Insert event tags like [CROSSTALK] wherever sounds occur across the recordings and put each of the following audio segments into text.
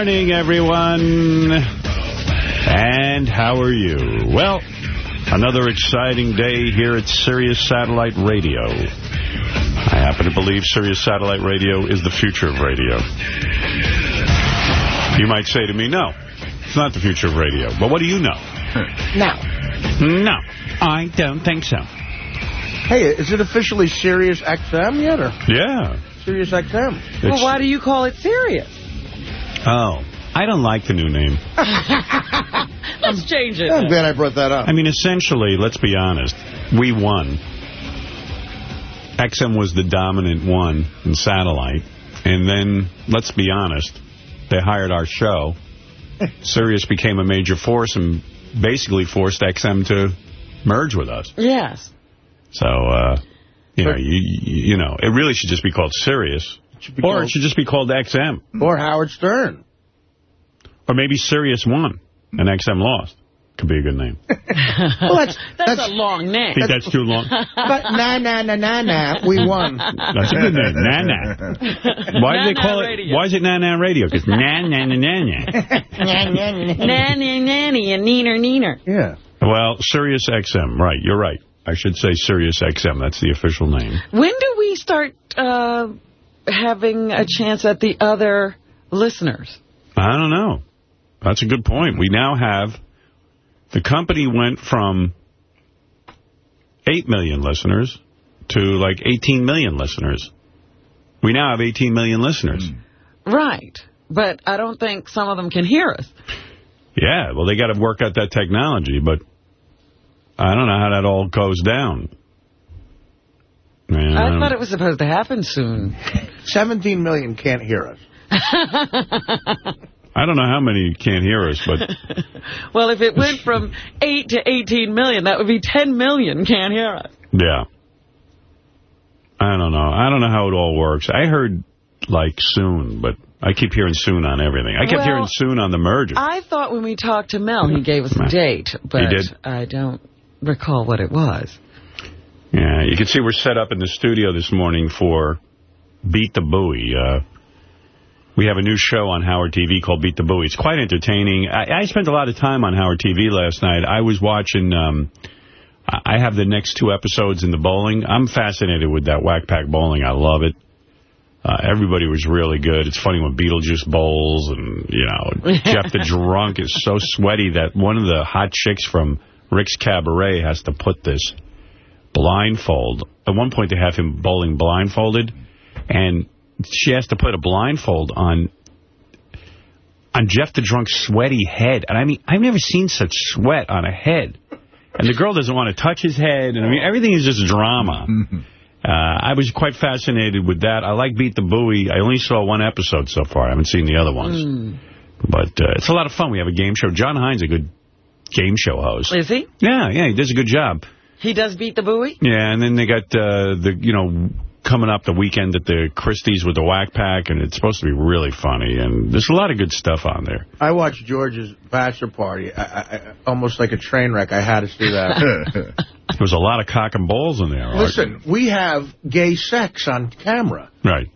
morning, everyone. And how are you? Well, another exciting day here at Sirius Satellite Radio. I happen to believe Sirius Satellite Radio is the future of radio. You might say to me, no, it's not the future of radio. But what do you know? No. No, I don't think so. Hey, is it officially Sirius XM yet, or Yeah. Sirius XM? Well, why do you call it serious? Oh, I don't like the new name. [LAUGHS] Let's change it. I'm glad I brought that up. I mean, essentially, let's be honest, we won. XM was the dominant one in satellite. And then, let's be honest, they hired our show. [LAUGHS] Sirius became a major force and basically forced XM to merge with us. Yes. So, uh, you know, you, you know, it really should just be called Sirius. Be Or called- it should just be called XM. Or Howard Stern. Or maybe Sirius won and XM lost. Could be a good name. [LAUGHS] Well, that's, [LAUGHS] That's, that's, a long name. Think that's too long? but nah, nah, nah, nah, nah, we won. That's a good name. Nana. Why do they Nana call it? Radio. Why is it Nana Radio? Because na na na na na. [LAUGHS] Nanny, nanny, and neener, neener. Yeah. Well, Sirius XM. Right. You're right. I should say Sirius XM. That's the official name. When do we start uh, having a chance at the other listeners? I don't know. That's a good point. We now have the company went from 8 million listeners to like 18 million listeners. We now have 18 million listeners. Hmm. Right. But I don't think some of them can hear us. Yeah, well, they got to work out that technology, but I don't know how that all goes down. Man, I thought it was supposed to happen soon. [LAUGHS] 17 million can't hear us. [LAUGHS] I don't know how many can't hear us, but [LAUGHS] well, if it went from 8 to 18 million, that would be 10 million can't hear us. yeah. I don't know. I don't know how it all works. I heard, like, soon, but I keep hearing soon on everything. I kept Well, hearing soon on the merger. I thought when we talked to Mel, he gave us a date, but? I don't recall what it was. Yeah, you can see we're set up in the studio this morning for Beat the Buoy. Uh, we have a new show on Howard TV called Beat the Buoy. It's quite entertaining. I, I spent a lot of time on Howard TV last night. I was watching... Um, I I have the next two episodes in the bowling. I'm fascinated with that whack pack bowling. I love it. Uh, everybody was really good. It's funny when Beetlejuice bowls and, you know, Jeff the [LAUGHS] Drunk is so sweaty that one of the hot chicks from Rick's Cabaret has to put this blindfold. At one point, they have him bowling blindfolded, and she has to put a blindfold on on Jeff the Drunk's sweaty head. And I mean, I've never seen such sweat on a head. And the girl doesn't want to touch his head. And I mean, everything is just drama. [LAUGHS] Uh, I was quite fascinated with that. I like Beat the Buoy. I only saw one episode so far. I haven't seen the other ones. But uh, it's a lot of fun. We have a game show. Jon Hein, a good game show host. Is he? Yeah, yeah, he does a good job. He does beat the buoy? Yeah, and then they got uh, the, you know, coming up the weekend at the Christy's with the Whack Pack, and it's supposed to be really funny. And there's a lot of good stuff on there. I watched George's bachelor party. I, I, I, almost like a train wreck. I had to see that. [LAUGHS] There was a lot of cock and balls in there. Art. Listen, we have gay sex on camera. Right.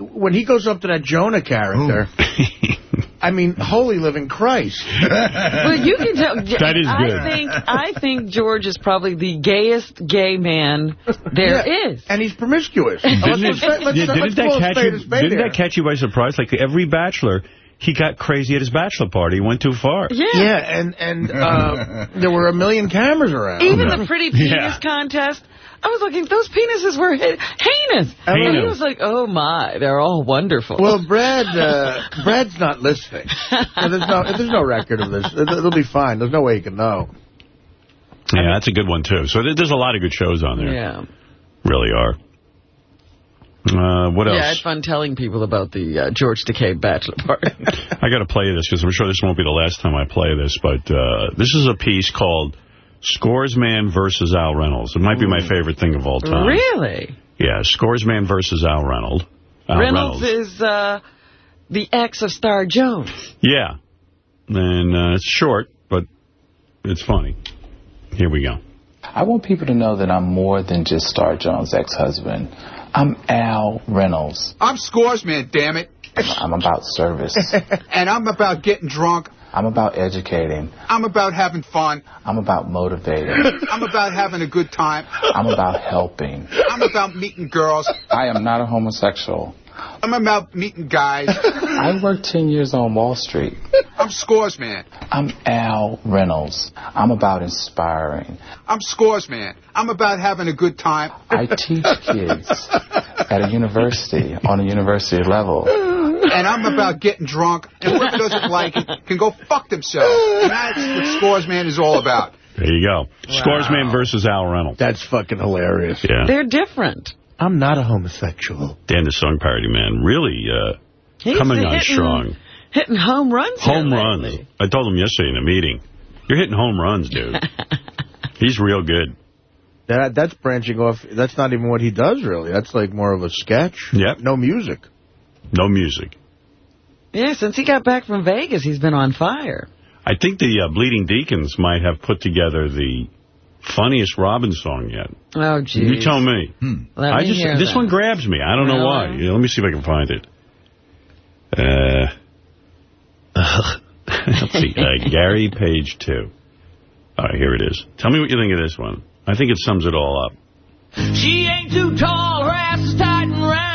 When he goes up to that Jonah character, [LAUGHS] I mean, holy living Christ. Well, you can tell. [LAUGHS] That is I good. think I think George is probably the gayest gay man there is. And he's promiscuous. [LAUGHS] Didn't, let's, it, let's, say- let's, yeah, didn't that catch you? Didn't that catch you by surprise? Like every bachelor, he got crazy at his bachelor party. He went too far. Yeah. Yeah, and, and uh, [LAUGHS] there were a million cameras around. Even the pretty penis Yeah. contest. I was looking, those penises were he- heinous. And he was like, oh my, they're all wonderful. Well, Brad, uh, Brad's not listening. So [LAUGHS] there's no, there's no record of this. It- It'll be fine. There's no way he can know. Yeah, that's a good one, too. So there's a lot of good shows on there. yeah. Really are. Uh, what else? Yeah, I had fun telling people about the uh, George Takei bachelor party. [LAUGHS] I got to play this because I'm sure this won't be the last time I play this, but uh, this is a piece called Scoresman versus Al Reynolds. It might be my favorite thing of all time. really? Yeah, Scoresman versus Al Reynolds. Al Reynolds, is uh, the ex of Star Jones. Yeah. And uh, it's short, but it's funny. Here we go. I want people to know that I'm more than just Star Jones' ex-husband. I'm Al Reynolds. I'm Scoresman, damn it. I'm about service. [LAUGHS] and I'm about getting drunk. I'm about educating. I'm about having fun. I'm about motivating. [LAUGHS] I'm about having a good time. I'm about helping. I'm about meeting girls. I am not a homosexual. I'm about meeting guys. [LAUGHS] I worked 10 years on Wall Street. I'm Scores Man. I'm Al Reynolds. I'm about inspiring. I'm Scores Man. I'm about having a good time. I teach kids at a university, on a university level. And I'm about getting drunk, and whoever doesn't like it can go fuck themselves. And that's what Scores Man is all about. There you go. Wow. Scoresman versus Al Reynolds. That's fucking hilarious. Yeah. They're different. I'm not a homosexual. Dan, the song parody man, really uh, coming on hitting, strong. Hitting home runs. Home runs. I told him yesterday in a meeting, you're hitting home runs, dude. [LAUGHS] He's real good. That That's branching off. That's not even what he does, really. That's like more of a sketch. Yep. No music. No music. Yeah, since he got back from Vegas, he's been on fire. I think the uh, Bleeding Deacons might have put together the funniest Robin song yet. Oh, geez. You tell me. Hmm. Let I me just hear This that. one grabs me. I don't really? know why. Yeah, let me see if I can find it. Uh, [LAUGHS] let's see. Uh, Gary, page two. All right, here it is. Tell me what you think of this one. I think it sums it all up. She ain't too tall, her ass is tight and round.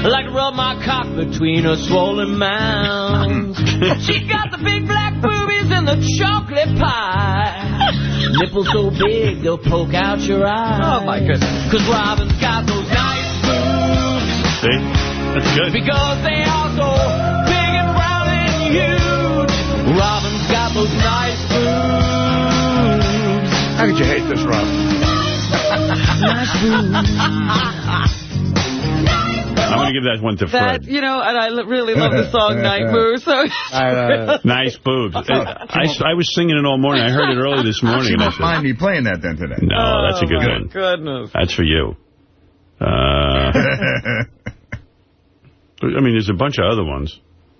Like to rub my cock between her swollen mounds. [LAUGHS] she got the big black boobies and the chocolate pie. Nipples so big they'll poke out your eye. Oh, my goodness. Cause Robin's got those nice boobs. See? That's good. Because they are so big and round and huge. Robin's got those nice boobs. How could you hate this, Robin? [LAUGHS] nice boobs. [LAUGHS] I'm going to give that one to That, Fred. you know, and I really love the song [LAUGHS] Night Moves. So uh, [LAUGHS] nice boobs. I, I, I, was singing it all morning. I heard it early this [LAUGHS] morning. and I said, mind me playing that then today. No, oh, that's a good one. goodness. That's for you. Uh, I mean, there's a bunch of other ones.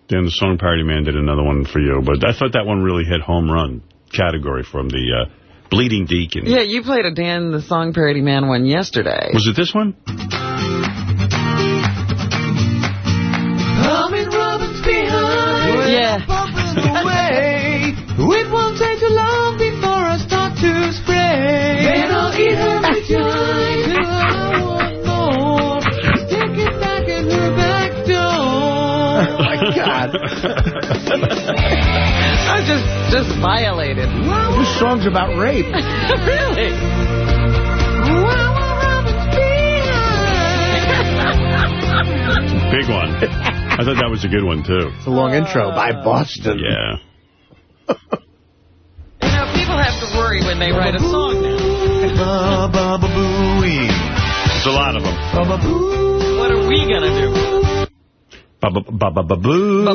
Dan, the Song Parody Man, did another one for you. But I thought that one really hit home run category from the uh, Bleeding Deacon. Yeah, you played a Dan the Song Parody Man one yesterday. Was it this one? God. I just, just violated. This song's about rape. [LAUGHS] really? Big one. I thought that was a good one, too. It's a long intro by Boston. Yeah. You know, people have to worry when they write a song now. There's a lot of them. What are we going to do? Ba-ba-ba-ba-boo.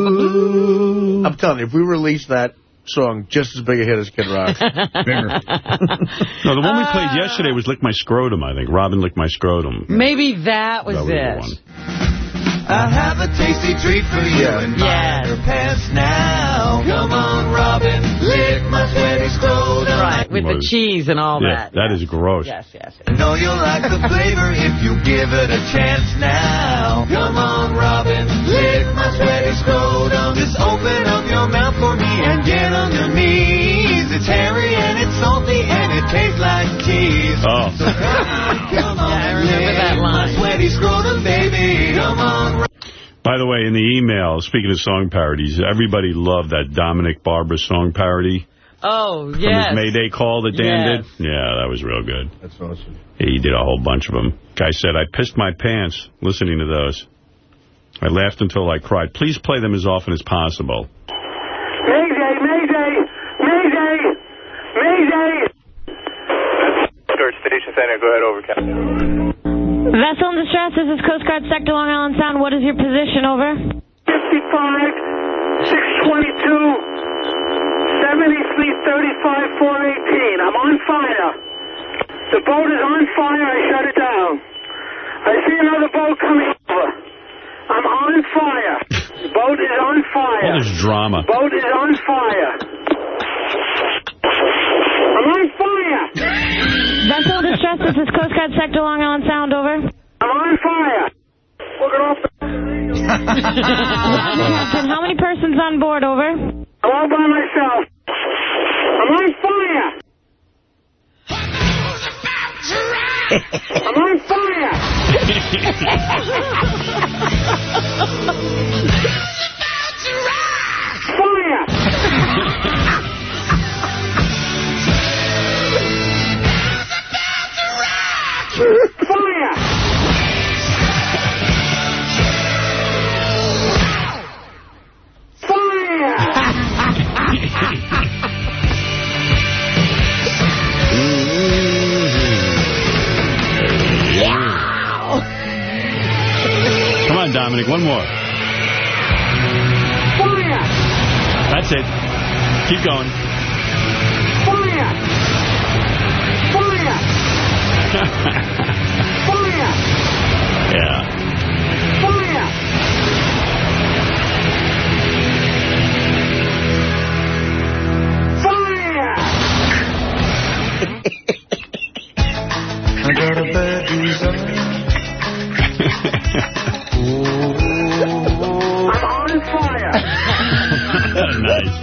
I'm telling you, if we release that song, just as big a hit as Kid Rock. [LAUGHS] Bigger. No, the one we played uh, yesterday was Lick My Scrotum, I think. Robin Lick My Scrotum. Maybe that was That was the it. One. I have a tasty treat for you Yeah. in my Yes. underpants now. Come on, Robin, lick my sweaty scrotum. Right, with the cheese and all Yeah, that. that is gross. Yes, yes. I know you'll like the flavor if you give it a chance now. Come on, Robin, lick my sweaty scrotum. Just open up your mouth for me and get on your knees. It's hairy and it's salty and it tastes like cheese. Oh. Come on, Yeah, I remember that line. sweaty scrotum, baby. Come on, By the way, in the email, speaking of song parodies, everybody loved that Dominic Barbara song parody Oh, from yes. his Mayday call that Dan Yes. did. Yeah, that was real good. That's awesome. He did a whole bunch of them. Guy said, I pissed my pants listening to those. I laughed until I cried. Please play them as often as possible. Vessel in distress, this is Coast Guard Sector Long Island Sound. What is your position, over? 55, 622, 73, 35, 418. I'm on fire. The boat is on fire. I shut it down. I see another boat coming over. I'm on fire. The boat is on fire. All this drama. Boat is on fire. I'm on fire. Vessel distress, this is Coast Guard Sector Long Island Sound, over. I'm on fire. Look it off. Captain, how many persons on board, over? I'm all by myself. I'm on fire. I'm on fire. Fire. Fire. Fire. Come on, Dominic, one more. Fire. That's it. Keep going. Fire. Yeah. Fire. Fire. I got a bad desire. I'm on fire. nice.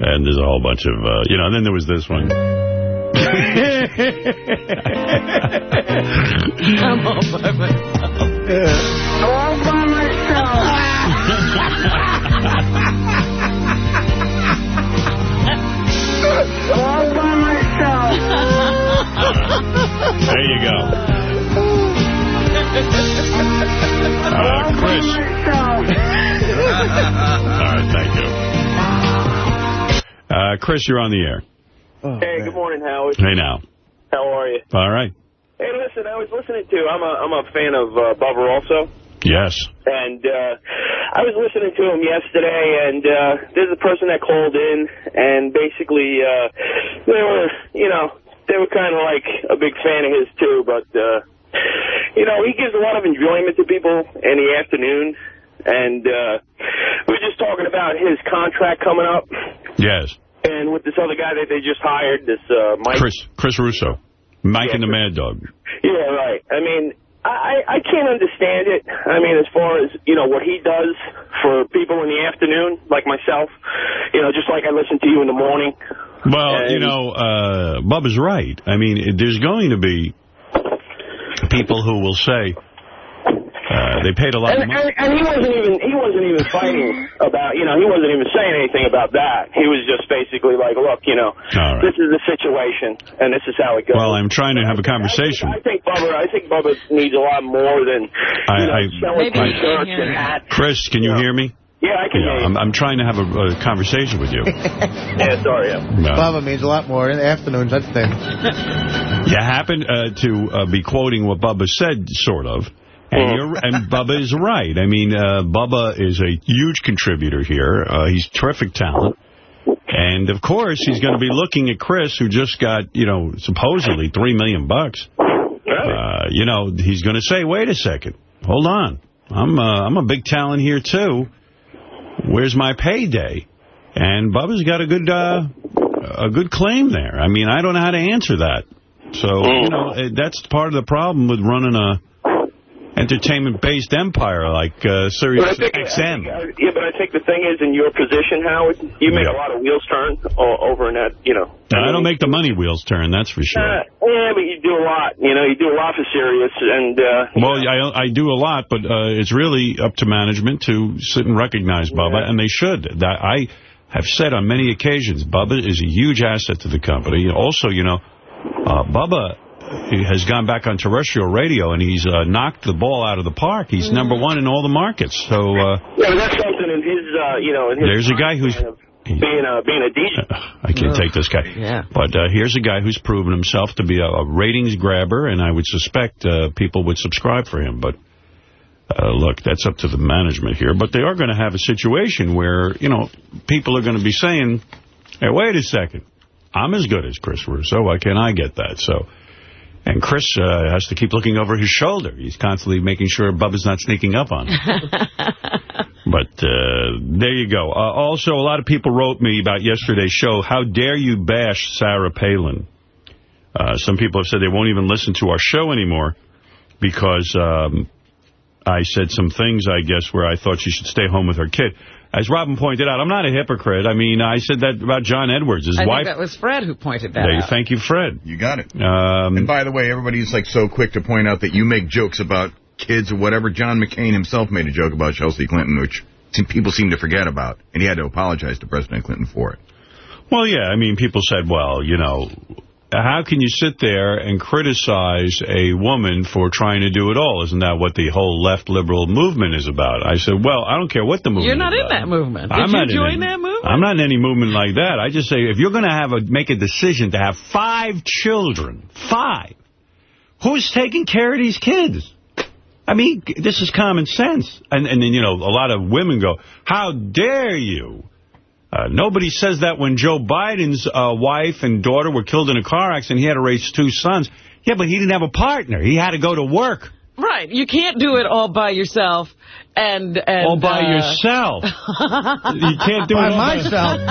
And there's a whole bunch of, uh, you know, and then there was this one. [LAUGHS] I'm all by myself. All by myself. All by myself. There you go. Uh, Chris. Myself. All right, thank you. Uh, Chris, you're on the air. Hey, good morning, Howard. Hey, now. How are you? All right. Hey, listen, I was listening to, I'm a, I'm a fan of uh, Bubba also. Yes. And uh, I was listening to him yesterday, and uh, there's a person that called in, and basically uh, they were, you know, they were kind of like a big fan of his too, but, uh, you know, he gives a lot of enjoyment to people in the afternoon, and uh, we were just talking about his contract coming up, Yes. And with this other guy that they just hired, this uh, Mike. Chris Chris Russo. Mike and the Mad Dog. Yeah, right. I mean, I, I can't understand it. I mean, as far as, you know, what he does for people in the afternoon, like myself, you know, just like I listen to you in the morning. Well, And- you know, uh, Bubba's right. I mean, there's going to be people who will say uh, they paid a lot And, of money. and, and he wasn't even he wasn't even fighting about you know he wasn't even saying anything about that. He was just basically like, look, you know, All right. this is the situation and this is how it goes. Well, I'm trying to have a conversation. I think Bubba I think Bubba needs a lot more than I- you know I- selling Maybe he t-shirts and you. hats. Chris, can you hear me? Yeah, I can Yeah, hear you. I'm, I'm trying to have a, a conversation with you. [LAUGHS] Yeah, sorry. Yeah. No. Bubba means a lot more in the afternoons. That's the thing. You happen uh, to uh, be quoting what Bubba said, sort of. And, you're, and Bubba is right. I mean, uh, Bubba is a huge contributor here. Uh, he's terrific talent. And, of course, he's going to be looking at Chris, who just got, you know, supposedly 3 million bucks. Uh, you know, he's going to say, wait a second, hold on. I'm, uh, I'm a big talent here, too. Where's my payday? And Bubba's got a good uh, a good claim there. I mean, I don't know how to answer that. So, you know, eh, that's part of the problem with running a entertainment-based empire like uh, Sirius But think, XM. think, uh, yeah, but I think the thing is, in your position, Howard, you make Yeah. a lot of wheels turn o- over in that, you know. Now, I don't make the money wheels turn, that's for sure. Uh, yeah, but you do a lot. You know, you do a lot for Sirius, and uh, Well, I, I do a lot, but uh, it's really up to management to sit and recognize Bubba, and they should. That I have said on many occasions, Bubba is a huge asset to the company. Also, you know, uh, Bubba has gone back on terrestrial radio, and he's uh, knocked the ball out of the park. He's number one in all the markets. So uh, yeah, that's something in his, uh, you know, in his there's a guy who's... being a being a DJ. I can't take this guy. Yeah. But uh, here's a guy who's proven himself to be a, a ratings grabber, and I would suspect uh, people would subscribe for him. But uh, look, that's up to the management here. But they are going to have a situation where, you know, people are going to be saying, hey, wait a second. I'm as good as Chris Russo. Why can't I get that? So, and Chris uh, has to keep looking over his shoulder. He's constantly making sure Bubba's not sneaking up on him. [LAUGHS] But uh, there you go. Uh, also, a lot of people wrote me about yesterday's show, how dare you bash Sarah Palin? Uh, some people have said they won't even listen to our show anymore because um, I said some things, I guess, where I thought she should stay home with her kid. As Robin pointed out, I'm not a hypocrite. I mean, I said that about John Edwards, his I wife. think that was Fred who pointed that There, out. Thank you, Fred. You got it. Um, and by the way, everybody's like so quick to point out that you make jokes about kids or whatever. John McCain himself made a joke about Chelsea Clinton, which some people seem to forget about, and he had to apologize to President Clinton for it. Well, yeah, I mean, people said, well, you know, how can you sit there and criticize a woman for trying to do it all? Isn't that what the whole left liberal movement is about? I said, well, I don't care what the movement is You're not in that movement. Did I'm you join any- that movement? I'm not in any movement like that. I just say, if you're going to have a make a decision to have five children, five, who's taking care of these kids? I mean, this is common sense. And, and then, you know, a lot of women go, how dare you? Uh, nobody says that when Joe Biden's uh, wife and daughter were killed in a car accident, he had to raise two sons. Yeah, but he didn't have a partner. He had to go to work. Right. You can't do it all by yourself and... and all by uh, yourself. [LAUGHS] you can't do By it all by myself. [LAUGHS]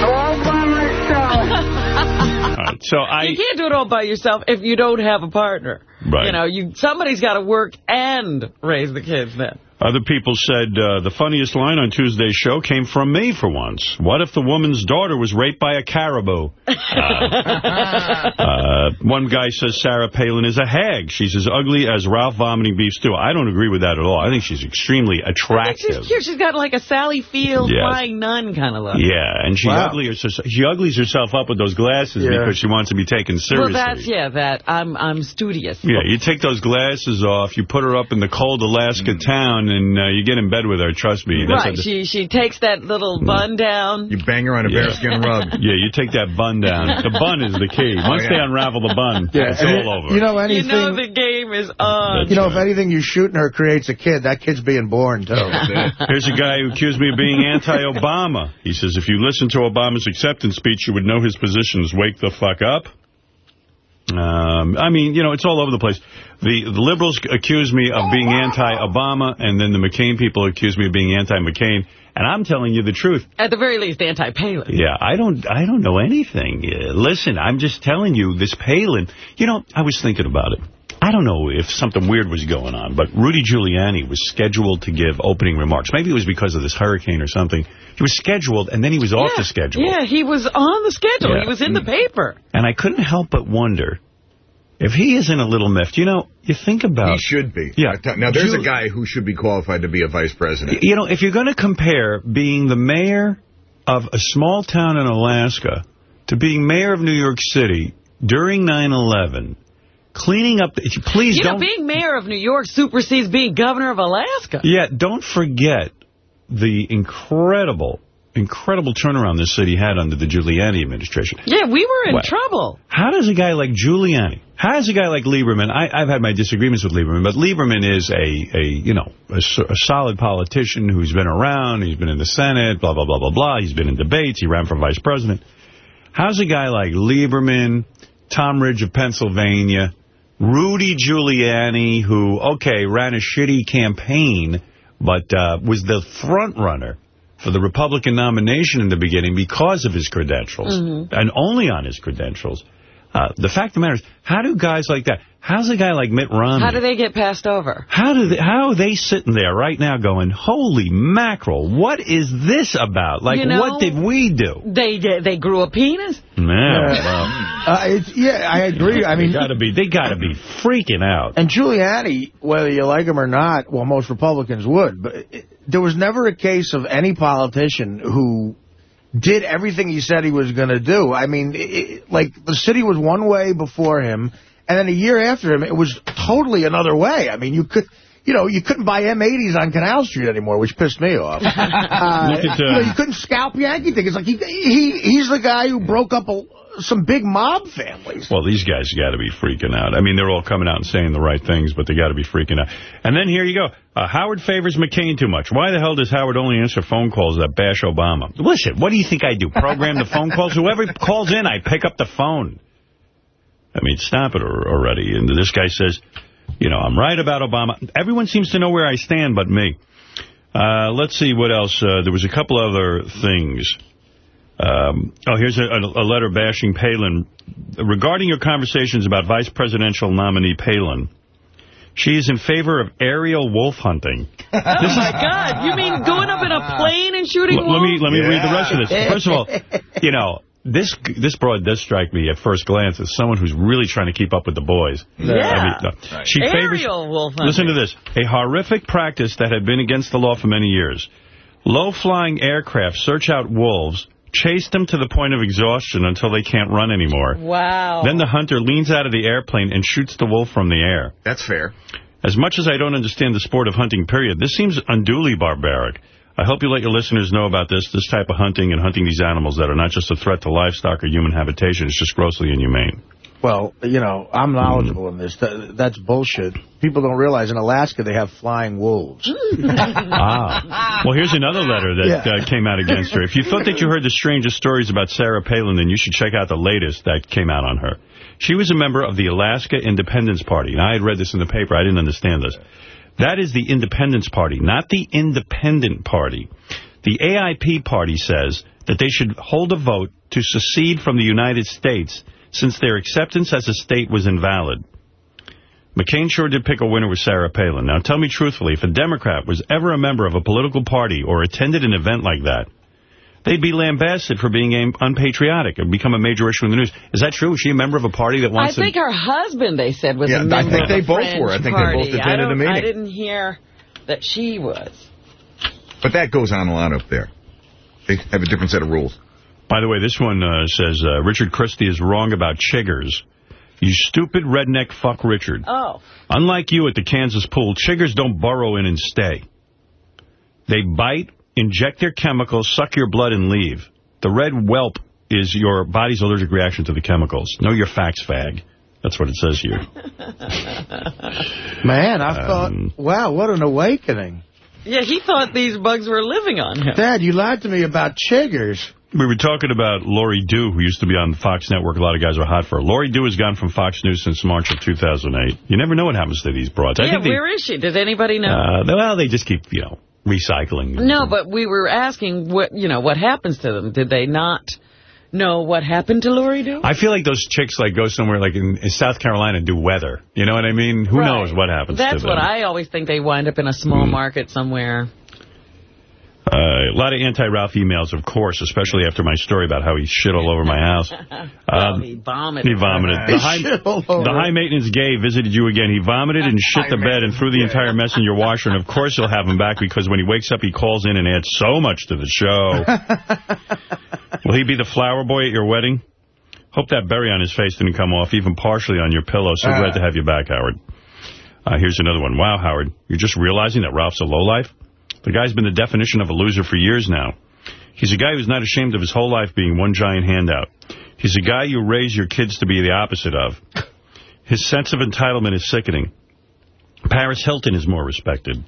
All by myself. So I... you can't do it all by yourself if you don't have a partner. Right. You know, you somebody's got to work and raise the kids then. Other people said uh, the funniest line on Tuesday's show came from me for once. What if the woman's daughter was raped by a caribou? [LAUGHS] Uh, uh, one guy says Sarah Palin is a hag. She's as ugly as Ralph vomiting beef stew. I don't agree with that at all. I think she's extremely attractive. she's cute. She's got like a Sally Field Yes. flying nun kind of look. Yeah, and she, Wow. uglies herself, she uglies herself up with those glasses Yeah. because she wants to be taken seriously. Well, that's, yeah, that. I'm I'm studious. Yeah, you take those glasses off, you put her up in the cold Alaska town, and uh, you get in bed with her, trust me. That's Right, she she takes that little bun down. You bang her on a Yeah. bearskin rug. [LAUGHS] Yeah, you take that bun down. The bun is the key. Once yeah. they unravel the bun, Yeah, it's and all you- over. you know anything, You know the game is on. You know, if anything you shoot in her creates a kid, that kid's being born, too. [LAUGHS] Here's a guy who accused me of being anti-Obama. He says, if you listen to Obama's acceptance speech, you would know his positions. wake the fuck up. Um, I mean, you know, it's all over the place. The, the liberals accuse me of being anti-Obama, and then the McCain people accuse me of being anti-McCain. And I'm telling you the truth. At the very least, anti-Palin. Yeah, I don't I don't know anything. Uh, listen, I'm just telling you, this Palin, you know, I was thinking about it. I don't know if something weird was going on, but Rudy Giuliani was scheduled to give opening remarks. Maybe it was because of this hurricane or something. He was scheduled, and then he was off the schedule. Yeah, he was on the schedule. Yeah. He was in the paper. And I couldn't help but wonder if he isn't a little miffed. You know, you think about... He should be. Yeah. Now, there's a guy who should be qualified to be a vice president. You know, if you're going to compare being the mayor of a small town in Alaska to being mayor of New York City during 9/11, cleaning up, the, please you know, don't. being mayor of New York supersedes being governor of Alaska. yeah, don't forget the incredible, incredible turnaround this city had under the Giuliani administration. Yeah, we were in What? trouble. How does a guy like Giuliani, how does a guy like Lieberman, I, I've had my disagreements with Lieberman, but Lieberman is a, a you know, a, a solid politician who's been around, he's been in the Senate, blah, blah, blah, blah, blah. He's been in debates, he ran for vice president. How's a guy like Lieberman, Tom Ridge of Pennsylvania, Rudy Giuliani, who, okay, ran a shitty campaign, but uh, was the front runner for the Republican nomination in the beginning because of his credentials, Mhm. and only on his credentials. Uh, the fact of the matter is, how do guys like that, how's a guy like Mitt Romney, How do they get passed over? how do they, how are they sitting there right now going, holy mackerel, what is this about? Like, You know- what did we do? They they grew a penis. Man, Yeah. well, Uh, it's, yeah, I agree. I mean, they gotta be, they gotta be freaking out. And Giuliani, whether you like him or not, well, most Republicans would, but it, there was never a case of any politician who did everything he said he was going to do. I mean, it, like, the city was one way before him, and then a year after him, it was totally another way. I mean, you could... You know, you couldn't buy M80s on Canal Street anymore, which pissed me off. [LAUGHS] Uh, you, uh, know, you couldn't scalp Yankee tickets. Like he, he, he's the guy who broke up a, some big mob families. Well, these guys got to be freaking out. I mean, they're all coming out and saying the right things, but they got to be freaking out. And then here you go. Uh, Howard favors McCain too much. Why the hell does Howard only answer phone calls that bash Obama? Listen, what do you think I do? Program the phone calls? Whoever calls in, I pick up the phone. I mean, stop it already. And this guy says, you know, I'm right about Obama. Everyone seems to know where I stand but me. Uh, let's see what else. Uh, there was a couple other things. Um, oh, here's a, a, letter bashing Palin. Regarding your conversations about vice presidential nominee Palin, she is in favor of aerial wolf hunting. [LAUGHS] oh, my God. You mean going up in a plane and shooting wolves? Let me, let me yeah. read the rest of this. First of all, you know, this this broad does strike me at first glance as someone who's really trying to keep up with the boys. Yeah. I mean, no. right. She favors, wolf hunting. Listen to this. A horrific practice that had been against the law for many years. Low-flying aircraft search out wolves chase them to the point of exhaustion until they can't run anymore. Wow. Then the hunter leans out of the airplane and shoots the wolf from the air. That's fair. As much as I don't understand the sport of hunting, period, this seems unduly barbaric. I hope you let your listeners know about this, this type of hunting and hunting these animals that are not just a threat to livestock or human habitation. It's just grossly inhumane. Well, you know, I'm knowledgeable in this. That's bullshit. People don't realize in Alaska they have flying wolves. [LAUGHS] ah. Well, here's another letter that yeah. uh, came out against her. If you thought that you heard the strangest stories about Sarah Palin, then you should check out the latest that came out on her. She was a member of the Alaska Independence Party. And I had read this in the paper. I didn't understand this. That is the Independence Party, not the Independent Party. The AIP party says that they should hold a vote to secede from the United States since their acceptance as a state was invalid. McCain sure did pick a winner with Sarah Palin. Now, tell me truthfully, if a Democrat was ever a member of a political party or attended an event like that, they'd be lambasted for being unpatriotic and become a major issue in the news. Is that true? Was she a member of a party that wants I think her husband, they said, was yeah, a member I think they both were. I think party. they both attended a meeting. I didn't hear that she was. But that goes on a lot up there. They have a different set of rules. By the way, this one uh, says, uh, Richard Christy is wrong about chiggers. You stupid redneck fuck Richard. Oh. Unlike you at the Kansas pool, chiggers don't burrow in and stay. They bite, inject their chemicals, suck your blood, and leave. The red whelp is your body's allergic reaction to the chemicals. Know your facts, fag. That's what it says here. [LAUGHS] Man, I um, thought, wow, what an awakening. Yeah, he thought these bugs were living on him. Dad, you lied to me about chiggers. We were talking about Laurie Dhue, who used to be on Fox Network. A lot of guys are hot for her. Laurie Dhue has gone from Fox News since March of 2008. You never know what happens to these broads. I yeah, where they, is she? Does anybody know? Uh, well, they just keep, you know, recycling. No, but we were asking what, you know, what happens to them. Did they not know what happened to Laurie Dhue? I feel like those chicks like go somewhere like in, in South Carolina and do weather. You know what I mean? Who right. knows what happens That's to them? That's what I always think they wind up in a small mm. market somewhere. Uh, a lot of anti-Ralph emails, of course, especially after my story about how he shit all over my house. [LAUGHS] Um, he vomited. He vomited. [LAUGHS] The high, the high, maintenance gay visited you again. He vomited and shit the [LAUGHS] bed and threw the entire mess in your washer. And, of course, you'll have him back because when he wakes up, he calls in and adds so much to the show. Will he be the flower boy at your wedding? Hope that berry on his face didn't come off, even partially on your pillow. So uh. glad to have you back, Howard. Uh, here's another one. Wow, Howard, you're just realizing that Ralph's a lowlife? The guy's been the definition of a loser for years now. He's a guy who's not ashamed of his whole life being one giant handout. He's a guy you raise your kids to be the opposite of. His sense of entitlement is sickening. Paris Hilton is more respected.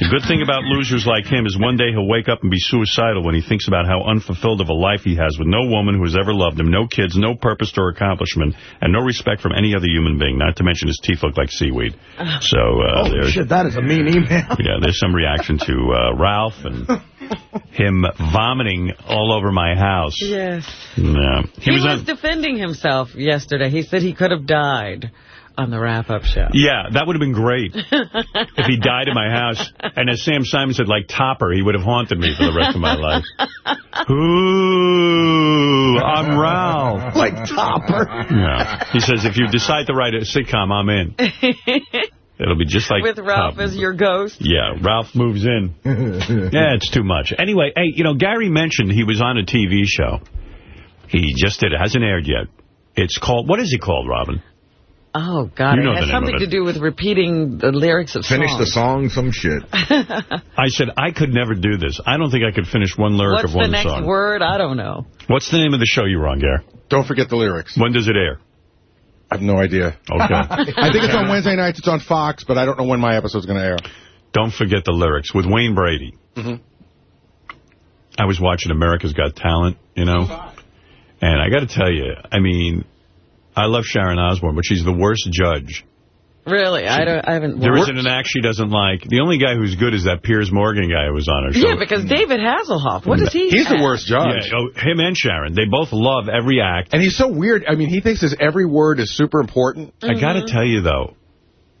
The good thing about losers like him is one day he'll wake up and be suicidal when he thinks about how unfulfilled of a life he has with no woman who has ever loved him, no kids, no purpose or accomplishment, and no respect from any other human being, not to mention his teeth look like seaweed. So, uh, oh, shit, that is a mean email. [LAUGHS] yeah, there's some reaction to uh, Ralph and him vomiting all over my house. Yes. Yeah. He, he was, was defending himself yesterday. He said he could have died on the wrap-up show. Yeah, that would have been great if he died in my house. [LAUGHS] And as Sam Simon said, like Topper, he would have haunted me for the rest of my life. Ooh, I'm Ralph. [LAUGHS] Like Topper. Yeah. He says, if you decide to write a sitcom, I'm in. [LAUGHS] It'll be just like... With Ralph Topper. as your ghost? Yeah, Ralph moves in. yeah, it's too much. Anyway, hey, you know, Gary mentioned he was on a TV show. He just did. It hasn't aired yet. It's called... What is it called, Robin? Oh, God. You know it has something to do with repeating the lyrics of Finish songs. Finish the song, some shit. [LAUGHS] I said, I could never do this. I don't think I could finish one lyric What's of one song. What's the next word? I don't know. What's the name of the show you're on, Gare? Don't forget the lyrics. When does it air? I have no idea. Okay. [LAUGHS] I think it's on Wednesday nights. It's on Fox, but I don't know when my episode's going to air. Don't forget the lyrics with Wayne Brady. Mm -hmm. I was watching America's Got Talent, you know, and I got to tell you, I mean, I love Sharon Osbourne, but she's the worst judge Really? I don't. I haven't. There watched. isn't an act she doesn't like. The only guy who's good is that Piers Morgan guy who was on her show. Yeah, because David Hasselhoff. What does he? He's the worst judge. Yeah, oh, him and Sharon. They both love every act. And he's so weird. I mean, he thinks his every word is super important. I got Mm-hmm. to tell you, though,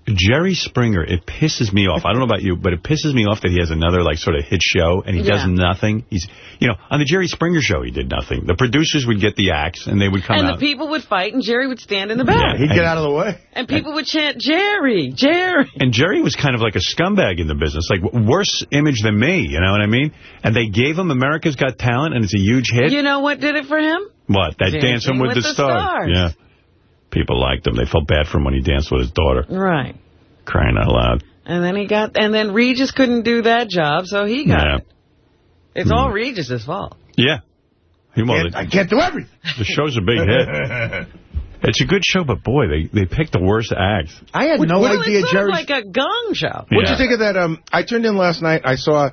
Jerry Springer, it pisses me off. I don't know about you, but it pisses me off that he has another, like, sort of hit show, and he does nothing. He's, you know, on the Jerry Springer show, he did nothing. The producers would get the acts, and they would come And out. the people would fight, and Jerry would stand in the back. Yeah, He'd get out of the way. And people would chant, Jerry, Jerry. And Jerry was kind of like a scumbag in the business, like worse image than me, you know what I mean? And they gave him America's Got Talent, and it's a huge hit. You know what did it for him? what? That Dancing Dancing with, with the, the Stars. Stars. Yeah. People liked him. They felt bad for him when he danced with his daughter. Right. Crying out loud. And then he got, and then Regis couldn't do that job, so he got Yeah. it. It's all Regis's fault. Yeah. He, well, I can't do everything. [LAUGHS] The show's a big hit. [LAUGHS] It's a good show, but boy, they, they picked the worst acts. I had What- no what- idea it's sort Jerry. of like a gong show. What'd you think of that? Um, I turned in last night. I saw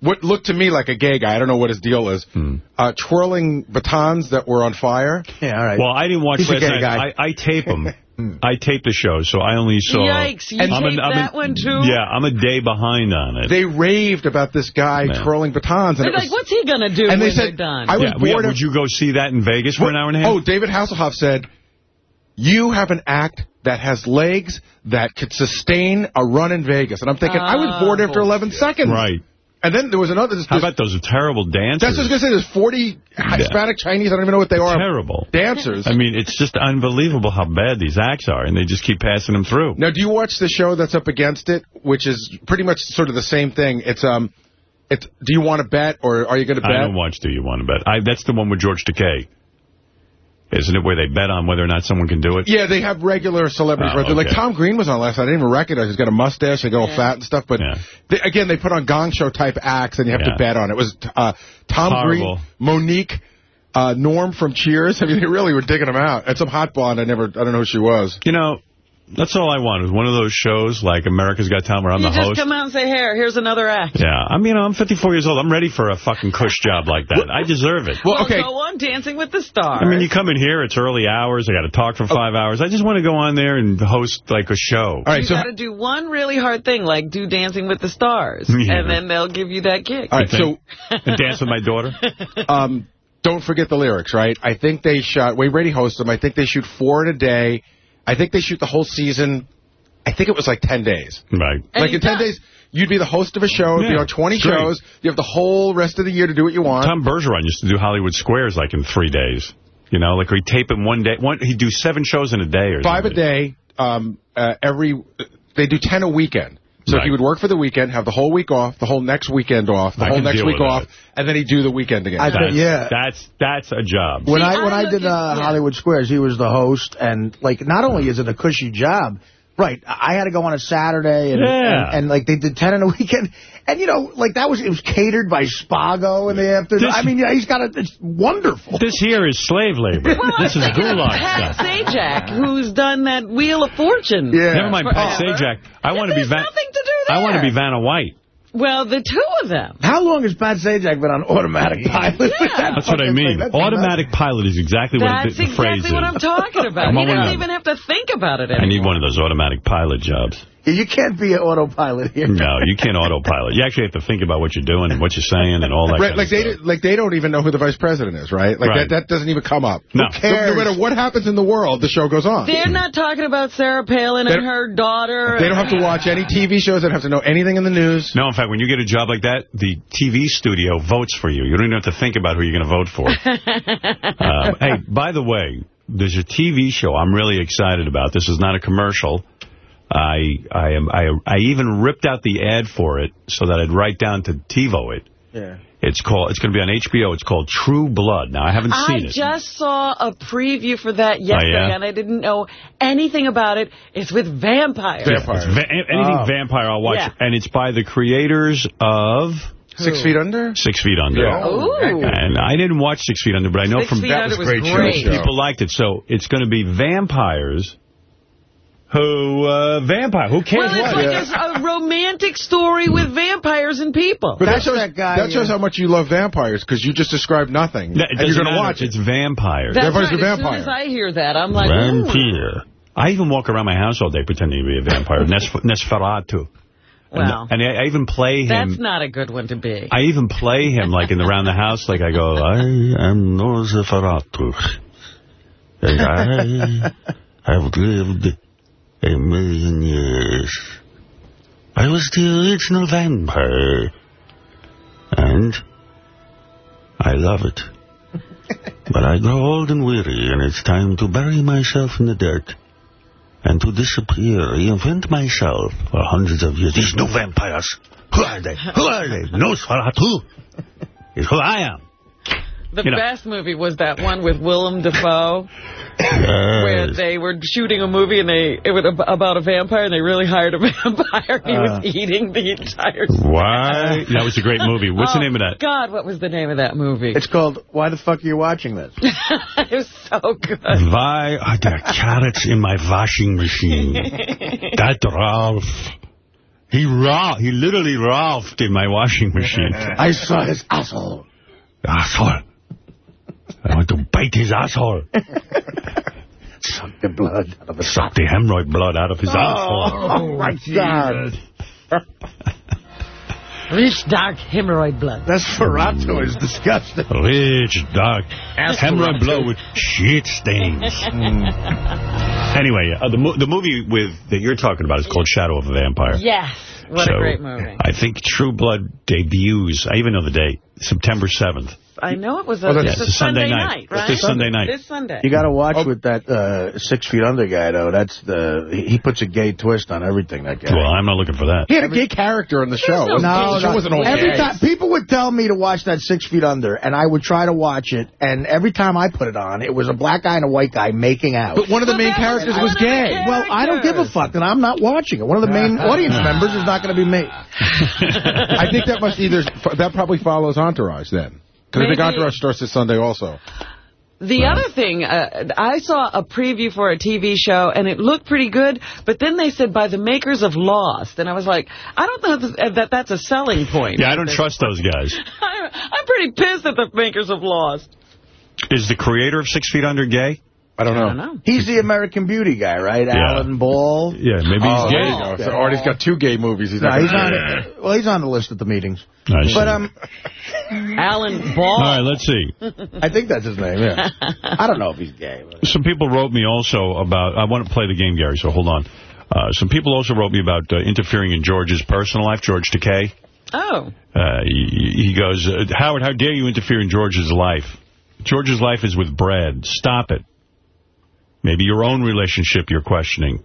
what looked to me like a gay guy. I don't know what his deal is. Hmm. Uh, twirling batons that were on fire. yeah, all right. Well, I didn't watch He's last night. guy. I, I tape them. [LAUGHS] I tape the show, so I only saw... Yikes, you I'm taped I'm that one too? Yeah, I'm a day behind on it. They raved about this guy Yeah. twirling batons. And They're it was, like, what's he going to do and they when said, they're done? I was yeah, yeah, bored of... would you go see that in Vegas for an hour and a half? Oh, David Hasselhoff said, you have an act that has legs that could sustain a run in Vegas. And I'm thinking, I was bored after 11 seconds. Right. And then there was another... This, How about those terrible dancers? That's what I was going to say. There's 40 Hispanic Chinese, I don't even know what they are. Terrible. Dancers. I mean, it's just unbelievable how bad these acts are, and they just keep passing them through. Now, do you watch the show that's up against it, which is pretty much sort of the same thing? It's um, it's do you want to bet or are you going to bet? I don't watch Do You Want to Bet. I, that's the one with George Takei. Isn't it where they bet on whether or not someone can do it? Yeah, they have regular celebrities. Oh, right there. Like. Tom Green was on last night. I didn't even recognize. He's got a mustache. They go all fat and stuff. But Yeah. they, again, they put on Gong Show type acts, and you have Yeah. to bet on it. It was uh, Tom Horrible. Green, Monique, uh, Norm from Cheers. [LAUGHS] I mean, they really were digging them out. And some hot blonde. I never. I don't know who she was. You know, that's all I want is one of those shows like America's Got Talent where I'm you the just host. come out and say, here, here's another act. Yeah, I mean, I'm 54 years old. I'm ready for a fucking cush job like that. I deserve it. Well, okay. go on Dancing with the Stars. I mean, you come in here, it's early hours. I got to talk for five hours. I just want to go on there and host like a show. All right, you so got to do one really hard thing, like do Dancing with the Stars, [LAUGHS] Yeah. and then they'll give you that gig. all right, so [LAUGHS] and dance with my daughter. [LAUGHS] um, don't forget the lyrics, right? I think they shot, Wayne Brady hosts them. I think they shoot four in a day. I think they shoot the whole season. I think it was like 10 days. Right. And like in 10 days, you'd be the host of a show, Yeah, be on 20 great. shows. You have the whole rest of the year to do what you want. Tom Bergeron used to do Hollywood Squares like in three days. You know, like he'd tape in one day. One, he'd do seven shows in a day or Five a day, um, uh, every, they do 10 a weekend. So Right. he would work for the weekend, have the whole week off, the whole next weekend off, the I whole next week off, that. and then he'd do the weekend again. I That's, yeah. That's, that's a job. When See, I when I I did uh, yeah. Hollywood Squares, he was the host, and like not only is it a cushy job, right? I had to go on a Saturday, and, Yeah. and, and, like they did ten in a [LAUGHS] weekend, and you know, like that was it was catered by Spago in the afternoon. This- I mean, yeah, he's got a it's wonderful. This here is slave labor. Well, this is I'm thinking of gulag Pat stuff. Sajak, who's done that Wheel of Fortune. Yeah. Never mind Pat Forever. Sajak. I want to be There's Van. nothing to do there. I want to be Vanna White. Well, the two of them. How long has Pat Sajak been on automatic pilot? Yeah. That's what I mean. thing. That's Automatic pilot is exactly what That's the, the phrase exactly what is. I'm talking about. I'm He on one doesn't even have to think about it I need one of those automatic pilot jobs. Nuts. You can't be an autopilot here. No, you can't autopilot. You actually have to think about what you're doing and what you're saying and all that Right, kind like of they stuff. don't- like they don't even know who the vice president is, right? Like Right. that that doesn't even come up. No. No, no matter what happens in the world, the show goes on. They're not talking about Sarah Palin They and her daughter. They don't have to watch any TV shows. They don't have to know anything in the news. No, in fact, when you get a job like that, the TV studio votes for you. You don't even have to think about who you're going to vote for. um, [LAUGHS] hey, by the way, there's a TV show I'm really excited about. This is not a commercial. I I am I I even ripped out the ad for it so that I'd write down to TiVo it. Yeah. It's called. It's going to be on HBO. It's called True Blood. Now I haven't I seen it. I just saw a preview for that oh, yesterday, yeah? and I didn't know anything about it. It's with vampires. Vampires. It's va- anything Oh. vampire, I'll watch. Yeah. And it's by the creators of Six feet under. Six Feet Under. Yeah. Ooh. And I didn't watch Six Feet Under, but I know Six from Feet Under was a great show. people liked it. So it's going to be vampires who, uh, vampire, who cares Well, it's what? like it's a romantic story with vampires and people. But That's that shows, that guy, that shows yeah. how much you love vampires because you just described nothing. That- and you're going to watch it. It's vampires. That's Vampires right. are As soon as I hear that, I'm like, ooh. Vampire. I even walk around my house all day pretending to be a vampire. [LAUGHS] Nesf Nesferatu. Well. And, and I even play him. That's not a good one to be. I even play him like in around the house. Like I go, I am Nosferatu. And I have lived a million years. I was the original vampire. And I love it. [LAUGHS] but I grow old and weary, and it's time to bury myself in the dirt and to disappear, reinvent myself for hundreds of years. These new vampires, who are they? Who are they? [LAUGHS] Nosferatu is who I am. The You know. best movie was that one with Willem Dafoe, where they were shooting a movie and they it was about a vampire and they really hired a [LAUGHS] vampire. He Uh. was eating the entire. Why? That was a great movie. What's the Oh, name of that? God, what was the name of that movie? It's called Why the Fuck Are You Watching This? [LAUGHS] it was so good. Why are there carrots in my washing machine? that Ralph. He ra he literally Ralphed in my washing machine. [LAUGHS] I saw his asshole. Asshole. I want to bite his asshole. [LAUGHS] Suck the blood out of his Suck the hemorrhoid blood out of his asshole. [LAUGHS] Oh, my God. [LAUGHS] Rich, dark hemorrhoid blood. Nosferatu is disgusting. Rich, dark, hemorrhoid blood with shit stains. Anyway, uh, the, mo the movie with that you're talking about is called Shadow of a Vampire. Yes. What So, a great movie. I think True Blood debuts, I even know the date, September 7th. I know it was a, Oh, that's- it's a a Sunday Sunday night. night, right? this Sunday night. This Sunday. You got to watch with that uh, Six Feet Under guy, though. That's the he he puts a gay twist on everything, that guy. Well, I'm not looking for that. He had a gay character in the show. No, the show wasn't all every gay. time people would tell me to watch that Six Feet Under, and I would try to watch it, and every time I put it on, it was a black guy and a white guy making out. But one of the main characters was gay. Well, I don't give a fuck, and I'm not watching it. One of the main [LAUGHS] audience members is not going to be me. [LAUGHS] [LAUGHS] I think that must either that probably follows Entourage then. Because I think Maybe. Entourage starts this Sunday also. The other thing, uh, I saw a preview for a TV show, and it looked pretty good, but then they said by the makers of Lost, and I was like, I don't know that, that that's a selling point. Yeah, I don't trust those guys. I'm, [LAUGHS] I'm pretty pissed at the makers of Lost. Is the creator of Six Feet Under gay? I don't know. I don't know. He's the American Beauty guy, right? Yeah. Alan Ball. Yeah, maybe he's Oh, there gay. you go. So Artie's got two gay movies. He's No, he's gonna- on. Well, he's on the list at the meetings. I see. But um, [LAUGHS] Alan Ball. All right, let's see. I think that's his name. Yeah. [LAUGHS] I don't know if he's gay. But. Some people wrote me also about, I want to play the game, Gary, so hold on. Uh, some people also wrote me about uh, interfering in George's personal life, George Takei. Oh. Uh, he, he goes, uh, Howard, how dare you interfere in George's life? George's life is with Brad. Stop it. Maybe your own relationship you're questioning.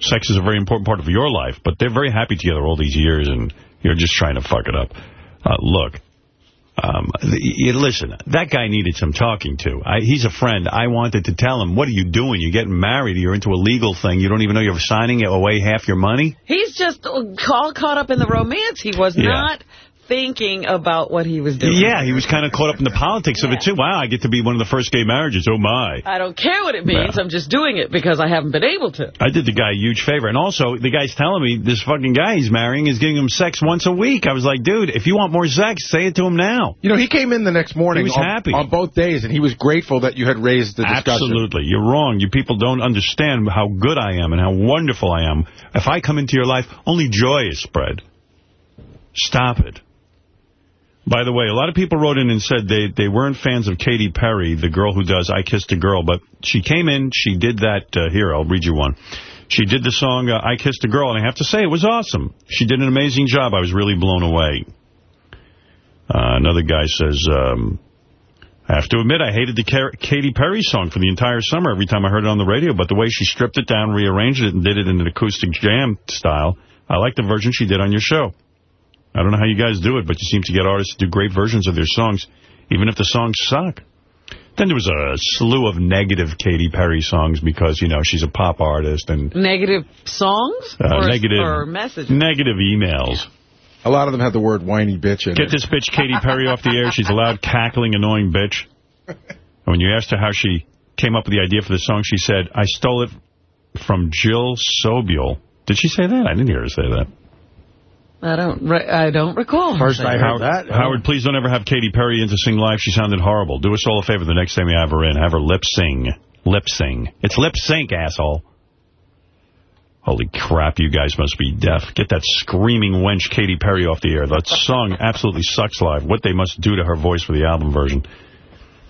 Sex is a very important part of your life, but they're very happy together all these years, and you're just trying to fuck it up. Uh, look, um, the, you, listen, that guy needed some talking to. I, he's a friend. I wanted to tell him, what are you doing? You're getting married. You're into a legal thing. You don't even know you're signing away half your money? He's just all caught up in the romance. He was Yeah. not thinking about what he was doing. Yeah, he was kind of caught up in the politics of it, too. Wow, I get to be one of the first gay marriages. Oh, my. I don't care what it means. Yeah. I'm just doing it because I haven't been able to. I did the guy a huge favor. And also, the guy's telling me this fucking guy he's marrying is giving him sex once a week. I was like, dude, if you want more sex, say it to him now. You know, he came in the next morning He was on, happy. on both days, and he was grateful that you had raised the discussion. Absolutely. You're wrong. You people don't understand how good I am and how wonderful I am. If I come into your life, only joy is spread. Stop it. By the way, a lot of people wrote in and said they, they weren't fans of Katy Perry, the girl who does I Kissed a Girl, but she came in, she did that, uh, here, I'll read you one. She did the song uh, I Kissed a Girl, and I have to say, it was awesome. She did an amazing job. I was really blown away. Uh, another guy says, um, I have to admit, I hated the Car Katy Perry song for the entire summer every time I heard it on the radio, but the way she stripped it down, rearranged it, and did it in an acoustic jam style, I like the version she did on your show. I don't know how you guys do it, but you seem to get artists to do great versions of their songs, even if the songs suck. Then there was a slew of negative Katy Perry songs because, you know, she's a pop artist and Negative songs? uh, or, negative Or messages? negative emails. A lot of them had the word whiny bitch in it. Get it. this bitch Katy Perry off the air. She's a loud, cackling, annoying bitch. And when you asked her how she came up with the idea for the song, she said, I stole it from Jill Sobule. Did she say that? I didn't hear her say that. I don't re I don't recall. First I heard that. that. Howard, please don't ever have Katy Perry in to sing live. She sounded horrible. Do us all a favor the next time you have her in. Have her lip sing. Lip sing. It's lip sync, asshole. Holy crap, you guys must be deaf. Get that screaming wench Katy Perry off the air. That song absolutely sucks live. What they must do to her voice for the album version.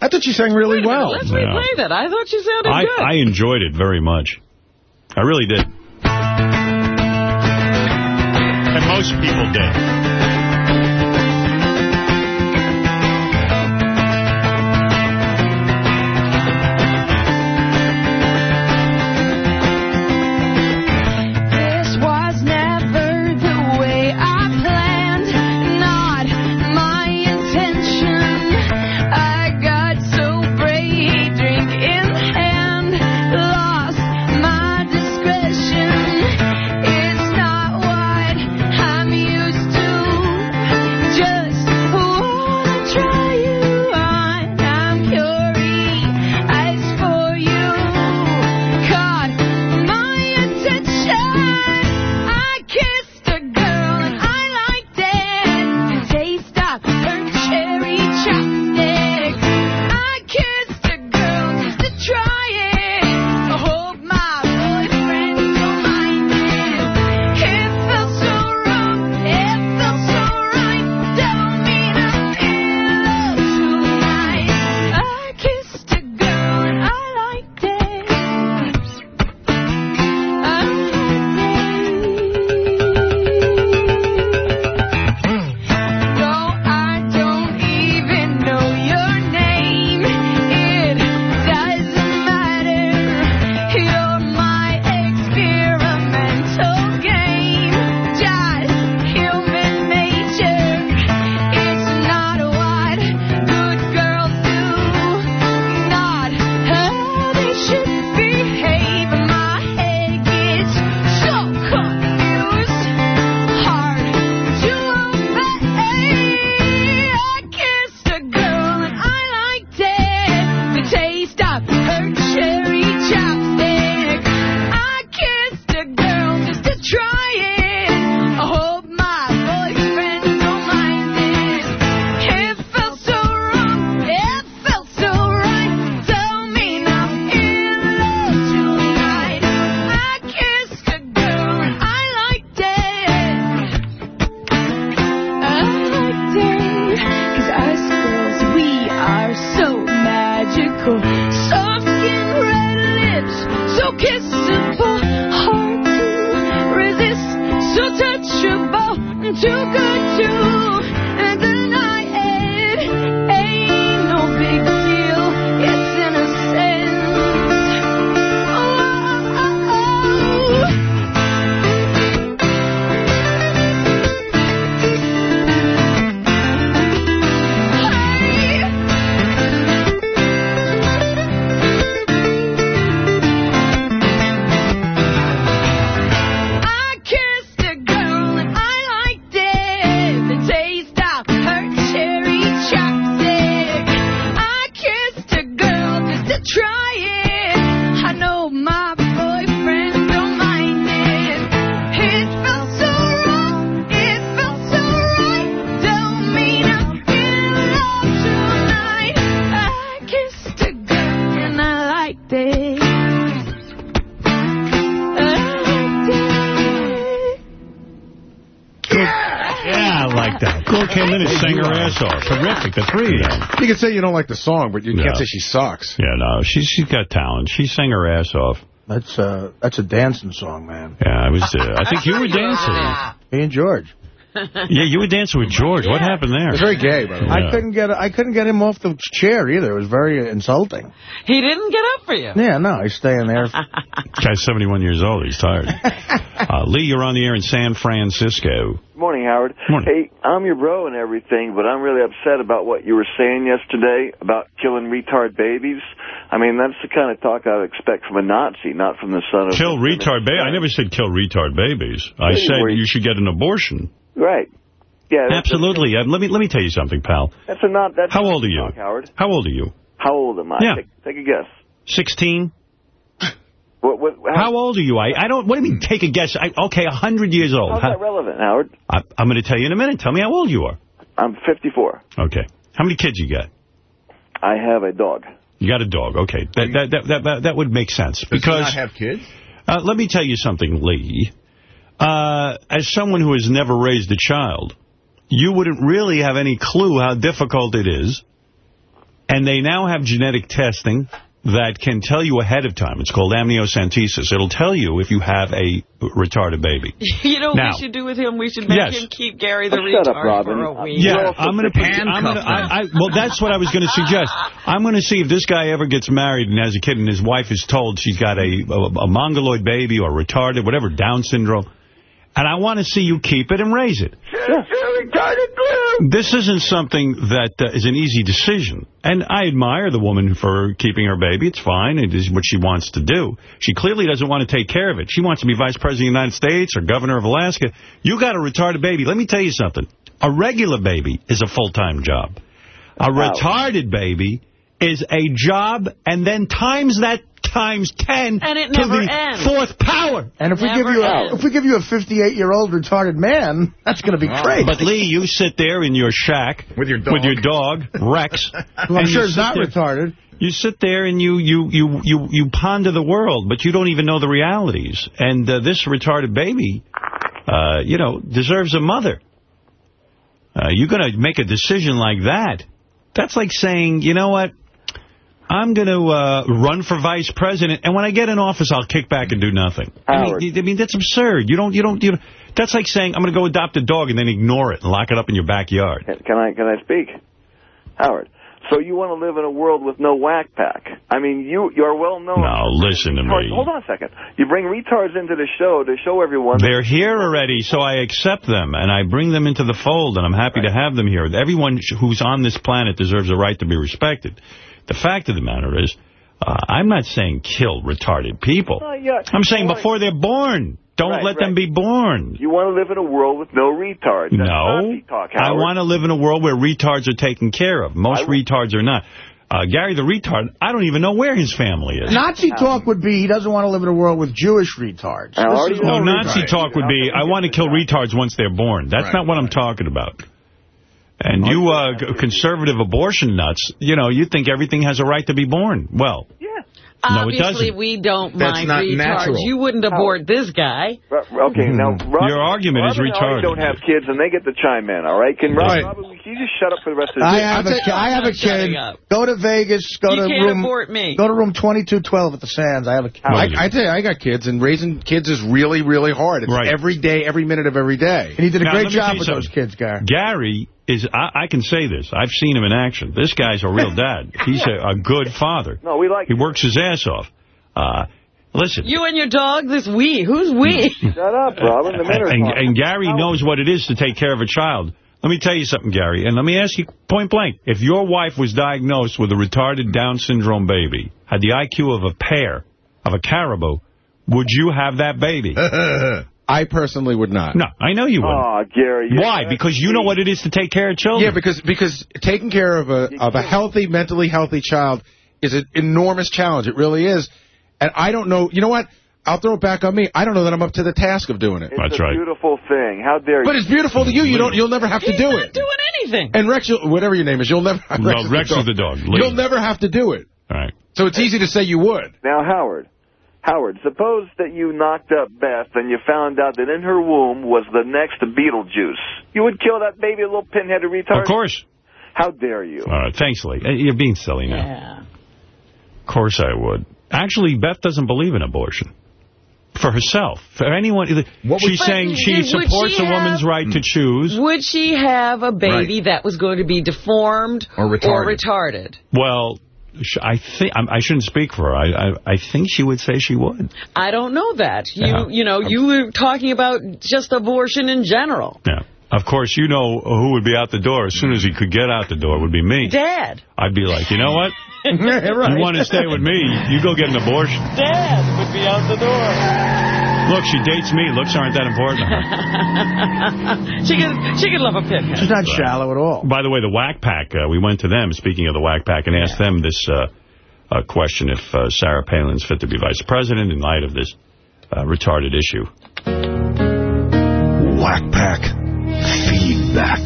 I thought she sang really well. Let's Yeah. replay that. I thought she sounded I, good. I enjoyed it very much. I really did. Most people did. You can say you don't like the song, but you No. can't say she sucks. Yeah, no, she's she's got talent. She sang her ass off. That's uh, that's a dancing song, man. Yeah, I was. Uh, I think you were dancing. Me and George. Yeah, you were dancing with George. What happened there? It's very gay, by the way. I couldn't get I couldn't get him off the chair either. It was very insulting. He didn't get up for you. Yeah, no, he's staying there. [LAUGHS] Guy's 71 years old. He's tired. [LAUGHS] Uh, Lee, you're on the air in San Francisco. Morning, Howard. Morning. Hey, I'm your bro and everything, but I'm really upset about what you were saying yesterday about killing retard babies. I mean, that's the kind of talk I would expect from a Nazi, not from the son of... Kill retard babies. I never said kill retard babies. I Hey, said you- you should get an abortion. Right. Yeah. Absolutely. Uh, let me let me tell you something, pal. That's a not... That's How old are you? Talk, Howard. How old are you? How old am I? Yeah. Take, take a guess. 16? What, what, how, How old are you? I, I don't. What do you mean? Take a guess. I, okay, 100 years old. how's that relevant, Howard? I, I'm going to tell you in a minute. Tell me how old you are. I'm 54. Okay. How many kids you got? I have a dog. You got a dog. Okay. That that that that, that, that would make sense Does he because not have kids? Uh, let me tell you something, Lee. Uh, as someone who has never raised a child, you wouldn't really have any clue how difficult it is. And they now have genetic testing that can tell you ahead of time. It's called amniocentesis. It'll tell you if you have a retarded baby. [LAUGHS] You know what Now- we should do with him? We should make Yes. him keep Gary the Oh, shut up, retard for a week. Yeah, I'm going to put. I'm gonna, I, I, well, that's what I was going to suggest. I'm going to see if this guy ever gets married and has a kid, and his wife is told she's got a a, a mongoloid baby or retarded, whatever, Down syndrome. And I want to see you keep it and raise it. This isn't something that uh, is an easy decision. And I admire the woman for keeping her baby. It's fine. It is what she wants to do. She clearly doesn't want to take care of it. She wants to be vice president of the United States or governor of Alaska. You got a retarded baby. Let me tell you something. A regular baby is a full-time job. A retarded baby is a job, and then times that times 10 And it to never the ends. fourth power. And if we Never give you a, if we give you a 58-year-old retarded man, that's going to be crazy. But Lee, you sit there in your shack With your dog. with your dog Rex. [LAUGHS] Who I'm sure you is not there- retarded. You sit there and you you you you you ponder the world, but you don't even know the realities. And uh, this retarded baby, uh, you know, deserves a mother. Uh, you're going to make a decision like that. That's like saying, you know what? I'm going to uh, run for vice president, and when I get in office, I'll kick back and do nothing. I Howard. mean, I mean, that's absurd. You don't, you don't, you. Don't, that's like saying I'm going to go adopt a dog and then ignore it and lock it up in your backyard. Can, I can I speak, Howard? So you want to live in a world with no whack pack? I mean, you you're well known. Now listen to me. Hold on a second. You bring retards into the show to show everyone. They're here already, so I accept them, and I bring them into the fold, and I'm happy to have them here. Everyone who's on this planet deserves a right to be respected. The fact of the matter is, uh, I'm not saying kill retarded people. Uh, yeah, I'm saying you wanna- before they're born. Don't Right, let them be born. You want to live in a world with no retards. That's No. Talk, I want to live in a world where retards are taken care of. Most retards are not. Uh, Gary the retard, I don't even know where his family is. Nazi talk would be he doesn't want to live in a world with Jewish retards. No, Nazi retard. talk would be, I want to kill retards once they're born. That's Right, not what I'm talking about. And you uh, conservative abortion nuts, you know, you think everything has a right to be born. Well, No, it Obviously, doesn't. we don't That's mind not retards. natural. You wouldn't abort this guy. Okay, now Robin, Hmm. Your argument is Robin and Artie retarded. don't have kids, and they get to chime in. All right? Can Robin, Right. Robin can you just shut up for the rest of the I day? have, a, ki- I have a I'm not kid. up. Go to Vegas. Go You to can't room. abort me. Go to room 2212 at the Sands. I have a kid. I, I tell you, I got kids, and raising kids is really, really hard. It's Right. every day, every minute of every day. And he did a Now, great let me tell job with those kids, Gary. Gary is, I, I can say this. I've seen him in action. This guy's a real [LAUGHS] dad. He's a, a good father. No, we like He works his ass off. Uh, listen. You and your dog, this we. Who's we? [LAUGHS] Shut up, Robin. The men are and, and Gary knows what it is to take care of a child. Let me tell you something, Gary, and let me ask you point blank. If your wife was diagnosed with a retarded Down syndrome baby, had the IQ of a pear, of a caribou, would you have that baby? [LAUGHS] I personally would not. No, I know you wouldn't. Oh, Gary. you're- Why? Because you know what it is to take care of children. Yeah, because because taking care of a of a healthy, mentally healthy child is an enormous challenge. It really is. And I don't know. You know what? I'll throw it back on me. I don't know that I'm up to the task of doing it. It's That's a right. beautiful thing. How dare you? But it's beautiful to you. You don't. You'll never have to He's do not it. doing anything. And Rex, you'll, whatever your name is, you'll never. No, Rex is the dog. Lee. You'll never have to do it. All right. So it's easy to say you would. Now, Howard. Howard, suppose that you knocked up Beth and you found out that in her womb was the next Beetlejuice. You would kill that baby a little pinheaded retard? Of course. How dare you? All right. Thanks, Lee. Uh, You're being silly now. Yeah. Of course I would. Actually, Beth doesn't believe in abortion. For herself. For anyone. she's saying she supports she a woman's have- right to choose. Would she have a baby that was going to be deformed Or retarded. retarded? Well, sh- I think I'm- shouldn't speak for her. I, I I think she would say she would. I don't know that. You Yeah. you know, you were talking about just abortion in general. Yeah. Of course, you know who would be out the door as soon as he could get out the door would be me. Dad. I'd be like, you know what? [LAUGHS] right. You want to stay with me? You go get an abortion. Dad would be out the door. Look, she dates me. Looks aren't that important to her. [LAUGHS] she could she could love a pinhead. She's not shallow at all. By the way, the Whack Pack, uh, we went to them, speaking of the Whack Pack, and asked them this uh, uh, question if uh, Sarah Palin's fit to be vice president in light of this uh, retarded issue. Whack Pack. Feedback.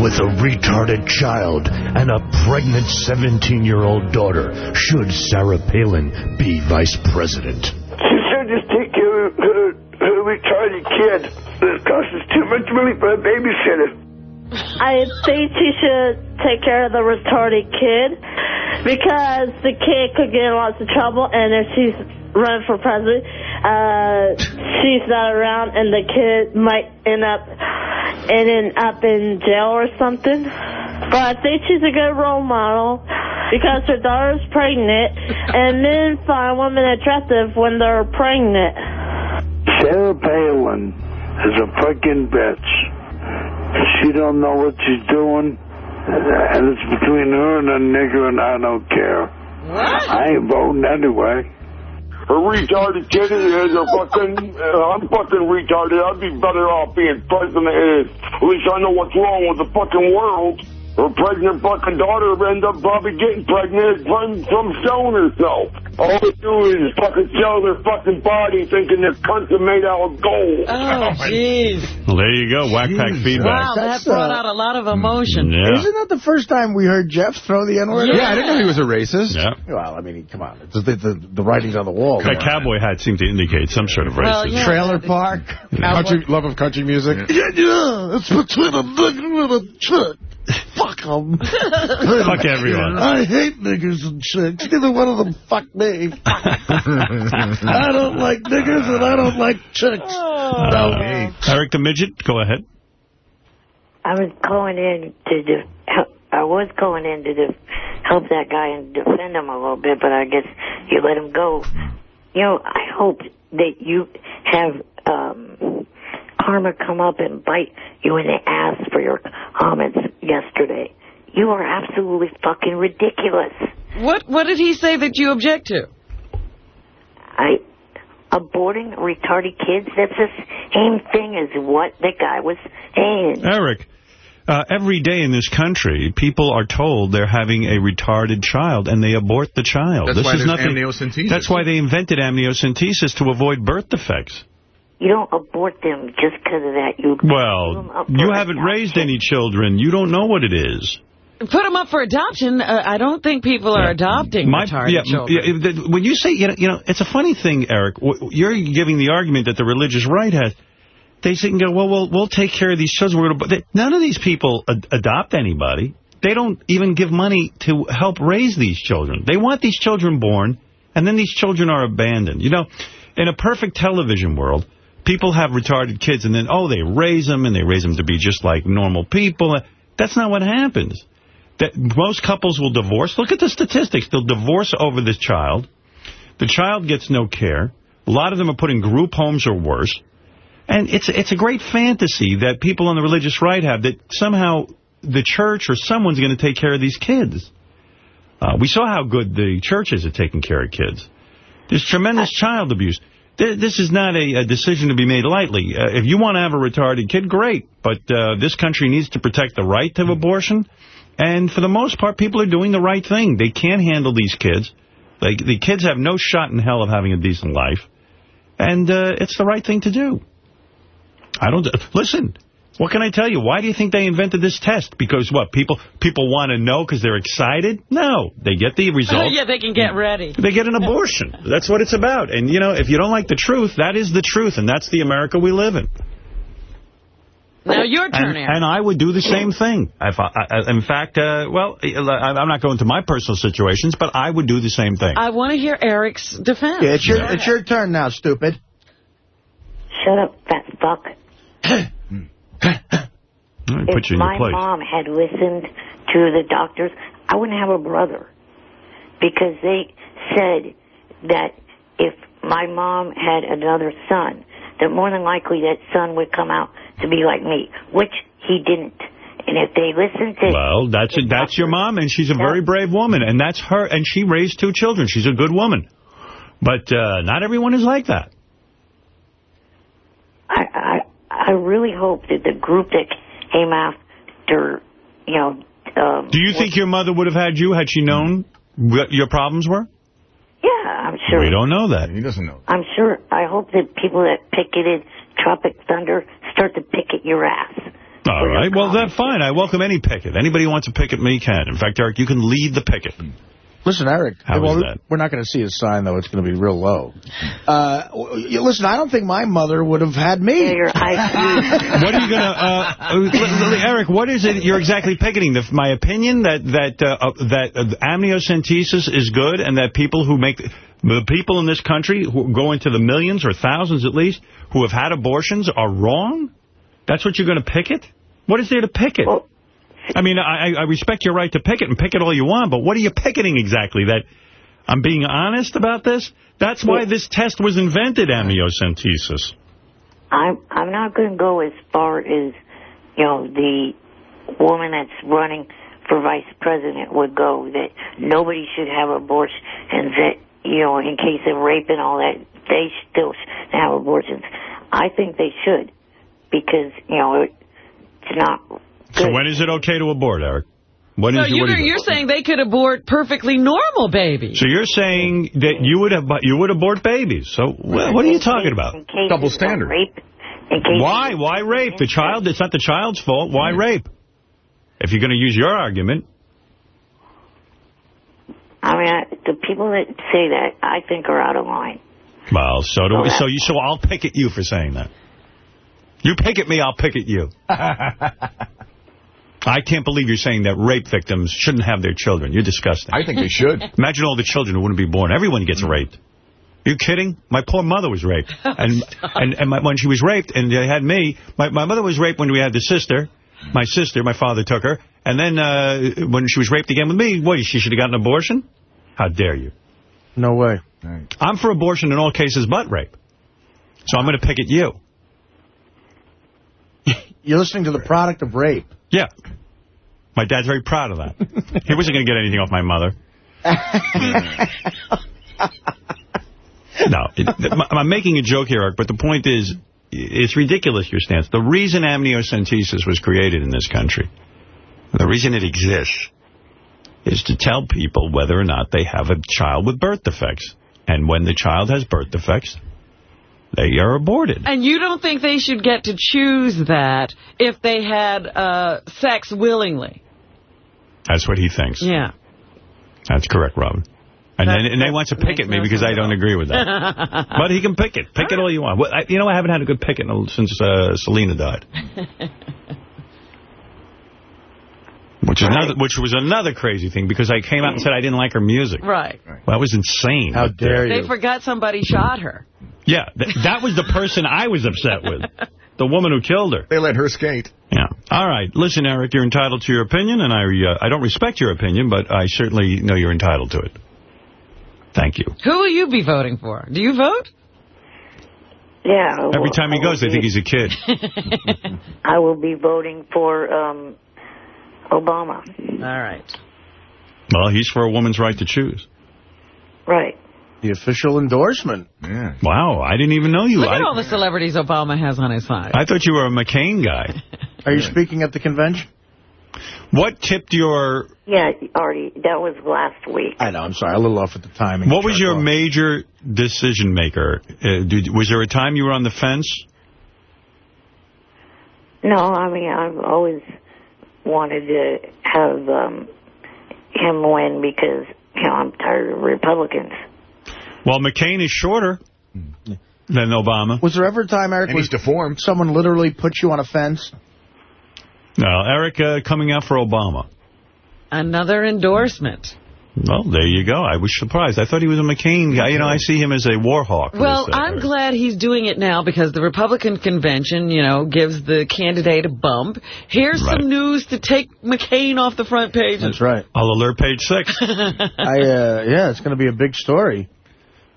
With a retarded child and a pregnant 17-year-old daughter, should Sarah Palin be vice president? Can't just take care of her, her retarded kid. It costs us too much money for a babysitter. I think she should take care of the retarded kid because the kid could get in lots of trouble, and if she's running for president, uh, she's not around, and the kid might end up ending up in jail or something. But I think she's a good role model because her daughter's pregnant, and men find women attractive when they're pregnant. Sarah Palin is a fucking bitch. She don't know what she's doing, and it's between her and a nigger, and I don't care. I ain't voting anyway. A retarded kid is a fucking. Uh, I'm fucking retarded. I'd be better off being president. At least I know what's wrong with the fucking world. Her pregnant fucking daughter end up probably getting pregnant from, from showing herself. All they do is fucking sell their fucking body thinking their cunts are made out of gold. Oh, [LAUGHS] jeez. Well, there you go. Whack pack feedback. Wow, that That's, brought uh, out a lot of emotion. Yeah. Isn't that the first time we heard Jeff throw the N-word? Yeah, I didn't know he was a racist. Yeah. Well, I mean, come on. It's the, the, the writing's on the wall. That cowboy hat seemed to indicate some sort of Well, racism. yeah. Trailer park. Country, love of country music. Yeah, yeah, it's between a nigger and a chick. [LAUGHS] Fuck them. Fuck [LAUGHS] everyone. I hate niggers and chicks. Neither one of them fuck me. [LAUGHS] I don't like niggers and I don't like chicks. Uh, Eric the Midget, go ahead. I was calling in to de- help, I was calling in to de- help that guy and defend him a little bit, but I guess you let him go. You know, I hope that you have um, karma come up and bite you in the ass for your comments yesterday. You are absolutely fucking ridiculous. What What did he say that you object to? I aborting retarded kids. That's the same thing as what the guy was saying. Eric, uh, every day in this country, people are told they're having a retarded child, and they abort the child. That's this why is nothing. amniocentesis. That's why they invented amniocentesis to avoid birth defects. You don't abort them just because of that. You Well, you haven't adoption. raised any children. You don't know what it is. Put them up for adoption. Uh, I don't think people are adopting My, retarded yeah, children. yeah, the- when you say, you know, you know, it's a funny thing, Eric. You're giving the argument that the religious right has. They sit and go, well, we'll, we'll take care of these children. We're gonna, they, none of these people ad adopt anybody. They don't even give money to help raise these children. They want these children born, and then these children are abandoned. You know, in a perfect television world, people have retarded kids, and then, oh, they raise them, and they raise them to be just like normal people. That's not what happens that most couples will divorce. Look at the statistics. They'll divorce over this child. The child gets no care. A lot of them are put in group homes or worse. And it's it's a great fantasy that people on the religious right have that somehow the church or someone's going to take care of these kids. Uh, we saw how good the church is at taking care of kids. There's tremendous child abuse. Th this is not a, a decision to be made lightly. Uh, if you want to have a retarded kid, great. But uh, this country needs to protect the right to abortion. And for the most part, people are doing the right thing. They can't handle these kids. The kids have no shot in hell of having a decent life. And uh, it's the right thing to do. I don't... Listen, what can I tell you? Why do you think they invented this test? Because, what, people people want to know because they're excited? No. They get the result. Oh, [LAUGHS] yeah, they can get ready. They get an abortion. [LAUGHS] That's what it's about. And, you know, if you don't like the truth, that is the truth, and that's the America we live in. Now your turn, And, Aaron. and I would do the same thing. If I, I, in fact, uh, well, I- I'm not going to my personal situations, but I would do the same thing. I want to hear Eric's defense. Yeah, it's your, it's your turn now, stupid. Shut up, fat fuck. [CLEARS THROAT] All right, put if my place. mom had listened to the doctors, I wouldn't have a brother. Because they said that if my mom had another son, that more than likely that son would come out to be like me, which he didn't. And if they listened to... Well, that's that's your mom, and she's a very brave woman, and that's her, and she raised two children. She's a good woman. But uh, not everyone is like that. I, I, I really hope that the group that came after, you know... Um, Do you think your mother would have had you had she known what your problems were? Yeah, I'm sure. We don't know that. He doesn't know. I'm sure. I hope that people that picketed Tropic Thunder start to picket your ass. All right. Well, that's fine. I welcome any picket. Anybody who wants to picket me can. In fact, Eric, you can lead the picket. Listen, Eric. How well, is that? We're not going to see his sign, though. It's going to be real low. Uh, listen, I don't think my mother would have had me. What are you going to, uh, uh, [LAUGHS] Eric, what is it you're exactly picketing? The, my opinion that that uh, uh, that uh, amniocentesis is good and that people who make, the people in this country who go into the millions or thousands at least, who have had abortions are wrong? That's what you're going to picket? What is there to picket? I mean, I, I respect your right to picket and picket all you want, but what are you picketing exactly? That I'm being honest about this? That's why this test was invented, amniocentesis. I'm I'm not going to go as far as you know the woman that's running for vice president would go that nobody should have abortion and that you know in case of rape and all that they still have abortions. I think they should because you know it's not So when is it okay to abort, Eric? When So is you're, you're saying they could abort perfectly normal babies. So you're saying that you would have you would abort babies. So wh- what are you talking about? Double standard. Rape. Why? Why rape? The child, it's not the child's fault. Why hmm. rape? If you're going to use your argument. I mean, I, the people that say that I think are out of line. Well, so do we, so you so I'll pick at you for saying that. You pick at me, I'll pick at you. [LAUGHS] I can't believe you're saying that rape victims shouldn't have their children. You're disgusting. I think they should. Imagine all the children who wouldn't be born. Everyone gets raped. you kidding? My poor mother was raped. [LAUGHS] And and, and my, when she was raped and they had me, my, my mother was raped when we had the sister. My sister, my father took her. And then uh, when she was raped again with me, what, she should have gotten an abortion? How dare you? No way. I'm for abortion in all cases but rape. So I'm going to pick at you. You're listening to the product of rape. Yeah. My dad's very proud of that. he wasn't going to get anything off my mother. [LAUGHS] No, it, I'm making a joke here, Eric, but the point is, it's ridiculous, your stance. The reason amniocentesis was created in this country, the reason it exists, is to tell people whether or not they have a child with birth defects. And when the child has birth defects, they are aborted. And you don't think they should get to choose that if they had uh, sex willingly? That's what he thinks. Yeah. That's correct, Robin. And then and they want to pick at me because I don't agree with that. [LAUGHS] But he can pick it. Pick it all you want. Well, I, you know, I haven't had a good pick it since uh, Selena died. [LAUGHS] Which is another, which was another crazy thing because I came out and said I didn't like her music. Right. Well, that was insane. How dare They forgot somebody shot her. Yeah, th that was the person I was upset with. [LAUGHS] The woman who killed her. They let her skate. Yeah. All right. Listen, Eric, you're entitled to your opinion, and I uh, I don't respect your opinion, but I certainly know you're entitled to it. Thank you. Who will you be voting for? Do you vote? Yeah. Every will- time he I will goes, they think he's a kid. [LAUGHS] I will be voting for um, Obama. All right. Well, he's for a woman's right to choose. Right. The official endorsement. Yeah. Wow, I didn't even know you. Look I, at all the celebrities Obama has on his side. I thought you were a McCain guy. [LAUGHS] Are you speaking at the convention? What tipped your... Yeah, already. That was last week. I know. I'm sorry. A little off at the timing. What was your major decision maker? Uh, did, was there a time you were on the fence? No, I mean, I've always wanted to have um, him win because, you know, I'm tired of Republicans. Well, McCain is shorter than Obama. Was there ever a time, Eric, And he's deformed. someone literally put you on a fence? No, Eric uh, coming out for Obama. Another endorsement. Well, there you go. I was surprised. I thought he was a McCain guy. You know, I see him as a war hawk. Well, this, uh, I'm glad he's doing it now because the Republican convention, you know, gives the candidate a bump. Here's Right. some news to take McCain off the front page. That's right. I'll alert page six. [LAUGHS] I uh, Yeah, it's going to be a big story.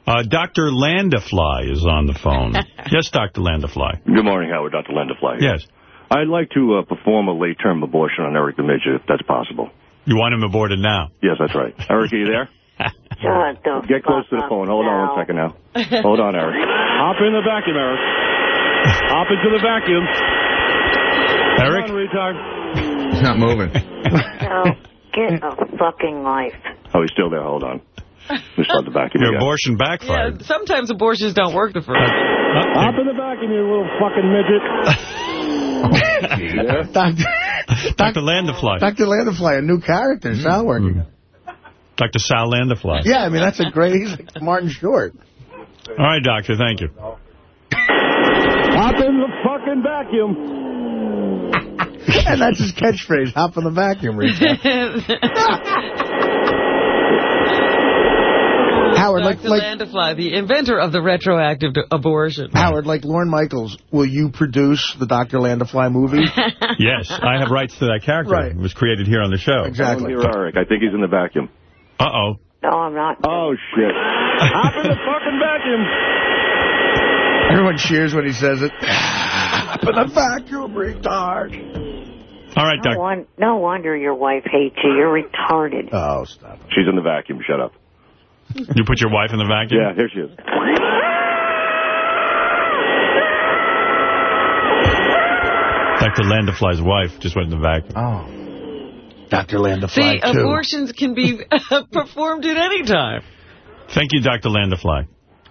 Uh, Dr. Landafly is on the phone. [LAUGHS] yes, Dr. Landafly. Good morning, Howard. Dr. Landafly. Yes. I'd like to uh, perform a late-term abortion on Eric the Midget, if that's possible. You want him aborted now? Yes, that's right. Eric, are you there? [LAUGHS] Shut the Get close to the phone. up Hold on now. one second now. [LAUGHS] Hold on, Eric. Hop in the vacuum, Eric. Hop into the vacuum. Eric? Come on, retard. He's not moving. [LAUGHS] Now, get a fucking life. Oh, he's still there. Hold on. We me start the vacuum Your again. abortion Yeah, sometimes abortions don't work the first. Uh, uh, Hop in the vacuum, you little fucking midget. You there? Dr. Dr. Landafly. Dr. Landafly, a new character. It's not working. Dr. Sal Landefly. Yeah, I mean, that's a great... He's like Martin Short. All right, doctor, thank you. Hop in the fucking vacuum. [LAUGHS] and that's his catchphrase, hop in the vacuum, Rita. [LAUGHS] Howard, like, Dr. like Landefly, the inventor of the retroactive abortion. Howard, like Lorne Michaels, will you produce the Dr. Landefly movie? [LAUGHS] Yes, I have rights to that character. Right. It was created here on the show. Exactly. Here, Eric. I think he's in the vacuum. Uh-oh. No, I'm not. Oh, shit. Hop in the fucking vacuum. Everyone cheers when he says it. Hop in the vacuum, retard. All right, No, Doc. won- no wonder your wife hates you. You're retarded. Oh, stop. She's in the vacuum. Shut up. You put your wife in the vacuum? Yeah, here she is. Dr. Landefly's wife just went in the vacuum. Oh. Dr. Landefly, See, too. abortions can be [LAUGHS] [LAUGHS] performed at any time. Thank you, Dr. Landefly.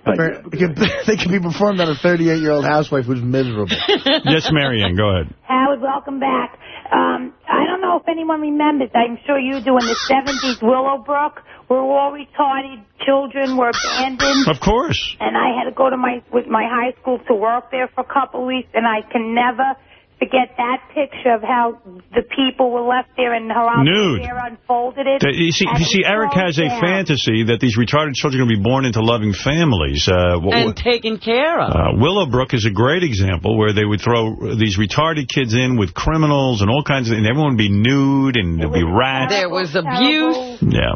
They can, they can be performed on a 38-year-old housewife who's miserable. [LAUGHS] yes, Marianne, go ahead. Howard, welcome back. Um, I don't know if anyone remembers. I'm sure you do. In the 70s, Willowbrook, where all retarded children were abandoned. Of course. And I had to go to my with my high school to work there for a couple of weeks, and I can never forget that picture of how the people were left there and how Nude. there unfolded it. That- You see, you see, Eric broke has a fantasy that these retarded children are going to be born into loving families. Uh, And taken care of. Uh, Willowbrook is a great example where they would throw these retarded kids in with criminals and all kinds of, and everyone would be nude and there'd be rats. There was abuse. Yeah.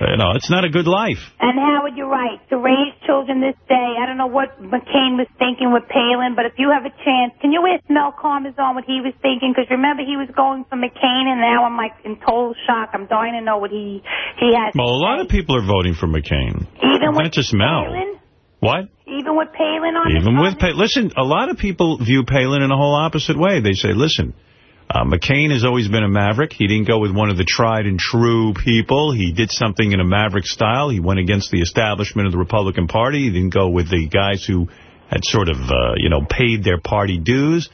You know, it's not a good life. And Howard, you're right. To raise children this day, I don't know what McCain was thinking with Palin, but if you have a chance, can you ask Mel Karmazin what he was thinking? Because remember, he was going for McCain, and now I'm like in total shock. I'm dying to know what he he has. Well, a lot of people are voting for McCain. Even Not with just Mel. Palin, What? even with Palin on Even with Palin. Listen, a lot of people view Palin in a whole opposite way. They say, listen, uh, McCain has always been a maverick. He didn't go with one of the tried and true people. He did something in a maverick style. He went against the establishment of the Republican Party. He didn't go with the guys who had sort of, uh, you know, paid their party dues.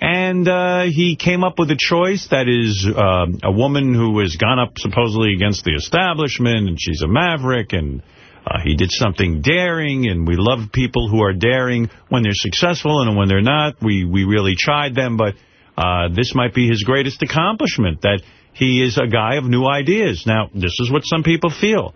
And uh, he came up with a choice that is um, a woman who has gone up supposedly against the establishment, and she's a maverick, and uh, he did something daring, and we love people who are daring when they're successful, and when they're not, we, we really chide them. But uh, this might be his greatest accomplishment, that he is a guy of new ideas. Now, this is what some people feel.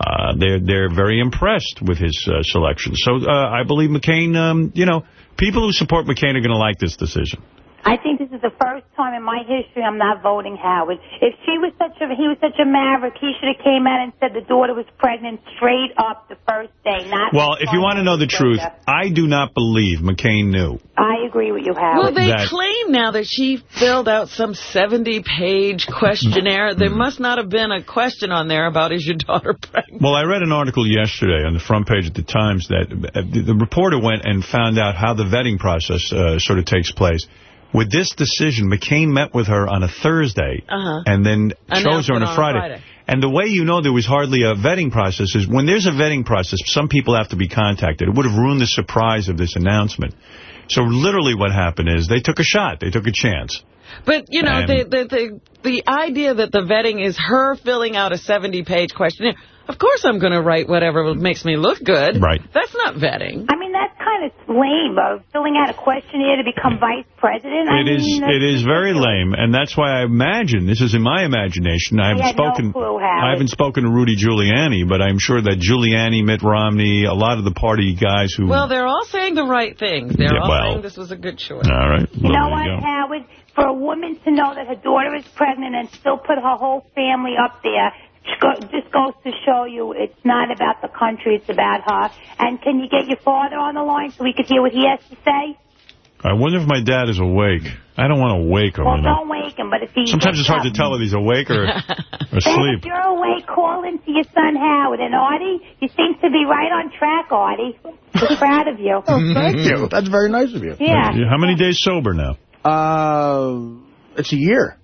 Uh, they're they're very impressed with his uh, selection. So uh, I believe McCain, um, you know, people who support McCain are going to like this decision. I think this is the first time in my history I'm not voting Howard. If she was such a, he was such a maverick, he should have came out and said the daughter was pregnant straight up the first day. Not Well, if you want to know the truth, I do not believe McCain knew. I agree with you, Howard. Well, they That- claim now that she filled out some 70-page questionnaire. There must not have been a question on there about, is your daughter [LAUGHS] pregnant? Well, I read an article yesterday on the front page of the Times that uh, the the reporter went and found out how the vetting process uh, sort of takes place. With this decision, McCain met with her on a Thursday Uh-huh. and then Announced chose her on a Friday. Friday. And the way you know there was hardly a vetting process is when there's a vetting process, some people have to be contacted. It would have ruined the surprise of this announcement. So literally what happened is they took a shot. They took a chance. But, you know, And- the, the, the, the idea that the vetting is her filling out a 70-page questionnaire, of course I'm going to write whatever makes me look good. Right. That's not vetting. I mean, that's kind of lame, of filling out a questionnaire to become vice president. I It is mean, that's it is very lame, and that's why I imagine, this is in my imagination, I haven't had no spoken clue, Howard. I haven't spoken to Rudy Giuliani, but I'm sure that Giuliani, Mitt Romney, a lot of the party guys who... Well, they're all saying the right things. They're Yeah, all well. saying this was a good choice. all right. You know there what, you go. Howard? For a woman to know that her daughter is pregnant and still put her whole family up there just goes to show you it's not about the country, it's about her. And can you get your father on the line so we could hear what he has to say? I wonder if my dad is awake. I don't want to wake him. Well, you know. don't wake him, but if he... Sometimes it's hard to tell if he's awake or [LAUGHS] Ben, asleep. if you're awake, call in to your son Howard. And Artie, you seem to be right on track, Artie. We're proud of you. [LAUGHS] Oh, thank you. That's very nice of you. Yeah. How many days sober now? Uh, it's a year.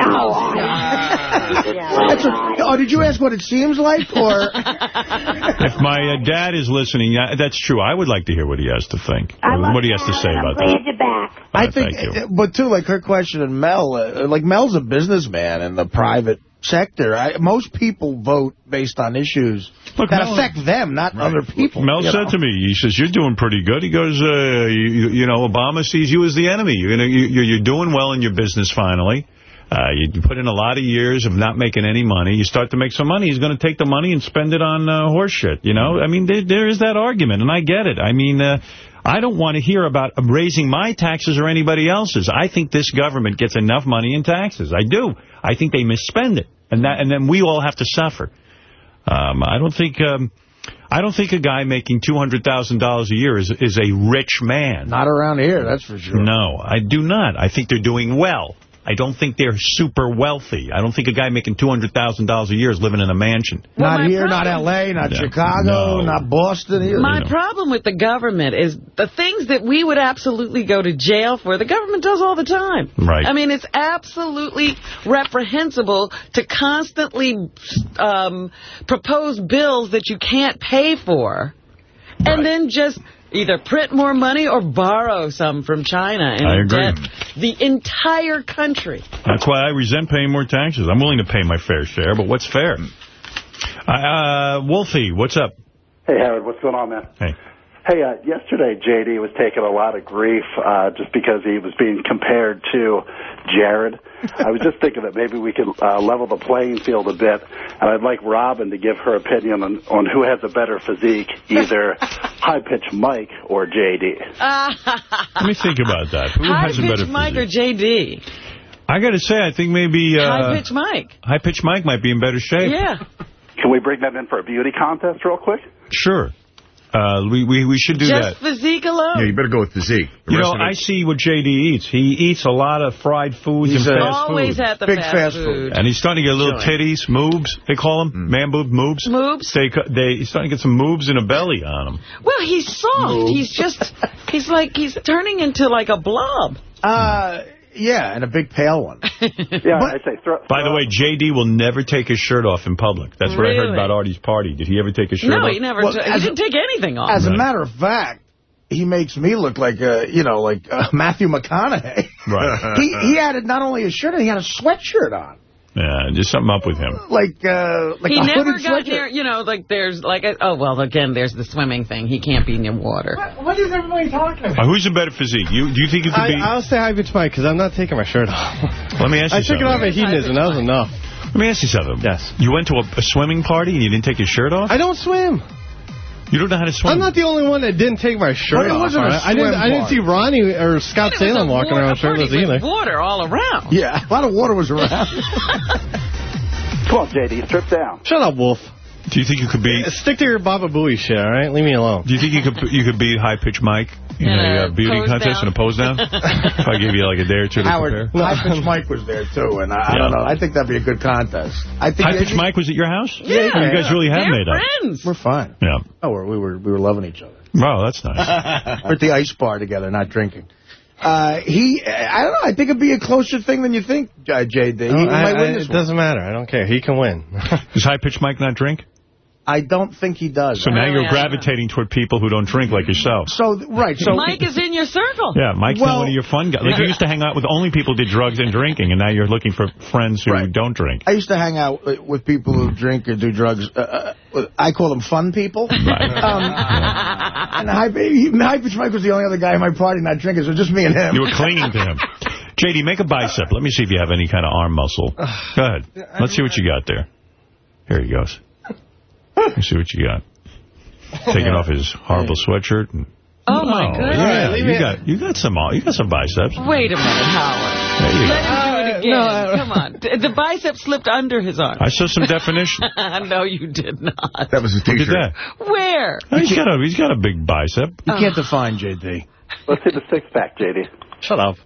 Oh, Artie. That's a- oh, did you ask what it seems like, or? If my uh, dad is listening, uh, that's true. I would like to hear what he has to think, what he has to say I'm about glad this. you're back. I Uh, think, thank you. but too, like her question and Mel, uh, like Mel's a businessman in the private sector. I, most people vote based on issues Look, that Mel- affect them, not other people. Mel said know. to me, he says, you're doing pretty good. He goes, uh, you, you know, Obama sees you as the enemy. You're, gonna, you, you're you're doing well in your business finally. Uh, you put in a lot of years of not making any money. You start to make some money. He's going to take the money and spend it on uh, horse shit, you know? I mean, there, there is that argument, and I get it. I mean, uh, I don't want to hear about raising my taxes or anybody else's. I think this government gets enough money in taxes. I do. I think they misspend it, and that, and then we all have to suffer. Um, I don't think... Um, I don't think a guy making $200,000 a year is is a rich man. Not around here, that's for sure. No, I do not. I think they're doing well. I don't think they're super wealthy. I don't think a guy making $200,000 a year is living in a mansion. not my here, not L.A., not No. Chicago, No. not Boston. Either. My problem with the government is the things that we would absolutely go to jail for, the government does all the time. Right. I mean, it's absolutely reprehensible to constantly um, propose bills that you can't pay for and then just either print more money or borrow some from China and I agree. debt the entire country. That's why I resent paying more taxes. I'm willing to pay my fair share, but what's fair? Uh, Wolfie, what's up? Hey, Howard, what's going on, man? Hey. Hey, uh, yesterday JD was taking a lot of grief uh, just because he was being compared to Jared. [LAUGHS] I was just thinking that maybe we could uh, level the playing field a bit, and I'd like Robin to give her opinion on, on who has a better physique, either [LAUGHS] High Pitch Mike or JD. [LAUGHS] Let me think about that. Who High has a better pitch Mike or? JD? I got to say, I think maybe uh, High pitch Mike. High Pitch Mike might be in better shape. Yeah. Can we bring that in for a beauty contest real quick? Sure. Uh, we, we we should do Just that. physique alone. Yeah, you better go with physique. The You know, I see what J.D. eats. He eats a lot of fried foods He's and a- fast Always food. at the Big fast, fast food. food. And he's starting to get little Joint. titties, moobs, they call them. Mm. Man boob, moobs. Moobs? They, they, he's starting to get some moobs and a belly on him. Well, he's soft. He's just, he's like, he's turning into like a blob. Uh, yeah, and a big pale one. [LAUGHS] Yeah, I say throw. By the way, J.D. will never take his shirt off in public. That's what I heard about Artie's party. Did he ever take his shirt No, off? he never, Well, he as a- didn't take anything off. As a matter of fact, he makes me look like, uh, you know, like uh, Matthew McConaughey. Right. [LAUGHS] he he had not only a shirt, he had a sweatshirt on. Yeah, just something up with him. Like, uh, like he never got sweatshirt. near, you know, like there's like, a, oh, well, again, there's the swimming thing. He can't be near water. What is everybody talking Uh, who's a better physique? You Do you think you could I, be... I'll say high pitch Mike because I'm not taking my shirt off. Let me ask you I took it off at hedonism. That was enough. Let me ask you something. Yes. You went to a, a swimming party and you didn't take your shirt off? I don't swim. You don't know how to swim? I'm not the only one that didn't take my shirt But it off. wasn't a all right? I didn't. I didn't see Ronnie or Scott Salem walking water around party shirtless with either. water all around. Yeah, a lot of water was around. [LAUGHS] Come on, JD, strip down. Shut up, Wolf. Do you think you could beat... Stick to your Baba Booey shit, all right? Leave me alone. Do you think you could you could beat High Pitch Mike in In a, a uh, beauty contest down? and a pose down? [LAUGHS] if I give you like a day or two to Howard, prepare. High Pitch Mike was there, too, and I, I don't know. I think that'd be a good contest. I think High Pitch Mike was at your house? Yeah. You guys really have They're made up. friends. We're fine. Yeah. Oh, we're, we were we were loving each other. Wow, that's nice. [LAUGHS] we're at the ice bar together, not drinking. Uh, he, I don't know. I think it'd be a closer thing than you think, uh, JD. He, No, he I- might I- win this it one. doesn't matter. I don't care. He can win. [LAUGHS] Does High Pitch Mike not drink? I don't think he does. So now Oh, you're gravitating toward people who don't drink like yourself. So right. So Mike is in your circle. Yeah, Mike's Well- not one of your fun guys. Like you used to hang out with only people who did drugs and drinking, and now you're looking for friends who Right. don't drink. I used to hang out with- with people who drink or do drugs. Uh, uh, I call them fun people. Right. [LAUGHS] Um, [LAUGHS] and High, High Mike was the only other guy in my party not drinking, so just me and him. You were clinging to him. [LAUGHS] JD, make a bicep. Let me see if you have any kind of arm muscle. Go ahead. Let's see what you got there. Here he goes. Let's see what you got. Taking off his horrible sweatshirt. And, Oh, my goodness. Yeah, leave you me- got, you got some you got some biceps. Wait a minute, Howard. There you Let go. him do it again. no, uh, Come on. [LAUGHS] The bicep slipped under his arm. I saw some definition. [LAUGHS] no, you did not. That was his at t-shirt. that. Where? Oh, He's got a he's got a big bicep. You can't define JD. Let's see the six-pack, JD. Shut up.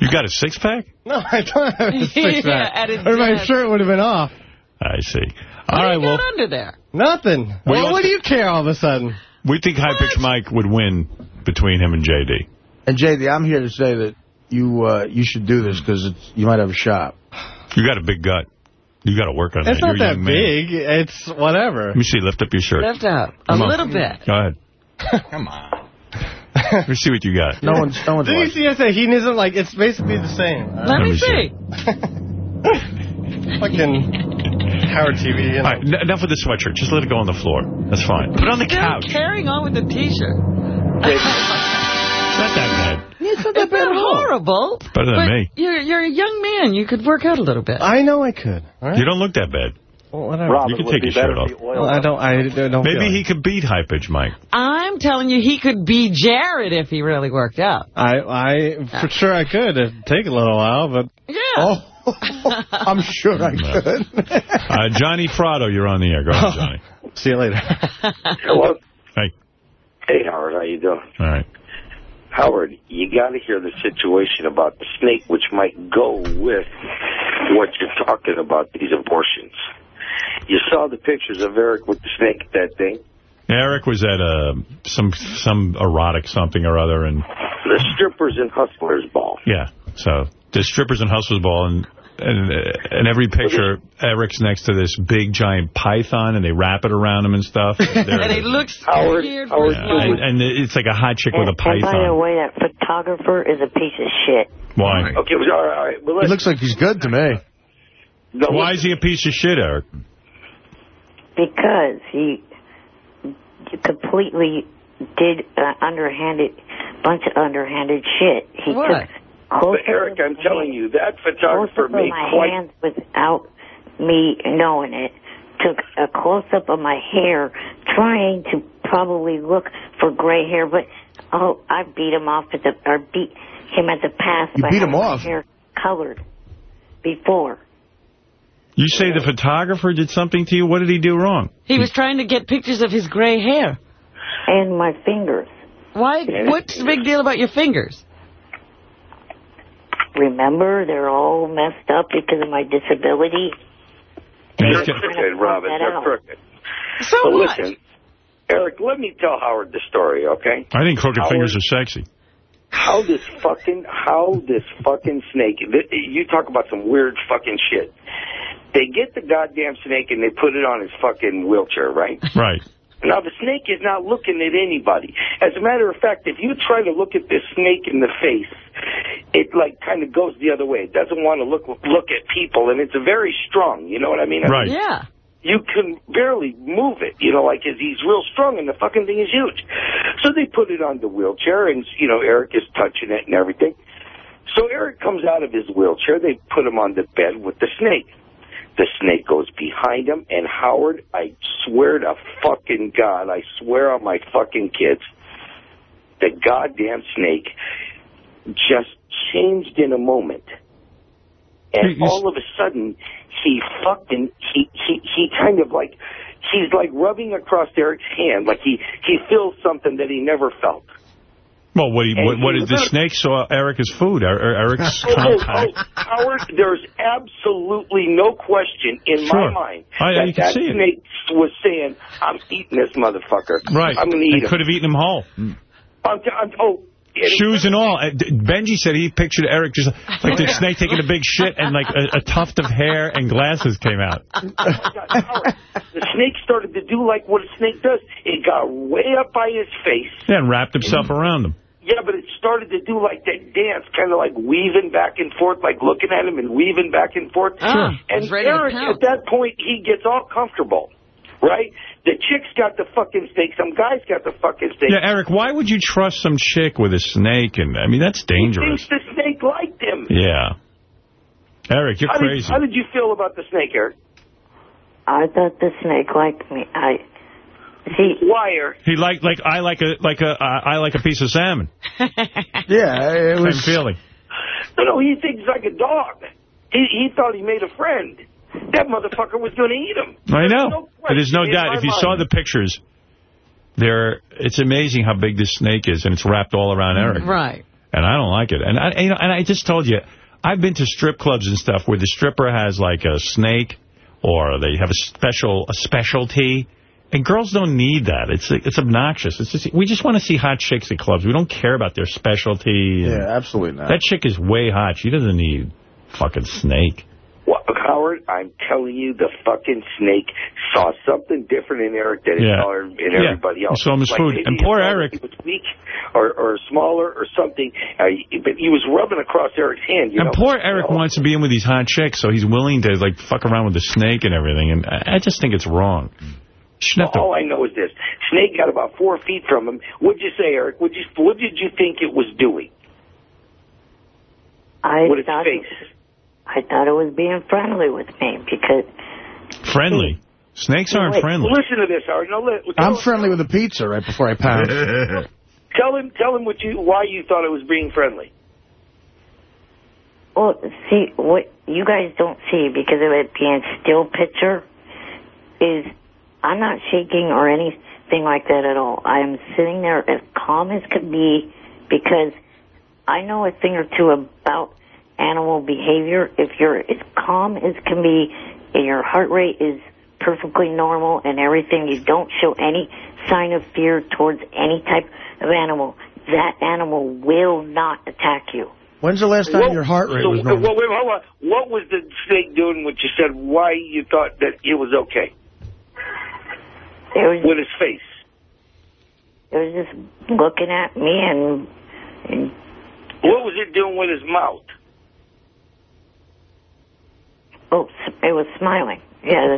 You got a six pack? [LAUGHS] No, I don't have a six Yeah, pack. at his or my shirt would have been off. I see. What All do right, well, under there? Nothing. Well, Well, what do you care all of a sudden? we think High Pitch Mike would win between him and JD. And JD, I'm here to say that you uh, you should do this because you might have a shot. You got a big gut. You got to work on It's that. not You're that young man. big. It's whatever. Let me see. Lift up your shirt. Lift up. A Come on. little bit. Go ahead. [LAUGHS] Come on. Let me see what you got. No one's no one's Did you watching. see I said hedonism? Like, it's basically the same. Let Let me me see. [LAUGHS] Fucking Howard TV. You know. All right, enough with the sweatshirt. Just let it go on the floor. That's fine. Put it on the Still couch. carrying on with the T-shirt. It's [LAUGHS] not that bad. It's not that bad horrible. Better than but me. You're, you're a young man. You could work out a little bit. I know I could. All right? You don't look that bad. Well, whatever. you can take your shirt off. Well, I don't. I don't. Maybe he could beat High Pitch Mike. I'm telling you, he could be Jared if he really worked out. I, I, for sure I could. It'd take a little while, but. Yeah. Oh, [LAUGHS] I'm sure I could. Uh, Johnny Fratto, you're on the air. Go ahead, Johnny. [LAUGHS] See you later. Hello. Hey. Hey, Howard. How you doing? All right. Howard, you got to hear the situation about the snake, which might go with what you're talking about, these abortions. You saw the pictures of Eric with the snake at that thing. Eric was at a some some erotic something or other, and The strippers and hustlers ball. yeah. So the strippers and hustlers ball, and and and every picture, Eric's next to this big giant python, and they wrap it around him and stuff. [LAUGHS] and he looks Howard, scared. Howard, Yeah, and, and it's like a hot chick with a And by the python. way, that photographer is a piece of shit. Why? Okay, well, all right, all right. Well, He let's, looks like he's good to me. no, Why is he a piece of shit, Eric? Because he completely did uh, underhanded, bunch of underhanded shit. He What? took close But Eric, I'm telling you, that photographer close-up of made my quite hands without me knowing it. Took a close-up of my hair, trying to probably look for gray hair, but oh, I beat him off at the, or beat him at the pass. You beat him off? Hair colored before. You say the photographer did something to you? What did he do wrong? He was trying to get pictures of his gray hair. And my fingers. Why? What's the big deal about your fingers? Remember, they're all messed up because of my disability. They're crooked, Robin. that They're out. crooked. So but what? listen, Eric, let me tell Howard the story, okay? I think crooked Howard- fingers are sexy. How this fucking, how this fucking snake, you talk about some weird fucking shit. They get the goddamn snake and they put it on his fucking wheelchair, right? Right. Now, the snake is not looking at anybody. As a matter of fact, if you try to look at this snake in the face, it, like, kind of goes the other way. It doesn't want to look look at people, and it's very strong, you know what I mean? I Right. mean, Yeah. you can barely move it, you know, like 'cause he's real strong and the fucking thing is huge. So they put it on the wheelchair and, you know, Eric is touching it and everything. So Eric comes out of his wheelchair. They put him on the bed with the snake. The snake goes behind him and Howard, I swear to fucking God, I swear on my fucking kids, the goddamn snake just changed in a moment. And all of a sudden, he fucking, he, he, he kind of like, he's like rubbing across Eric's hand, like he, he feels something that he never felt. Well, what, he, And what, what did the snake saw Eric as food? Er- er- Eric's [LAUGHS] Oh, oh, contact. oh, Howard, there's absolutely no question in Sure. my mind I- that you can that see it. snake was saying, I'm eating this motherfucker. Right. I'm going to eat him. could have eaten him whole. I'm, I'm, oh, Shoes and all. Uh, Benji said he pictured Eric just like the snake taking a big shit and like a, a tuft of hair and glasses came out. [LAUGHS] the snake started to do like what a snake does. It got way up by his face. Yeah, and wrapped himself around him. Yeah, but it started to do like that dance, kind of like weaving back and forth, like looking at him and weaving back and forth. Sure. And He's ready to Eric, at that point, he gets all comfortable, right? The chick's got the fucking snake. Some guy's got the fucking snake. Yeah, Eric, why would you trust some chick with a snake? And I mean, that's dangerous. Thinks the snake liked him. Yeah. Eric, you're how crazy. Did, how did you feel about the snake, Eric? I thought the snake liked me. I see. Wire. He liked like I like a like a uh, I like a piece of salmon. [LAUGHS] Yeah, it Same was. feeling. No, no, he thinks like a dog. He he thought he made a friend. That motherfucker was going to eat him. I There's know. no But there's no doubt. If you mind. saw the pictures, there, it's amazing how big this snake is, and it's wrapped all around Eric. Mm, right. And I don't like it. And I, you know, and I just told you, I've been to strip clubs and stuff where the stripper has like a snake, or they have a special a specialty. And girls don't need that. It's it's obnoxious. It's just, we just want to see hot chicks at clubs. We don't care about their specialty. Yeah, absolutely not. That chick is way hot. She doesn't need fucking snake. What, Howard, I'm telling you, the fucking snake saw something different in Eric than it saw in Yeah. everybody else. He saw him as Like food. And poor Eric- He was weak or, or smaller or something, uh, but he was rubbing across Eric's hand. You and know? poor Eric wants to be in with these hot chicks, so he's willing to like fuck around with the snake and everything. And I I just think it's wrong. Shouldn't have to- All I know is this: Snake got about four feet from him. What'd you say, Eric? What you what did you think it was doing? I With its thought face. I thought it was being friendly with me because friendly. Snakes aren't friendly. Listen to this, Howard. No, let, I'm friendly with a pizza right before I pound. [LAUGHS] tell him tell him what you why you thought it was being friendly. well, see what you guys don't see because of it being still picture is I'm not shaking or anything like that at all. I'm sitting there as calm as could be because I know a thing or two about animal behavior. If you're as calm as can be and your heart rate is perfectly normal and everything, you don't show any sign of fear towards any type of animal, that animal will not attack you. When's the last time What- your heart rate so, was normal? Well, wait, hold on. What was the snake doing? What you said? Why you thought that it was okay It was with his face? it was just looking at me and, and What was it doing with his mouth? Oh, it was smiling. Yeah,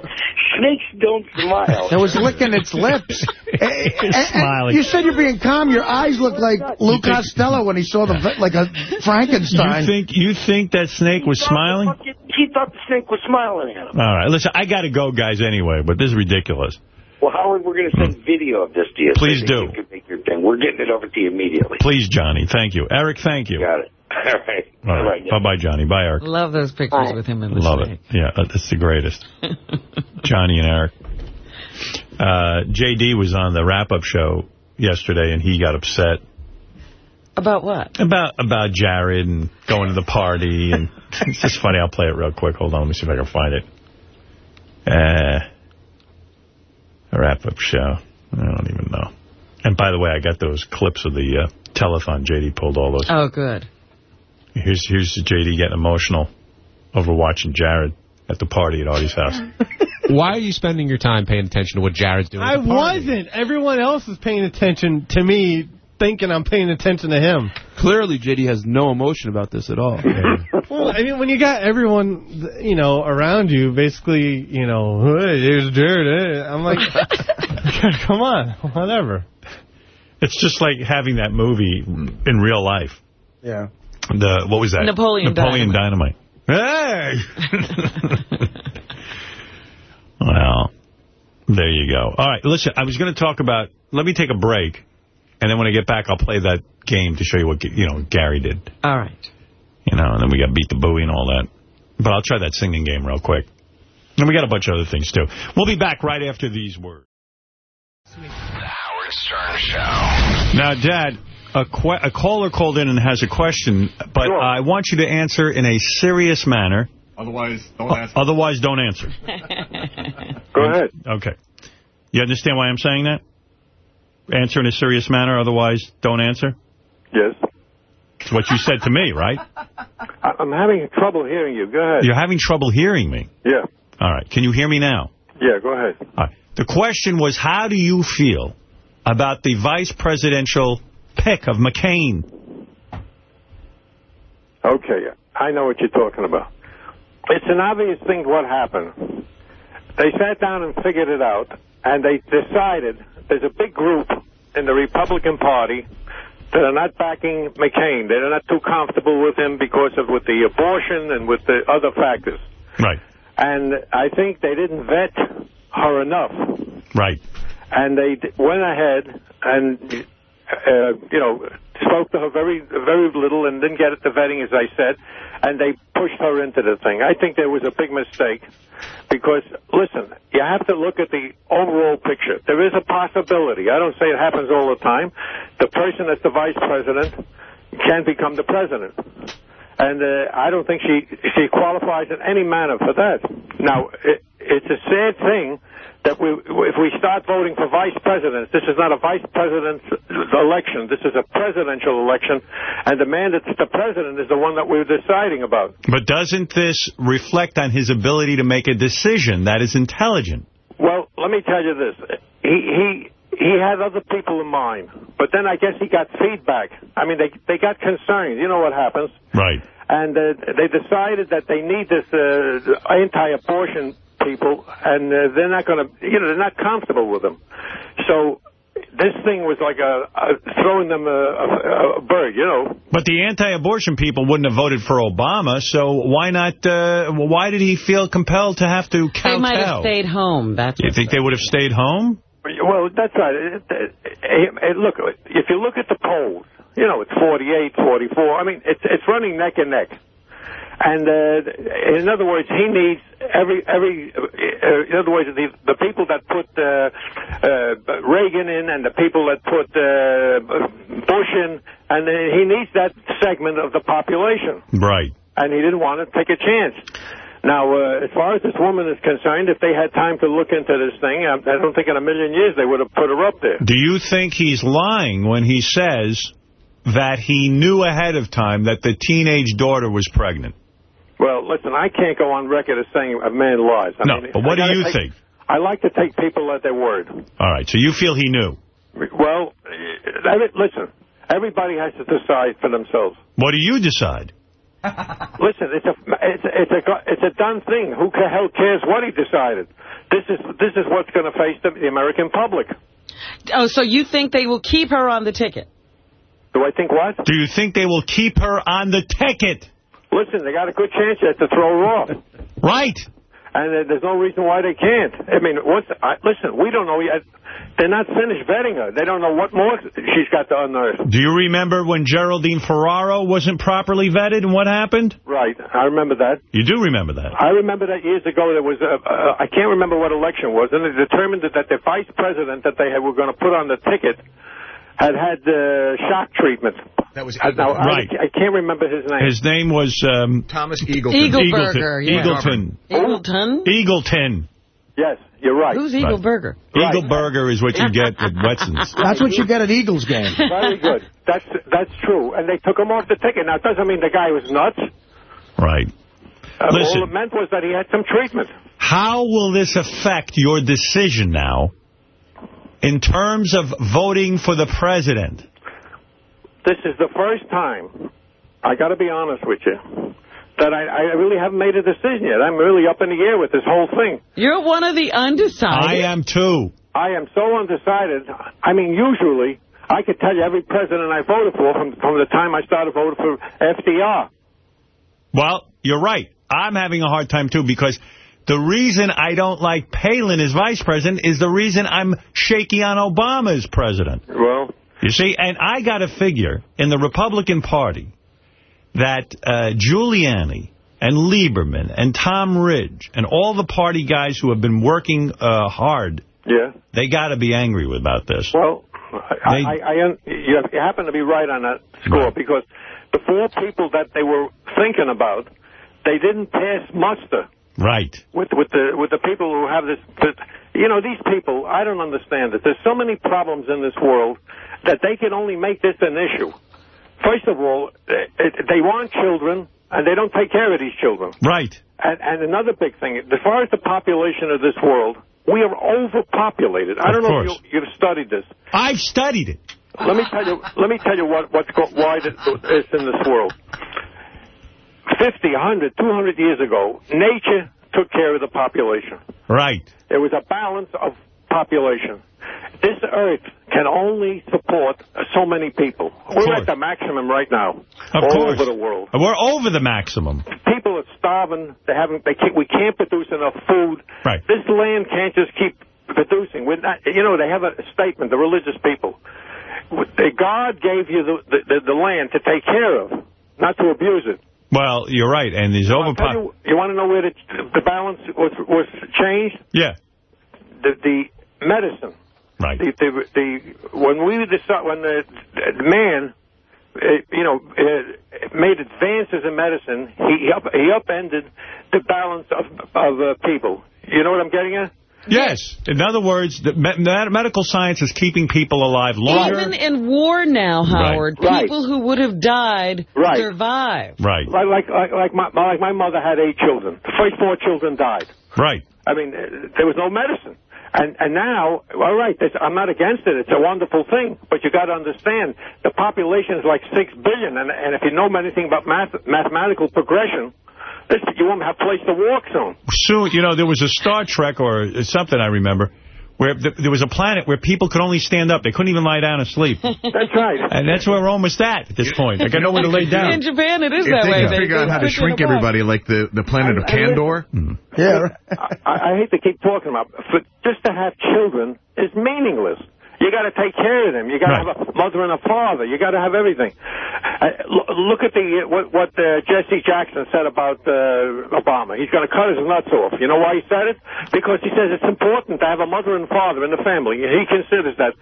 Snakes don't smile. It was licking its lips. [LAUGHS] Eh, eh, eh, Smiling. You said you're being calm. Your eyes look like Lou Costello when he saw the like a Frankenstein. You think you think that snake was smiling? He thought the snake was smiling at him. All right, listen, I got to go, guys, anyway, but this is ridiculous. Well, Howard, we're going to send video of this to you. Please that do. You can make your thing. We're getting it over to you immediately. Please, Johnny, thank you. Eric, thank you. Got it. All right. All right, bye-bye, Johnny. Bye, Eric. Love those pictures with him and the Love snake. it. Yeah, uh, that's the greatest. [LAUGHS] Johnny and Eric. Uh, J.D. was on the wrap-up show yesterday, and he got upset About what? about about Jared and going to the party. And [LAUGHS] it's just funny. I'll play it real quick. Hold on. Let me see if I can find it. Uh, a wrap-up show. I don't even know. And by the way, I got those clips of the uh, telethon. J.D. pulled all those. Oh, good. Here's here's J.D. getting emotional over watching Jared at the party at Artie's house. [LAUGHS] Why are you spending your time paying attention to what Jared's doing? I at the party? wasn't. Everyone else is paying attention to me, thinking I'm paying attention to him. Clearly, JD has no emotion about this at all. [LAUGHS] Well, I mean, when you got everyone, you know, around you, basically, you know, hey, here's Jared. Hey. I'm like, [LAUGHS] come on, whatever. It's just like having that movie in real life. Yeah. The what was that? Napoleon Napoleon Dynamite. Hey! [LAUGHS] well, there you go. All right, listen, I was going to talk about, let me take a break, and then when I get back, I'll play that game to show you what, you know, Gary did. All right. You know, and then we got Beat the Booey and all that. But I'll try that singing game real quick. And we got a bunch of other things, too. We'll be back right after these words. The Howard Stern Show. Now, Dad, a, que a caller called in and has a question, but I want you to answer in a serious manner. Otherwise, don't O- ask. Otherwise, don't answer. [LAUGHS] Go ahead. Okay. You understand why I'm saying that? Answer in a serious manner, otherwise don't answer? Yes. It's what you said to me, right? I- I'm having trouble hearing you. Go ahead. You're having trouble hearing me. Yeah. All right. Can you hear me now? Yeah, go ahead. All right. The question was, how do you feel about the vice presidential pick of McCain? Okay, I know what you're talking about. It's an obvious thing what happened. They sat down and figured it out, and they decided there's a big group in the Republican Party that are not backing McCain. They're not too comfortable with him because of with the abortion and with the other factors. Right. And I think they didn't vet her enough. Right. and they d- went ahead and, uh, you know, spoke to her very, very little and didn't get the vetting, as I said, and they pushed her into the thing. I think there was a big mistake because, listen, you have to look at the overall picture. There is a possibility. I don't say it happens all the time. The person that's the vice president can become the president. And uh, I don't think she she qualifies in any manner for that. Now, it, it's a sad thing that we, if we start voting for vice presidents, this is not a vice president's election. This is a presidential election, and the man that's the president is the one that we're deciding about. But doesn't this reflect on his ability to make a decision that is intelligent? Well, let me tell you this. He he he had other people in mind, but then I guess he got feedback. I mean, they they got concerned. You know what happens? Right. And uh, they decided that they need this uh, anti-abortion people, and uh, they're not going to, you know, they're not comfortable with them. So this thing was like a, a throwing them a, a, a bird, you know. But the anti-abortion people wouldn't have voted for Obama, so why not, uh, why did he feel compelled to have to They might have stayed home. That's You think they would have stayed home? Well, that's right. Look, if you look at the polls, you know, it's 48, 44. I mean, it's it's running neck and neck. And uh, in other words, he needs every every. Uh, in other words, the the people that put uh, uh, Reagan in and the people that put uh, Bush in, and he needs that segment of the population. Right. And he didn't want to take a chance. Now, uh, as far as this woman is concerned, if they had time to look into this thing, I, I don't think in a million years they would have put her up there. Do you think he's lying when he says that he knew ahead of time that the teenage daughter was pregnant? Well, listen, I can't go on record as saying a man lies. I No, mean, but what I do you take- think? I like to take people at their word. All right, so you feel he knew. Well, listen, everybody has to decide for themselves. What do you decide? [LAUGHS] Listen, it's a it's a, it's a it's a done thing. Who the hell cares what he decided? This is this is what's going to face the, the American public. Oh, so you think they will keep her on the ticket? Do I think what? Do you think they will keep her on the ticket? Listen, they got a good chance yet to throw her off. [LAUGHS] Right. And there's no reason why they can't. I mean, once I, listen, we don't know yet. They're not finished vetting her. They don't know what more she's got to unearth. Do you remember when Geraldine Ferraro wasn't properly vetted and what happened? Right, I remember that. You do remember that. I remember that years ago there was a, uh, I can't remember what election was, and they determined that, that the vice president that they had, were going to put on the ticket had had uh, shock treatment. That was Uh, now, I- Right. I, can't remember his name. His name was... Um, Thomas Eagleton. Eagleburger, yeah. Eagleton. Eagleton? Eagleton. Yes, you're right. Who's Eagleburger? Eagleburger is what you get at Wetson's. [LAUGHS] That's what you get at Eagles game. Very good. That's that's true. And they took him off the ticket. Now, it doesn't mean the guy was nuts. Right. Uh, Listen. All it meant was that he had some treatment. How will this affect your decision now in terms of voting for the president? This is the first time, I got to be honest with you, that I, I really haven't made a decision yet. I'm really up in the air with this whole thing. You're one of the undecided. I am too. I am so undecided. I mean, usually, I could tell you every president I voted for from, from the time I started voting for FDR. Well, you're right. I'm having a hard time, too, because the reason I don't like Palin as vice president is the reason I'm shaky on Obama as president. Well, You see, and I got to figure in the Republican Party that uh, Giuliani and Lieberman and Tom Ridge and all the party guys who have been working uh, hard, yeah. they got to be angry about this. Well, I, I, I, un- you happen to be right on that score because the four people that they were thinking about, they didn't pass muster. Right. with with the with the people who have this, this you know these people I don't understand it there's so many problems in this world that they can only make this an issue first of all eh, eh, they want children and they don't take care of these children Right. and and another big thing as far as the population of this world we are overpopulated I Of don't know course. if you, you've studied this I've studied it. let me tell you let me tell you what what's go, why this is in this world 50 100 200 years ago nature took care of the population Right. there was a balance of population. This earth can only support so many people. We're at the maximum right now, Of all course. over the world. We're over the maximum. People are starving. They haven't. They can't. We can't produce enough food. Right. This land can't just keep producing. We're not, you know, they have a statement. The religious people. God gave you the, the the land to take care of, not to abuse it. Well, you're right, and these Tell overpop. you, you want to know where the, the balance was was changed? Yeah. The the medicine. Right. The, the, the, when we decide, when the, the man, uh, you know, uh, made advances in medicine, he up, he upended the balance of of uh, people. You know what I'm getting at? Yes. In other words, the me medical science is keeping people alive longer. Even in war now, Howard, Right. people who would have died Right. survive. Right. Like like like, like my like my mother had eight children. The first four children died. Right. I mean, uh, there was no medicine. And and now, all right, this, I'm not against it. It's a wonderful thing, but you got to understand the population is like six billion, and and if you know anything about math, mathematical progression, this you won't have a place to walk soon. Soon, you know, there was a Star Trek or something I remember where th there was a planet where people could only stand up. They couldn't even lie down and sleep. [LAUGHS] That's right. And that's where we're almost at at this point. They got nowhere to lay [LAUGHS] down. In Japan, it is If that they way. could figure out how to put you in shrink everybody like the, the planet of I- I. Hmm. Yeah. I, I hate to keep talking about, but just to have children is meaningless. You got to take care of them. You got to have a mother and a father. You got to have everything. Uh, look at the what, what uh, Jesse Jackson said about uh, Obama. He's going to cut his nuts off. You know why he said it? Because he says it's important to have a mother and father in the family. He considers that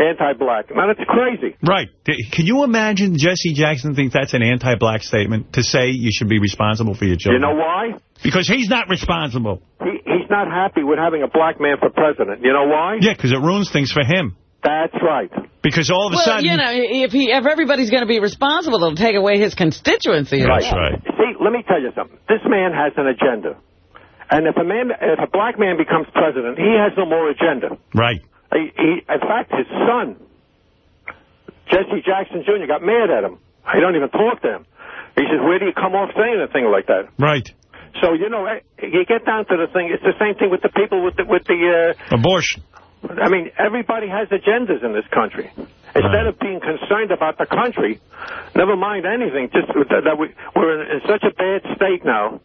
anti-black. Now that's crazy. Right. Can you imagine Jesse Jackson thinks that's an anti-black statement to say you should be responsible for your children? You know why? Because he's not responsible. He, he's not happy with having a black man for president. You know why? Yeah, because it ruins things for him. That's right. Because all of a well, sudden... you know, if he if everybody's going to be responsible, they'll take away his constituency. That's Right. right. See, let me tell you something. This man has an agenda. And if a man, if a black man becomes president, he has no more agenda. Right. He, he, in fact, his son, Jesse Jackson Jr., got mad at him. He don't even talk to him. He says, where do you come off saying a thing like that? Right. So, you know, eh, you get down to the thing, it's the same thing with the people with the, with the uh, Abortion. I mean, everybody has agendas in this country. Instead of being concerned about the country, never mind anything, just that, that we, we're in, in such a bad state now.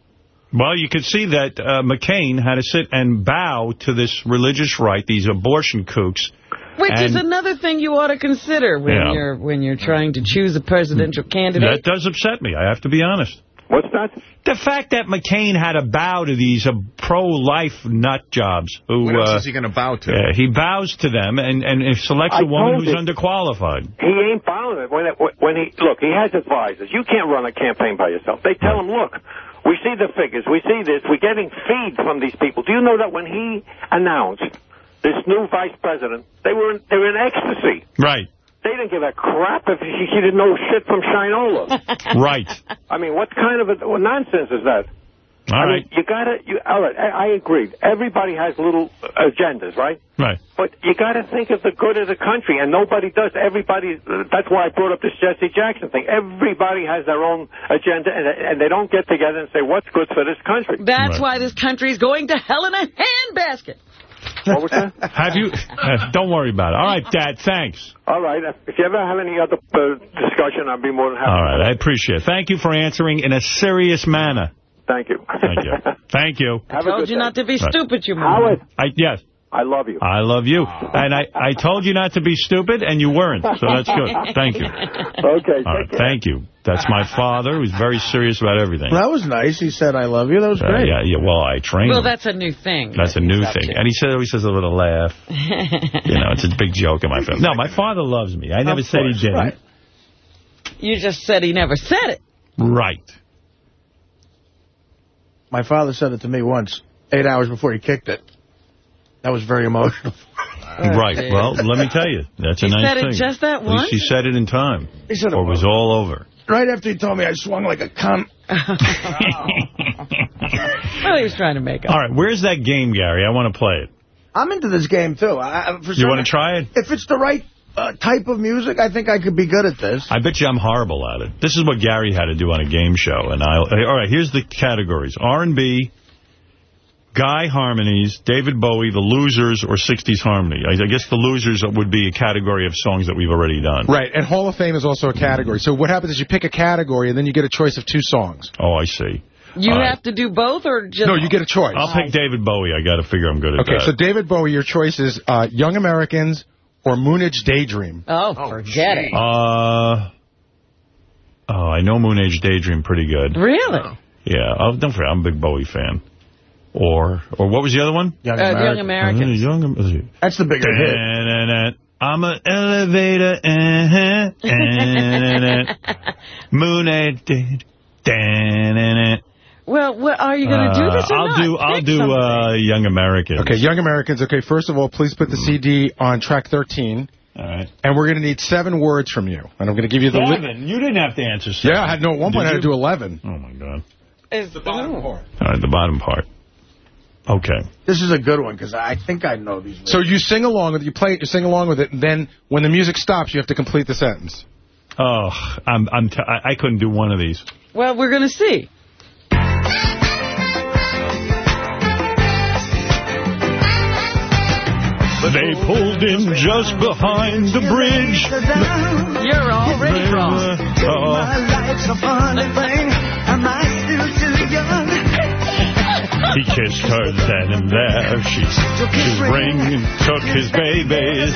Well, you could see that uh, McCain had to sit and bow to this religious right, these abortion kooks. Which is another thing you ought to consider when Yeah. you're when you're trying to choose a presidential candidate. That does upset me, I have to be honest. What's that? The fact that McCain had to bow to these uh, pro-life nut jobs. Who, What else uh, is he going to bow to? yeah, he bows to them and, and selects I a woman who's you. underqualified. He ain't bowing it. When, it, when he look, he has advisors. You can't run a campaign by yourself. They tell him, look, we see the figures, we see this, we're getting feed from these people. Do you know that when he announced this new vice president, they were in, they were in ecstasy. Right. They didn't give a crap if he, he didn't know shit from Shinola. [LAUGHS] Right. I mean, what kind of a, what nonsense is that? All I right. mean, you gotta, you, all right, I, I agree. Everybody has little agendas, right? Right. But you got to think of the good of the country, and nobody does. Everybody, that's why I brought up this Jesse Jackson thing. Everybody has their own agenda, and, and they don't get together and say, what's good for this country. That's why this country's going to hell in a handbasket. What was that? Have you? Uh, don't worry about it. All right, Dad, thanks. All right. If you ever have any other uh, discussion, I'd be more than happy. All right, I appreciate it. Thank you for answering in a serious manner. Thank you. Thank you. Thank you. [LAUGHS] Have a Told you day. not to be Right. stupid, you Howard, I, yes, I love you. I love you. And I, I told you not to be stupid, and you weren't. So that's good. Thank you. [LAUGHS] Okay. All right, thank you. That's my [LAUGHS] father, who's very serious about everything. That was nice. He said, I love you. That was Uh, great. yeah, yeah, well, I trained Well, him. that's a new thing. That's a new thing. And he said, always says a little laugh. [LAUGHS] You know, it's a big joke in my family. No, my father loves me. I never Of said he didn't. right. You just said he never said it. Right. My father said it to me once, eight hours before he kicked it. That was very emotional. [LAUGHS] Right. Well, let me tell you, that's a He nice said it thing. just that At least once? he said it in time. He said it or it was all over. Right after he told me I swung like a cunt. [LAUGHS] Well, he was trying to make up. All right, where's that game, Gary? I want to play it. I'm into this game, too. I, I- for You want to try it? If it's the right uh, type of music, I think I could be good at this. I bet you I'm horrible at it. This is what Gary had to do on a game show. And I'll. all right, here's the categories: R&B, Guy harmonies, David Bowie, The Losers, or 60s harmony. I, I guess The Losers would be a category of songs that we've already done. Right, and Hall of Fame is also a category. So what happens is you pick a category, and then you get a choice of two songs. Oh, I see. You All right. have to do both or just... No, you get a choice. I'll pick David Bowie. I got to figure I'm good at Okay, that. so David Bowie, your choice is uh, Young Americans or Moonage Daydream. Oh, forget it. Uh, oh, I know Moonage Daydream pretty good. Really? Yeah, oh, don't forget, I'm a big Bowie fan. Or, or what was the other one? Young Uh, Young Americans. Uh, Young. That's the bigger hit. Da-na-na. I'm an elevator, uh-huh, uh-na-na. [LAUGHS] Moon Age, da-na-na. Well, what, are you going to do this or I'll not? do I'll Pick do something. uh, Young Americans. Okay, Young Americans. Okay, first of all, please put the CD on track 13. All right. And we're going to need seven words from you. And I'm going to give you the... li- Seven. You didn't have to answer seven. Yeah, I had, no, at one point I had to do 11. Oh, my God. Is the bottom part. All right, the bottom part. Okay. This is a good one, because I think I know these So you sing along with it, you play it, you sing along with it, and then when the music stops, you have to complete the sentence. Oh, I'm I'm t I, I couldn't do one of these. Well, we're going to see. They pulled in just behind the bridge. You're already wrong. He kissed her then and there. She took his ring and took his babies.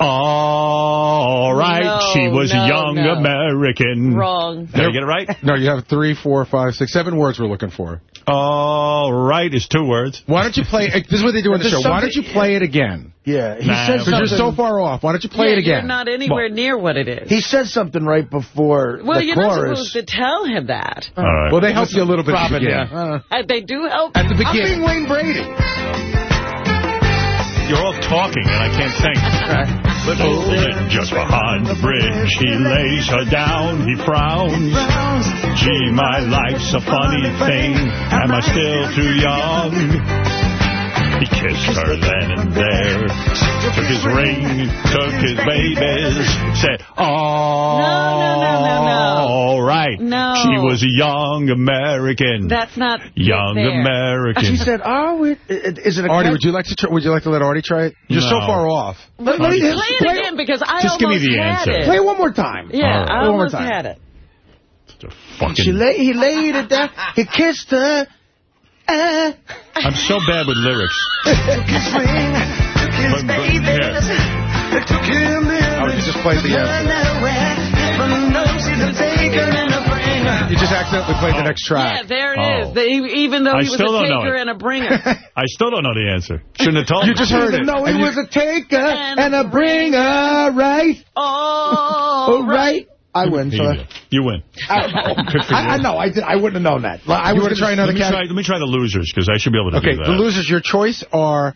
All right, No, she was no, a young no. American. Wrong. Did I get it right? No, you have three, four, five, six, seven words we're looking for. All right is two words. Why don't you play... This is what they do on the show. Why don't you play it again? Yeah, he Nah, said because something. You're so far off. Why don't you play yeah, it again? You're not anywhere near what it is. He said something right before well, the you're not supposed to tell him that. All right. Well, they help you a little bit at the Robin, beginning. yeah. Uh, they do help. At the I'm being Wayne Brady. You're all talking and I can't sing. Holding just behind the bridge, he lays her down, he frowns. Gee, my life's a funny thing. Am I still too young? He kissed her then and there. Took his ring, took his babies. Said, oh, No, no, no, no, no. all right. No. She was a young American. That's not young there. American. She said, "Oh, it, it, is it a Artie, would you like to try, would you like to let Artie try it? You're so far off. Let, let me Play it again because I Just give me almost the had answer. it. Play it one more time. Yeah, All right. I One more almost time. had it. Fucking- She lay, he laid it down. He kissed her. Uh, I'm so bad with lyrics. took his ring, took But- but- yeah. Took him in. Oh, you just played the answer. You just accidentally played the next track. Yeah, track. there it Oh. is. The- even though I he was still a don't know taker it. and a bringer. [LAUGHS] I still don't know the answer. Shouldn't have told You You just heard it. No, he you- was a taker And and, a a bringer, right? oh, Oh, right. I win, You sir. win. You win. I, [LAUGHS] I, I know. I did. I wouldn't have known that. I You was wanna try another Let me, category? try, let me try the losers, because I should be able to Okay, do that. the losers, your choice are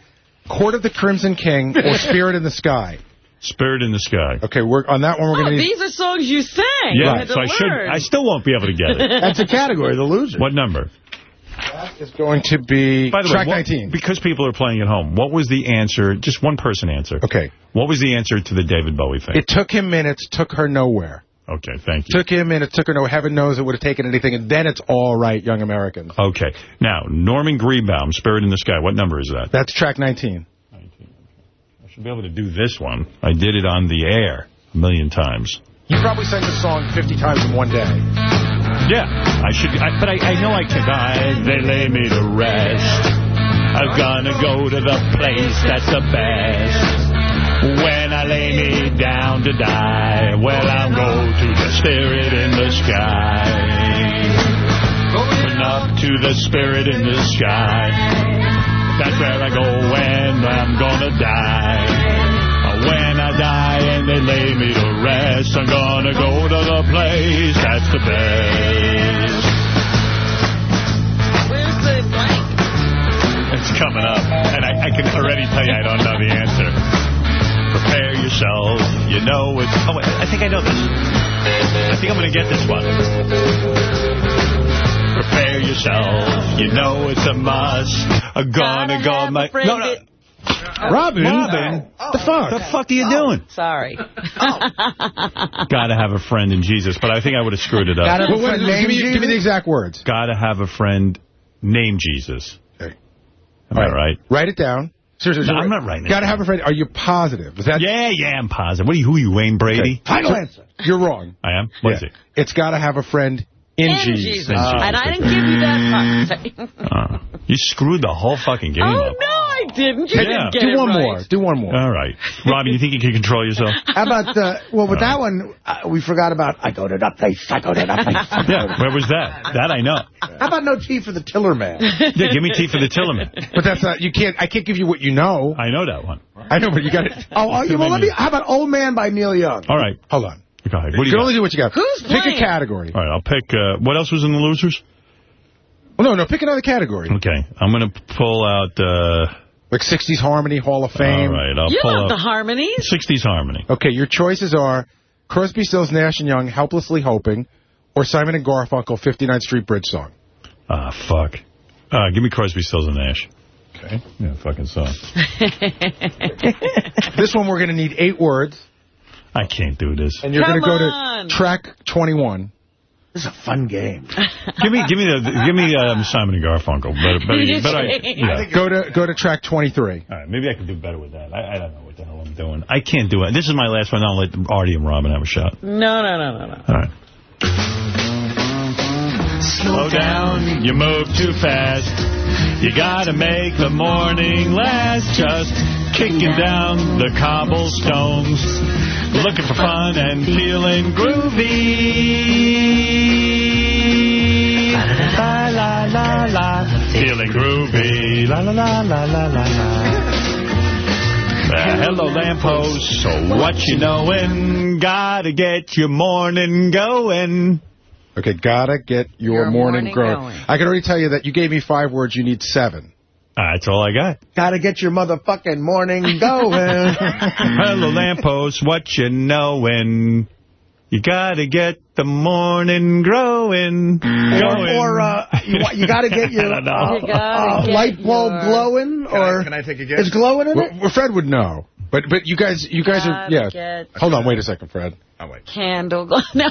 Court of the Crimson King or [LAUGHS] Spirit in the Sky. Spirit in the Sky. Okay, we're on that one. We're Oh, going to need. these are songs you sang. Yeah, You had to so I should. I still won't be able to get it. [LAUGHS] That's a category, the loser. What number? That is going to be By the track way, what- 19. because people are playing at home, what was the answer? Just one person answer. Okay. What was the answer to the David Bowie thing? It took him minutes, took her nowhere. Okay, thank you. Took him and it took her nowhere. Heaven knows it would have taken anything, and then it's all right, Young Americans. Okay. Now, Norman Greenbaum, Spirit in the Sky. What number is that? That's track 19. I should be able to do this one. I did it on the air a million times. You probably sang this song 50 times in one day. Yeah, I should. I, but I, I know I can. I, they lay me to rest. I'm gonna go to the place that's the best. When I lay me down to die, well, I'll go to the spirit in the sky. Going up to the spirit in the sky. That's where I go when I'm gonna die. When I die and they lay me to rest, I'm gonna go to the place that's the best. It's coming up, and I, I can already tell you I don't know the answer. Prepare yourself, you know it's... Oh, wait, I think I know this. I think I'm going to get this one. Prepare yourself, you know it's a must. I'm gonna go... have My, friend no, no. that- Robin? Robin? Oh. The fuck? Oh, the fuck are you oh, doing? Sorry. Oh. [LAUGHS] Gotta have a friend in Jesus, but I think I would have screwed it up. Gotta have Well, a friend give, me, give me the exact words. Gotta have a friend named Jesus. Okay. Am I right? Write it down. Seriously, No. I'm not writing it Gotta have a friend. Are you positive? Is that Yeah, yeah, I'm positive. What are you, who are you, Wayne Brady? Final answer. You're wrong. I am? What is Yeah. it? It's gotta have a friend in, In Jesus. Jesus. In and I didn't give you that much. Uh, you screwed the whole fucking game oh, up. no, I didn't. You Yeah. didn't get Do one right. more. Do one more. All right. Robin, you think you can control yourself? [LAUGHS] How about, uh, well, with that one, uh, we forgot about, I go to that place, I go to that place. Yeah, where was that? That I know. How about no tea for the Tillerman? Yeah, give me tea for the Tillerman. But that's not, you can't, I can't give you what you know. I know that one. I know, but you got it. Oh, oh, yeah, well, let me, how about Old Man by Neil Young? All right. Hold on. Go ahead. What do You you can got? only do what you got. Who's Pick playing? a category. All right, I'll pick, uh, what else was in the losers? Well, no, no, pick another category. Okay, I'm going to pull out... Uh, like 60s Harmony, Hall of Fame. All right, I'll you pull love out the harmonies. 60s Harmony. Okay, your choices are Crosby, Stills, Nash and Young, Helplessly Hoping, or Simon and Garfunkel, 59th Street Bridge Song. Ah, fuck. Uh, give me Crosby, Stills, and Nash. Okay. Yeah, fucking song. [LAUGHS] this one we're going to need eight words. I can't do this. And you're going to go to track 21. This is a fun game. give me, give me the, give me um, Simon and Garfunkel. Better, better, [LAUGHS] better I, yeah. Go to go to track 23. All right, maybe I can do better with that. I, I don't know what the hell I'm doing. I can't do it. This is my last one. I'll let Artie and Robin have a shot. No, no, no, no, no. All right. Slow down, you move too fast. You gotta make the morning last. Just kicking down the cobblestones. Looking for fun and feeling groovy. La la la la. Feeling groovy. La la la la la la la. Uh, hello, lamppost. So what you knowin'? Gotta get your morning going. Okay, gotta get your, Your morning, morning growing. going. I can already tell you that you gave me five words. You need seven. Uh, that's all I got. Gotta get your motherfucking morning going. [LAUGHS] Hello, lamppost. What you knowin'? You gotta get the morning growing. going. or uh, you, you gotta get your [LAUGHS] I don't know. uh, You gotta uh, get light bulb your- glowing, or can I take a guess? is glowing in it? Well, Fred would know. But but you guys you guys are Gotta yeah. Hold on, wait a second, Fred. Oh, wait. Candle glow. [LAUGHS] No.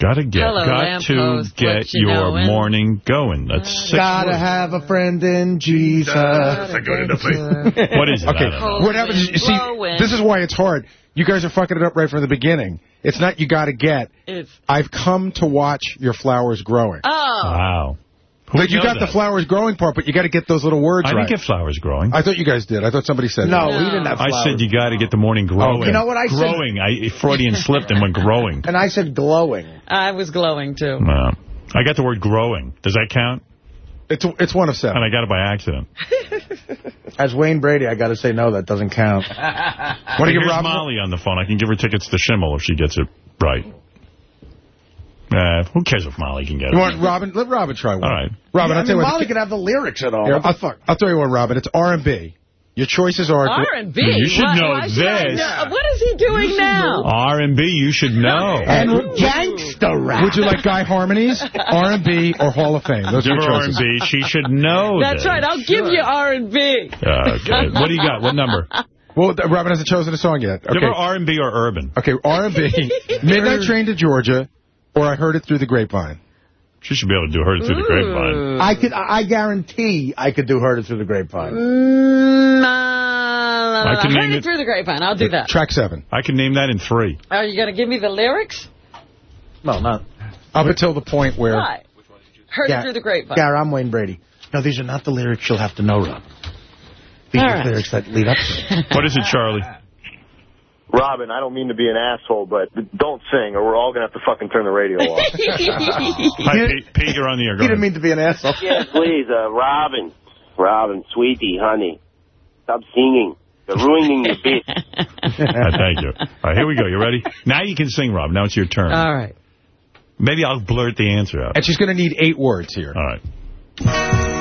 Gotta get, Hello, got to lamppost. get you your knowin'? morning going. That's six Gotta words. have a friend in Jesus. That's a good enough. [LAUGHS] What is it? Okay, I don't know. what happens you see, Glowing. this is why it's hard. You guys are fucking it up right from the beginning. It's not you gotta get. It's, I've come to watch your flowers growing. oh. Wow. Who Like, you got that? the flowers growing part, but you got to get those little words I right. didn't get flowers growing. I thought you guys did. I thought somebody said No, that. we didn't have flowers. I said you got to get the morning growing. Oh, You know what I said? growing. I Freudian slipped and went growing. And I said glowing. I was glowing, too. No. I got the word growing. Does that count? It's it's one of seven. And I got it by accident. [LAUGHS] As Wayne Brady, I got to say no, that doesn't count. what to you give here's Molly on the phone. I can give her tickets to Schimmel if she gets it right. Uh, who cares if Molly can get it? You want Robin? Let Robin try one. All right. Robin, I I'll tell mean, you Molly what. can have the lyrics and all. Here, What the I'll, fuck? I'll tell you what, Robin. It's R&B. Your choices are... R&B? You should Why- know I this. know- What is he doing now? R&B, you should know. And gangsta rap. Would you like Guy Harmonies, [LAUGHS] R&B, or Hall of Fame? Those are your choices. R&B. She should know [LAUGHS] That's this. right. I'll give you R&B. Okay. What do you got? What number? [LAUGHS] Well, Robin hasn't chosen a song yet. Give Okay, her R&B or urban. okay R&B, Midnight Train to Georgia, or I Heard It Through the Grapevine. She should be able to do her through the grapevine. I could. I guarantee I could do Heard It Through the Grapevine. Mm, nah, I can Heard name it it- through the grapevine. I'll do that. Track seven. I can name that in three. Are you going to give me the lyrics? No, not. Up until the point where... Why? Heard Yeah. it through the grapevine. Gar, I'm Wayne Brady. No, these are not the lyrics you'll have to know, Rob. These All are right. the lyrics that lead up to it. What is it, Charlie? Robin, I don't mean to be an asshole, but don't sing, or we're all going to have to fucking turn the radio off. [LAUGHS] Hi, Pete. Pete, you're on the air. Go He didn't mean to be an asshole. yeah, please, uh, Robin. Robin, sweetie, honey, stop singing. You're ruining your bit. [LAUGHS] Uh, thank you. All right, here we go. You ready? Now you can sing, Rob. Now it's your turn. All right. Maybe I'll blurt the answer out. And she's going to need eight words here. All right.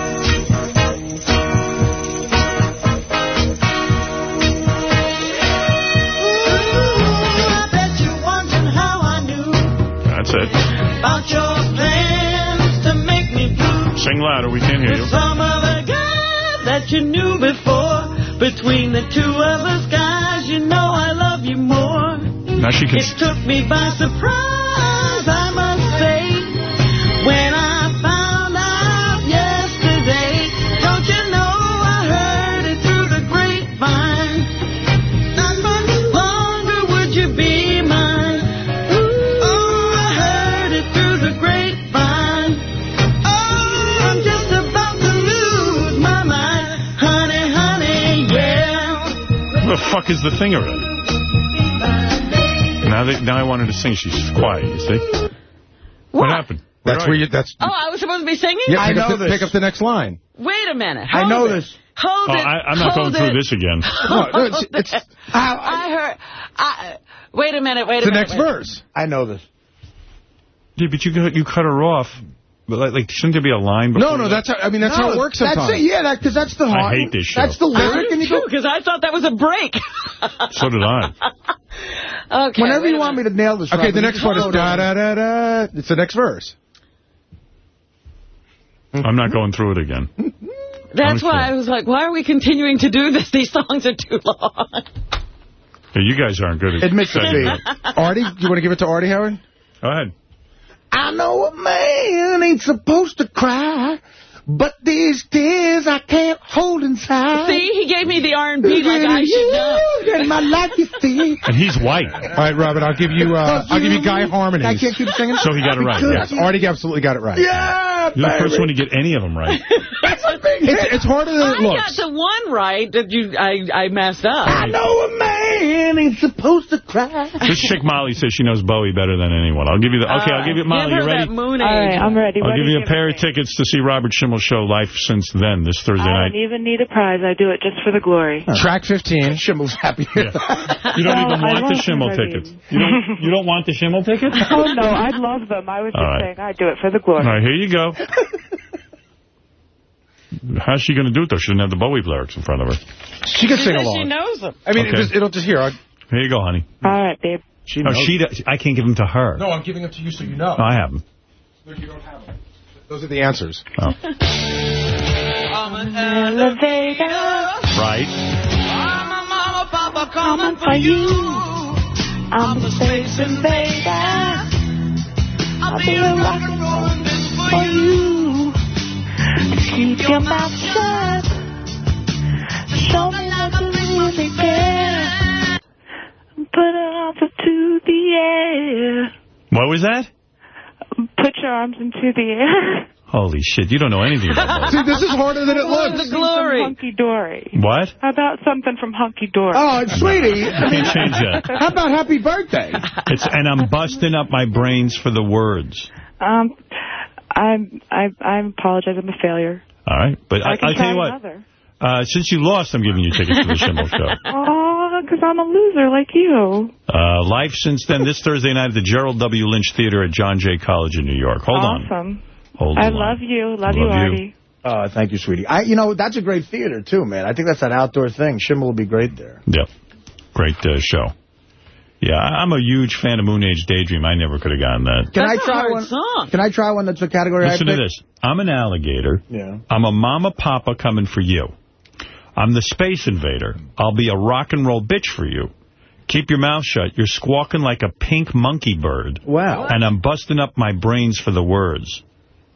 That's it. About your plans to make me blue. Sing louder. We can't hear you. Some other guy that you knew before. Between the two of us guys, you know I love you more. Now she can... It took me by surprise, the fuck is the thing already? Now, that, now I want her to sing. She's quiet, you see? What, happened? That's where you? you... That's... Oh, I was supposed to be singing? Yeah, I pick, up know the, this. pick up the next line. Wait a minute. I know it. this. Hold Oh, it. I, I'm not going Hold through it. this again. [LAUGHS] No, no, it's, it's, I heard. I, wait a minute. Wait a minute. the next verse. I know this. Yeah, but you you cut her off. But like, like, shouldn't there be a line? Before No, no, that's how, I mean, that's how it works sometimes. That's it, yeah, because that's the I heart. hate this show. That's the lyric, and you go... because I thought that was a break. So did I. [LAUGHS] Okay. Whenever you want me to nail this, Okay, Robin, the next just one is da-da-da-da. It's the next verse. I'm not going through it again. [LAUGHS] That's why I was like, why are we continuing to do this? These songs are too long. Yeah, you guys aren't good at Admit setting defeat. it up. Artie, do you want to give it to Artie, Howard? Go ahead. I know a man ain't supposed to cry, but these tears I can't hold inside. See, he gave me the R&B like I should know. In my life, you see. And he's white. All right, Robert, I'll give you uh, I'll give you Guy Harmonies. I can't keep singing. So he got it right. Yes, Artie absolutely got it right. Yeah, You're the first one to get any of them right. [LAUGHS] That's a big It's, hit. it's harder than it I got the one right that you I, I messed up. I know a man ain't supposed to cry. This chick Molly says she knows Bowie better than anyone. I'll give you the. Okay, I'll give you uh, Molly. Give her You ready? that moon age. right, I'm ready. I'll What give are you a pair of tickets to see Robert Schimmel show Life since then this Thursday I night. don't even need a prize. I do it just for the glory. Track 15. [LAUGHS] Schimmel's happy. Yeah. You don't No, even I want the love Schimmel tickets. You don't. You don't want the Schimmel tickets? [LAUGHS] Oh, no, I'd love them. I was All just right. saying I do it for the glory. All right, here you go. [LAUGHS] How's she going to do it, though? She didn't have the Bowie lyrics in front of her. She can She sing says along. she knows them. I mean, Okay. it just, it'll just hear. I, Here you go, honey. All right, babe. She Oh, knows. she. does- I can't give them to her. no, I'm giving them to you so you know. No, I have them. No, you don't have them. Those are the answers. Oh. [LAUGHS] Elevator. Right. coming for you. I'm the space invader. I'll be a rock and rollin' for you. Keep your mouth shut. Show me what you really care. Put your arms into the air. What was that? Put your arms into the air. Holy shit, you don't know anything about [LAUGHS] See, this is harder than it looks. the glory. Hunky Dory. What? How about something from Hunky Dory? Oh, sweetie. I can't change that. [LAUGHS] How about happy birthday? It's and I'm busting up my brains for the words. Um, I'm, I, I apologize. I'm a failure. All right, but I, I can I'll tell you what. another. Uh, since you lost, I'm giving you tickets to the Schimmel [LAUGHS] show. Oh, because I'm a loser like you. Uh, life since then, this Thursday night at the Gerald W. Lynch Theater at John Jay College in New York. Hold on. awesome. Hold I love you. Love, you, Love you. Artie. Uh, thank you, sweetie. I, you know, that's a great theater, too, man. I think that's an outdoor thing. Schimmel will be great there. Yep. Great uh, show. Yeah, I- I'm a huge fan of Moon Age Daydream. I never could have gotten that. Can That's I a try hard one? song. Can I try one that's a category Listen I to picked? this. I'm an alligator. Yeah. I'm a mama papa coming for you. I'm the space invader. I'll be a rock and roll bitch for you. Keep your mouth shut. You're squawking like a pink monkey bird. Wow. And I'm busting up my brains for the words.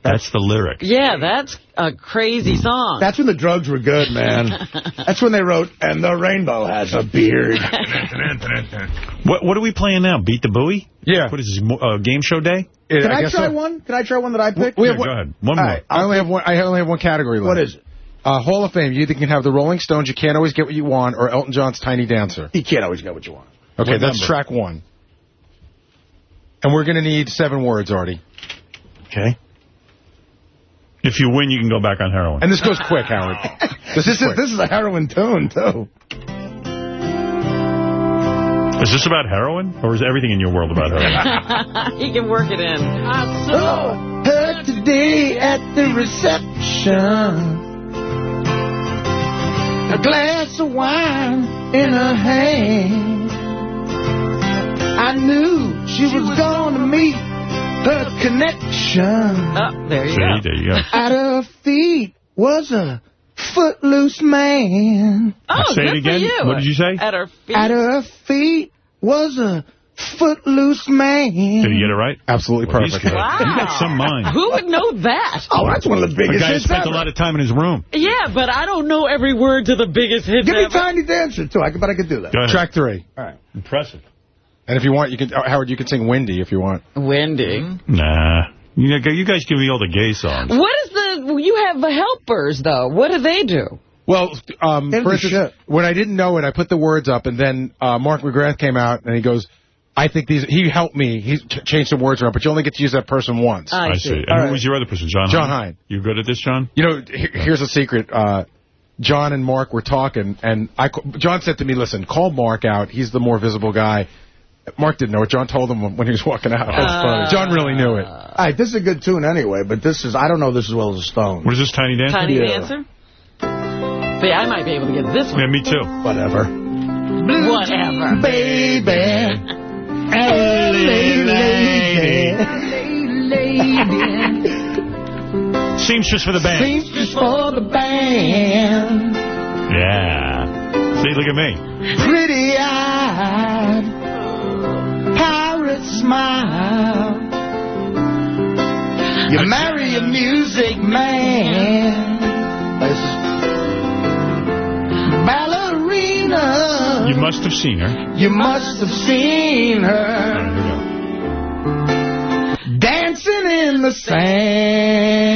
That's the lyric. Yeah, that's a crazy song. That's when the drugs were good, man. [LAUGHS] that's when they wrote, and the rainbow has a beard. [LAUGHS] What What are we playing now? Beat the Booey? Yeah. What is this, uh, game show day? It- Can I, guess try so. one? Can I try one that I picked? We Yeah, have one- go ahead. One All more. right. I only have one. I only have one category left. What is it? Uh, Hall of Fame. You either can have the Rolling Stones, You Can't Always Get What You Want, or Elton John's Tiny Dancer. You can't always get what you want. Okay, What that's number? track one. And we're going to need seven words, Artie. Okay. If you win, you can go back on heroin. And this goes quick, Howard. This, [LAUGHS] This is is quick. this is a heroin tune too. Is this about heroin? Or is everything in your world about heroin? [LAUGHS] he can work it in. I Oh, her today at the reception. A glass of wine in her hand. I knew she was going to meet her connection. Oh, there you See, go. there you go. [LAUGHS] At her feet was a footloose man. Oh, Say it again. For you. What did you say? At her feet. At her feet was a footloose man. Did he get it right? Absolutely Well, perfect. Wow. You got some mind. Who would know that? Oh, that's one of the A biggest guy who hits spent ever. a lot of time in his room. Yeah, but I don't know every word to the biggest hit Give me ever. Tiny Dancer, too. I could, but I could do that. Go ahead. Track three. All right. Impressive. And if you want, you can uh, Howard, you can sing Windy if you want. Wendy. Nah. You, know, you guys give me all the gay songs. What is the... You have the helpers, though. What do they do? Well, um, for don't instance, when I didn't know it, I put the words up, and then uh, Mark McGrath came out, and he goes, I think these, he helped me. He ch- changed some words around, but you only get to use that person once. I, I see. see. And All who right. was your other person? Jon Jon Hein? Hein. You good at this, Jon? You know, he- here's a secret. Uh, Jon and Mark were talking, and I, Jon said to me, listen, call Mark out. He's the more visible guy. Mark didn't know it. Jon told him when he was walking out. That's uh, funny. Jon really knew it. All right, this is a good tune anyway, but this is, I don't know this as well as a Stone. What is this, Tiny Dancer? Tiny Yeah. Dancer? See, I might be able to get this one. Yeah, me too. Whatever. Whatever. Baby. hey, lady. lady. Seamstress for the band. Seamstress for the band. Yeah. See, look at me. Pretty eyed. Pirate smile. You marry a music man. Ballerina. You must have seen her. You must have seen her dancing in the sand.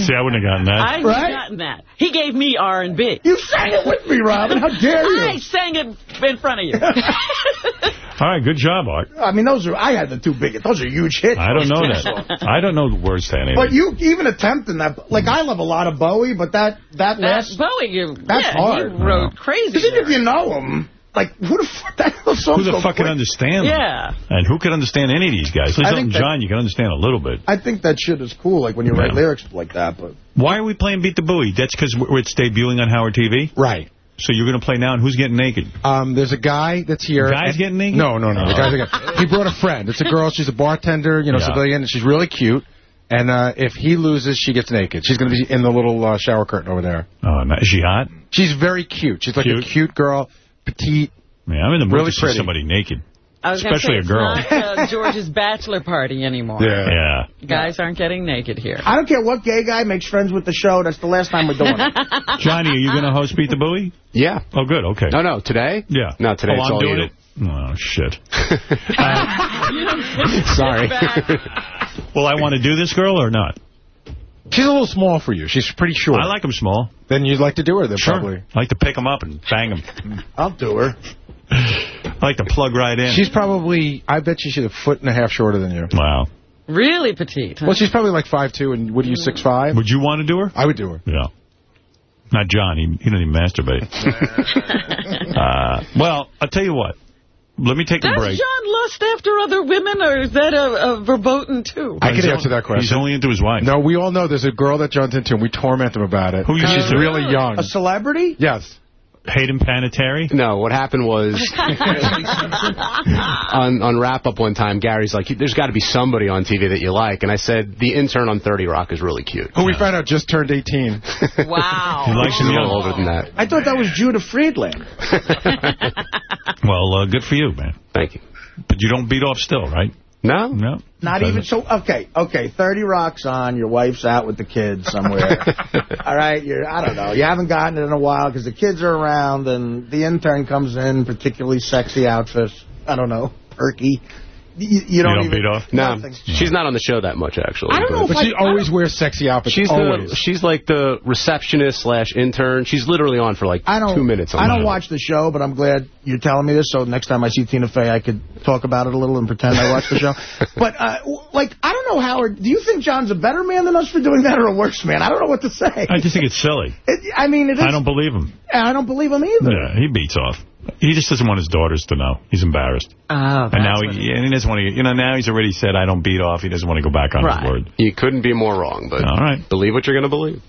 See, I wouldn't have gotten that. I've Right? gotten that. He gave me R&B. You sang it with me, Robin. How dare you? I sang it in front of you. [LAUGHS] All right, good job, Art. I mean, those are I had the two biggest. Those are huge hits. I don't know that. [LAUGHS] I don't know the words to any of But you even attempting that, like I love a lot of Bowie, but that that That last Bowie, you, that's yeah, hard. he wrote crazy. Because even if you know him, like who the fuck that those songs Who the fuck can understand them? Yeah. And who can understand any of these guys? At least I Elton John, you can understand a little bit. I think that shit is cool, like when you write Yeah. lyrics like that. But Why are we playing Beat the Booey? That's because it's debuting on Howard TV? Right. So you're going to play now, and who's getting naked? Um, there's a guy that's here. Guys getting naked? No, no, no. The Oh. guy's a. He brought a friend. It's a girl. She's a bartender, you know, Yeah. civilian, and she's really cute. And uh, if he loses, she gets naked. She's going to be in the little uh, shower curtain over there. Oh, is she hot? She's very cute. She's like Cute? a cute girl, petite. Man, I'm in the mood Really to see somebody naked. I was Especially say, a girl. It's not uh, [LAUGHS] George's bachelor party anymore. Yeah. Guys aren't getting naked here. I don't care what gay guy makes friends with the show. That's the last time we're doing it. [LAUGHS] Johnny, are you going to host Beat the Booey? Yeah. Oh, good. Okay. No, no, today? Yeah. No, today oh, it's I'm all doing you. it? Oh, shit. [LAUGHS] Sorry. well, I want to do this girl or not? She's a little small for you. She's pretty short. I like them small. Then you'd like to do her then, Sure. probably. I like to pick them up and bang them. [LAUGHS] I'll do her. I like to plug right in. She's probably, I bet you she's a foot and a half shorter than you. Wow. Really petite. huh? Well, she's probably like 5'2", and what are you, 6'5"? Would you want to do her? I would do her. Yeah. Not Jon. He, he doesn't even masturbate. [LAUGHS] uh, well, I'll tell you what. Let me take a Does break. Jon lust after other women, or is that a, a verboten, too? I can answer that question. He's only into his wife. No, we all know there's a girl that Jon's into, and we torment him about it. Who you She's really uh, young. A celebrity? Yes. Hayden Panettiere? No, what happened was [LAUGHS] on on wrap up one time, Gary's like, "There's got to be somebody on TV that you like," and I said, "The intern on 30 Rock is really cute." Who we found out just turned 18. [LAUGHS] Wow. He likes She's him a little older than that. I thought that was Judah Friedlander. [LAUGHS] Well, uh, good for you, man. Thank you. But you don't beat off still, right? No. No. Not even so. Okay, okay. 30 rocks on. Your wife's out with the kids somewhere. [LAUGHS] All right. You're. I don't know. You haven't gotten it in a while because the kids are around, and the intern comes in, particularly sexy outfits. I don't know, perky. You, you don't, even, beat off? No, Nothing. she's not on the show that much, actually. I don't know but- if But she I- always wears sexy outfits. She's always. the she's like the receptionist slash intern. She's literally on for like I don't. two minutes. on I don't watch the show, but I'm glad you're telling me this. So next time I see Tina Fey, I could talk about it a little and pretend I watched the show. [LAUGHS] But uh, like, I don't know, Howard. Do you think Jon's a better man than us for doing that, or a worse man? I don't know what to say. I just think it's silly. It, I mean, it is. I don't believe him. I don't believe him either. Yeah, he beats off. He just doesn't want his daughters to know. He's embarrassed. Oh, and now he, and he doesn't want to, you know, now he's already said, I don't beat off. He doesn't want to go back on Right. his word. You couldn't be more wrong, but All right. believe what you're going to believe.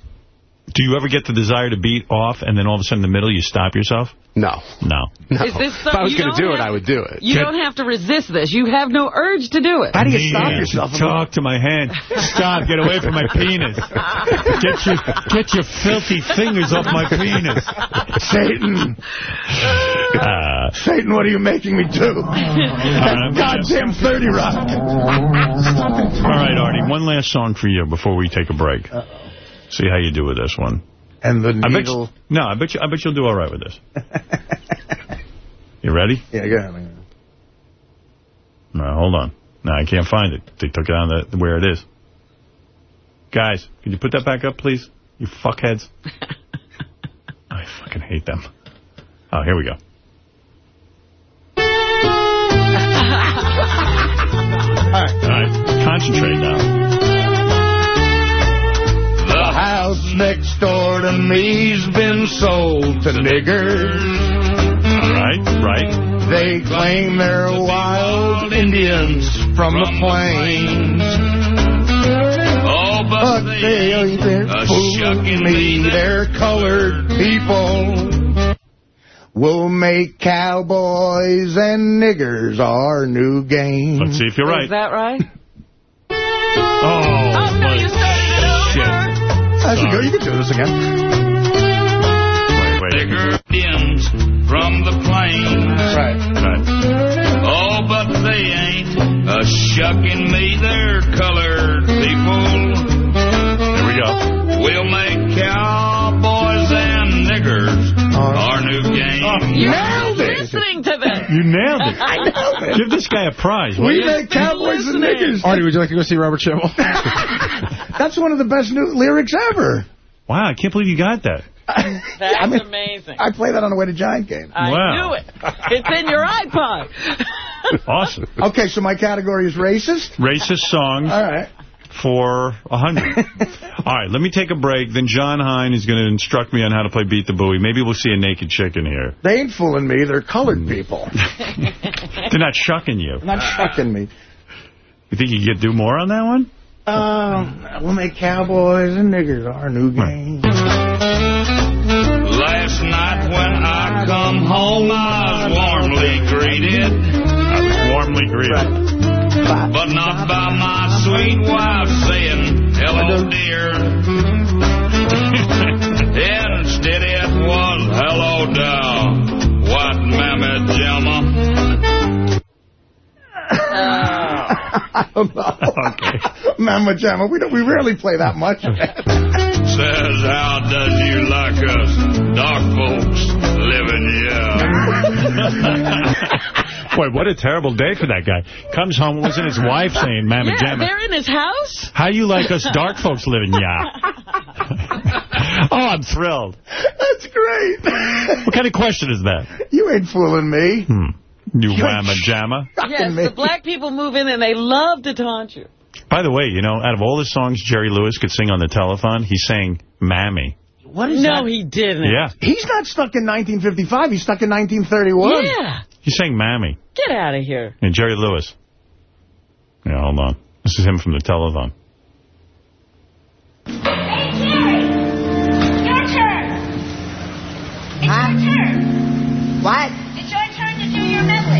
Do you ever get the desire to beat off and then all of a sudden in the middle you stop yourself? No. No. No. Is this if I was going to don't it, I would do it. You Get- don't have to resist this. You have no urge to do it. How do you stop yourself? Talk to my hand. Stop. Get away from my penis. Get your get your filthy fingers off my penis. Satan, Uh, Satan, what are you making me do? That goddamn 30 rock. all right, Artie. One last song for you before we take a break. See how you do with this one. And the I bet needle. you, no, I bet you. I bet you'll do all right with this. [LAUGHS] You ready? Yeah, go ahead. No, hold on. No, I can't find it. They took it on the where it is. Guys, can you put that back up, please? You fuckheads. [LAUGHS] I fucking hate them. Oh, here we go. [LAUGHS] All right, concentrate now. House next door to me's been sold to niggers. All right, right. They claim they're wild Indians from the plains. Oh, But they ain't there fooling me. They're colored people. We'll make cowboys and niggers our new game. Let's see if you're right. Is that right? Oh, no, you started it over. That's good. You can do this again. Wait, wait. Indians from the plains. Right. right. Oh, but they ain't a shucking me. They're colored people. Here we go. We'll make cowboys and niggers our new game. Oh, You're Nailed it. listening to this. You nailed it. [LAUGHS] I nailed it. Give this guy a prize. We you? make cowboys and listening. niggers. Artie, would you like to go see Robert Schimmel? [LAUGHS] [LAUGHS] That's one of the best new lyrics ever. Wow, I can't believe you got that. [LAUGHS] That's I mean, amazing. I play that on the way to Giant game. I Wow. knew it. It's in your iPod. [LAUGHS] Awesome. Okay, so my category is racist? Racist song All right. for a 100. [LAUGHS] All right, let me take a break. Then Jon Hein is going to instruct me on how to play Beat the Booey. Maybe we'll see a naked chicken here. They ain't fooling me. They're colored mm. people. They're not shucking you. They're Not shucking me. You think you could do more on that one? Um, we'll make cowboys and niggers our new game. Last night when I come home, I was warmly greeted. I was warmly greeted. But not by my sweet wife saying, hello, dear. [LAUGHS] Instead it was, hello, there, white mammy jamma. [LAUGHS] I don't know. [LAUGHS] Okay. Mama Jamma, we, don't, we rarely play that much of [LAUGHS] it. Says, how does you like us, dark folks, living here? [LAUGHS] Boy, what a terrible day for that guy. Comes home, wasn't his wife saying, Mamma yeah, Jamma, they're in his house. how you like us dark folks living? Yeah. [LAUGHS] oh, I'm thrilled. That's great. What kind of question is that? You ain't fooling me. Hmm. You whamma jamma. Yes, the black people move in and they love to taunt you. By the way, you know, out of all the songs Jerry Lewis could sing on the telephone, he sang Mammy. What is no, that? he didn't. Yeah. He's not stuck in 1955. He's stuck in 1931. Yeah. He sang Mammy. Get out of here. And Jerry Lewis. Yeah, hold on. This is him from the telethon.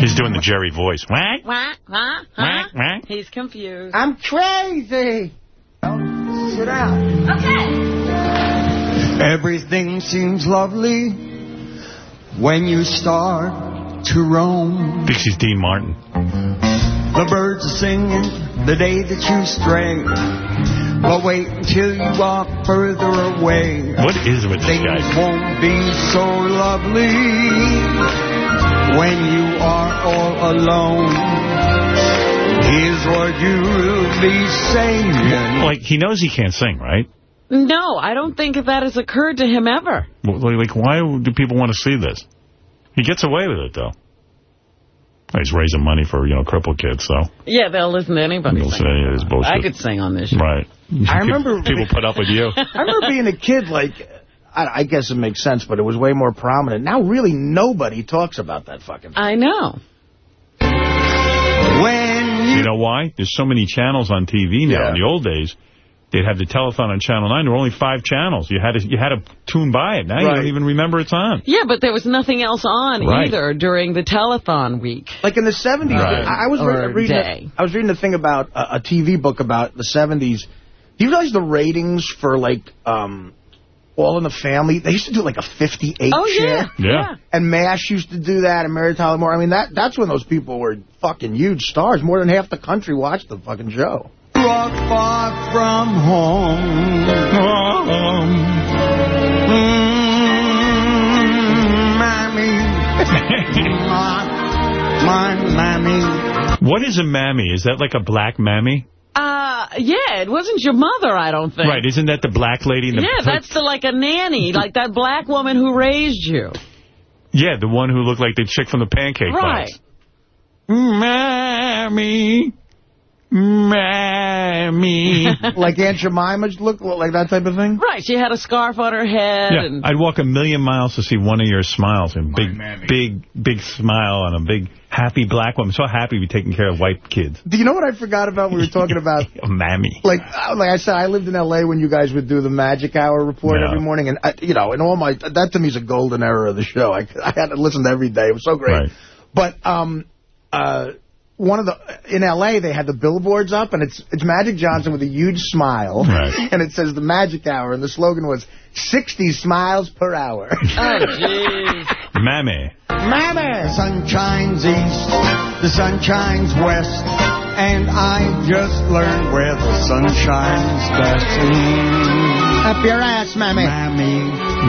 He's doing the Jerry voice. Whack. Wah, wah, Whack, huh? whack. He's confused. I'm crazy. Oh, sit down. Okay. Everything seems lovely when you start to roam. Thinks he's Dean Martin. The birds are singing the day that you stray. But wait until you walk further away. What is with this Things won't be so lovely when you are all alone. Here's what you'll be saying. Like, he knows he can't sing, right? No, I don't think that has occurred to him ever. Like, why do people want to see this? He gets away with it, though. He's raising money for, you know, crippled kids, so. Yeah, they'll listen to anybody. He'll say any of this bullshit. I could sing on this show. Right. I remember- People put up with you. [LAUGHS] I remember being a kid, like, I, I guess it makes sense, but it was way more prominent. Now really nobody talks about that fucking I know. When You know why? There's so many channels on TV now. Yeah. In the old days, they'd have the telethon on Channel 9. There were only five channels. You had to, you had to tune by it. Now you don't even remember it's on. Yeah, but there was nothing else on Right. either during the telethon week. Like in the 70s, Right. I, I was re- reading day. a, I was reading a thing about a, a TV book about the 70s. Do you realize the ratings for like um All in the Family? They used to do like a 58 Oh, share. yeah. Yeah. And MASH used to do that, and Mary Tyler Moore. I mean, that that's when those people were fucking huge stars. More than half the country watched the fucking show. you are far from home. Mm, [LAUGHS] my, my mommy. What is a mammy? Is that like a black mammy? Uh, yeah, it wasn't your mother, I don't think. Right. Isn't that the black lady? In the Yeah, that's the, like a nanny, like that black woman who raised you. Yeah, the one who looked like the chick from the pancake Right. class. Mammy. Mammy. [LAUGHS] like Aunt Jemima look like that type of thing? Right. She had a scarf on her head. Yeah, and I'd walk a million miles to see one of your smiles. And big, mammy. big, big smile on a big, happy black woman. So happy to be taking care of white kids. Do you know what I forgot about? We were talking [LAUGHS] about Mammy. like uh, like I said, I lived in L.A. when you guys would do the Magic Hour report Yeah. every morning, and I, you know, in all my that to me is a golden era of the show. I, I had to listen to every day. It was so great. Right. But um, uh, one of the in L.A. they had the billboards up, and it's it's Magic Johnson with a huge smile, Right. [LAUGHS] and it says the Magic Hour, and the slogan was 60 smiles per hour. [LAUGHS] Oh, jeez. Mammy. Mammy! The sun shines east, the sun shines west, and I just learned where the sun shines best. Up your ass, mammy. Mammy.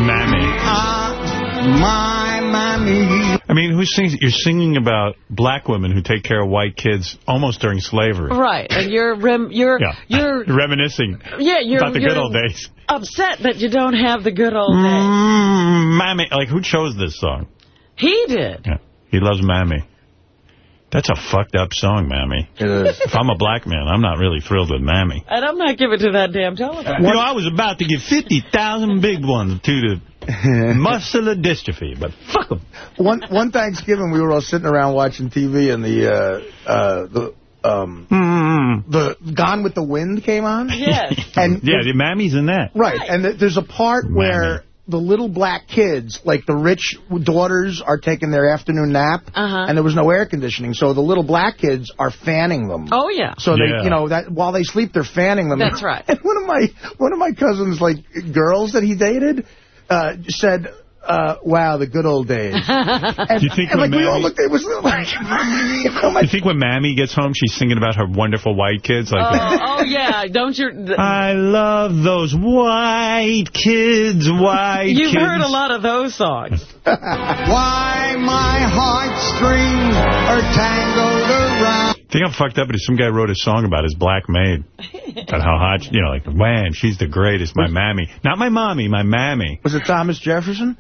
Mammy. Ah, my mammy. I mean, who sings? You're singing about black women who take care of white kids almost during slavery. Right. And you're rem you're Yeah. you're [LAUGHS] Reminiscing yeah, you're about the you're good old days. upset that you don't have the good old days. Mm, Mammy. Like, who chose this song? He did. Yeah. He loves Mammy. That's a fucked up song, Mammy. If I'm a black man, I'm not really thrilled with Mammy. And I'm not giving to that damn telephone. You know, I was about to give 50,000 big ones to the [LAUGHS] muscular dystrophy, but fuck them. one one Thanksgiving, we were all sitting around watching TV, and the uh, uh, the um, the Gone with the Wind came on. [LAUGHS] Yes. [LAUGHS] And Yeah, the Mammy's in that. right, and th- there's a part where the little black kids, like the rich daughters, are taking their afternoon nap, Uh-huh. and there was no air conditioning, so the little black kids are fanning them. Oh, yeah. So Yeah. they, you know, that while they sleep, they're fanning them. That's right. And one of my one of my cousins, like girls that he dated, uh, said, uh, "Wow, the good old days." [LAUGHS] And, Do you think and when like we all Mammy- looked, it was like, you know, my You think when Mammy gets home, she's singing about her wonderful white kids? Like, Oh, oh, yeah. Don't you... [LAUGHS] I love those white kids, white You've kids. heard a lot of those songs. [LAUGHS] Why my heartstrings are tangled around. I think I'm fucked up because some guy wrote a song about his black maid. about how hot, you know, like, man, she's the greatest, my mammy. Not my mommy, my mammy. Was it Thomas Jefferson?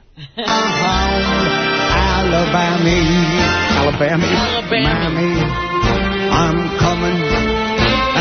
Alabama. Alabama. Mammy, I'm coming,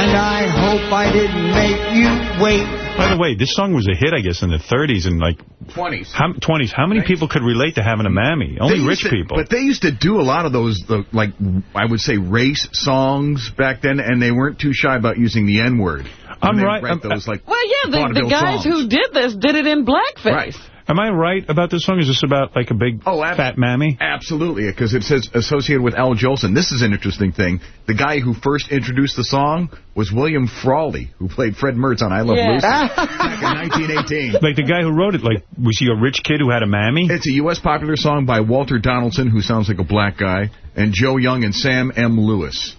and I hope I didn't make you wait. By the way, this song was a hit, I guess, in the 30s and like 20s. how, 20s. How many people could relate to having a mammy? Only rich to- people. But they used to do a lot of those, the, like, I would say race songs back then, and they weren't too shy about using the N-word. I'm right. write I'm- those, like, Well, yeah, the, the guys songs. who did this did it in blackface. Right. Am I right about this song? Is this about like a big Oh, ab- fat mammy? Absolutely, because it says associated with Al Jolson. This is an interesting thing. The guy who first introduced the song was William Frawley, who played Fred Mertz on I Love Yeah. Lucy [LAUGHS] back in 1918. Like the guy who wrote it, like, was he a rich kid who had a mammy? It's a U.S. popular song by Walter Donaldson, who sounds like a black guy, and Joe Young and Sam M. Lewis.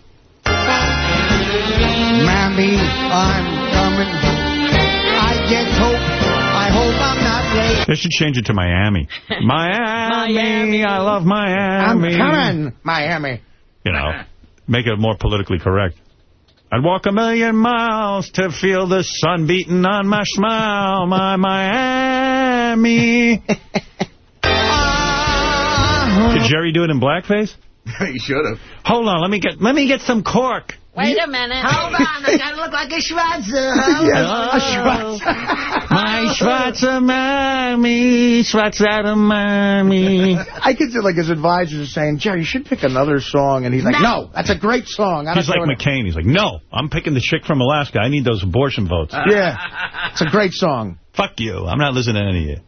Mammy, I'm coming. I just hope, They should change it to Miami. Miami, Miami. I love Miami. I'm coming, Miami. You know, make it more politically correct. I'd walk a million miles to feel the sun beating on my smile, my Miami. [LAUGHS] Did Jerry do it in blackface? [LAUGHS] he should have. Hold on, let me get let me get some cork. Wait a minute. Hold on. I gotta look like a Schwarzer. [LAUGHS] Yes, oh. My Schwarzer mommy, Schwarzer mommy. [LAUGHS] I could see like his advisors are saying, Jerry, you should pick another song. And he's like, no, that's a great song. I He's like care what- McCain. He's like, no, I'm picking the chick from Alaska. I need those abortion votes. [LAUGHS] Yeah, it's a great song. Fuck you. I'm not listening to any of you.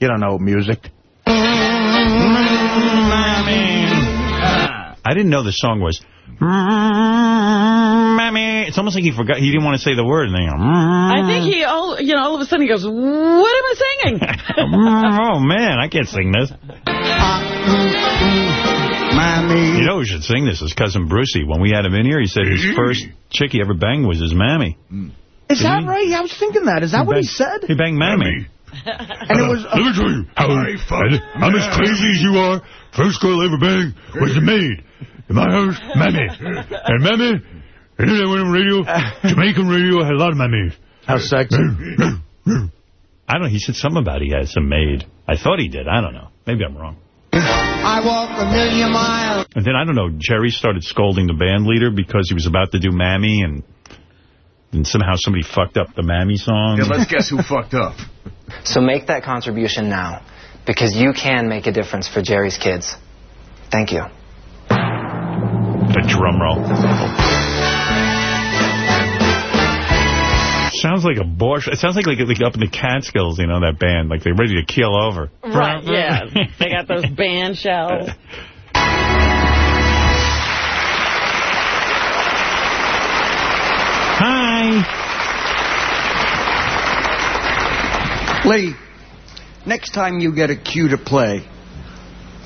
You don't know music. Mm, uh. I didn't know the song was. Mm-hmm. Mammy. It's almost like he forgot. He didn't want to say the word. And then, mm-hmm. I think he, all you know, all of a sudden he goes, what am I singing? Mm-hmm. [LAUGHS] oh, man, I can't sing this. Mammy. You know who should sing this? is cousin Brucie. When we had him in here, he said his first chick he ever banged was his mammy. Is that right? Yeah, I was thinking that. Is that what he said? He banged mammy. And it was. Let me tell you, I, am as crazy as you are. First girl I ever banged was the maid in my house, Mammy. [LAUGHS] And Mammy, and then I went on radio, [LAUGHS] Jamaican radio, I had a lot of mammies. How sexy. [LAUGHS] I don't know. He said something about he had some maid. I thought he did. I don't know. Maybe I'm wrong. I walk a million miles. And then, I don't know, Jerry started scolding the band leader because he was about to do Mammy, and, and somehow somebody fucked up the Mammy song. Yeah, let's guess who fucked up. So make that contribution now, because you can make a difference for Jerry's kids. Thank you. The drum roll. Sounds like a abortion. It sounds like, like like up in the Catskills, you know, that band. Like they're ready to keel over. Right, yeah. [LAUGHS] They got those band shells. Hi. Lee, next time you get a cue to play,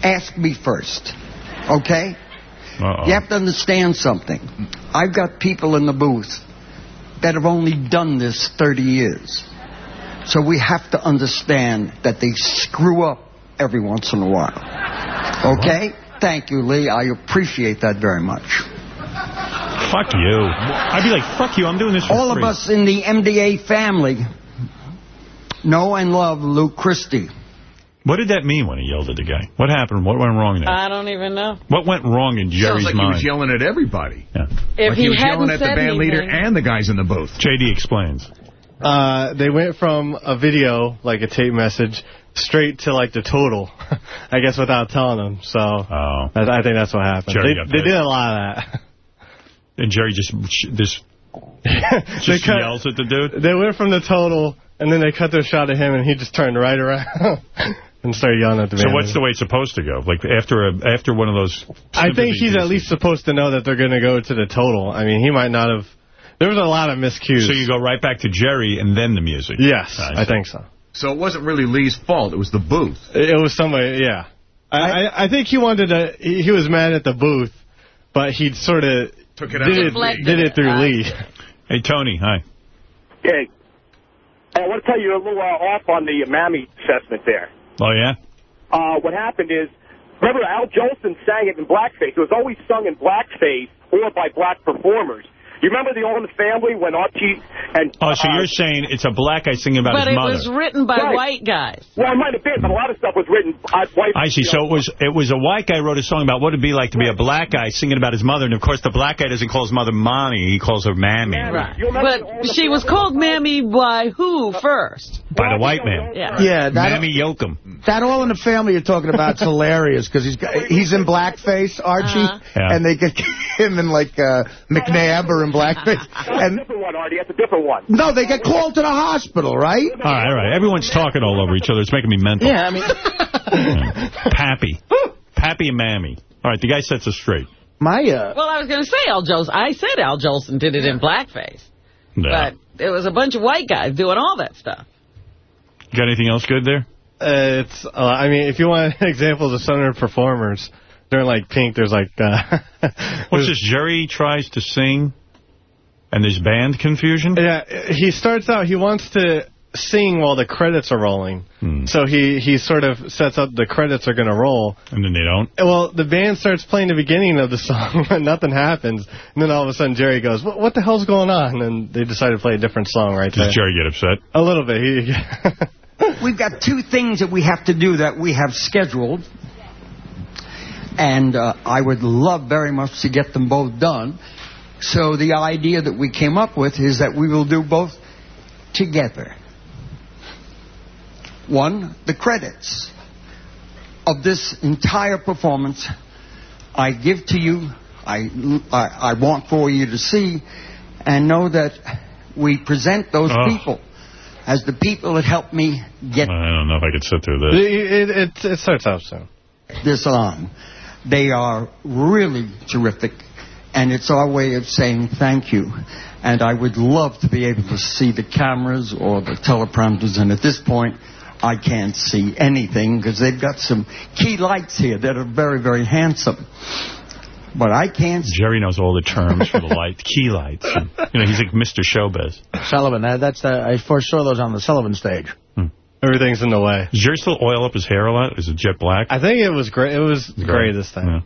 ask me first. Okay? Uh-oh. You have to understand something. I've got people in the booth that have only done this 30 years. So we have to understand that they screw up every once in a while. Uh-huh. Okay? Thank you, Lee. I appreciate that very much. Fuck you. I'd be like, fuck you, I'm doing this for All free. of us in the MDA family know and love Luke Christie. What did that mean when he yelled at the guy? What happened? What went wrong there? I don't even know. What went wrong in Jerry's Sounds like mind? he was yelling at everybody. Yeah. If like he he was hadn't yelling at the said band leader and the guys in the booth. JD explains. Uh, they went from a video, like a tape message, straight to like the total. [LAUGHS] I guess without telling them. So oh. I, I think that's what happened. Jerry They, they did a lot of that. [LAUGHS] And Jerry just this [LAUGHS] just cut- yells at the dude. They went from the total, and then they cut their shot at him, and he just turned right around and started yelling at the So what's the way it's supposed to go? Like after a after one of those. I think sympathy he's at least supposed to know that they're going to go to the total. I mean, he might not have. There was a lot of miscues. So you go right back to Jerry and then the music. Yes, I I think so. So it wasn't really Lee's fault. It was the booth. It it was somebody, yeah. I, I, I think he wanted to. He, he was mad at the booth, but he sort of Took it out of it, Deflected did it through Uh, Lee. Hey Tony, hi. Hey, I want to tell you a little uh, off on the Mammy assessment there. Oh yeah. Uh, what happened is, remember Al Jolson sang it in blackface. It was always sung in blackface or by black performers. You remember the All in the Family when Archie and... Oh, so uh, you're saying it's a black guy singing about his mother. But it was written by Right. white guys. Well, it might have been, but a lot of stuff was written by white I see. So it was it was a white guy wrote a song about what it'd be like to be a black guy singing about his mother, and of course the black guy doesn't call his mother mommy, he calls her mammy. Right. But she was called Mammy by who first? By the white man. Yeah. Yeah, that, Mammy Yoakum. that All in the Family you're talking about is hilarious because he's he's in blackface, Archie, Uh-huh. Yeah. and they get [LAUGHS] him in like uh, McNabb or in blackface. [LAUGHS] That's a And different one, Artie. That's a different one. no, they get called to the hospital, right? All right, all right. Everyone's talking all over each other. It's making me mental. Yeah, I mean, [LAUGHS] Pappy. Pappy and Mammy. All right, the guy sets us straight. my uh, Well, I was going to say Al Jolson. I said Al Jolson did it in blackface. Yeah. But it was a bunch of white guys doing all that stuff. You got anything else good there? Uh, it's. Uh, I mean, if you want [LAUGHS] examples of some of the performers, during like Pink, there's like. Uh, What's this? Jerry tries to sing, and there's band confusion? Yeah, he starts out, he wants to sing while the credits are rolling. Hmm. So he, he sort of sets up the credits are going to roll. And then they don't? Well, the band starts playing the beginning of the song, [LAUGHS] and nothing happens. And then all of a sudden Jerry goes, what, what the hell's going on? And they decide to play a different song right there. Does Jerry get upset? A little bit. He, [LAUGHS] We've got two things that we have to do that we have scheduled. And uh, I would love very much to get them both done. So the idea that we came up with is that we will do both together. One, the credits of this entire performance I give to you, I, I, I want for you to see, and know that we present those Oh. people as the people that helped me get I don't know if I could sit through this. it, it, it starts out soon. this on. They are really terrific, and it's our way of saying thank you. And I would love to be able to see the cameras or the teleprompters, and at this point, I can't see anything because they've got some key lights here that are very, very handsome. But I can't. Jerry knows all the terms for the light, key lights. And, [LAUGHS] you know, he's like Mr. Showbiz. Sullivan. That, that's the, I first saw those on the Sullivan stage. Hmm. Everything's in the way. Does Jerry still oil up his hair a lot? Is it jet black? I think it was great. It was gray this time.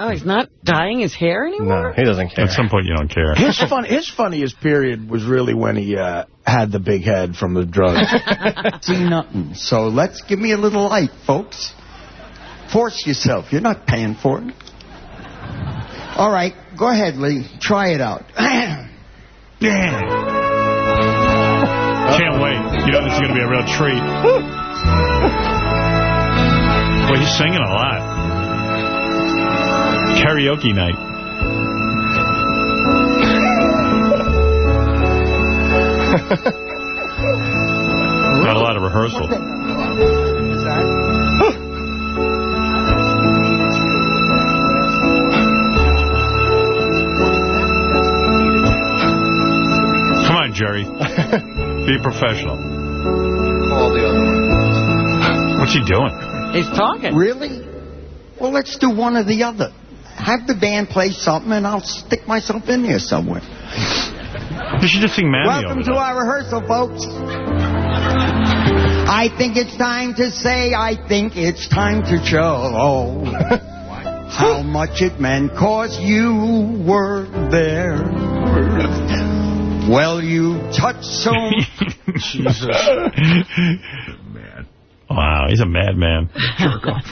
Oh, he's not dyeing his hair anymore? No, he doesn't care. At some point, you don't care. His fun, his funniest period was really when he uh, had the big head from the drugs. [LAUGHS] see nothing. So let's give me a little light, folks. Force yourself. You're not paying for it. All right, go ahead, Lee. Try it out. [CLEARS THROAT] Can't wait. You know this is going to be a real treat. [LAUGHS] well, he's singing a lot. Karaoke night. [LAUGHS] Not a lot of rehearsal. Come on, Jerry. Be a professional. Call the other one. What's he doing? He's talking. Really? Well, let's do one or the other. Have the band play something, and I'll stick myself in there somewhere. You should just sing Mammy Welcome over to there. our rehearsal, folks. I think it's time to say, I think it's time to show how much it meant, cause you were there. Well, you touched so... [LAUGHS] Jesus. Man. Wow, he's a madman. Jerk off.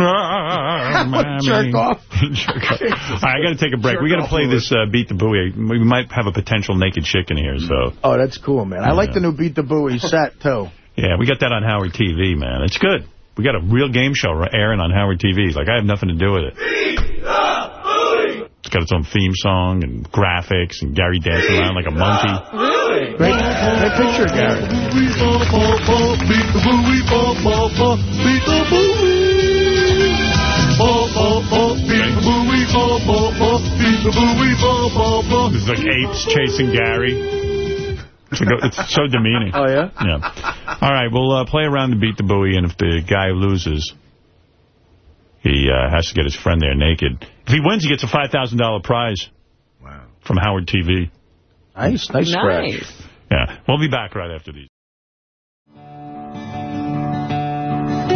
[LAUGHS] Jerk off. [LAUGHS] Jerk off. All right, I got to take a break. we got to play this uh, Beat the Booey. We might have a potential naked chicken here, so. Oh, that's cool, man. I like the new Beat the Booey [LAUGHS] set, too. Yeah, we got that on Howard TV, man. It's good. We got a real game show airing on Howard TV. Like, I have nothing to do with it. It's got its own theme song and graphics and Gary dancing around like a monkey. Really? Great, great picture, Gary. It's like apes chasing Gary. It's, like- it's so demeaning. Oh, yeah? Yeah. All right, we'll uh, play around to beat the Booey, and if the guy loses, he uh, has to get his friend there naked. If he wins, he gets a $5,000 prize. Wow. From Howard TV. Nice, nice scratch. Nice. Yeah. We'll be back right after these.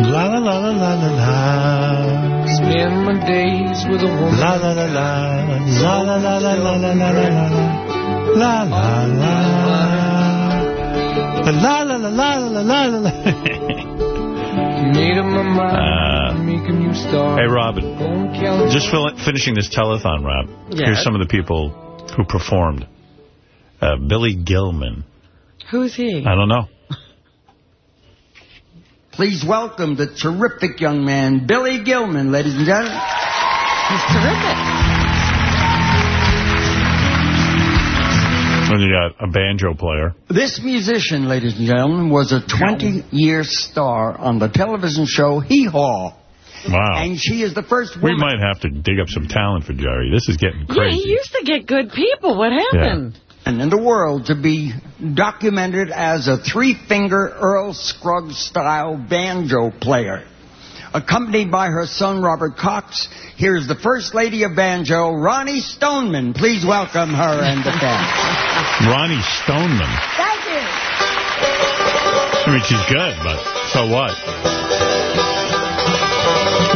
La la la la la la la. Spend my days with a woman. La la la la. La la la la la la la la la. La la la. La la la la la la la la. Made up my mind. Uh, Make a new start. hey, Robin. Just finishing this telethon, Rob. Yes. Here's some of the people who performed. Uh, Billy Gilman. Who's he? I don't know. Please welcome the terrific young man, Billy Gilman, ladies and gentlemen. He's terrific. Then you got a banjo player. This musician, ladies and gentlemen, was a 20-year star on the television show Hee Haw. Wow. And she is the first We might have to dig up some talent for Jerry. This is getting crazy. Yeah, he used to get good people. What happened? And in the world to be documented as a three-finger Earl Scruggs-style banjo player. Accompanied by her son, Robert Cox, here's the First Lady of Banjo, Roni Stoneman. Please welcome her and the band. [LAUGHS] Roni Stoneman. Thank you. I mean, she's good, but so what?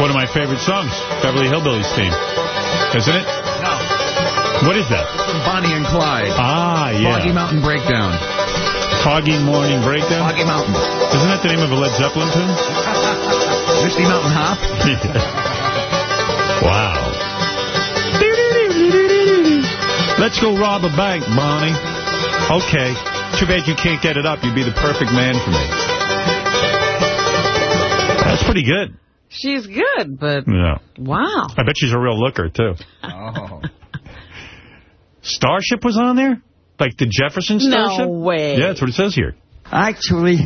One of my favorite songs, Beverly Hillbillies theme. Isn't it? No. What is that? From Bonnie and Clyde. Ah, yeah. Foggy Mountain Breakdown. Foggy Morning Breakdown? Foggy Mountain. Isn't that the name of a Led Zeppelin tune? [LAUGHS] Misty Mountain Hop. [LAUGHS] wow. Let's go rob a bank, Bonnie. Okay. Too bad you can't get it up. You'd be the perfect man for me. That's pretty good. She's good, but Yeah. wow. I bet she's a real looker, too. Oh. Starship was on there? Like the Jefferson Starship? No Starship? way. Yeah, that's what it says here. Actually,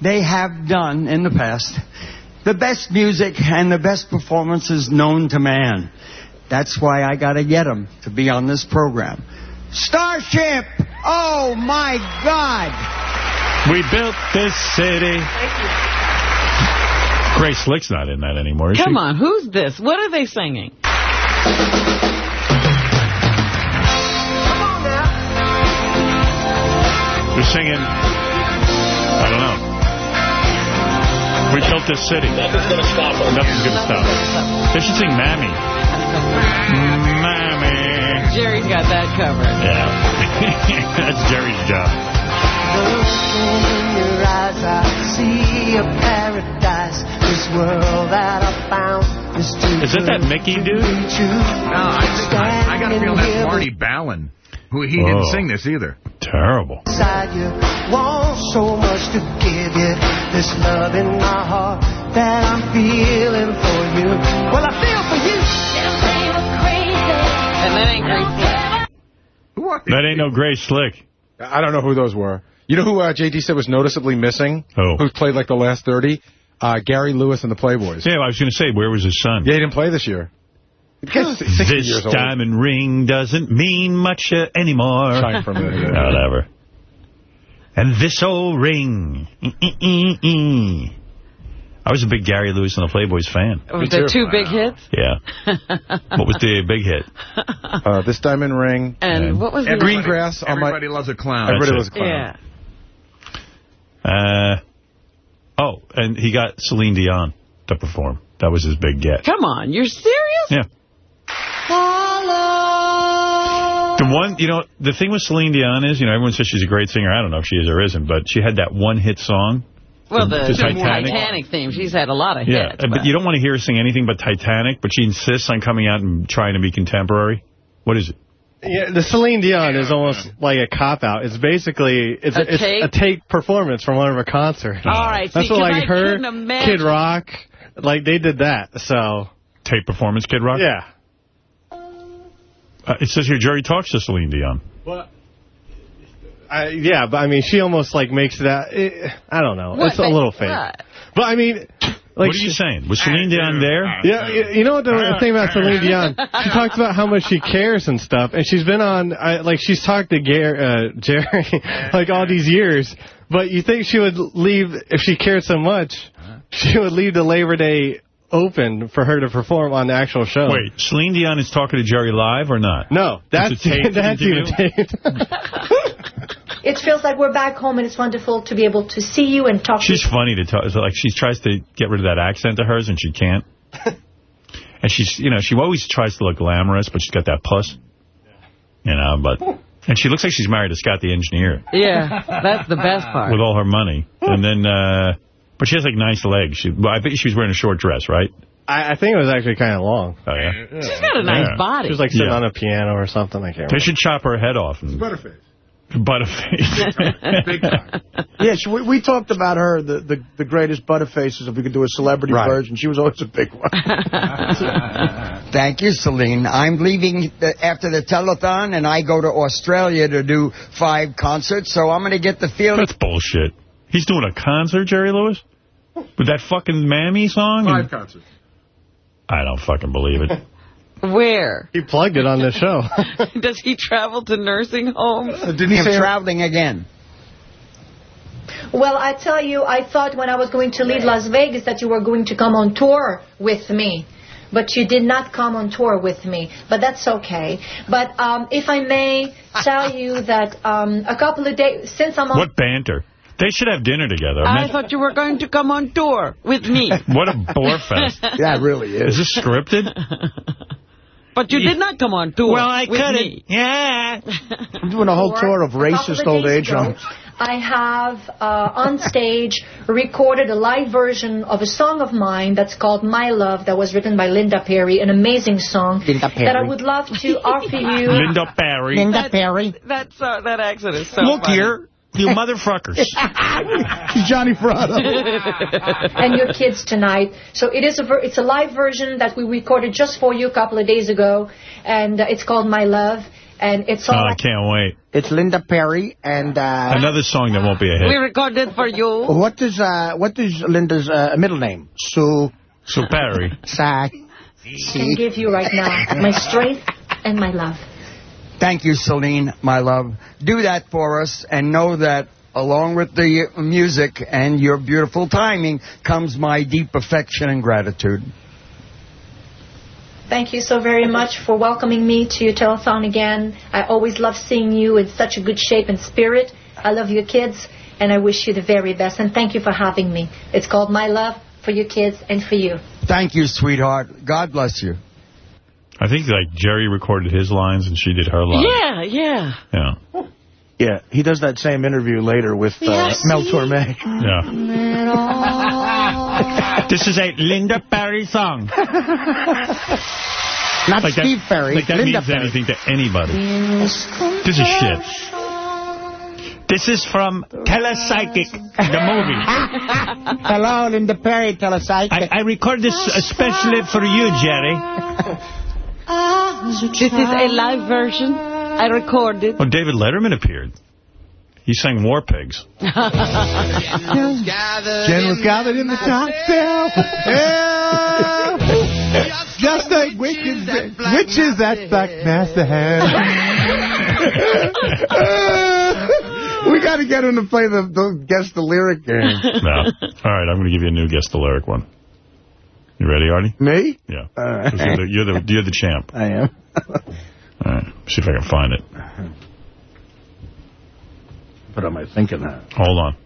they have done in the past the best music and the best performances known to man. That's why I got to get them to be on this program. Starship! Oh, my God! We built this city. Grace Slick's not in that anymore, is Come she? on, who's this? What are they singing? They're singing, I don't know. We built this city. Nothing's going to stop us. Nothing's going to stop us. They should sing Mammy. Mammy. Jerry's got that covered. Yeah. [LAUGHS] That's Jerry's job. in your eyes, I see a paradise. this world that I found is too Is that that Mickey dude? No, I think I, I got to feel that's Marty Balin, who he didn't Oh. sing this either. Terrible. inside you. Want so much to give you this love in my heart that I'm feeling for you. Well, I feel for you. And that ain't great. That ain't no Gray Slick. I don't know who those were. You know who uh, JD said was noticeably missing? Who? Who's played like the last 30? Uh, Gary Lewis and the Playboys. Yeah, I was going to say, where was his son? Yeah, he didn't play this year. He's 60 This years old. diamond ring doesn't mean much uh, anymore. Time from the- Uh, Whatever. And this old ring. I was a big Gary Lewis and the Playboys fan. Was there two big hits? Yeah. [LAUGHS] what was the big hit? Uh, this diamond ring. And what was the Green grass on my... Everybody loves a clown. Everybody That's loves a clown. Yeah. Uh, oh, and he got Celine Dion to perform. That was his big get. Come on, you're serious? Yeah. The one, you know, the thing with Celine Dion is, you know, everyone says she's a great singer. I don't know if she is or isn't, but she had that one hit song. Well, the, The the Titanic. Titanic. theme, she's had a lot of Yeah, hits. but you don't want to hear her sing anything but Titanic, but she insists on coming out and trying to be contemporary. What is it? Yeah, the Celine Dion is almost like a cop-out. It's basically it's A it's take? a take performance from one of her concerts. All right, see, That's what 'cause like I her. Kid Rock, like they did that. So Tape performance, Kid Rock? yeah, Uh, it says here Jerry talks to Celine Dion. I, yeah, but I mean, she almost like makes that. eh, I don't know. What? It's a little fake. What? But I mean, like what are she- you saying? Was Celine Dion there? Yeah, you, you know what the thing about Celine Dion? She [LAUGHS] talks about how much she cares and stuff, and she's been on, I, like, she's talked to Gar, uh, Jerry, [LAUGHS] like, all these years, but you think she would leave, if she cared so much, she would leave the Labor Day open for her to perform on the actual show. Wait, Celine Dion is talking to Jerry live or not? No, that's, It's a taped [LAUGHS] that's even taped. [LAUGHS] It feels like we're back home, and it's wonderful to be able to see you and talk She's to you. funny to talk. Like she tries to get rid of that accent of hers, and she can't. [LAUGHS] and she's, you know, she always tries to look glamorous, but she's got that puss. You know, but and she looks like she's married to Scott the engineer Yeah, that's the best part. with all her money. And then, uh but she has like nice legs. She, I think she was wearing a short dress, right? I, I think it was actually kind of long. Oh yeah. She's got a nice Yeah. body. She was like sitting Yeah. on a piano or something. I can't They remember. should chop her head off. And, Butterface. Butterface. [LAUGHS] Big time. Yes, we, we talked about her, the, the, the greatest butterfaces, if we could do a celebrity Right. version. She was always a big one. [LAUGHS] Thank you, Celine. I'm leaving the, after the telethon, and I go to Australia to do five concerts, so I'm going to get the feeling. That's bullshit. He's doing a concert, Jerry Lewis? With that fucking Mammy song? Five concerts. I don't fucking believe it. [LAUGHS] Where? He plugged it on the show. [LAUGHS] Does he travel to nursing homes? Didn't he say traveling again? Well, I tell you, I thought when I was going to leave Las Vegas that you were going to come on tour with me. But you did not come on tour with me. But that's okay. But um, if I may tell you that um, a couple of days, since I'm on... What banter. They should have dinner together. I thought you were going to come on tour with me. [LAUGHS] What a bore fest. [LAUGHS] yeah, it really Is Is this scripted? [LAUGHS] But you did not come on tour Well, I with couldn't. me. Yeah. I'm doing a whole tour of racist old age homes. I have uh, on stage recorded a live version of a song of mine that's called My Love that was written by Linda Perry, an amazing song Linda that I would love to offer you. Linda Perry. Linda Perry. That's, uh, that accent is so Look funny. here, you motherfuckers. [LAUGHS] She's Johnny Fratto. [LAUGHS] and your kids tonight. So it is a ver- it's a live version that we recorded just for you a couple of days ago, and uh, it's called My Love, and it's all. Oh. I can't wait. It's Linda Perry, and uh, Another song that won't be a hit. We recorded for you. what is uh, what is Linda's uh, middle name? Sue. Sue Perry. Sai. can give you right now my strength and my love. Thank you, Celine, my love. Do that for us, and know that along with the music and your beautiful timing comes my deep affection and gratitude. Thank you so very much for welcoming me to your telethon again. I always love seeing you in such a good shape and spirit. I love your kids, and I wish you the very best. And thank you for having me. It's called My Love for your kids and for you. Thank you, sweetheart. God bless you. I think like Jerry recorded his lines and she did her lines. Yeah, yeah. Yeah. Yeah, he does that same interview later with uh, Yes, Mel he- Torme. [LAUGHS] Yeah. [LAUGHS] This is a Linda Perry song. Not Like that- Steve Perry. Like that Linda means Perry. anything to anybody. This is shit. This is from Telepsychic, the movie. [LAUGHS] Hello, Linda Perry, telepsychic. I, I record this especially for you, Jerry. This is a live version. I recorded. Oh, David Letterman appeared. He sang War Pigs. [LAUGHS] Jen was gathered in the cocktail. Yeah. Just like witches, witches that black master had. [LAUGHS] we got to get him to play the, the guess the lyric game. No. All right, I'm going to give you a new guess the lyric one. You ready, Artie? Me? Yeah. All right. 'Cause You're the, you're, the, you're the champ. I am. All right. See if I can find it. What am I thinking of? Hold on.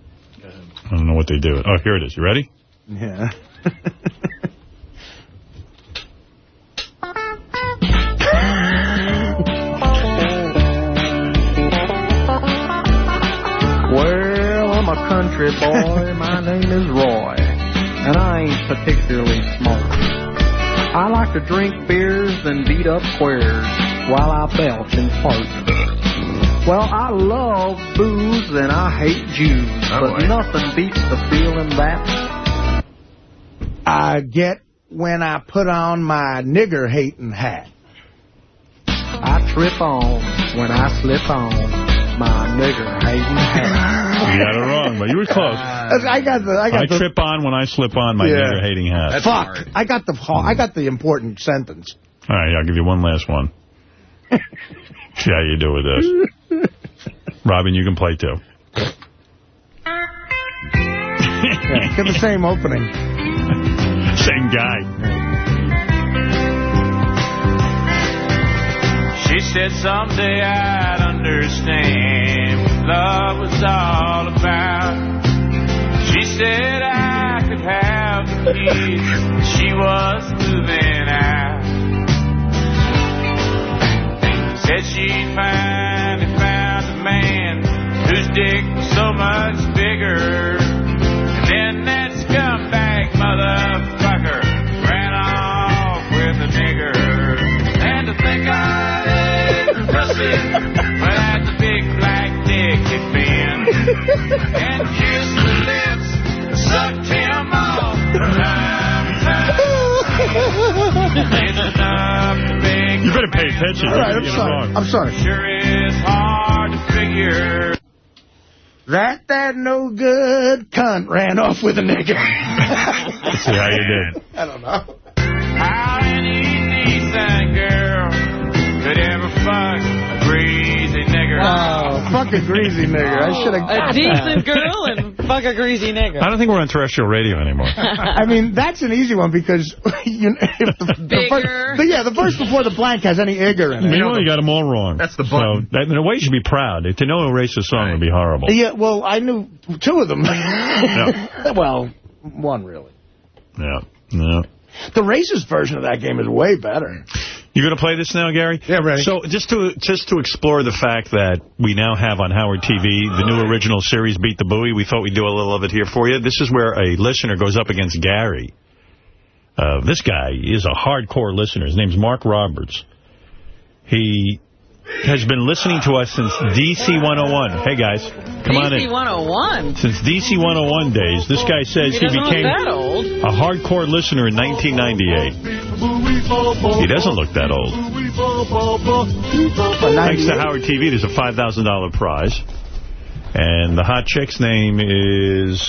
I don't know what they do. Oh, here it is. You ready? Yeah. [LAUGHS] Well, I'm a country boy. My name is Roy, and I ain't particularly smart. I like to drink beers and beat up squares while I belch and fart. Well, I love booze and I hate Jews, oh, but nothing beats the feeling that I get when I put on my nigger-hating hat. I trip on when I slip on my nigger hating hat. [LAUGHS] You got it wrong, but you were close. I got the. I got I the. trip on when I slip on my Yeah. nigger-hating hat. Fuck! I got the. I got the important sentence. All right, I'll give you one last one. [LAUGHS] See how you do with this. Robin, you can play too. Yeah, get the same opening. [LAUGHS] Same guy. She said someday I'd understand what love was all about. She said I could have the keys. She was moving out. Said she'd finally found a man whose dick was so much bigger. Let pussy but at big black dick had been. And kissed the lips, sucked him off. Time and time. It's enough to make You better pay attention. All right, I'm gonna get it sorry. I'm sorry. Sure is hard to figure. That that no good cunt ran off with a nigger. Let's see how you did. [LAUGHS] I don't know. How any decent girl could ever fuck a greasy nigger. Oh, fucking greasy nigger. I should have A decent that. girl and fuck a greasy nigger. I don't think we're on terrestrial radio anymore. I mean, that's an easy one because [LAUGHS] you know, if the, the first, the, yeah, the verse before the blank has any igger in it. You know you got them all wrong. That's the So, button. that, in a way, you should be proud. To know a racist song would be horrible. Yeah, well, I knew two of them. [LAUGHS] well, one really. Yeah. Yeah. The racist version of that game is way better. You going to play this now, Gary? Yeah, right. So just to just to explore the fact that we now have on Howard TV the new original series Beat the Booey, we thought we'd do a little of it here for you. This is where a listener goes up against Gary. Uh, this guy is a hardcore listener. His name's Mark Roberts. He has been listening to us since DC 101. Hey, guys, come on in. DC 101. Since DC 101 days, this guy says He he, became that old. a hardcore listener in 1998. He doesn't look that old. Thanks to Howard TV, there's a $5,000 prize. And the hot chick's name is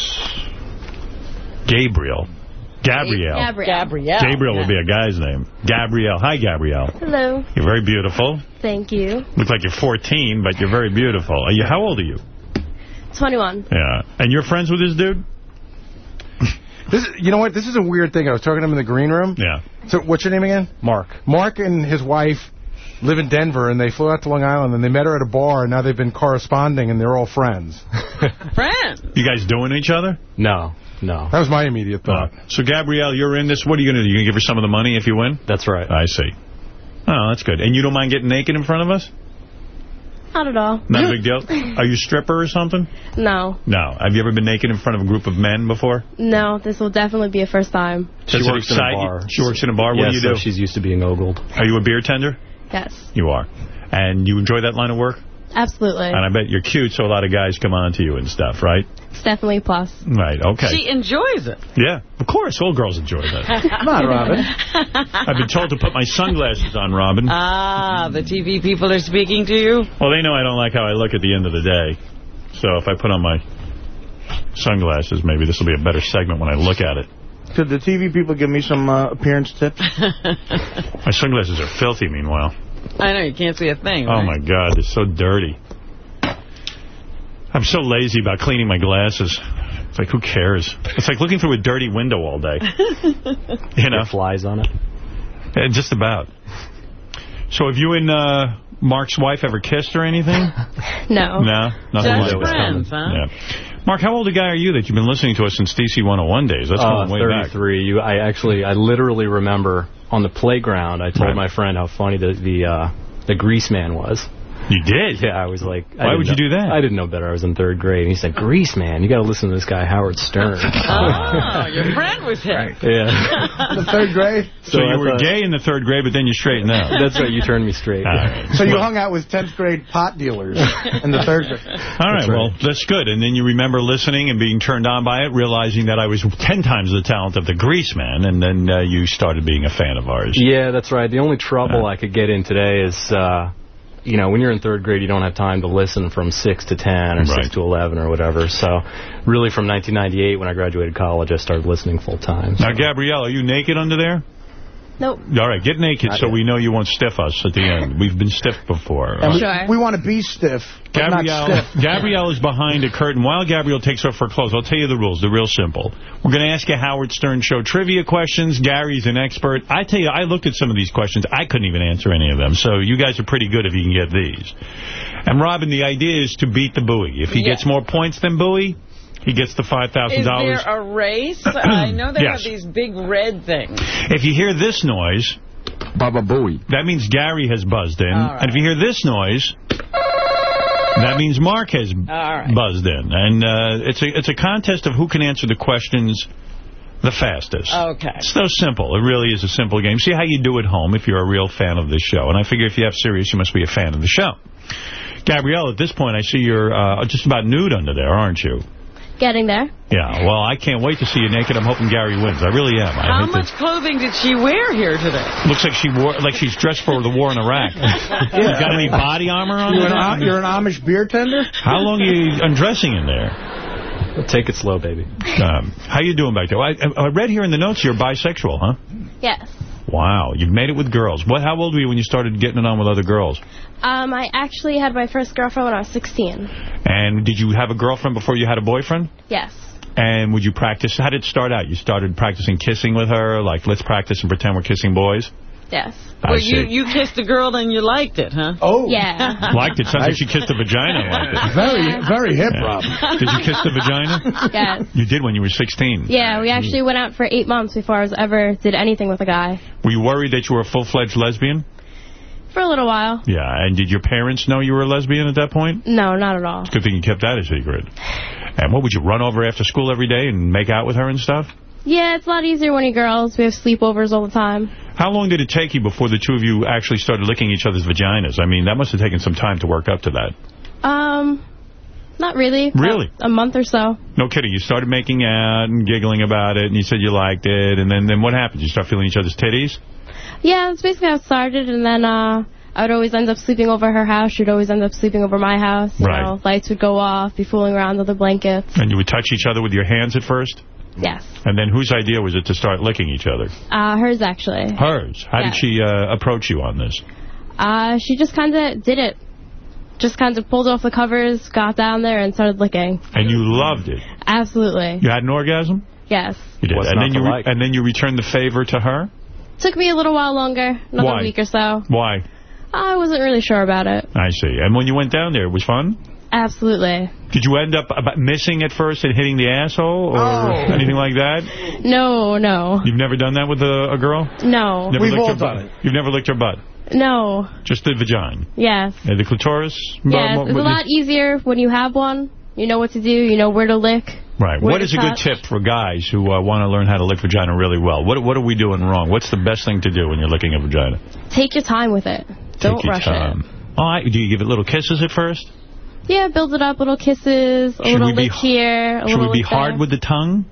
Gabriel. Gabrielle. Gabrielle. Gabrielle. Gabriel would be a guy's name. Gabrielle. Hi, Gabrielle. Hello. You're very beautiful. Thank you. Look like you're 14, but you're very beautiful. Are you? How old are you? 21. Yeah. And you're friends with this dude? [LAUGHS] This, you know what? This is a weird thing. I was talking to him in the green room. Yeah. So what's your name again? Mark. Mark and his wife live in Denver, and they flew out to Long Island, and they met her at a bar, and now they've been corresponding, and they're all friends. [LAUGHS] Friends. You guys doing each other? No, no. That was my immediate thought. So, Gabrielle, you're in this. What are you going to do? You going to give her some of the money if you win? That's right. I see. Oh, that's good. And you don't mind getting naked in front of us? Not at all. Not a [LAUGHS] big deal? Are you a stripper or something? No. No. Have you ever been naked in front of a group of men before? No, this will definitely be a first time. Does it excite you? She works in a bar. What do you so do? she's used to being ogled. Are you a beer tender? Yes. You are. And you enjoy that line of work? Absolutely. And I bet you're cute, so a lot of guys come on to you and stuff, right? It's definitely a plus. Right, okay. She enjoys it. Yeah, of course. All girls enjoy that. [LAUGHS] Come on, Robin. I've been told to put my sunglasses on, Robin. Ah, the TV people are speaking to you? Well, they know I don't like how I look at the end of the day. So if I put on my sunglasses, maybe this will be a better segment when I look at it. Could the TV people give me some uh, appearance tips? [LAUGHS] My sunglasses are filthy, meanwhile. I know, you can't see a thing. Oh, right? my God, they're so dirty. I'm so lazy about cleaning my glasses. It's like, who cares? It's like looking through a dirty window all day. [LAUGHS] You know? flies on it. Yeah, just about. So have you and uh, Mark's wife ever kissed or anything? [LAUGHS] No. No? Nothing Just like that. friends, huh? Yeah. Mark, how old a guy are you that you've been listening to us since DC 101 days? That's Uh, going way back. 33. You, I actually, I literally remember on the playground, I told Right. my friend how funny the the, uh, the grease man was. You did? Yeah, I was like... Why didn't would you know- do that? I didn't know better. I was in third grade. And he said, Grease man, you got to listen to this guy, Howard Stern. [LAUGHS] Oh, your friend was hit. yeah. the third grade? So, So you were thought- gay in the third grade, but then you straightened out. [LAUGHS] That's right, you turned me straight. All right. So you hung out with 10th grade pot dealers [LAUGHS] in the third grade. All right, well, that's good. And then you remember listening and being turned on by it, realizing that I was 10 times the talent of the Grease Man, and then uh, you started being a fan of ours. Yeah, that's right. The only trouble I could get in today is, uh, you know, when you're in third grade, you don't have time to listen from 6 to 10 or 6 to 11 or whatever. So really from 1998 when I graduated college, I started listening full time. Now, Gabrielle, are you naked under there? Nope. All right, get naked so we know you won't stiff us at the end. We've been stiff before. And we, we want to be stiff, but Gabrielle, not stiff. [LAUGHS] Gabrielle is behind a curtain. While Gabrielle takes off her clothes, I'll tell you the rules. They're real simple. We're going to ask you Howard Stern Show trivia questions. Gary's an expert. I tell you, I looked at some of these questions. I couldn't even answer any of them. So you guys are pretty good if you can get these. And Robin, the idea is to beat the Booey. If he Yeah. gets more points than Booey, he gets the $5,000. Is there a race? [CLEARS THROAT] I know they Yes. have these big red things. If you hear this noise, Baba Booey. that means Gary has buzzed in. All right. And if you hear this noise, that means Mark has right. buzzed in. And uh, it's a it's a contest of who can answer the questions the fastest. Okay. It's so simple. It really is a simple game. See how you do at home if you're a real fan of this show. And I figure if you have Sirius, you must be a fan of the show. Gabrielle, at this point, I see you're uh, just about nude under there, aren't you? Getting there. Yeah, well, I can't wait to see you naked. I'm hoping Gary wins. I really am. I How hate to- much clothing did she wear here today? Looks like she wore, like she's dressed for the war in Iraq. [LAUGHS] You got any body armor on? You're there? an, you're an Amish beer tender? How long are you undressing in there? Take it slow, baby. Um, how you doing back there? I, I read here in the notes you're bisexual, huh? Yes. Wow, you've made it with girls. What? How old were you when you started getting it on with other girls? Um, I actually had my first girlfriend when I was 16. And did you have a girlfriend before you had a boyfriend? Yes. And would you practice? How did it start out? You started practicing kissing with her, like let's practice and pretend we're kissing boys. Yes. I well, see. you, you kissed a girl and you liked it, huh? Oh. Yeah. [LAUGHS] Liked it. Sounds like she kissed a vagina. and [LAUGHS] Liked it. Very, very hip, Yeah. Rob. Did you kiss the vagina? Yes. You did when you were 16. Yeah, we actually went out for eight months before I was ever did anything with a guy. Were you worried that you were a full-fledged lesbian? For a little while. Yeah, and did your parents know you were a lesbian at that point? No, not at all. Good thing you kept that a secret. And what, would you run over after school every day and make out with her and stuff? Yeah, it's a lot easier when you're girls. We have sleepovers all the time. How long did it take you before the two of you actually started licking each other's vaginas? I mean, that must have taken some time to work up to that. Um, not really. About Really? A month or so. No kidding. You started making out and giggling about it, and you said you liked it, and then, then what happened? You start feeling each other's titties? Yeah, that's basically how it started, and then uh, I would always end up sleeping over her house. She'd always end up sleeping over my house. You Right. know, lights would go off, be fooling around with the blankets. And you would touch each other with your hands at first? Yes. And then whose idea was it to start licking each other? Uh, hers, actually. Hers. How Yeah. did she uh, approach you on this? Uh, she just kind of did it. Just kind of pulled off the covers, got down there, and started licking. And you loved it. Absolutely. You had an orgasm? Yes. You did. What's and then you like? and then you returned the favor to her? Took me a little while longer, another Why? week or so. Why? I wasn't really sure about it. I see. And when you went down there, it was fun? Absolutely. Did you end up missing at first and hitting the asshole or Oh. anything like that? No, no, You've never done that with a, a girl? no. Never licked her butt. You've never licked her butt? No. Just the vagina? Yes. Uh, the clitoris? Yes. Mo- mo- It's a lot easier when you have one. You know what to do. You know where to lick. Right. What is What to is a good tip for guys who uh, want to learn how to lick vagina really well? What What are we doing wrong? What's the best thing to do when you're licking a vagina? Take your time with it. Don't Take your rush time. All right. Do you give it little kisses at first? It. Yeah, build it up. Little kisses. A Should little we be lick here. A Should little we be hard there. with the tongue?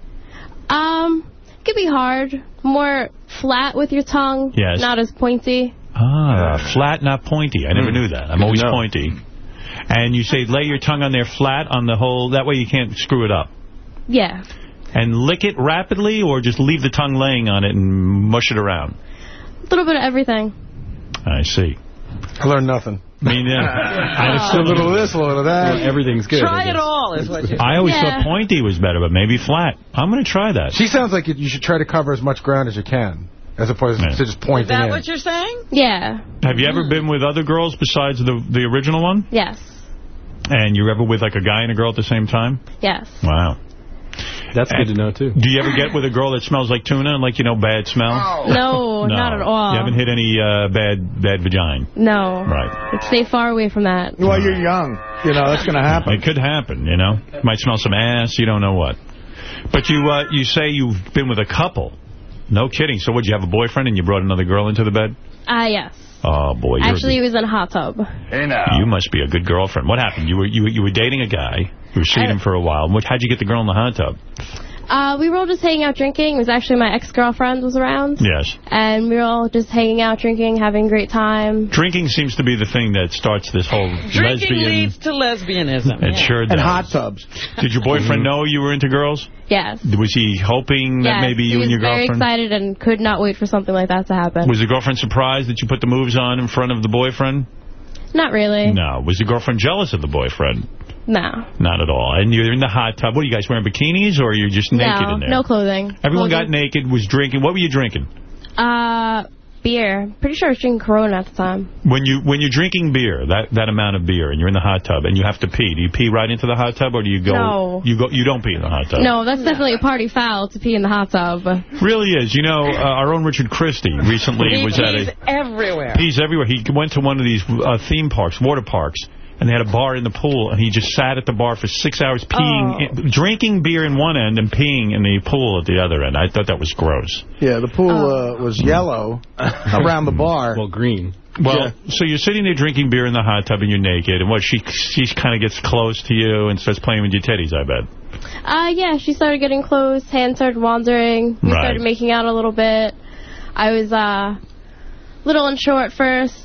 Um, it could be hard. More flat with your tongue. Yes. Not as pointy. Ah, flat, not pointy. I never knew that. I'm always No. pointy. And you say lay your tongue on there flat on the whole, that way you can't screw it up. Yeah. And lick it rapidly or just leave the tongue laying on it and mush it around? A little bit of everything. I see. I learned nothing. I mean, [LAUGHS] yeah. I, Just a little of this, a little of that. everything's good. Try it all, is what you I always Yeah. thought pointy was better, but maybe flat. I'm going to try that. She sounds like you should try to cover as much ground as you can, as opposed to just Is pointing that in. what you're saying? Yeah. Have you ever mm. been with other girls besides the the original one? Yes. And you're ever with like a guy and a girl at the same time? Yes. Wow. That's good to know, too. Do you ever get with a girl that smells like tuna and like, you know, bad smell? No, not at all. You haven't hit any uh, bad bad vagina? No. Right. Let's stay far away from that. Well, you're young. You know, that's going to happen. It could happen, you know. Might smell some ass, you don't know what. But you uh, you say you've been with a couple. No kidding. So would you have a boyfriend and you brought another girl into the bed? Ah, yes. Oh, boy. Actually, it was in a hot tub. Hey now. You must be a good girlfriend. What happened? You were you were, you were dating a guy. You were seeing I- him for a while. What, how'd you get the girl in the hot tub? Uh, we were all just hanging out drinking. It was actually my ex-girlfriend was around. Yes. And we were all just hanging out drinking, having a great time. Drinking seems to be the thing that starts this whole Drinking lesbian... leads to lesbianism. It yeah. sure does. And hot tubs. Did your boyfriend know you were into girls? Yes. Was he hoping that yes. maybe you and your girlfriend... was very excited and could not wait for something like that to happen. Was the girlfriend surprised that you put the moves on in front of the boyfriend? Not really. No. Was the girlfriend jealous of the boyfriend? No. Not at all. And you're in the hot tub. What, are you guys wearing bikinis or you're just naked no, in there? no clothing. Everyone got naked, was drinking. What were you drinking? Uh, beer. Pretty sure I was drinking Corona at the time. When you when you're drinking beer, that that amount of beer, and you're in the hot tub, and you have to pee, do you pee right into the hot tub, or do you go? No. You go. You don't pee in the hot tub. No, that's definitely a party foul to pee in the hot tub. Really is. You know, uh, our own Richard Christy recently was at a. pees everywhere. pees everywhere. He went to one of these uh, theme parks, water parks. And they had a bar in the pool, and he just sat at the bar for six hours peeing, in, drinking beer in one end and peeing in the pool at the other end. I thought that was gross. Yeah, the pool uh, was yellow [LAUGHS] around the bar. Well, green. Well, so you're sitting there drinking beer in the hot tub and you're naked, and what she she kind of gets close to you and starts playing with your titties, I bet. Uh, yeah, she started getting close, hands started wandering, we Right. started making out a little bit. I was, uh, little unsure at first,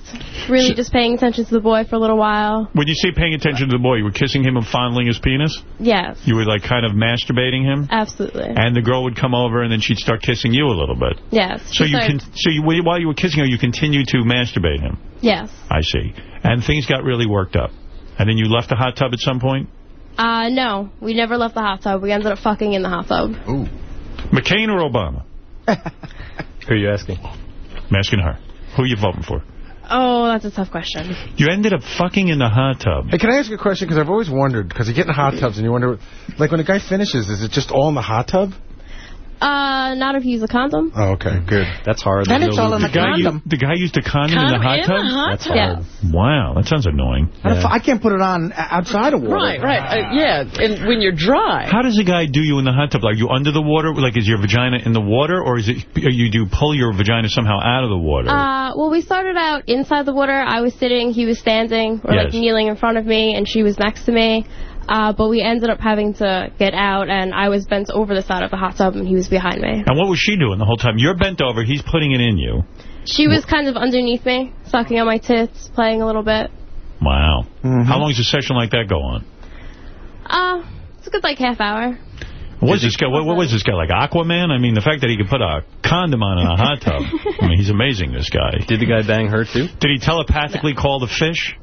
really just paying attention to the boy for a little while. When you say paying attention to the boy, you were kissing him and fondling his penis? Yes, You were like kind of masturbating him? absolutely. And the girl would come over and then she'd start kissing you a little bit. Yes. So you can, so you, while you were kissing her, you continued to masturbate him. Yes. I see. And things got really worked up. And then you left the hot tub at some point? Uh, no, we never left the hot tub. We ended up fucking in the hot tub. Ooh. McCain or Obama? [LAUGHS] Who are you asking? I'm asking her. Who are you voting for? Oh, that's a tough question. You ended up fucking in the hot tub. Hey, can I ask you a question? Because I've always wondered, because you get in hot tubs and you wonder, like when a guy finishes, is it just all in the hot tub? Uh, not if you use a condom. Oh, okay, good. That's hard. Then it's all in the guy condom. u- the guy used a condom, in the hot in tub? the hot That's tub? hard. Wow, that sounds annoying. I I can't put it on outside of water. Right, right. Uh, yeah, and when you're dry. How does a guy do you in the hot tub? Are you under the water? Like, is your vagina in the water? Or is it, or you do pull your vagina somehow out of the water? Uh, well, we started out inside the water. I was sitting, he was standing, or like kneeling in front of me, and she was next to me. Uh, but we ended up having to get out, and I was bent over the side of the hot tub, and he was behind me. and what was she doing the whole time? You're bent over, he's putting it in you. She was kind of underneath me, sucking on my tits, playing a little bit. Wow. How long does a session like that go on? Uh, it's a good like half hour. What was this guy? What, what was this guy like Aquaman? I mean, the fact that he could put a condom on in a hot tub. [LAUGHS] I mean, he's amazing. This guy. Did the guy bang her too? Did he telepathically call the fish?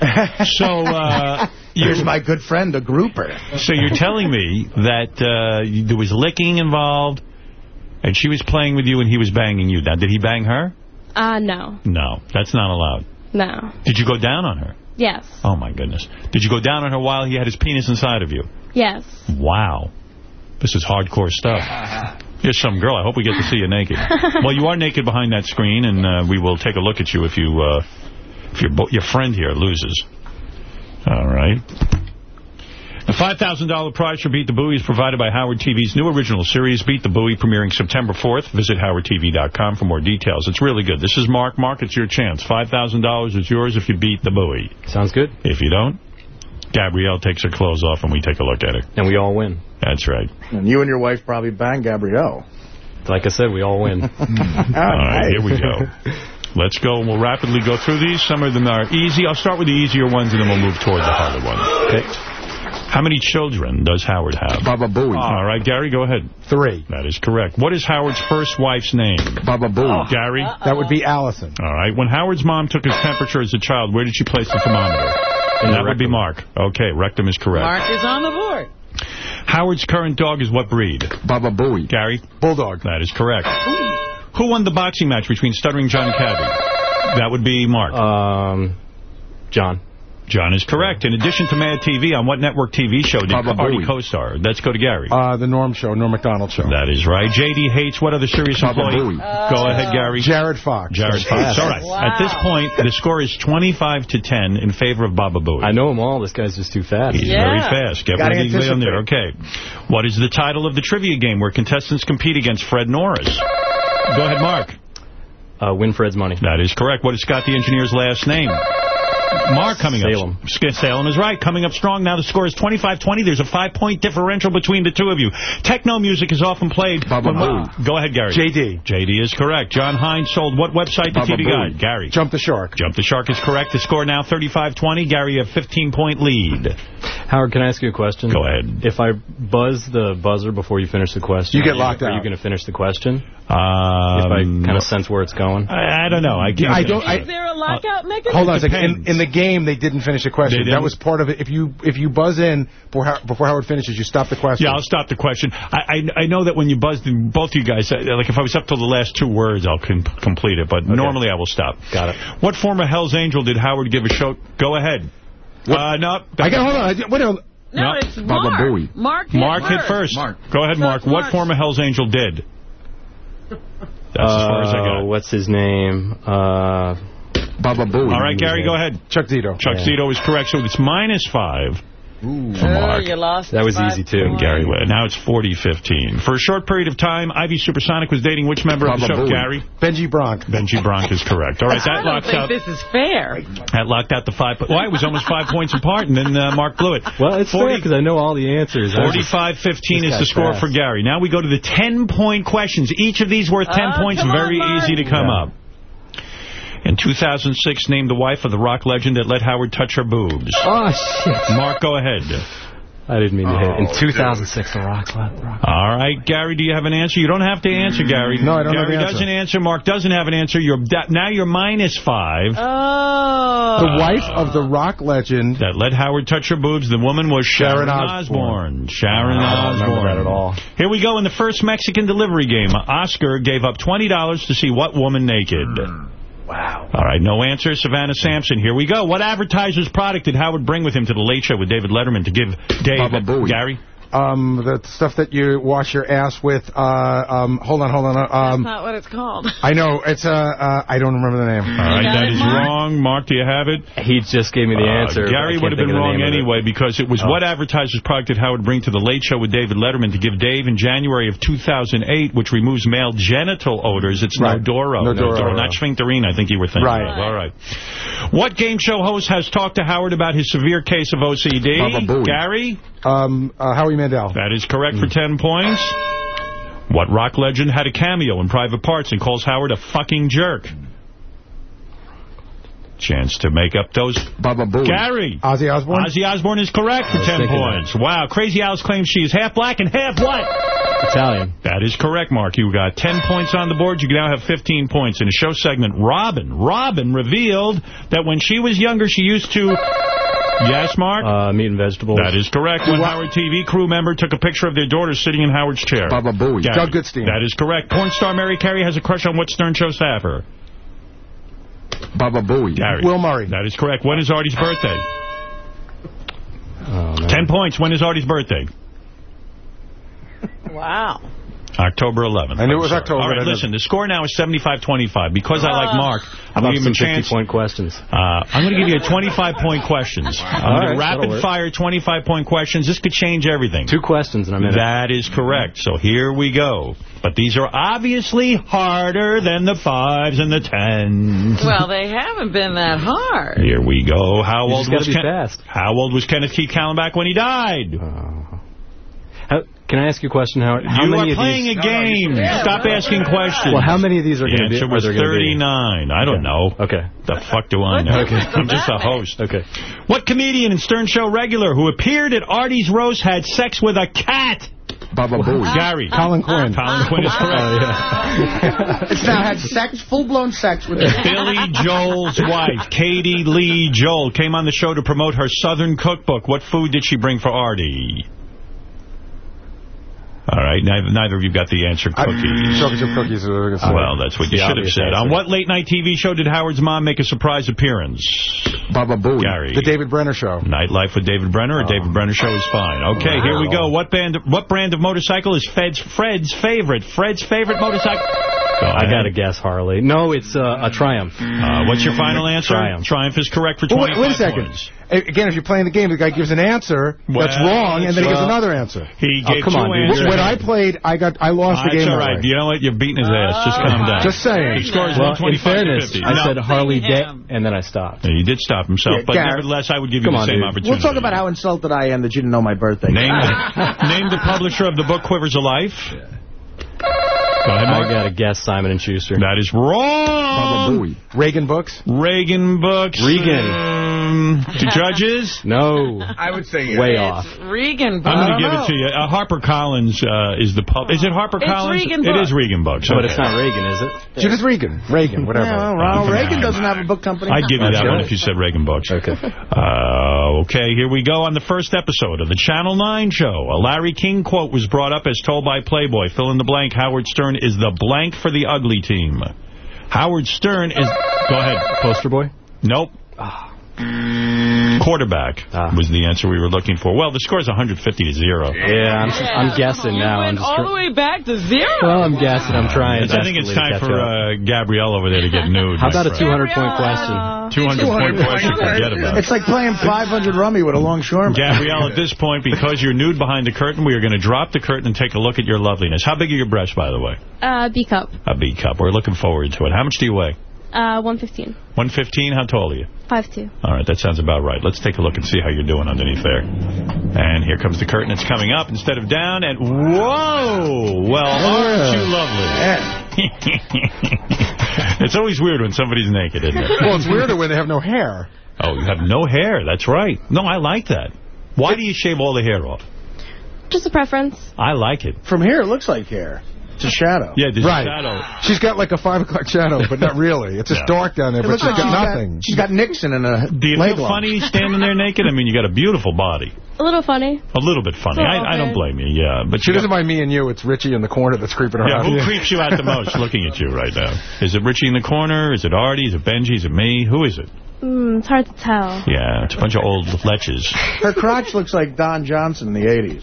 [LAUGHS] So, uh, [LAUGHS] Here's my good friend, the grouper. So you're telling me that uh, there was licking involved, and she was playing with you, and he was banging you. Now, did he bang her? Uh, no. No, that's not allowed. No. Did you go down on her? Yes. Oh, my goodness. Did you go down on her while he had his penis inside of you? Yes. Wow. This is hardcore stuff. [LAUGHS] You're some girl. I hope we get to see you naked. well, you are naked behind that screen, and uh, we will take a look at you if you uh, if your bo- your friend here loses. All right. The $5,000 prize for Beat the Booey is provided by Howard TV's new original series, Beat the Booey, premiering September 4th. Visit howardtv.com for more details. It's really good. This is Mark. Mark, it's your chance. $5,000 is yours if you beat the Booey. Sounds good. If you don't, Gabrielle takes her clothes off and we take a look at it. And we all win. That's right. And you and your wife probably bang Gabrielle. Like I said, we all win. [LAUGHS] All right, here we go. [LAUGHS] Let's go. and We'll rapidly go through these. Some of them are easy. I'll start with the easier ones, and then we'll move toward the harder ones. Okay. How many children does Howard have? Baba Booey. All right, Gary, go ahead. Three. That is correct. What is Howard's first wife's name? Baba Booey. Oh. Gary? That would be Allison. All right. When Howard's mom took his temperature as a child, where did she place the thermometer? And that would be Mark. Okay, rectum is correct. Mark is on the board. Howard's current dog is what breed? Baba Booey. Gary? Bulldog. That is correct. Who won the boxing match between Stuttering John and Cabby? That would be Mark. Um, John. John is correct. In addition to Mad TV, on what network TV show did Baba Artie Booey. co-star? Let's go to Gary. Uh, the Norm Show, Norm MacDonald Show. that is right. J.D. hates what other Sirius Baba employee? Booey. Go ahead, Gary. Jared Fox. Jared Fox. All right. At this point, the score is 25 to 10 in favor of Baba Booey. I know him all. This guy's just too fast. He's very fast. Get Gotta ready to lay on there. Okay. What is the title of the trivia game where contestants compete against Fred Norris? Go ahead, Mark. Uh, Win Fred's money. That is correct. What is Scott the Engineer's last name? Mark coming Salem. up. Salem is right. Coming up strong. Now the score is 25-20. There's a five-point differential between the two of you. Techno music is often played. Baba when- Booey. Go ahead, Gary. JD. JD is correct. Jon Hein sold what website to Baba TV Booey. Guide? Gary. Jump the Shark. Jump the Shark is correct. The score now 35-20. Gary, a 15-point lead. Howard, can I ask you a question? Go ahead. If I buzz the buzzer before you finish the question, You get locked Are out. Are you going to finish the question? Um, if I kind of sense where it's going? I, I don't know. I, Yeah, I don't. Is there a lockout mechanism? hold on a second. In, depends. In the game, they didn't finish the question. That was part of it. If you if you buzz in before, How- before Howard finishes, you stop the question. Yeah, I'll stop the question. I, I I know that when you buzz, in, both you guys, uh, like if I was up till the last two words, I'll com complete it. But normally I will stop. Got it. What former Hell's Angel did Howard give a show? Go ahead. Uh, no. I got hold on. I, wait a No, No. it's Baba Mark. Booey. Mark hit Mark hit first. first. Mark. Go ahead, So Mark. it's What Mark. former Hell's Angel did? [LAUGHS] That's as far as I Uh, got. What's his name? Uh, Baba Booey. All right, Gary, go ahead. Chuck Zito. Chuck Yeah. Zito is correct, so it's minus five. for Oh, you lost That was easy, too. points. Gary, now it's 40-15. For a short period of time, Ivy Supersonic was dating which member of the show? Booey. Gary? Benji Bronk. Benji Bronk is correct. All right, I that don't locks think out. this is fair. That locked out the five. Well, it was almost five points apart, and then uh, Mark blew it. well, it's 40 fair because I know all the answers. I 45-15 is the score fast. for Gary. Now we go to the 10-point questions. Each of these worth 10 Oh, points. come on, Very easy to come Yeah. up. In 2006, named the wife of the rock legend that let Howard touch her boobs. Oh, shit. Mark, go ahead. I didn't mean to hit. In Oh, 2006, the Rock. rock. All right, Gary, do you have an answer? You don't have to answer, mm. Gary. No, I don't have an answer. doesn't answer. Mark doesn't have an answer. You're Now you're minus five. Oh. The wife of the rock legend. that let Howard touch her boobs. The woman was Sharon, Sharon Osbourne. Sharon I don't Osbourne. remember that at all. Here we go in the first Mexican delivery game. Oscar gave up $20 to see what woman naked. Mm. Wow. All right, no answer. Savannah Sampson. Here we go. What advertiser's product did Howard bring with him to the Late Show with David Letterman to give Dave Baba Booey. Gary? Um, the stuff that you wash your ass with. Uh, um, hold on, hold on. uh, That's Um, not what it's called. I know it's uh, uh, I don't remember the name. All right, got that it, is Mark? wrong. Mark, do you have it? He just gave me the Uh, answer. Gary would have been wrong name of it. anyway because it was Oh. what advertiser's product did Howard bring to the Late Show with David Letterman to give Dave in January of 2008, which removes male genital odors. It's Right. Nodoro. Nodoro. Not Sphincterine, I think you were thinking Right. of. All right. What game show host has talked to Howard about his severe case of OCD? Gary? Um, uh, Howie Mandel. That is correct for 10 points. What rock legend had a cameo in Private Parts and calls Howard a fucking jerk? Chance to make up those. Baba Booey. Gary. Ozzy Osbourne. Ozzy Osbourne is correct for 10 thinking points. Wow. Crazy Alice claims she is half black and half what? Italian. That is correct, Mark. You got 10 points on the board. You now have 15 points. In a show segment, Robin. Robin revealed that when she was younger, she used to... Yes, Mark? Uh, meat and vegetables. That is correct. When Howard TV crew member took a picture of their daughter sitting in Howard's chair. Baba Booey. Gary. Doug Goodstein. That is correct. Porn star Mary Carey has a crush on what Stern Show staffer? Baba Booey. Gary. Will Murray. That is correct. When is Artie's birthday? Oh, man. Ten points. When is Artie's birthday? Wow. October 11th. I knew it I'm was sorry. October, All right, but I listen, the score now is 75-25. Because I like Mark, I'm How going to give him a chance. 50-point questions? Uh, I'm going to give you 25-point questions. I'm going right, that'll rapid work. fire 25-point questions. This could change everything. Two questions and I'm in it. That is correct. So here we go. But these are obviously harder than the fives and the tens. Well, they haven't been that hard. Here we go. How You old was be Ken fast. How old was Kenneth Keith Kallenbach when he died? How, can I ask you a question, Howard? How you many are of playing these... a game. Stop asking questions. Well, how many of these are The going to be? answer are was there gonna be? 39. I don't know. Okay. The fuck do I know? [LAUGHS] Okay. I'm just a host. Okay. What comedian and Stern Show regular who appeared at Artie's roast had sex with a cat? Baba Booey. Gary. Colin Quinn. Colin Quinn is correct. Oh, [LAUGHS] it's now had sex, full-blown sex with Billy Joel's wife, Katie Lee Joel, came on the show to promote her Southern cookbook. What food did she bring for Artie? All right, neither, neither of you got the answer. Cookies. Chocolate chip cookies. are. Well, that's what you should have said. answer. On what late-night TV show did Howard's mom make a surprise appearance? Baba Booey. Gary. The David Brenner Show. Nightlife with David Brenner or David Brenner show is fine. Okay, here we go. What band? What brand of motorcycle is Fed's Fred's favorite? Fred's favorite motorcycle. Go I got to guess Harley. No, it's uh, a Triumph. Uh, what's your final answer? Triumph. is correct for Well, 25 wait, wait a second. points. Again, if you're playing the game, the guy gives an answer Well, that's wrong, and then he gives well, another answer. He Oh, gave come two on, dude. answers. When I played, I got I lost the game. all that right. You know what? You're beating his ass. Just calm ah. down. Just saying. He scores Well, in fairness, to 50. I No. said Harley Day, and then I stopped. Yeah, he did stop himself, Yeah, but Garrett. nevertheless, I would give you the on, same dude. opportunity. We'll talk about how insulted I am that you didn't know my birthday. Name name the publisher of the book Quivers of Life. Go ahead, I Mark. got to guess Simon and Schuster. That is wrong. Booey. Reagan books. Reagan books. Regan. Um, the judges. [LAUGHS] No. I would say Way It's off. Regan books. I'm going to Books. give it to you. Uh, Harper Collins uh, is the pub. Is it Harper It's Collins? Regan It Books. is Regan Books. But it's not Reagan, is it? Just Reagan. Reagan, whatever. Yeah, well, Ronald Reagan doesn't have a book company. I'd give you that That's one if you said Reagan Books. Okay. Uh, okay, here we go on the first episode of the Channel 9 show. A Larry King quote was brought up as told by Playboy. Fill in the blank. Howard Stern is the blank for the ugly team. Howard Stern is... Go ahead. Poster boy? Nope. Ah. Quarterback Ah. was the answer we were looking for. Well, the score is 150 to 0. Yeah, I'm, I'm guessing You now. I'm went just all the way back to zero. Well, I'm guessing. I'm trying. I think it's time for uh, Gabrielle over there to get [LAUGHS] nude. How about a 200-point question? 200 point question, forget about it. It's like playing 500 rummy with a longshoreman. Gabrielle, at this point, because you're nude behind the curtain, we are going to drop the curtain and take a look at your loveliness. How big are your breasts, by the way? Uh, B cup. A B cup. We're looking forward to it. How much do you weigh? Uh, 115. 115? How tall are you? 5'2". All right, that sounds about right. Let's take a look and see how you're doing underneath there. And here comes the curtain. It's coming up instead of down. And whoa! Well, aren't you lovely? [LAUGHS] it's always weird when somebody's naked, isn't it? Well, it's weirder when they have no hair. Oh, you have no hair. That's right. No, I like that. Why do you shave all the hair off? Just a preference. I like it. From here, it looks like hair. It's a shadow. Yeah, there's Right. a shadow. She's got like a 5 o'clock shadow, but not really. It's just No. dark down there, It but looks she's like got she's nothing. got, she's got Nixon in a Do you leg feel funny [LAUGHS] standing there naked? I mean, you got a beautiful body. A little funny. A little bit funny. It's all I, I don't blame you, yeah. But She doesn't mind me and you. It's Richie in the corner that's creeping Yeah, around. who creeps you out the most looking at you right now? Is it Richie in the corner? Is it Artie? Is it Benji? Is it me? Who is it? Mm, it's hard to tell. Yeah, it's a bunch of old leches. Her crotch looks like Don Johnson in the 80s.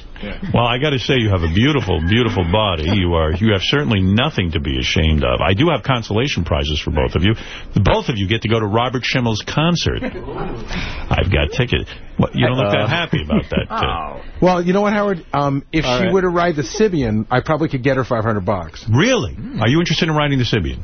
Well, I got to say, you have a beautiful, beautiful body. You are, you have certainly nothing to be ashamed of. I do have consolation prizes for both of you. Both of you get to go to Robert Schimmel's concert. I've got tickets. What, you don't look that happy about that. Uh, Well, you know what, Howard? Um, if All she right. were to ride the Sybian, I probably could get her 500 bucks. really? Are you interested in riding the Sybian?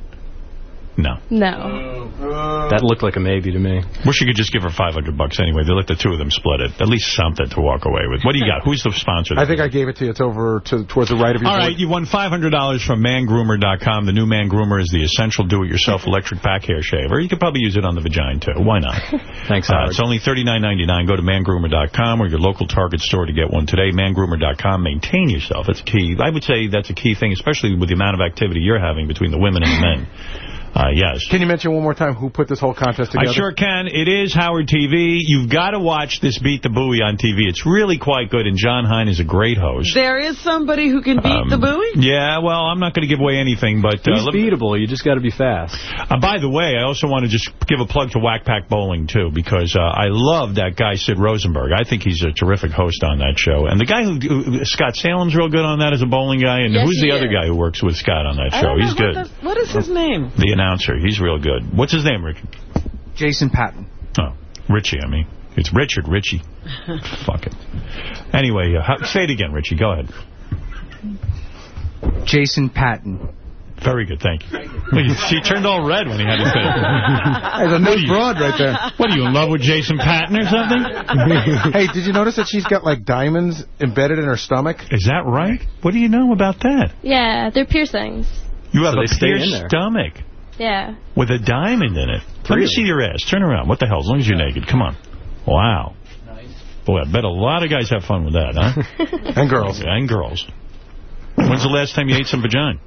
No. No. That looked like a maybe to me. Wish you could just give her 500 bucks anyway. They let the two of them split it. At least something to walk away with. What do you got? Who's the sponsor? I think I gave it to you. It's over to towards the right of your All board. right, you won $500 from mangroomer.com. The new Man Groomer is the essential do-it-yourself electric back hair shaver. You could probably use it on the vagina, too. Why not? [LAUGHS] Thanks, Uh, Howard. it's only $39.99. Go to mangroomer.com or your local Target store to get one today. Mangroomer.com. Maintain yourself. That's key. I would say that's a key thing, especially with the amount of activity you're having between the women and the men. [LAUGHS] Uh, yes. Can you mention one more time who put this whole contest together? I sure can. It is Howard TV. You've got to watch this Beat the Booey on TV. It's really quite good, and Jon Hein is a great host. There is somebody who can beat Um, the Booey? Yeah, well, I'm not going to give away anything, but... He's let- beatable. You just got to be fast. Uh, by the way, I also want to just give a plug to Whack Pack Bowling, too, because uh, I love that guy, Sid Rosenberg. I think he's a terrific host on that show. And the guy who, who Scott Salem's real good on that as a bowling guy. And Yes, who's he the other guy who works with Scott on that show? He's what good. the- what is his name? The announcer. He's real good. What's his name, Rick? Jason Patton. Oh, Richie, I mean. It's Richard, Richie. [LAUGHS] Fuck it. Anyway, uh, how, say it again, Richie. Go ahead. Jason Patton. Very good, thank you. She turned all red when he had to say it. There's a What are new you- broad right there. What, are you in love with Jason Patton or something? [LAUGHS] hey, did you notice that she's got, like, diamonds embedded in her stomach? Is that right? What do you know about that? Yeah, they're piercings. You have So a they stay in pierced stomach Yeah. with a diamond in it. Let me see your ass. Turn around. What the hell? As long as you're naked. Come on. Wow. Boy, I bet a lot of guys have fun with that, huh? [LAUGHS] and girls. [LAUGHS] And girls. When's the last time you ate some vagina?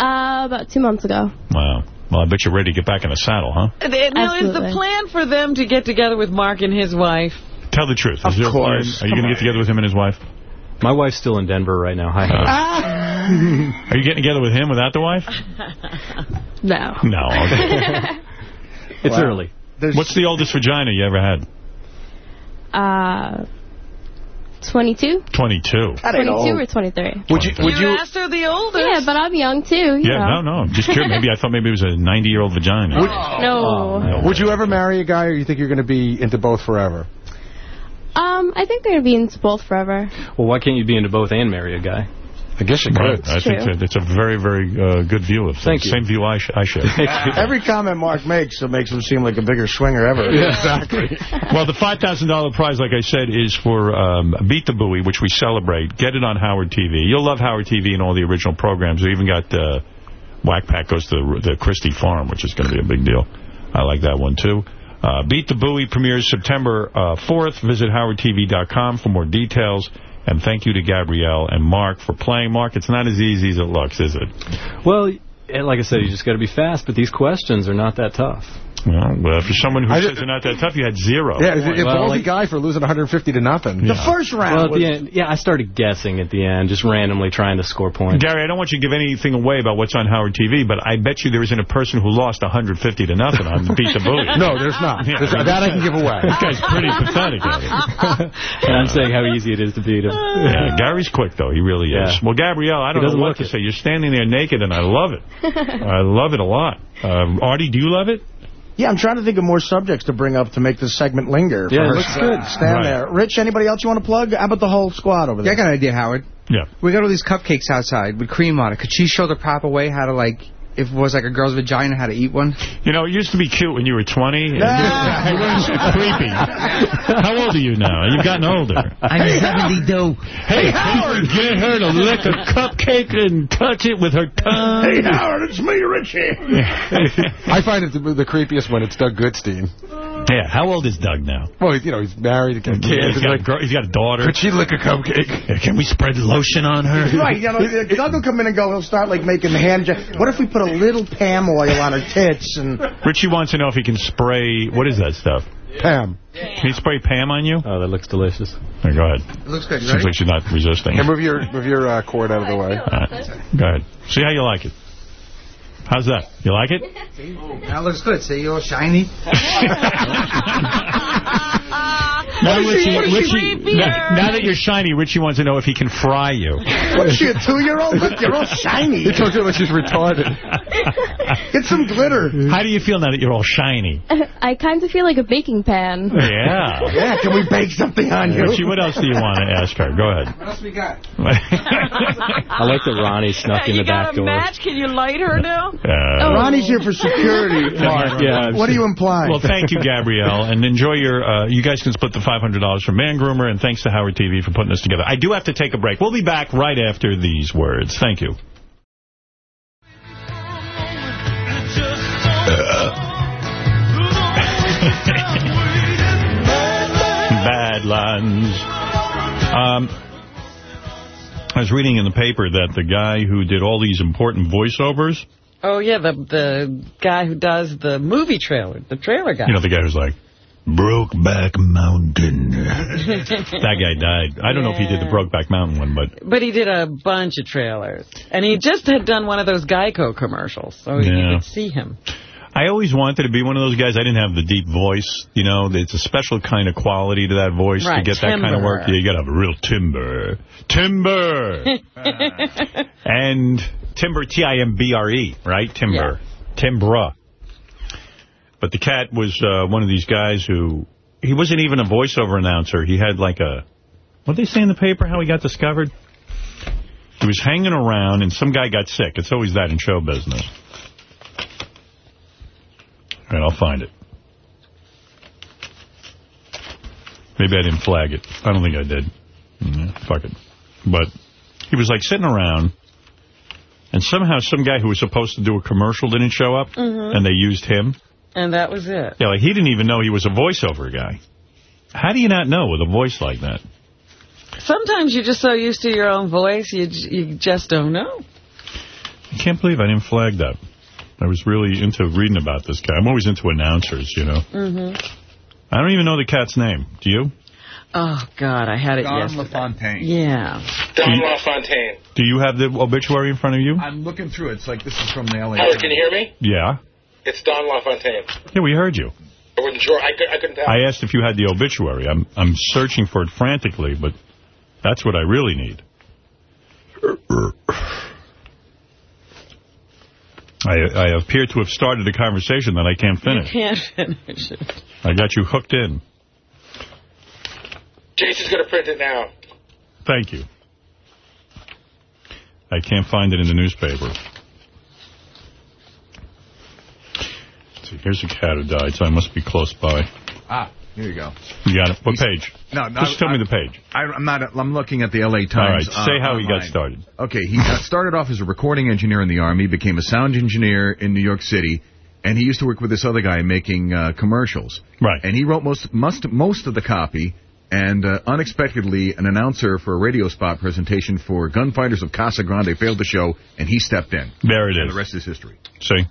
Uh, about two months ago. Wow. Well, I bet you're ready to get back in the saddle, huh? Now, is the plan for them to get together with Mark and his wife? Tell the truth. Is Of there a plan? course. Are you going to get together with him and his wife? My wife's still in Denver right now. Hi. [LAUGHS] Are you getting together with him without the wife? [LAUGHS] No. No. Okay. [LAUGHS] It's Wow. early. What's the oldest vagina you ever had? Uh, 22? 22. 22 or 23? Would you, would you you, asked her the oldest. Yeah, but I'm young too. You Yeah, know. no, no. I'm just curious. Maybe I thought maybe it was a 90-year-old vagina. No. No would you ever marry a guy or you think you're going to be into both forever? Um, I think they're gonna be into both forever. Well, why can't you be into both and marry a guy? I guess you Right. could. I think true. that it's a very, very uh, good view of things. Same view I, sh I share. Every comment Mark makes it makes him seem like a bigger swinger ever. exactly. [LAUGHS] well, the $5,000 prize, like I said, is for um, Beat the Booey, which we celebrate. Get it on Howard TV. You'll love Howard TV and all the original programs. We even got uh, Whack Pack goes to the, the Christy Farm, which is going to be a big deal. I like that one, too. Uh, Beat the Booey premieres September uh, 4th. Visit howardtv.com for more details. And thank you to Gabrielle and Mark for playing. Mark, it's not as easy as it looks, is it? Well, eh, like I said, you just got to be fast, but these questions are not that tough. Well, well for someone who I says just- they're not that tough, you had zero. Yeah, if, if Well, ballsy like- guy for losing 150 to nothing. The first round Well, at was... the end, yeah, I started guessing at the end, just randomly trying to score points. Gary, I don't want you to give anything away about what's on Howard TV, but I bet you there isn't a person who lost 150 to nothing on Beat the Bully. [LAUGHS] No, there's not. Yeah. There's- that I can give away. This guy's pretty pathetic. Gary. [LAUGHS] and I'm saying how easy it is to beat him. Yeah, Gary's quick, though. He really is. Yeah. Well, Gabrielle, I don't He know what to look say. You're standing there naked, and I love it. [LAUGHS] I love it a lot. Um, Artie, do you love it? Yeah, I'm trying to think of more subjects to bring up to make this segment linger. Yeah, it looks good. Uh, stand Right. there. Rich, anybody else you want to plug? How about the whole squad over Yeah, there? I got an idea, Howard. Yeah. We got all these cupcakes outside with cream on it. Could she show the proper way how to, like, if it was like a girl's vagina, how to eat one? You know, it used to be cute when you were 20. and Nah. You weren't creepy. How old are you now? You've gotten older. I'm 72. Hey, Howard, get her to lick a cupcake and touch it with her tongue. Hey, Howard, it's me, Richie. [LAUGHS] I find it the, the creepiest when it's Doug Goodstein. Yeah, how old is Doug now? Well, you know, he's married, got kids. he's, got a like, girl, he's got a daughter. could she lick a cupcake? Yeah, Can we spread lotion on her? [LAUGHS] Right, you know, Doug will come in and go, he'll start, like, making hand... ge- What if we put a little Pam oil on her tits and... Richie wants to know if he can spray, what is that stuff? Pam. Can he spray Pam on you? Oh, that looks delicious. Here, go ahead. It looks good. You Seems ready? like she's not resisting. Here, move your, move your uh, cord out of the way. All right. Go ahead. See how you like it. How's that? You like it? That looks good. See, you're all shiny. [LAUGHS] [LAUGHS] Now, Richie, she- what is she Richie, now, now that you're shiny, Richie wants to know if he can fry you. What is she, a two-year-old? Look, you're all shiny. He told you like she's retarded. [LAUGHS] Get some glitter. How do you feel now that you're all shiny? [LAUGHS] I kind of feel like a baking pan. Yeah. [LAUGHS] Yeah, can we bake something on you? Richie, what else do you want to ask her? Go ahead. What else we got? I like that Ronnie snuck in the back door. you the got back a match? Can you light her now? Uh, Ronnie's here for security, Mark. Yeah. What do you imply? Well, thank you, Gabrielle, and enjoy your. Uh, you guys can split the $500 from Man Groomer, and thanks to Howard TV for putting this together. I do have to take a break. We'll be back right after these words. Thank you. [LAUGHS] Badlands. Um, I was reading in the paper that the guy who did all these important voiceovers Oh, yeah, the the guy who does the movie trailer, the trailer guy. You know, the guy who's like, Brokeback Mountain. [LAUGHS] that guy died. I don't know if he did the Brokeback Mountain one, but But he did a bunch of trailers. And he just had done one of those Geico commercials, so you Yeah. could see him. I always wanted to be one of those guys. I didn't have the deep voice. You know, it's a special kind of quality to that voice Right, to get that kind of work. Yeah, you got to have a real timber. Timber! [LAUGHS] and timber, T-I-M-B-R-E, E, right? Timber. Timbra. But the cat was uh, one of these guys who, he wasn't even a voiceover announcer. He had like a, what did they say in the paper, how he got discovered? He was hanging around, and some guy got sick. It's always that in show business. All right, I'll find it. Maybe I didn't flag it. I don't think I did. Mm, fuck it. But he was like sitting around, and somehow some guy who was supposed to do a commercial didn't show up, Mhm. and they used him. And that was it. Yeah, like he didn't even know he was a voiceover guy. How do you not know with a voice like that? Sometimes you're just so used to your own voice, you, j- you just don't know. I can't believe I didn't flag that. I was really into reading about this guy. I'm always into announcers, you know. Mm -hmm. I don't even know the cat's name. Do you? Oh, God, I had it Don yesterday. LaFontaine. Yeah. Don LaFontaine. Do you have the obituary in front of you? I'm looking through it. It's like this is from the L.A. Howard, can you hear me? Yeah. It's Don LaFontaine. Yeah, we heard you. I wasn't sure. I, could, I couldn't tell. I asked if you had the obituary. I'm I'm searching for it frantically, but that's what I really need. I I appear to have started a conversation that I can't You finish. can't finish it. I got you hooked in. Jason's going to print it now. Thank you. I can't find it in the newspaper. Let's see, here's a cat who died, so I must be close by. Ah, here you go. You got it? What page? No, no, Just tell I- me the page. I, I'm not. I'm looking at the L.A. Times. All right, say uh, how he got started. Okay, he got [LAUGHS] started off as a recording engineer in the Army, became a sound engineer in New York City, and he used to work with this other guy making uh, commercials. Right. And he wrote most most most of the copy. And uh, unexpectedly, an announcer for a radio spot presentation for Gunfighters of Casa Grande failed the show, and he stepped in. There it and is. the rest is history. See?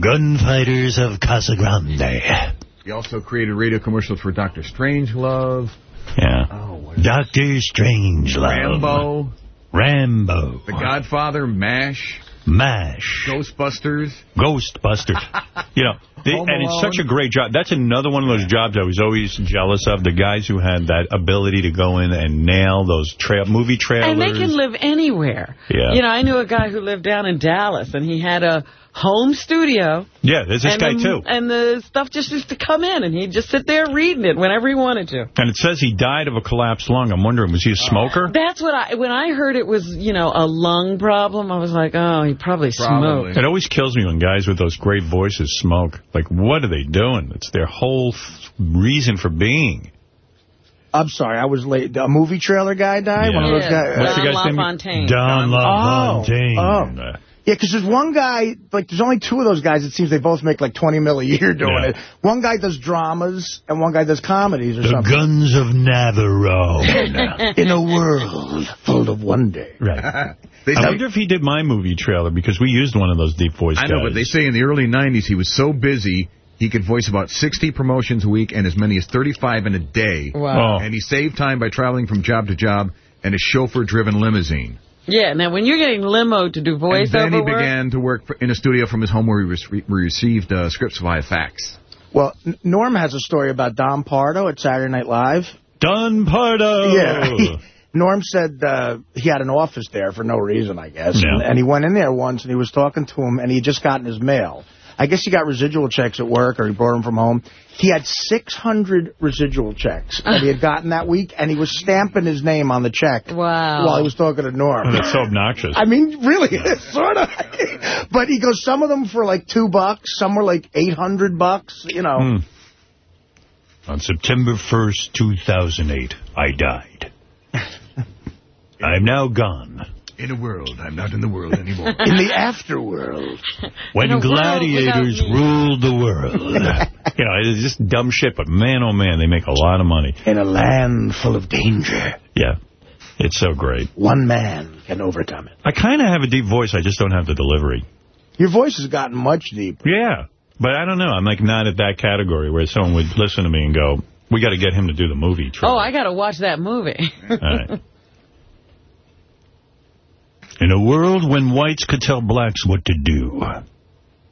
Gunfighters of Casa Grande. He also created radio commercials for Doctor Strangelove, Yeah. Oh, Doctor Strangelove. Rambo, Rambo. The Godfather, MASH, MASH. Ghostbusters. Ghostbusters. [LAUGHS] you know, they, and it's such a great job. That's another one of those jobs I was always jealous of. The guys who had that ability to go in and nail those tra movie trailers. And they can live anywhere. Yeah. You know, I knew a guy who lived down in Dallas, and he had a home studio. yeah, there's this and guy the, too. And the stuff just used to come in, and he'd just sit there reading it whenever he wanted to. And it says he died of a collapsed lung. I'm wondering, was he a smoker? That's what I, when I heard it was, you know, a lung problem, I was like, oh, he probably, smoked. It always kills me when guys with those great voices smoke. Like, what are they doing? It's their whole th- reason for being. I'm sorry, I was late. A movie trailer guy died? One of those Yeah, guys? What's the Don guy's name? LaFontaine. Don oh. LaFontaine. Oh. oh. Yeah, because there's one guy, like, there's only two of those guys. It seems they both make like 20 mil a year doing Yeah. it. One guy does dramas, and one guy does comedies or The something. Guns of Navarone. [LAUGHS] In a world full of wonder. Right. [LAUGHS] I wonder if he did my movie trailer, because we used one of those deep voice I know, but they say in the early 90s he was so busy he could voice about 60 promotions a week and as many as 35 in a day. Wow. Oh. And he saved time by traveling from job to job in a chauffeur-driven limousine. Yeah, now when you're getting limo to do and then voiceover he work, began to work for- in a studio from his home where he re- received uh, scripts via fax. Well, N- Norm has a story about Don Pardo at Saturday Night Live. Don Pardo! Yeah. [LAUGHS] Norm said uh, he had an office there for no reason, I guess. Yeah. And, and he went in there once and he was talking to him and he had just gotten his mail. I guess he got residual checks at work or he brought them from home. He had 600 residual checks that he had gotten that week and he was stamping his name on the check wow. while he was talking to Norm. That's so obnoxious. I mean, really, it's sort of. but he goes, some of them for like two bucks, some were like 800 bucks, you know. Hmm. On September 1st, 2008, I died. [LAUGHS] I'm now gone. In a world, I'm not in the world anymore. [LAUGHS] In the afterworld. When In gladiators ruled the world. [LAUGHS] you know, it's just dumb shit, but man, oh man, they make a lot of money. In a land full of danger, Yeah. It's so great. one man can overcome it. I kind of have a deep voice, I just don't have the delivery. Your voice has gotten much deeper. Yeah, but I don't know. I'm like not at that category where someone would listen to me and go, we got to get him to do the movie. Troy. Oh, I got to watch that movie. All right. [LAUGHS] In a world when whites could tell blacks what to do.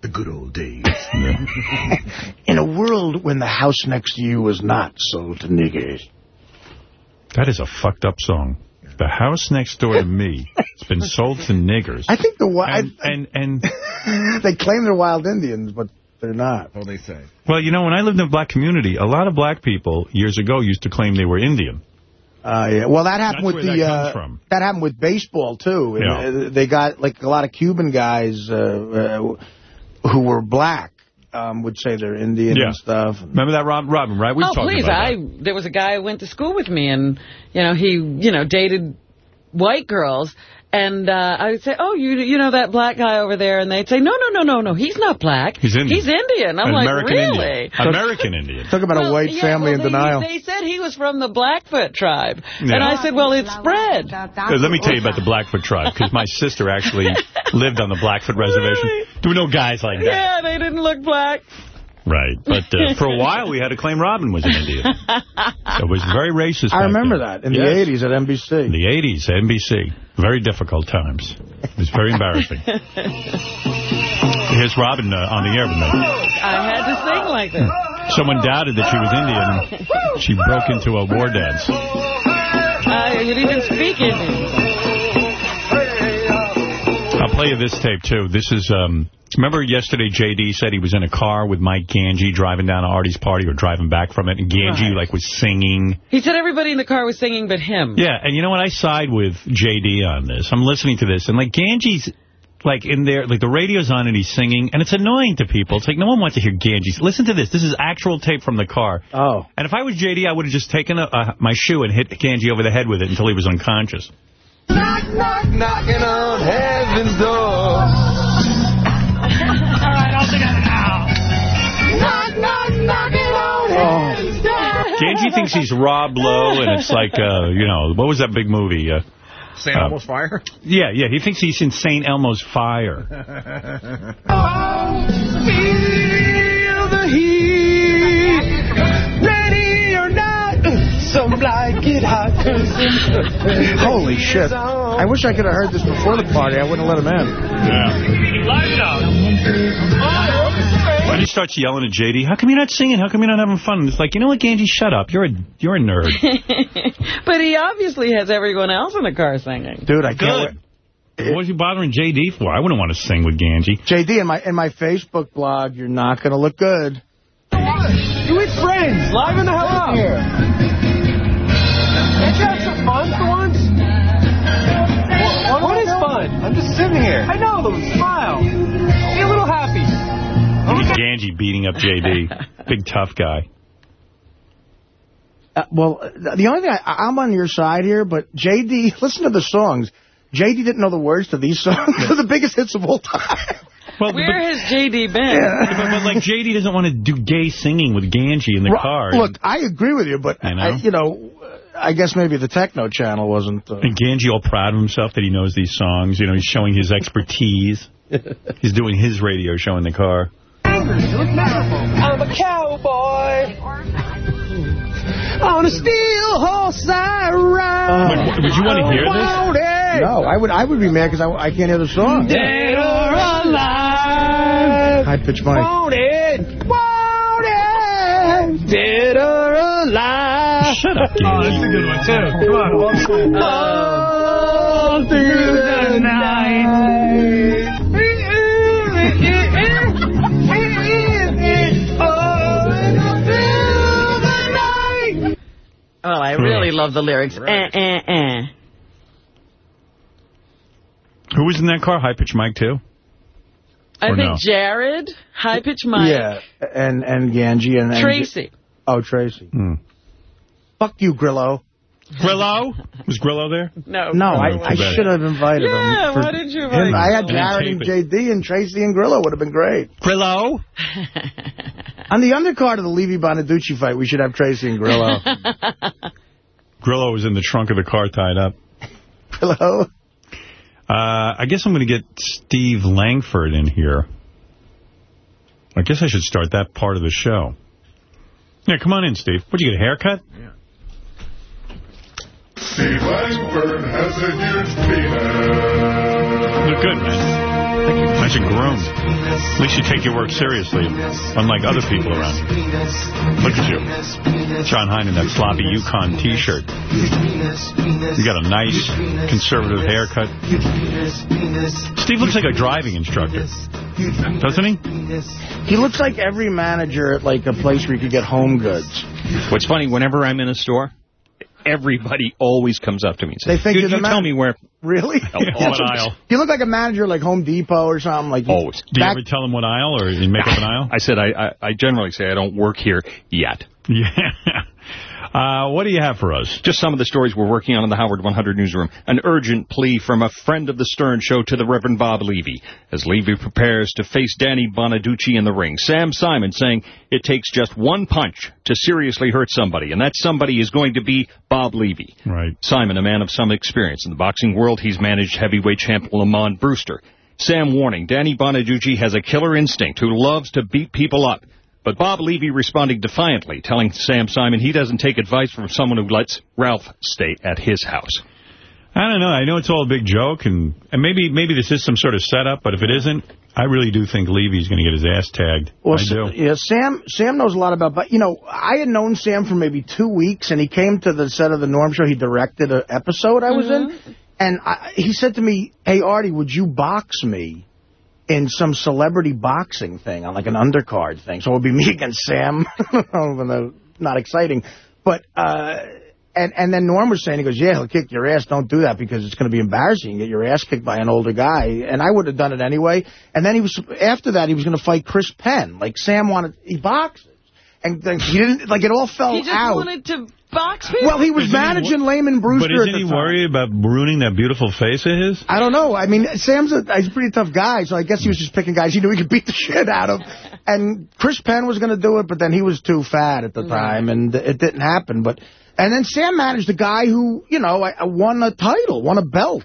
The good old days. [LAUGHS] In a world when the house next to you was not sold to niggers. That is a fucked up song. The house next door to me has been sold to niggers. I think the wild... And, and, [LAUGHS] they claim they're wild Indians, but they're not. Well, they say. Well, you know, when I lived in a black community, a lot of black people years ago used to claim they were Indian. Uh, yeah. Well, that happened That's with where the that comes uh, from. that happened with baseball too. Yeah. Uh, They got like a lot of Cuban guys uh, uh, who were black um, would say they're Indian Yeah. and stuff. Remember that, Rob, Robin, right? We oh, talked please. about I that. There was a guy who went to school with me, and, you know, he, you know, dated white girls. And uh, I would say, oh, you you know that black guy over there? And they'd say, no, no, no, no, no, he's not black. He's Indian. He's Indian. I'm An like, American really? Indian. American Indian. Talk about a white yeah, family well, in they, denial. They said he was from the Blackfoot tribe. Yeah. And I said, well, it's spread. Uh, Let me tell you about the Blackfoot tribe, because my sister actually [LAUGHS] lived on the Blackfoot reservation. There were no guys like that. Yeah, they didn't look black. Right. But uh, for a while, we had to claim Robin was an Indian. So [LAUGHS] it was very racist. I remember then. that in the 80s at NBC. In the 80s, NBC. Very difficult times. It was very [LAUGHS] embarrassing. Here's Robin uh, on the air with me. I had to sing like that. Someone doubted that she was Indian. She broke into a war dance. I could even speak Indian. I'll play you this tape, too. This is, um, remember yesterday J.D. said he was in a car with Mike Gange driving down to Artie's party or driving back from it, and Gange, Right. like, was singing. He said everybody in the car was singing but him. Yeah, and you know what? I side with J.D. on this. I'm listening to this, and, like, Gange's, like, in there, like, the radio's on and he's singing, and it's annoying to people. It's like, no one wants to hear Gange. Listen to this. This is actual tape from the car. Oh. And if I was J.D., I would have just taken a, uh, my shoe and hit Gange over the head with it until he was unconscious. Knock, knock, knocking on heaven's door. Door. Gange thinks he's Rob Lowe, and it's like, uh, you know, what was that big movie? Uh, St. uh, Elmo's Fire? Yeah, yeah, he thinks he's in St. Elmo's Fire. [LAUGHS] Feel the heat. Ready or not, some like it hot. Holy shit. I wish I could have heard this before the party. I wouldn't have let him in. When he starts yelling at J.D., how come you're not singing? How come you're not having fun? And it's like, you know what, Gange, shut up. You're a you're a nerd. [LAUGHS] but he obviously has everyone else in the car singing. Dude, I can't. What was you bothering J.D. for? I wouldn't want to sing with Gange. JD, in my in my Facebook blog, you're not going to look good. You with friends, live in the hell up. Gange beating up J.D. [LAUGHS] Big tough guy. Uh, well, uh, the only thing, I, I'm on your side here, but JD, listen to the songs. JD didn't know the words to these songs. [LAUGHS] They're the biggest hits of all time. Well, Where has J.D. been? but, but, like, J.D. doesn't want to do gay singing with Gange in the Ro- car. Look, I agree with you, but, I know. I, you know, I guess maybe the techno channel wasn't... Uh, And Gange all proud of himself that he knows these songs. You know, he's showing his expertise. [LAUGHS] he's doing his radio show in the car. I'm a cowboy. On a steel horse I ride. Would- would you wanna hear this? No, I would I would be mad because I, I can't hear the song. Dead or alive. High Pitch Mike. Want it. Want it. Dead or alive. Shut up, Oh, that's a good one, too. Come on. All through the night. Oh, I really love the lyrics. Eh, eh, eh. Who was in that car? High pitch Mike too. I Or think no? Jared, High Pitch Mike, Yeah, and, and Gange and... and Tracy. Oh, Tracy. Hmm. Fuck you, Grillo. Grillo? Was Grillo there? No. No, I, I should have invited Yeah, him. for why didn't you him. I had? Jared and JD and Tracy and Grillo. Would have been great. Grillo? [LAUGHS] On the undercard of the Levy Bonaduce fight, we should have Tracy and Grillo. [LAUGHS] Grillo was in the trunk of the car tied up. Grillo? Uh, I guess I'm going to get Steve Langford in here. I guess I should start that part of the show. Yeah, come on in, Steve. Would you get a haircut? Yeah. Steve Langford has a huge penis. Look good, man. Nice and groomed. At least you take your work seriously, unlike other people around here. Look at you. Jon Hein in that sloppy UConn T-shirt. You got a nice, conservative haircut. Steve looks like a driving instructor. Doesn't he? He looks like every manager at like a place where you could get home goods. What's funny, whenever I'm in a store, everybody always comes up to me and says, They says, think you, you're the you tell me where... Really? [LAUGHS] What aisle? You look like a manager like Home Depot or something. Like Always. Do you ever tell them what aisle or you make up an aisle? I said I, I, I generally say I don't work here yet. [LAUGHS] Yeah. Uh, what do you have for us? Just some of the stories we're working on in the Howard 100 newsroom. An urgent plea from a friend of the Stern Show to the Reverend Bob Levy as Levy prepares to face Danny Bonaduce in the ring. Sam Simon saying it takes just one punch to seriously hurt somebody, and that somebody is going to be Bob Levy. Right. Simon, a man of some experience in the boxing world, he's managed heavyweight champ Lamont Brewster. Sam warning, Danny Bonaduce has a killer instinct who loves to beat people up. But Bob Levy responding defiantly, telling Sam Simon he doesn't take advice from someone who lets Ralph stay at his house. I don't know. I know it's all a big joke, and, and maybe maybe this is some sort of setup, but if it isn't, I really do think Levy's going to get his ass tagged. Well, I do. yeah, Sam Sam knows a lot about, but you know, I had known Sam for maybe two weeks, and he came to the set of the Norm Show. He directed an episode I was in, mm-hmm. and I, he said to me, "Hey, Artie, would you box me in some celebrity boxing thing on like an undercard thing?" So it would be me [LAUGHS] against Sam. [LAUGHS] Even though not exciting, but. uh and and then Norm was saying, he goes, yeah, he'll kick your ass. Don't do that because it's going to be embarrassing. You get your ass kicked by an older guy. And I would have done it anyway. And then he was after that, he was going to fight Chris Penn. Like Sam wanted, he boxes. And then he didn't, like it all fell out. He just out. wanted to box people? Well, he was Isn't he managing wor- Lamont Brewster But isn't at the he time. worried about ruining that beautiful face of his? I don't know. I mean, Sam's a, he's a pretty tough guy, so I guess he was just picking guys he knew he could beat the [LAUGHS] shit out of. And Chris Penn was going to do it, but then he was too fat at the time, and it didn't happen. But And then Sam managed a guy who, you know, I- I won a title, won a belt.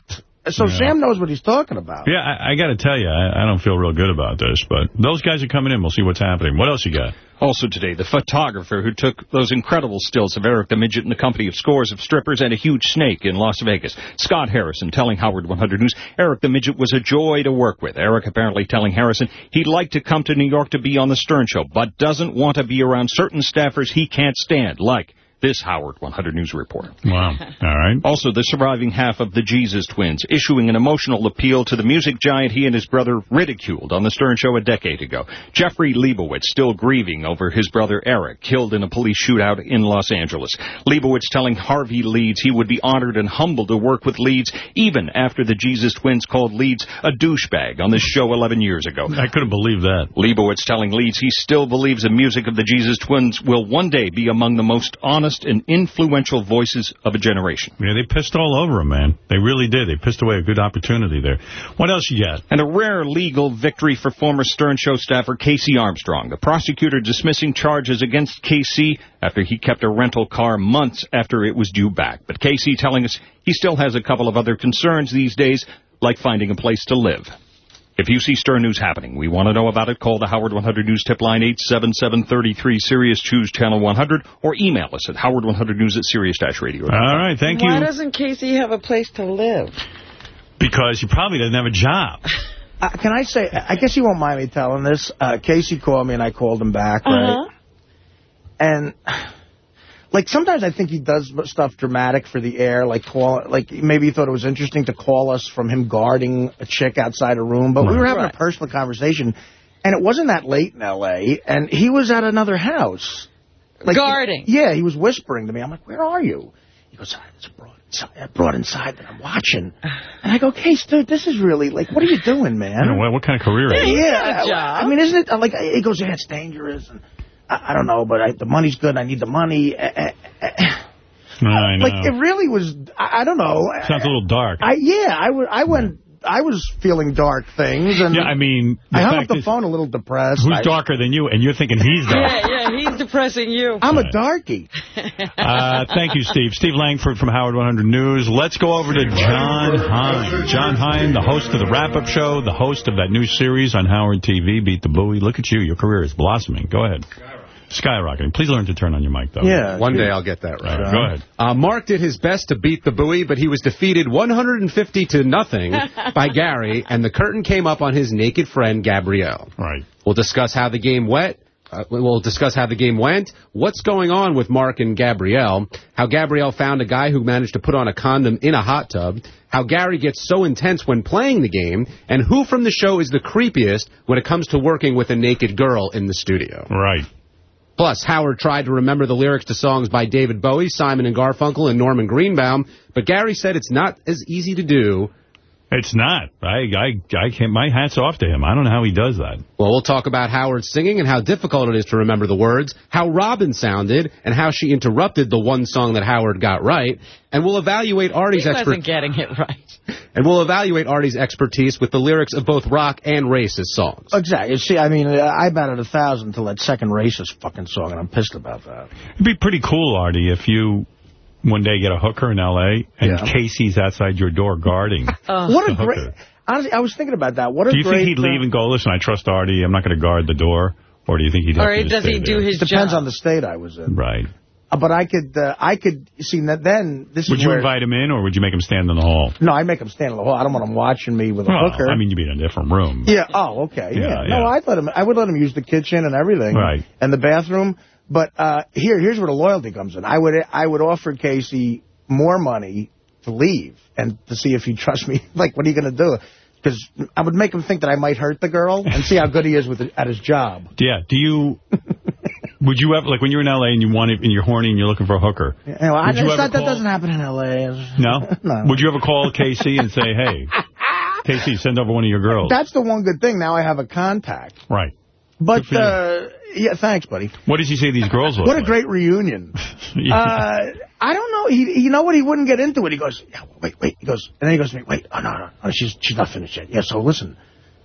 So Yeah. Sam knows what he's talking about. Yeah, I, I got to tell you, I, I don't feel real good about this, but those guys are coming in. We'll see what's happening. What else you got? Also today, the photographer who took those incredible stills of Eric the Midget in the company of scores of strippers and a huge snake in Las Vegas. Scott Harrison telling Howard 100 News Eric the Midget was a joy to work with. Eric apparently telling Harrison he'd like to come to New York to be on the Stern Show, but doesn't want to be around certain staffers he can't stand, like this Howard 100 News report. Wow. [LAUGHS] All right. Also, the surviving half of the Jesus twins issuing an emotional appeal to the music giant he and his brother ridiculed on the Stern Show a decade ago. Jeffrey Leibowitz still grieving over his brother Eric, killed in a police shootout in Los Angeles. Leibowitz telling Harvey Leeds he would be honored and humbled to work with Leeds, even after the Jesus twins called Leeds a douchebag on this show 11 years ago. I couldn't believe that. Leibowitz telling Leeds he still believes the music of the Jesus twins will one day be among the most honest and influential voices of a generation. Yeah, they pissed all over him, man. They really did. They pissed away a good opportunity there. What else you got? And a rare legal victory for former Stern Show staffer Casey Armstrong. The prosecutor dismissing charges against Casey after he kept a rental car months after it was due back. But Casey telling us he still has a couple of other concerns these days, like finding a place to live. If you see Stern News happening, we want to know about it. Call the Howard 100 News tip line 877-33 Sirius. Choose channel 100 or email us at howard100news at sirius-radio. All right, thank you. Why doesn't Casey have a place to live? Because he probably doesn't have a job. [LAUGHS] Uh, can I say, I guess you won't mind me telling this. Uh, Casey called me and I called him back, right? Uh-huh. And, like, sometimes I think he does stuff dramatic for the air, like call, like maybe he thought it was interesting to call us from him guarding a chick outside a room. But we were having Right. a personal conversation, and it wasn't that late in L.A., and he was at another house. Like, Guarding. Yeah, he was whispering to me. I'm like, where are you? He goes, "Ah, it's brought inside, I brought inside that I'm watching. And I go, Case, dude, this is really, like, what are you doing, man? You know, what, what kind of career is it? Yeah, job. I mean, isn't it like he goes? Yeah, it's dangerous, and I, I don't know, but I, the money's good. I need the money. Eh, eh, eh. I know. Like it really was. I, I don't know. Sounds a little dark. I yeah, I wa- I went. I was feeling dark things, and yeah, I mean, I hung up the is, phone a little depressed. who's I- darker than you, and you're thinking he's dark. Yeah, yeah, he's depressing you. I'm a darky. [LAUGHS] Uh, thank you, Steve. Steve Langford from Howard 100 News. Let's go over to Jon Hein. Jon Hein, the host of the wrap-up show, the host of that new series on Howard TV, Beat the Booey. Look at you. Your career is blossoming. Go ahead. Skyrocketing. Please learn to turn on your mic, though. Yeah. One day I'll get that right. All right, go ahead. Uh, Mark did his best to beat the Booey, but he was defeated 150 to nothing by [LAUGHS] Gary, and the curtain came up on his naked friend, Gabrielle. Right. We'll discuss how the game went. Uh, we'll discuss how the game went, what's going on with Mark and Gabrielle, how Gabrielle found a guy who managed to put on a condom in a hot tub, how Gary gets so intense when playing the game, and who from the show is the creepiest when it comes to working with a naked girl in the studio. Right. Plus, Howard tried to remember the lyrics to songs by David Bowie, Simon and Garfunkel, and Norman Greenbaum, but Gary said it's not as easy to do. It's not. I, I, I can't, my hat's off to him. I don't know how he does that. Well, we'll talk about Howard's singing and how difficult it is to remember the words, how Robin sounded, and how she interrupted the one song that Howard got right, and we'll evaluate Artie's He wasn't getting it right. [LAUGHS] and we'll evaluate Artie's expertise with the lyrics of both rock and racist songs. Exactly. See, I mean, uh, I batted a thousand till that second racist fucking song, and I'm pissed about that. It'd be pretty cool, Artie, if you one day get a hooker in L.A. and Yeah. Casey's outside your door guarding. [LAUGHS] what the a great... Honestly, I was thinking about that. What a Do you great... think he'd leave uh, and go, listen, I trust Artie, I'm not going to guard the door? Or do you think he'd have Or to just does he stay do there? his Depends job? on the state I was in. Right. Uh, but I could, uh, I could see that. Then this Would is you where, invite him in, or would you make him stand in the hall? No, I make him stand in the hall. I don't want him watching me with a Well, hooker. I mean, you'd be in a different room. Yeah. Oh, okay. Yeah, Yeah. yeah. No, I'd let him. I would let him use the kitchen and everything. Right. And the bathroom. But uh, here, here's where the loyalty comes in. I would, I would offer Casey more money to leave and to see if he'd trust me. [LAUGHS] like, what are you going to do? Because I would make him think that I might hurt the girl and see how good he is with the, at his job. Yeah. Do you... [LAUGHS] Would you ever, like, when you're in L.A. and you want it, and you're horny and you're looking for a hooker, You know, I, it's ever not, that doesn't happen in L.A. [LAUGHS] no? No. Would you ever call Casey and say, hey, Casey, send over one of your girls? That's the one good thing. Now I have a contact. Right. But, Good for you. uh, yeah, thanks, buddy. What does he say these girls look What a like? great reunion. Yeah. [LAUGHS] uh, I don't know. He, you know what? He wouldn't get into it. He goes, yeah, wait, wait. He goes, and then he goes to me, wait, oh, no, no, no, she's, she's not finished yet. Yeah, so listen.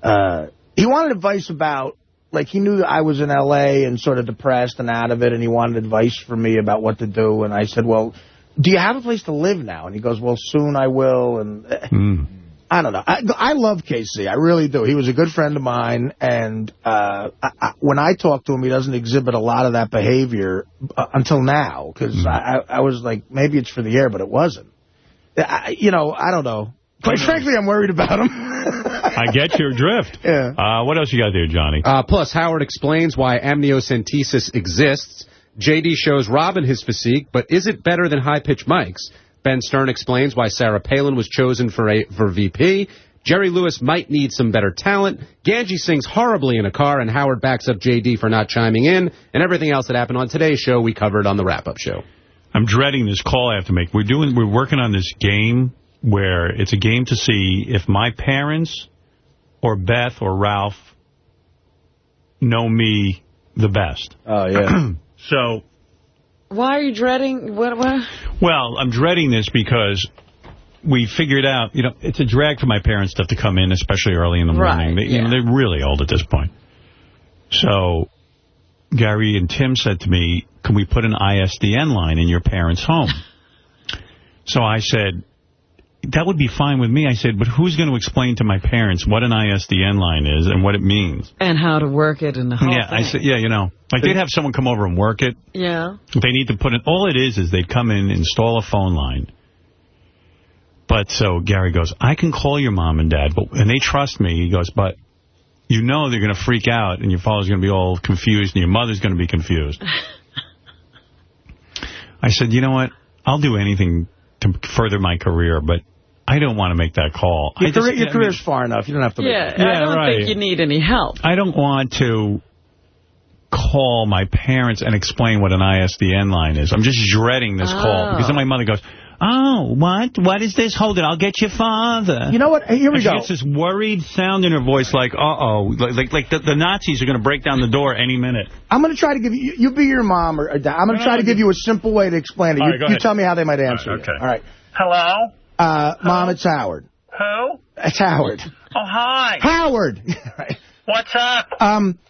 Uh, he wanted advice about, like, he knew that I was in L.A. and sort of depressed and out of it, and he wanted advice from me about what to do. And I said, well, do you have a place to live now? And he goes, well, soon I will. And Hmm. I don't know. I, I love Casey. I really do. He was a good friend of mine, and uh, I, I, when I talk to him, he doesn't exhibit a lot of that behavior uh, until now. Because I, I, I was like, maybe it's for the air, but it wasn't. I, you know, I don't know. Quite frankly, I'm worried about him. [LAUGHS] I get your drift. Yeah. Uh, what else you got there, Johnny? Uh, plus, Howard explains why amniocentesis exists. JD shows Robin his physique, but is it better than high-pitched mics? Ben Stern explains why Sarah Palin was chosen for a for VP. Jerry Lewis might need some better talent. Gange sings horribly in a car, and Howard backs up JD for not chiming in. And everything else that happened on today's show, we covered on the wrap-up show. I'm dreading this call I have to make. We're doing. We're working on this game where it's a game to see if my parents or Beth or Ralph know me the best. Oh, yeah. [CLEARS THROAT] so, Why are you dreading? What? what? well, I'm dreading this because we figured out, you know, it's a drag for my parents to have to come in, especially early in the morning. Right, They, you know, they're really old at this point. So Gary and Tim said to me, can we put an ISDN line in your parents' home? [LAUGHS] so I said, that would be fine with me. I said, but who's going to explain to my parents what an ISDN line is and what it means? And how to work it and the whole yeah, I said, yeah, you know, like they'd have someone come over and work it. Yeah. They need to put in, all it is is they'd come in, install a phone line. But so Gary goes, I can call your mom and dad, but and they trust me. He goes, but you know they're going to freak out and your father's going to be all confused and your mother's going to be confused. [LAUGHS] I said, you know what? I'll do anything to further my career, but I don't want to make that call. Your, just- career, your I mean- career's far enough. You don't have to. Yeah, make I don't think you need any help. I don't want to call my parents and explain what an ISDN line is. I'm just dreading this call Oh. because then my mother goes, oh, what? What is this? Hold it. I'll get your father. You know what? Here we and she gets this worried sound in her voice like, uh-oh, like, like, like the, the Nazis are going to break down the door any minute. I'm going to try to give you, you be your mom, or, or dad. I'm going to try to give you a simple way to explain it. All You, right, go you ahead. tell me how they might answer All right, you. okay. All right. Hello? Uh, Mom, it's Howard. Who? It's Howard. Oh, hi. Howard! [LAUGHS] What's up? Um,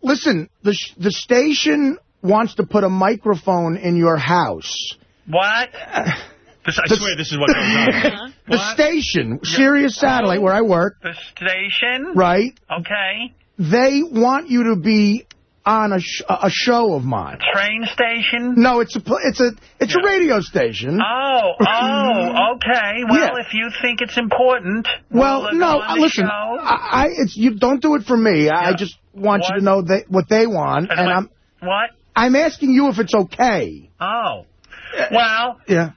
listen, the sh- the station wants to put a microphone in your house. What? This, I swear this is what goes on. [LAUGHS] The station, Sirius Satellite, where I work, The station? right? Okay. They want you to be on a sh a show of mine. Train station? No, it's a it's a it's a radio station. Oh, oh, [LAUGHS] okay. Well, Yeah. if you think it's important, Well, we'll no, uh, the listen. show. I, I it's you don't do it for me. I just want you to know they, what they want, and I'm What? I'm asking you if it's okay. Oh. Uh, well, Yeah,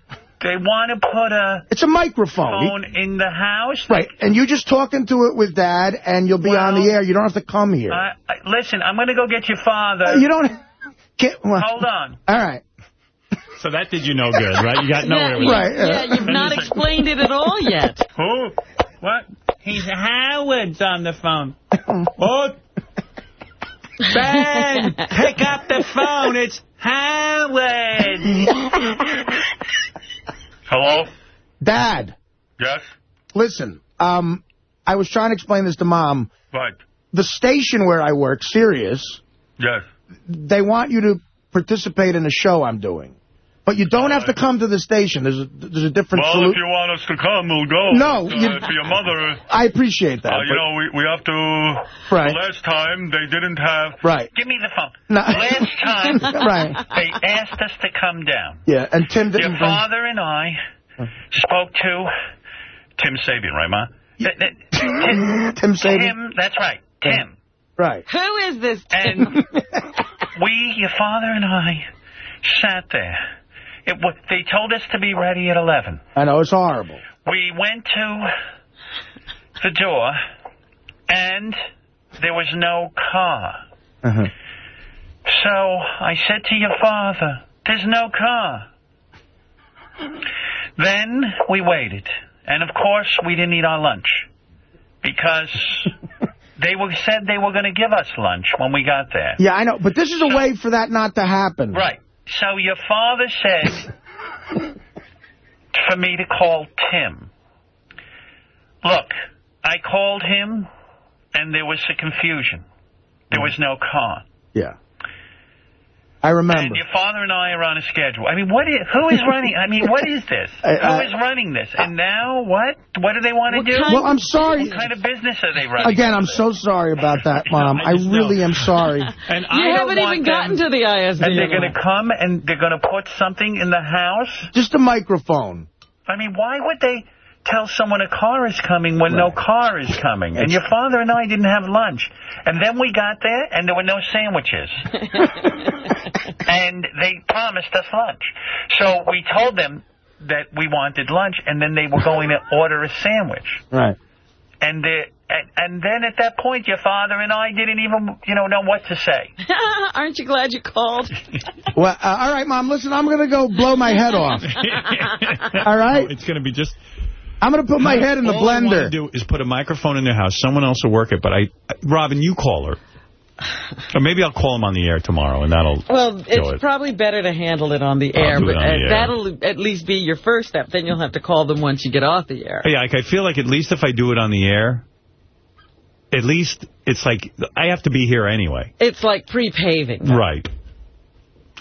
they want to put a it's a microphone. phone in the house. Right, and you just talking to it with Dad, and you'll be on the air. You don't have to come here. I, I, listen, I'm going to go get your father. you don't. [LAUGHS] Get, well, Hold on. [LAUGHS] All right. So that did you no good, right? You got nowhere with Right, it. Yeah, you've not explained it at all yet. [LAUGHS] Who? What? He's Howard's on the phone. What? Ben, pick up the phone. It's Howard. Hello? Dad, Yes? listen. Um, I was trying to explain this to Mom. Right. The station where I work, Sirius, Yes. they want you to participate in a show I'm doing. But you don't have to come to the station. There's a, there's a different Well, if you want us to come, we'll go. No, But, uh, you- if your mother... I appreciate that. Uh, you know, we, we have to... Right. Last time, they didn't have... Right. Give me the phone. No. Last time, [LAUGHS] Right. they asked us to come down. Yeah, and Tim didn't Your bring... father and I spoke to Tim Sabean, right, Ma? Th- th- [LAUGHS] Tim Sabean? Tim, that's right, Tim. Right. Who is this? And [LAUGHS] we, your father and I, sat there. It they told us to be ready at 11. I know, it's horrible. We went to the door, and there was no car. Uh-huh. So I said to your father, there's no car. Then we waited. And of course, we didn't eat our lunch. Because [LAUGHS] they were said they were going to give us lunch when we got there. Yeah, I know. But this is a way for that not to happen. Right. So your father said [LAUGHS] for me to call Tim. Look, I called him, and there was a confusion. There was no car. Yeah. I remember. And your father and I are on a schedule. I mean, what is, who is running? I mean, what is this? I- [LAUGHS] I- who is running this? And now what? What do they want to do? Well, I'm sorry. What kind of business are they running? Again, I'm so sorry about that, [LAUGHS] Mom. I really am sorry. [LAUGHS] And You I haven't even gotten them- to the ISD. And they're going to come and they're going to put something in the house? Just a microphone. I mean, why would they tell someone a car is coming when no car is coming? And your father and I didn't have lunch. And then we got there, and there were no sandwiches. [LAUGHS] [LAUGHS] and they promised us lunch. So we told them that we wanted lunch, and then they were going to order a sandwich. Right. And the and, and then at that point, your father and I didn't even, you know, know what to say. [LAUGHS] Aren't you glad you called? Well, uh, all right, Mom, listen, I'm going to go blow my head off. All right? It's going to be just... I'm going to put my head in the All I want blender. to do is put a microphone in their house. Someone else will work it. But I, Robin, you call her. Or maybe I'll call him on the air tomorrow, and that'll Well, it's it. probably better to handle it on the air, do it but on the air. that'll at least be your first step. Then you'll have to call them once you get off the air. Yeah, like I feel like at least if I do it on the air, at least it's like I have to be here anyway. It's like pre-paving. Right.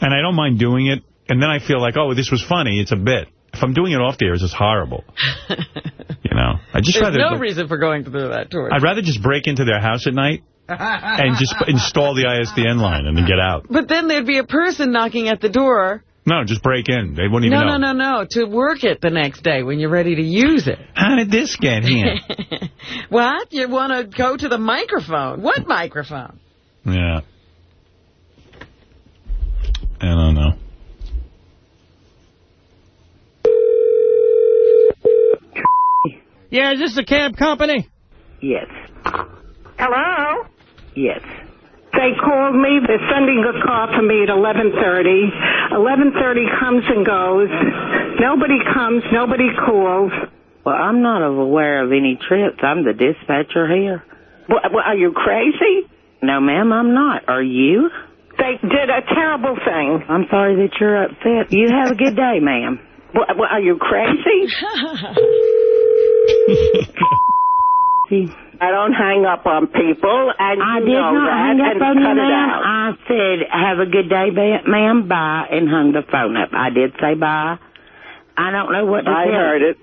And I don't mind doing it. And then I feel like, oh, this was funny. It's a bit. If I'm doing it off the air, it's just horrible. [LAUGHS] you know, I just There's rather. no reason for going through that tour. I'd rather just break into their house at night and just [LAUGHS] install the ISDN line and then get out. But then there'd be a person knocking at the door. No, just break in. They wouldn't even No, know. no, no, no. To work it the next day when you're ready to use it. How did this get here? [LAUGHS] what? You want to go to the microphone? What microphone? yeah. I don't know. Yeah, is this the cab company? Yes. Hello? Yes. They called me. They're sending a car for me at 11.30. 11.30 comes and goes. Nobody comes. Nobody calls. Well, I'm not aware of any trips. I'm the dispatcher here. What, what, are you crazy? No, ma'am, I'm not. Are you? They did a terrible thing. I'm sorry that you're upset. You have a good day, ma'am. What, what, are you crazy? [LAUGHS] [LAUGHS] I don't hang up on people, and I did not hang up on you, ma'am. I said, have a good day, ma'am, bye, and hung the phone up. I did say bye. I don't know what to I heard it.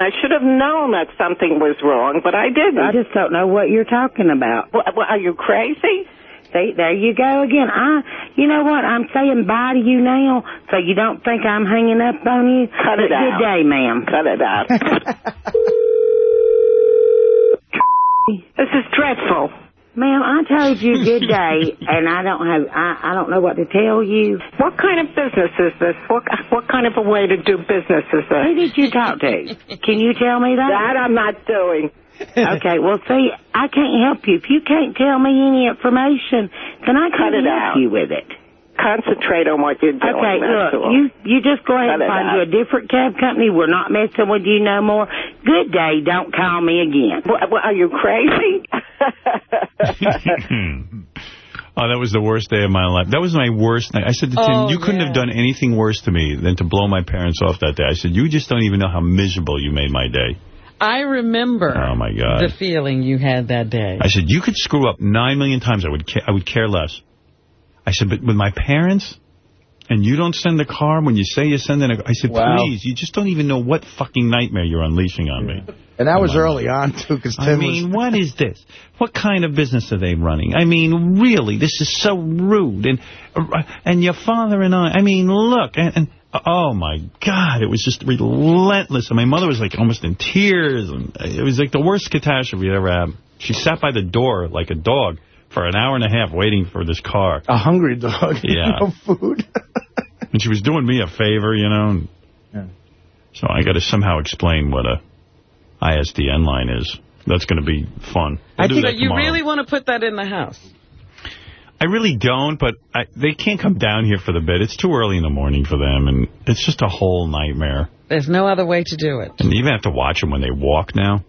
I should have known that something was wrong, but I didn't. I just don't know what you're talking about. What, what, are you crazy? See, there you go again. I, you know what? I'm saying bye to you now, so you don't think I'm hanging up on you. Cut it But out. Good day, ma'am. Cut it out. [LAUGHS] this is dreadful. Ma'am, I told you good day, [LAUGHS] and I don't have, I, I don't know what to tell you. What kind of business is this? What what kind of a way to do business is this? Who did you talk to? [LAUGHS] Can you tell me that? That I'm not doing. Okay, well, see, I can't help you. If you can't tell me any information, then I Cut can't it help out. you with it. Concentrate on what you're doing. Okay, look, all. you you just go ahead Cut and find out. you a different cab company. We're not messing with you no more. Good day. Don't call me again. What, what, are you crazy? [LAUGHS] [LAUGHS] Oh, that was the worst day of my life. That was my worst night. I said to Tim, Oh, you couldn't yeah. have done anything worse to me than to blow my parents off that day. I said, you just don't even know how miserable you made my day. I remember Oh, my God. the feeling you had that day. I said, you could screw up nine million times. I would ca I would care less. I said, but with my parents, and you don't send a car when you say you send in a I said, Wow. please, you just don't even know what fucking nightmare you're unleashing on me. And that was Come on. early on, too, because Tim I mean, was... what is this? What kind of business are they running? I mean, really, this is so rude. And uh, and your father and I, I mean, look, and, and oh, my God, it was just relentless. And my mother was, like, almost in tears. And it was, like, the worst catastrophe I ever had. She sat by the door like a dog for an hour and a half waiting for this car. A hungry dog. [LAUGHS] Yeah. no food. [LAUGHS] And she was doing me a favor, you know. And So I got to somehow explain what a ISDN line is. That's going to be fun. We'll do so that you tomorrow. really want to put that in the house? I really don't, but I, they can't come down here for the bid. It's too early in the morning for them, and it's just a whole nightmare. There's no other way to do it. And you even have to watch them when they walk now.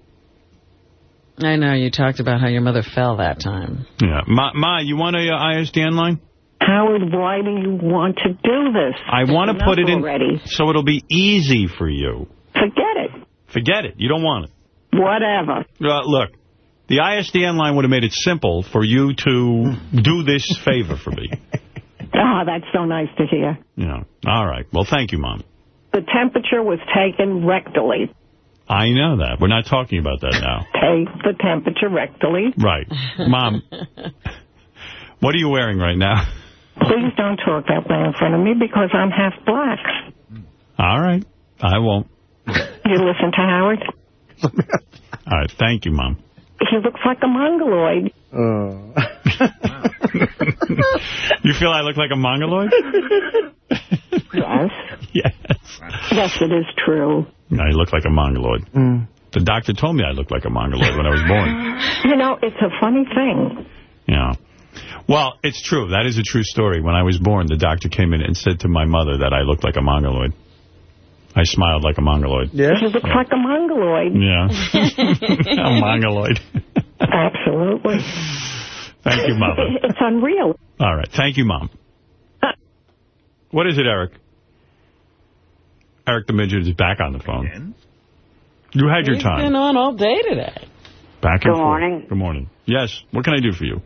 I know you talked about how your mother fell that time. Yeah. Ma, Ma you want a uh, ISDN line? Howard, why do you want to do this? I want to put it in already. so it'll be easy for you. Forget it. Forget it. You don't want it. Whatever. Uh, look, the ISDN line would have made it simple for you to do this [LAUGHS] favor for me. Ah, that's so nice to hear. Yeah. All right. Well, thank you, Mom. The temperature was taken rectally. I know that. We're not talking about that now. [LAUGHS] Take the temperature rectally. Right. Mom, [LAUGHS] what are you wearing right now? Please don't talk that way in front of me because I'm half black. All right. I won't. You listen to Howard? All right. Thank you, Mom. He looks like a mongoloid. Oh. [LAUGHS] You feel I look like a mongoloid? Yes. yes. Yes, it is true. I look like a mongoloid. Mm. The doctor told me I looked like a mongoloid when I was born. You know, it's a funny thing. Yeah. Well, it's true. That is a true story. When I was born, the doctor came in and said to my mother that I looked like a mongoloid. I smiled like a mongoloid. He [LAUGHS] looks like a mongoloid. Yeah. [LAUGHS] a mongoloid. Absolutely. Thank you, Mother. [LAUGHS] It's unreal. All right. Thank you, Mom. Uh, what is it, Eric? Eric the Midget is back on the phone. You had your He's time. been on all day today. Back and Good forth. morning. Good morning. Yes. What can I do for you?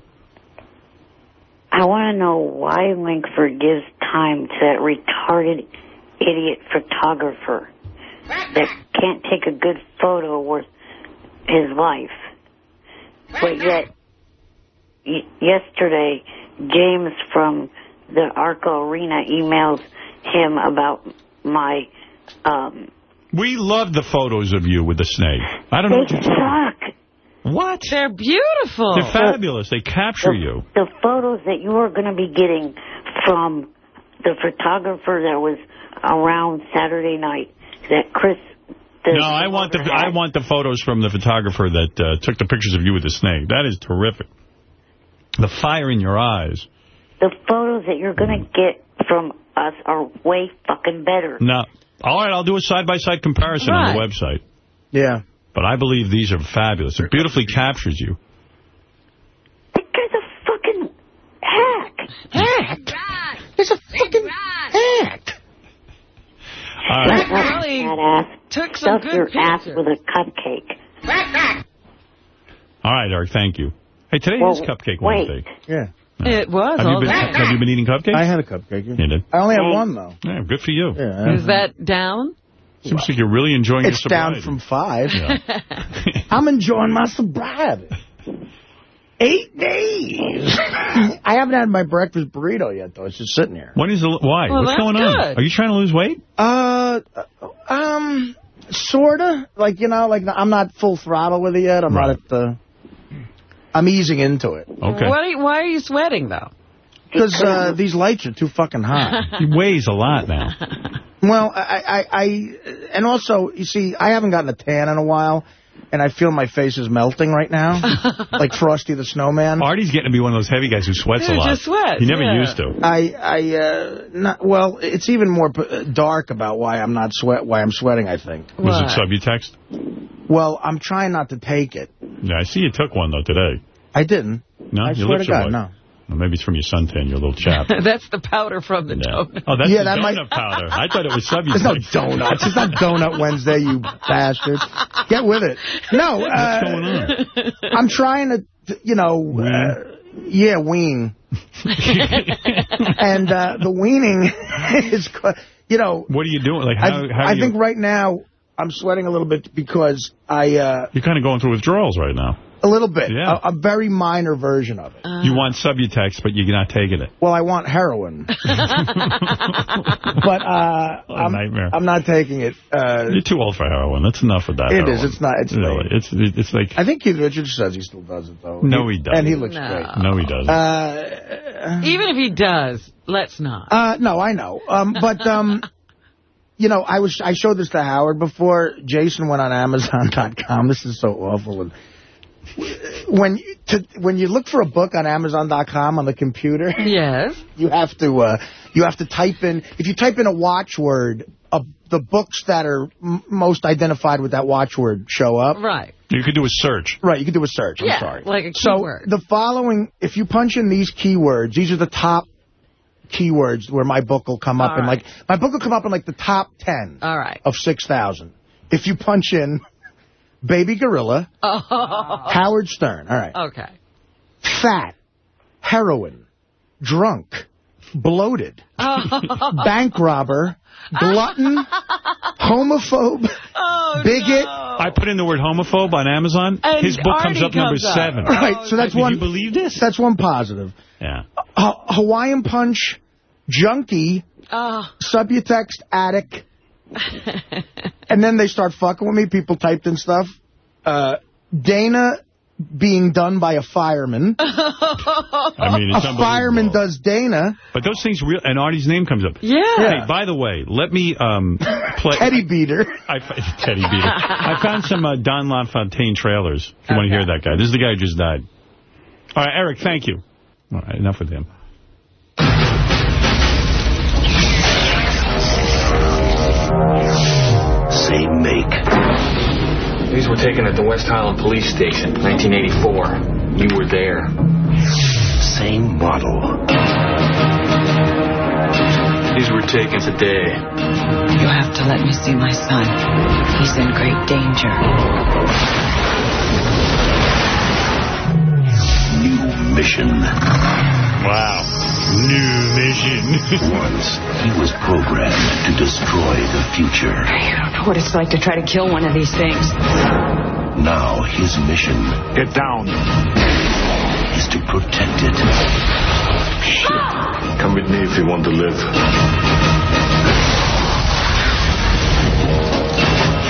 I want to know why Linkford gives time to that retarded idiot photographer that can't take a good photo worth his life. But yet, yesterday, James from the Arco Arena emailed him about my, um, We love the photos of you with the snake. I don't know what they you're talking suck. What? They're beautiful. They're fabulous. They capture you. The photos that you are going to be getting from the photographer that was around Saturday night, that Chris. No, I want the I want the photos from the photographer that uh, took the pictures of you with the snake. That is terrific. The fire in your eyes. The photos that you're going to get from us are way fucking better. No. All right, I'll do a side-by-side comparison on the website. Yeah. But I believe these are fabulous. It beautifully captures you. Guy's a fucking hack. Hack. It's a fucking hack. All That really ass took some stuff good your ass with a cupcake. All right, Eric, thank you. Hey, today Well, is Cupcake wait. Wednesday. Yeah. It was. Have you, been, that. have you been eating cupcakes? I had a cupcake. You did? I only had one, though. Yeah, good for you. Is that down? Seems like you're really enjoying It's your down sobriety. from five. Yeah. [LAUGHS] I'm enjoying my sobriety. [LAUGHS] Eight days. [LAUGHS] I haven't had my breakfast burrito yet, though. It's just sitting here. When is the, why? Well, What's that's going on? Are you trying to lose weight? Uh, um, sorta. Like, you know, like I'm not full throttle with it yet. I'm not at the... I'm easing into it. Okay. What are you, why are you sweating, though? Because uh, these lights are too fucking hot. [LAUGHS] He weighs a lot now. Well, I, I, I, and also, you see, I haven't gotten a tan in a while, and I feel my face is melting right now, [LAUGHS] like Frosty the Snowman. Artie's getting to be one of those heavy guys who sweats a Yeah, lot. just sweats, He never yeah. used to. I, I, uh, not, well, it's even more p- dark about why I'm not sweat, why I'm sweating. I think. Was it Subutex? Well, I'm trying not to take it. Yeah, I see you took one, though, today. I didn't. No? I Your swear to God, white. no. Well, maybe it's from your suntan, your little chap. [LAUGHS] That's the powder from the donut. Oh, that's Yeah, the that donut might- powder. I thought it was Subutex. There's no donuts. It's not Donut Wednesday, you [LAUGHS] bastard. Get with it. No. Uh, going on? I'm trying to, you know, uh, yeah, wean. [LAUGHS] and uh, the weaning is, you know, What are you doing? Like, how, I, how I you, think right now I'm sweating a little bit because I, uh, You're kind of going through withdrawals right now. a little bit, Yeah. a, a very minor version of it. you want Subutex, but you're not taking it. Well, I want heroin. [LAUGHS] but uh, What a I'm, nightmare. I'm not taking it. Uh, You're too old for heroin. That's enough of that. It heroin. is. It's not- it's really. It's it's like I think Keith Richards says he still does it, though. no, he doesn't. And he looks No. great. No, he doesn't. Uh, Even if he does, let's not. uh, no, I know. Um, but, um, [LAUGHS] you know, I was I showed this to Howard before. Jason went on Amazon.com. This is so awful. And when you, to, when you look for a book on Amazon.com on the computer, yes, [LAUGHS] you have to uh, you have to type in if you type in a watchword, uh, the books that are m most identified with that watchword show up. Right. You could do a search. Right, you could do a search. I'm sorry. like a keyword. so the following, if you punch in these keywords, these are the top keywords where my book will come up All in right. like my book will come up in like the top ten All right. of six thousand. If you punch in baby gorilla, Oh. Howard Stern, all right, Okay. fat, heroin, drunk, bloated, [LAUGHS] bank robber, glutton, homophobe, Oh, bigot. I put in the word homophobe on Amazon. And His book comes Artie up number up. seven. Right, so that's Did one. you believe this? That's one positive. Yeah. Ha- Hawaiian Punch, Junkie, Oh. Subutex Attic, [LAUGHS] and then they start fucking with me. People typed in stuff. Uh, Dana being done by a fireman. [LAUGHS] I mean, it's a fireman does Dana. But those things, real, and Artie's name comes up. Yeah. Hey, by the way, let me um, play. Teddy beater. I, f- Teddy beater. [LAUGHS] I found some uh, Don LaFontaine trailers. If you want to hear that guy. This is the guy who just died. All right, Eric, thank you. All right, enough with him. Same make. These were taken at the West Highland Police Station, 1984. You were there. Same model. These were taken today. You have to let me see my son. He's in great danger. New mission. Wow. New mission. [LAUGHS] Once he was programmed to destroy the future. I don't know what it's like to try to kill one of these things. Now his mission. Get down. Is to protect it. Come with me if you want to live.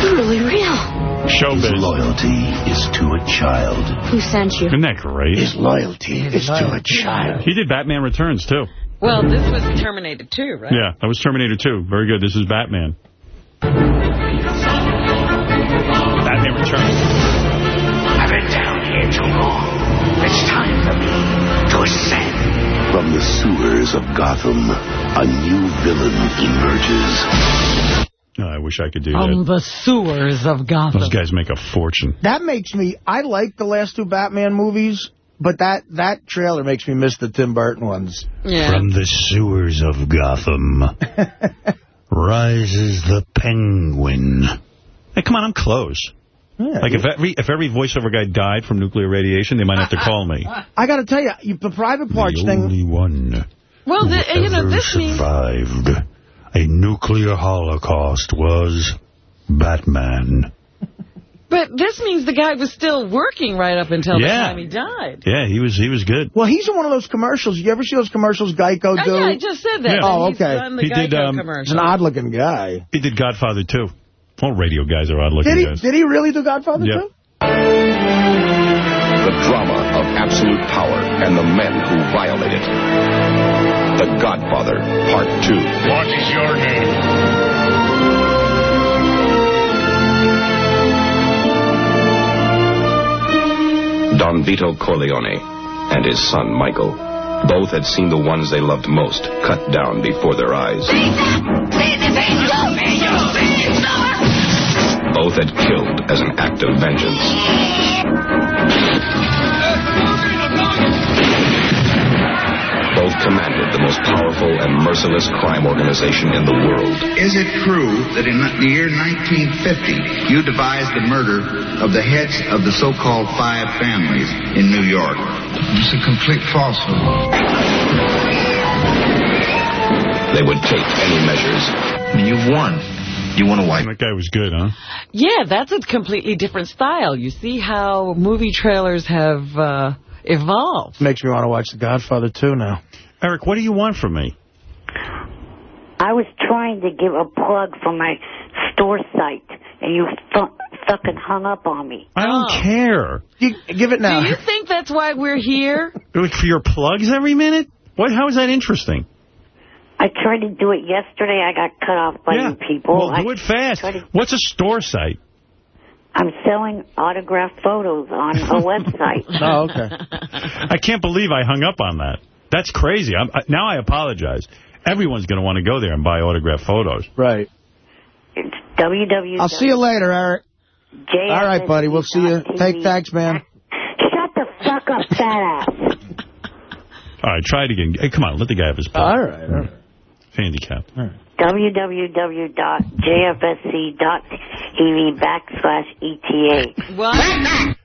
You're really real. Showbiz. His loyalty is to a child. Who sent you? Isn't that great? His loyalty is to a child. He did Batman Returns, too. Well, this was Terminator 2, right? Yeah, that was Terminator 2. Very good. This is Batman. Batman Returns. I've been down here too long. It's time for me to ascend. From the sewers of Gotham, a new villain emerges. Oh, I wish I could do From that. the sewers of Gotham. Those guys make a fortune. That makes me. I like the last two Batman movies, but that that trailer makes me miss the Tim Burton ones. From the sewers of Gotham [LAUGHS] rises the penguin. Hey, come on, I'm close. like if every if every voiceover guy died from nuclear radiation, they might have to call me. [LAUGHS] I got to tell you, you, the private parts the thing. only one Well, the, you know, ever this means... survived a nuclear holocaust was Batman. But this means the guy was still working right up until the time he died. Yeah, he was he was good. Well, he's in one of those commercials. You ever see those commercials Geico Oh, do? yeah, I just said that. Oh, He's okay. done the He did, Geico um, He's an odd-looking guy. He did Godfather too. All radio guys are odd looking Did he? guys. Did he really do Godfather Yeah. too? The drama of absolute power and the men who violate it. The Godfather, Part 2. What is your name? Don Vito Corleone and his son Michael. Both had seen the ones they loved most cut down before their eyes. Both had killed as an act of vengeance. Both commanded the most powerful and merciless crime organization in the world. Is it true that in the year 1950 you devised the murder of the heads of the so-called five families in New York? It's a complete falsehood. They would take any measures. You've won. You want to wipe. That guy was good, huh? Yeah, that's a completely different style. You see how movie trailers have uh, evolved. Makes me want to watch The Godfather 2 now. Eric, what do you want from me? I was trying to give a plug for my store site, and you fu- fucking hung up on me. I don't oh. care. You, give it now. Do you think that's why we're here? [LAUGHS] Like for your plugs every minute? What? How is that interesting? I tried to do it yesterday. I got cut off by you people. Well, I do it fast. What's a store site? I'm selling autographed photos on a [LAUGHS] website. Oh, okay. I can't believe I hung up on that. That's crazy. I'm, I, now I apologize. Everyone's going to want to go there and buy autographed photos. Right. It's www. I'll see you later, Eric. All right, buddy. We'll see you. Take thanks, man. Shut the fuck up, fat ass. All right, try it again. Hey, come on, let the guy have his plug. All right. All right. Handicap. www.jfsc.tv backslash ETA. What?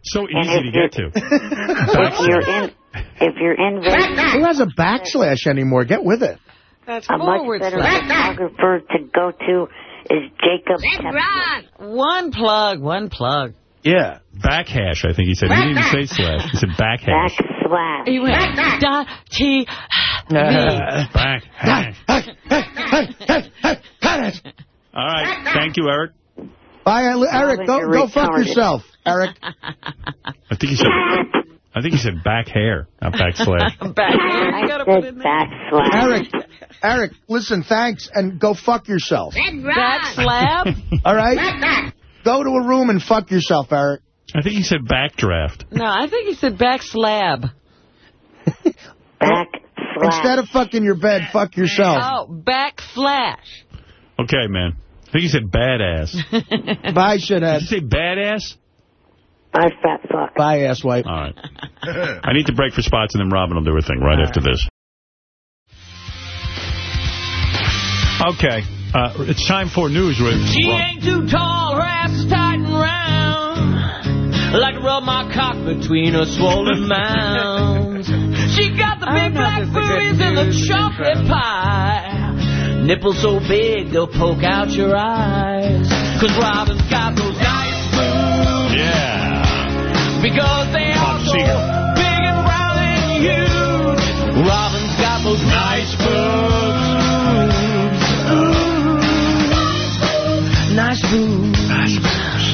So easy to get to. If you're in, if you're in Vegas, Who has a backslash anymore? Get with it. That's a much forward better slash. photographer to go to is Jacob Tepler. One plug, one plug. Yeah. Backhash, I think he said. He didn't even say slash. He said backhash. Backslash. He went dot T V. Backhash. All right. Thank you, Eric. Bye, Eric. Go, go fuck yourself, Eric. I think he said. [LAUGHS] I think he said back hair, not backslash. Back. [LAUGHS] You gotta put in there. Backslash. Eric, Eric, listen, thanks, and go fuck yourself. Back slab. All right? Go to a room and fuck yourself, Eric. I think he said backdraft. No, I think he said back slab. [LAUGHS] Backslash. Instead of fucking your bed, fuck yourself. Oh, back slash. Okay, man. I think he said badass. [LAUGHS] Bye, Did shithead. you say badass? Bye, fat fuck. Bye, asswipe. All right. [LAUGHS] I need to break for spots, and then Robin will do her thing right after this. Okay. Uh, it's time for news with She Rob. ain't too tall, her ass is tight and round. Like to rub my cock between her swollen [LAUGHS] mounds. She got the big black this is a good boobies and the news chocolate pie. Nipples so big they'll poke out your eyes. Cause Robin's got those nice boobs. Yeah. Because they are so big and round and huge. Robin's got those nice boobs. Ooh. Nice boobs.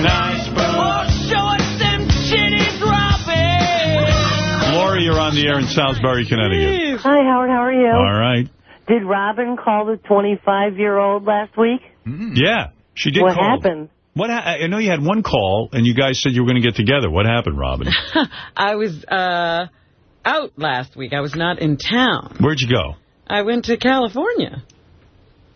Nice boobs. Oh, show us them titties, Robin. Lori, you're on the air in Salisbury, Connecticut. Hi, Howard. How are you? All right. Did Robin call the 25-year-old last week? Yeah, she did what call. happened? What ha I know you had one call, and you guys said you were going to get together. What happened, Robin? [LAUGHS] I was uh, out last week. I was not in town. Where'd you go? I went to California.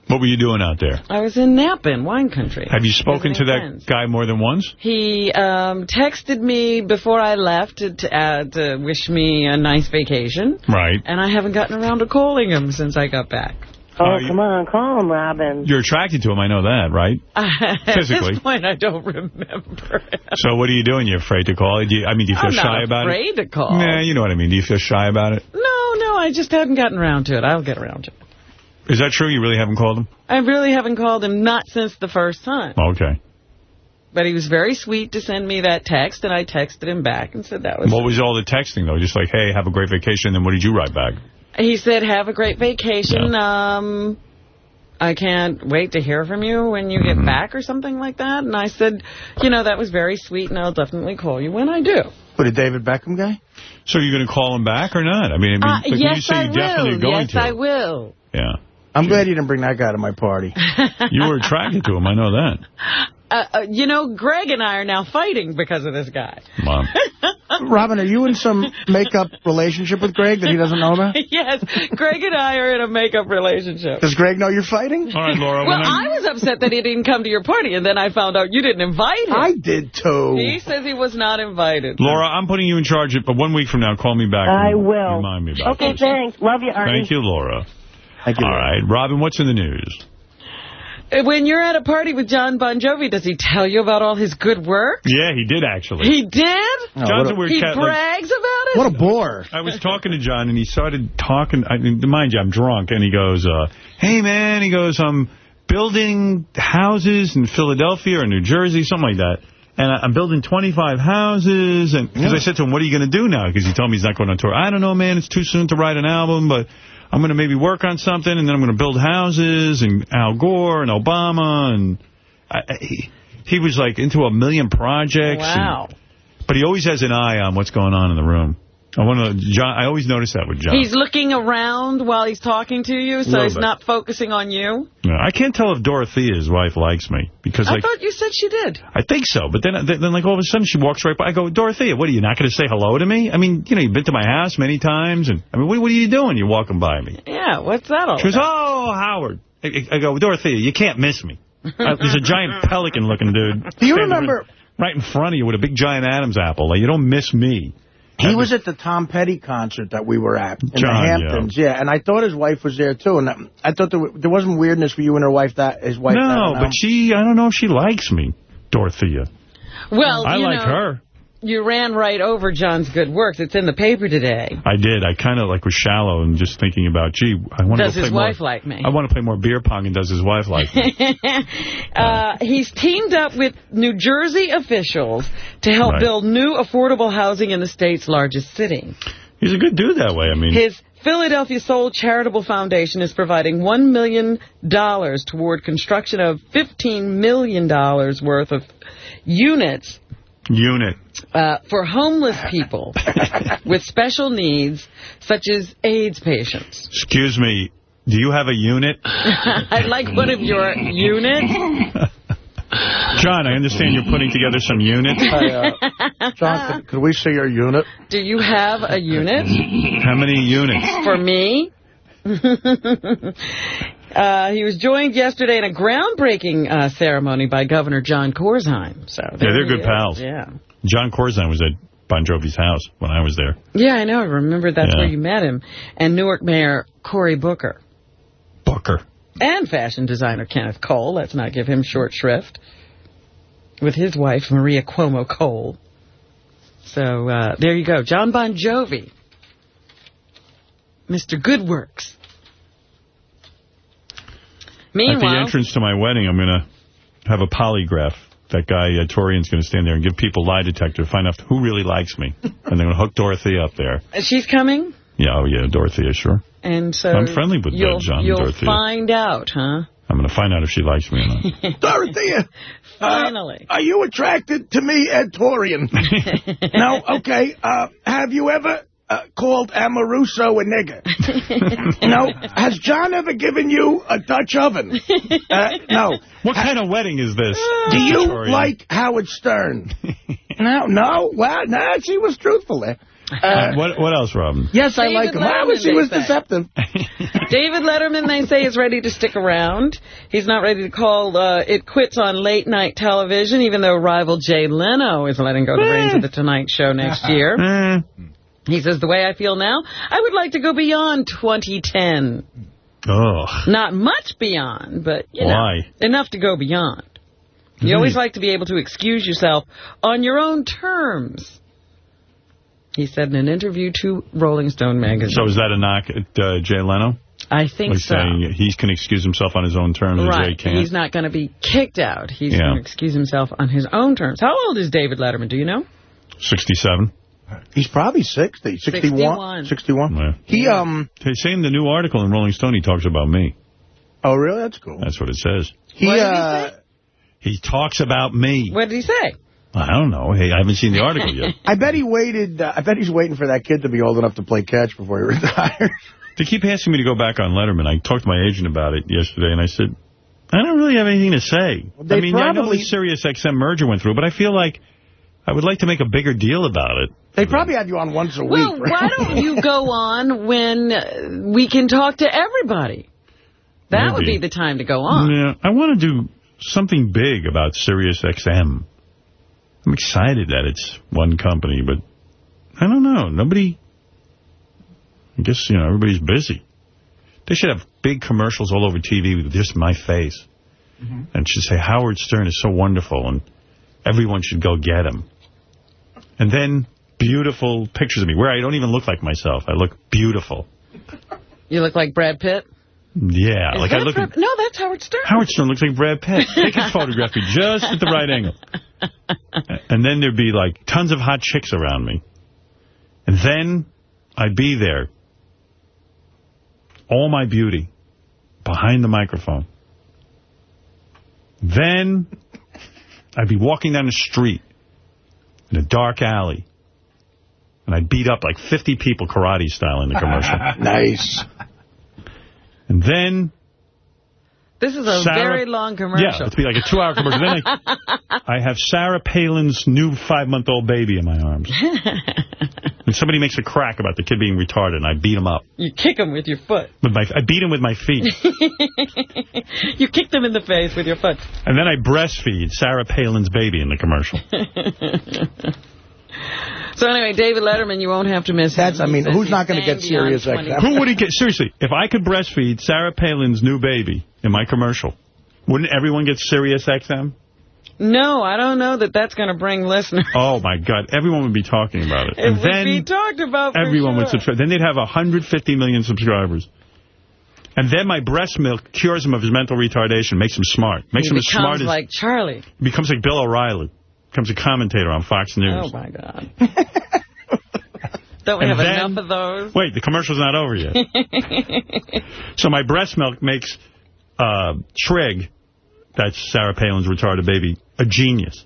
What were you doing out there? I was in Napa, in wine country. Have you spoken to that friends. guy more than once? He um, texted me before I left to, to, uh, to wish me a nice vacation. Right. And I haven't gotten around to calling him since I got back. Oh, Uh, come on, call him, Robin. You're attracted to him, I know that, right? Physically. [LAUGHS] At Physically. this point, I don't remember. [LAUGHS] So what are you doing? You're afraid to call? Do you, I mean, do you feel I'm not shy about it? afraid to call. Nah, you know what I mean. Do you feel shy about it? No, no, I just haven't gotten around to it. I'll get around to it. Is that true? You really haven't called him? I really haven't called him, not since the first time. Okay. But he was very sweet to send me that text, and I texted him back and said that was... What was all the texting, though? Just like, hey, have a great vacation, and then what did you write back? He said, have a great vacation. Um, I can't wait to hear from you when you get back or something like that. And I said, you know, that was very sweet, and I'll definitely call you when I do. What, a David Beckham guy? So you're going to call him back or not? I mean, I mean Uh, like when you say I you definitely will. are going Yes, to. I will. Yeah. I'm glad you didn't bring that guy to my party. You were attracted to him, I know that. Uh, uh, you know, Greg and I are now fighting because of this guy. Mom. [LAUGHS] Robin, are you in some makeup relationship with Greg that he doesn't know about? [LAUGHS] yes, Greg and I are in a makeup relationship. Does Greg know you're fighting? All right, Laura. Well, I was upset that he didn't come to your party, and then I found out you didn't invite him. I did, too. He says he was not invited. Laura, I'm putting you in charge, of, but one week from now, call me back. I will. Remind me about Okay, this. thanks. Love you, Artie. Thank you, Laura. Thank you. All right. Robin, what's in the news? Uh, When you're at a party with Jon Bon Jovi, does he tell you about all his good work? Yeah, he did, actually. He did? Jon's a a- weird He cat. like- brags about it? What a bore. I was talking to Jon, and he started talking. I mean, mind you, I'm drunk, and he goes, uh, "Hey, man," he goes, "I'm building houses in Philadelphia or New Jersey, something like that." And I- I'm building 25 houses, and because I said to him, "What are you going to do now?" Because he told me he's not going on tour. I don't know, man. It's too soon to write an album, but I'm going to maybe work on something, and then I'm going to build houses, and Al Gore and Obama, and I, he, he was like into a million projects. and- Wow. but he always has an eye on what's going on in the room. I want to. Jon. I always notice that with Jon. He's looking around while he's talking to you, so he's bit. not focusing on you? Yeah, I can't tell if Dorothea, his wife, likes me because, I like, thought you said she did. I think so. But then, then, like, all of a sudden, she walks right by. I go, Dorothea, what are you not going to say hello to me? I mean, you know, you've been to my house many times, and I mean, what, what are you doing? You're walking by me. Yeah, what's that all She goes, about? oh, Howard. I, I go, Dorothea, you can't miss me. Uh, there's a giant [LAUGHS] pelican-looking dude. Do you remember- Right in front of you with a big giant Adam's apple. Like, you don't miss me. He was at the Tom Petty concert that we were at in Jon, the Hamptons, yeah. And I thought his wife was there, too. And I thought there, there wasn't weirdness for you and her wife, that his wife. No, but she, I don't know if she likes me, Dorothea. Well, I you like know, her. You ran right over John's good works. It's in the paper today. I did. I kind of like was shallow and just thinking about, gee, I want to play more. Does his wife like me? I want to play more beer pong, and does his wife like me? [LAUGHS] uh, he's teamed up with New Jersey officials to help Right. build new affordable housing in the state's largest city. He's a good dude that way. I mean, His Philadelphia Soul Charitable Foundation is providing $1 million toward construction of $15 million worth of units unit. uh, for homeless people [LAUGHS] with special needs, such as AIDS patients. Excuse me. Do you have a unit? [LAUGHS] I'd like one of your units. [LAUGHS] Jon, I understand you're putting together some units. Hey, uh, Jon, could, could we see your unit? Do you have a unit How many units? for me? Uh, he was joined yesterday in a groundbreaking uh, ceremony by Governor Jon Corzine. So Yeah, they're good is. pals. Yeah. Jon Corzine was at Bon Jovi's house when I was there. Yeah, I know. I remember that's Yeah. where you met him. And Newark Mayor Cory Booker. Booker. And fashion designer Kenneth Cole. Let's not give him short shrift. With his wife, Maria Cuomo Cole. So uh, there you go. Jon Bon Jovi. Mr. Goodworks. At the entrance to my wedding, I'm going to have a polygraph. That guy, uh, Torian's going to stand there and give people lie detector find out who really likes me. [LAUGHS] and they're going to hook Dorothea up there. she's coming. Yeah, oh yeah, Dorothea, sure. And so I'm friendly with, uh, you'll, Jon and you'll Dorothea. find out, huh? I'm going to find out if she likes me or not. [LAUGHS] Dorothea, Finally. are you attracted to me, Ed Torian? [LAUGHS] no? Okay. Uh, have you ever uh, called Amaruso a nigger? [LAUGHS] no? Has Jon ever given you a Dutch oven? Uh, no. What kind of wedding is this? Do you Victoria? like Howard Stern? [LAUGHS] no, no. Well, no, she was truthful there. Uh, what what else, Robin? Yes, I like him. Letterman, but she they was say. deceptive. [LAUGHS] David Letterman, they say, is ready to stick around. He's not ready to call uh, it quits on late-night television, even though rival Jay Leno is letting go the reins of The Tonight Show next year. He says, the way I feel now, I would like to go beyond 2010. Ugh. Not much beyond, but, you Why? know, enough to go beyond. You Hmm. always like to be able to excuse yourself on your own terms. He said in an interview to Rolling Stone magazine. So is that a knock at uh, Jay Leno? I think like so. saying he can excuse himself on his own terms and Jay Right. can't? He's not going to be kicked out. He's Yeah. going to excuse himself on his own terms. How old is David Letterman? Do you know? 67. He's probably 60, 61. 61. 61. He, um... Hey, say in the new article in Rolling Stone, he talks about me. Oh, really? That's cool. That's what it says. He, What did he uh... He talks about me. What did he say? I don't know. Hey, I haven't seen the article yet. [LAUGHS] I bet he waited, uh, I bet he's waiting for that kid to be old enough to play catch before he [LAUGHS] retires. They keep asking me to go back on Letterman. I talked to my agent about it yesterday, and I said, I don't really have anything to say. they I mean, I know probably- the Sirius XM merger went through, but I feel like I would like to make a bigger deal about it. They probably had you on once a Well, week. Well, why don't you go on when we can talk to everybody? That would be the time to go on. Yeah, I want to do something big about Sirius XM. I'm excited that it's one company, but I don't know. Nobody, I guess, you know, everybody's busy. They should have big commercials all over TV with just my face. Mm-hmm. And should say, Howard Stern is so wonderful, and everyone should go get him. And then beautiful pictures of me, where I don't even look like myself. I look beautiful. You look like Brad Pitt. Yeah, Is like I look Brad- No, that's Howard Stern. Howard Stern looks like Brad Pitt. They could photograph me just at the right angle. [LAUGHS] And then there'd be, like, tons of hot chicks around me. And then I'd be there, all my beauty, behind the microphone. Then I'd be walking down the street in a dark alley, and I'd beat up like 50 people karate style in the commercial. [LAUGHS] nice. And then This is a Sarah- very long commercial. Yeah, it'd be like a two-hour commercial. Then I, [LAUGHS] I have Sarah Palin's new five-month-old baby in my arms. [LAUGHS] and somebody makes a crack about the kid being retarded, and I beat him up. you kick him with your foot. With my, I beat him with my feet. you kicked him in the face with your foot. and then I breastfeed Sarah Palin's baby in the commercial. So anyway, David Letterman, you won't have to miss That's, I him. He mean, who's not going to get beyond Sirius 20. XM? Who would he get? Seriously, if I could breastfeed Sarah Palin's new baby in my commercial, wouldn't everyone get Sirius XM? No, I don't know that that's going to bring listeners. Oh, my God. Everyone would be talking about it. It and would then be talked about for Everyone would subscribe. Then they'd have 150 million subscribers. And then my breast milk cures him of his mental retardation, makes him smart. Makes he him as becomes smart as... like Charlie. becomes like Bill O'Reilly. Becomes a commentator on Fox News. Oh, my God. Don't we And have then- enough of those? Wait, the commercial's not over yet. [LAUGHS] so my breast milk makes uh, Trig, that's Sarah Palin's retarded baby, a genius.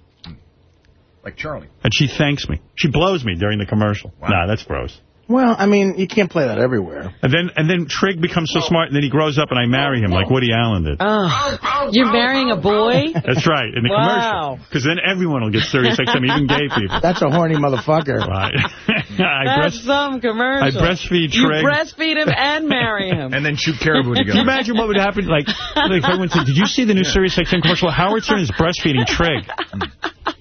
Like Charlie. And she thanks me. She blows me during the commercial. Nah, that's gross. Well, I mean, you can't play that everywhere. And then and then Trig becomes so smart, and then he grows up, and I marry him like Woody Allen did. Oh, you're marrying a boy? That's right, in the Wow. commercial. Because then everyone will get Sirius XM, even gay people. That's a horny motherfucker. Right. [LAUGHS] [LAUGHS] I, That's breast, some commercial. I breastfeed You breastfeed him and marry [LAUGHS] him. And then shoot caribou [LAUGHS] Can you imagine what would happen? Like, like if everyone said, did you see the new Sirius XM commercial? Howard Stern is breastfeeding Trig.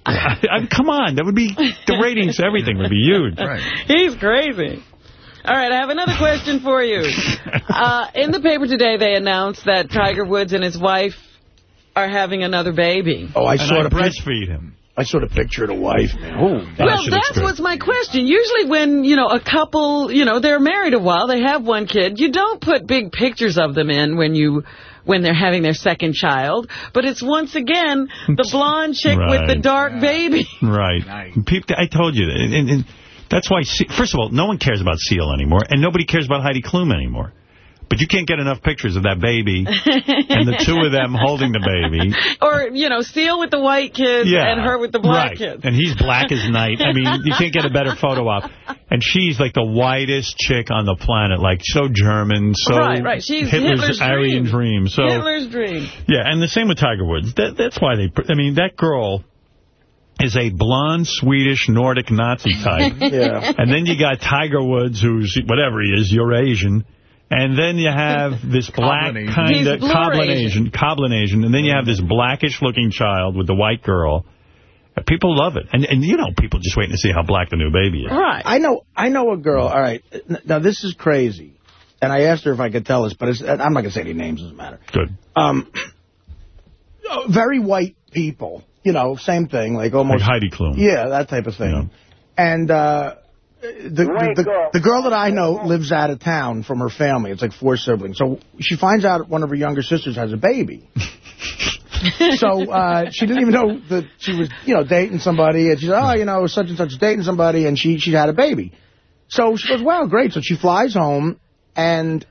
I, I- come on, that would be, the ratings, everything would be huge. He's crazy. All right, I have another question for you. Uh, in the paper today, they announced that Tiger Woods and his wife are having another baby. Oh, I And saw I the breastfeed him. I sort of pictured a wife, man. Oh, Well, that's what's my question. Usually when, you know, a couple, you know, they're married a while, they have one kid, you don't put big pictures of them in when you when they're having their second child. But it's once again the [LAUGHS] blonde chick with the Right. dark baby. Right. People, I told you. And, and, and that's why, first of all, no one cares about Seal anymore, and nobody cares about Heidi Klum anymore. But you can't get enough pictures of that baby and the two of them holding the baby. [LAUGHS] Or, you know, Seal with the white kids Yeah. and her with the black right. kids. And he's black as night. I mean, you can't get a better photo op. And she's like the whitest chick on the planet, like so German, so right, right. She's Hitler's, Hitler's Aryan dream. dream. So Hitler's dream. yeah, and the same with Tiger Woods. That, that's why they. I mean, that girl is a blonde Swedish Nordic Nazi type. [LAUGHS] Yeah. And then you got Tiger Woods, who's whatever he is, Eurasian. And then you have [LAUGHS] this black kind of blue Cablinasian. Asian, Cablinasian, and then you have this blackish-looking child with the white girl. People love it, and and you know people just waiting to see how black the new baby is. Right. I know I know a girl, all right, now this is crazy. and I asked her if I could tell this, but it's, I'm not going to say any names, doesn't matter. Good. Um, [CLEARS THROAT] very white people, you know, same thing, like almost... Like Heidi Klum. Yeah, that type of thing. And uh, the, the, the, the girl that I know lives out of town from her family. It's like four siblings. So she finds out one of her younger sisters has a baby. [LAUGHS] so uh, she didn't even know that she was, you know, dating somebody. And she said, oh, you know, such and such is dating somebody. And she, she had a baby. So she goes, wow, great. So she flies home, and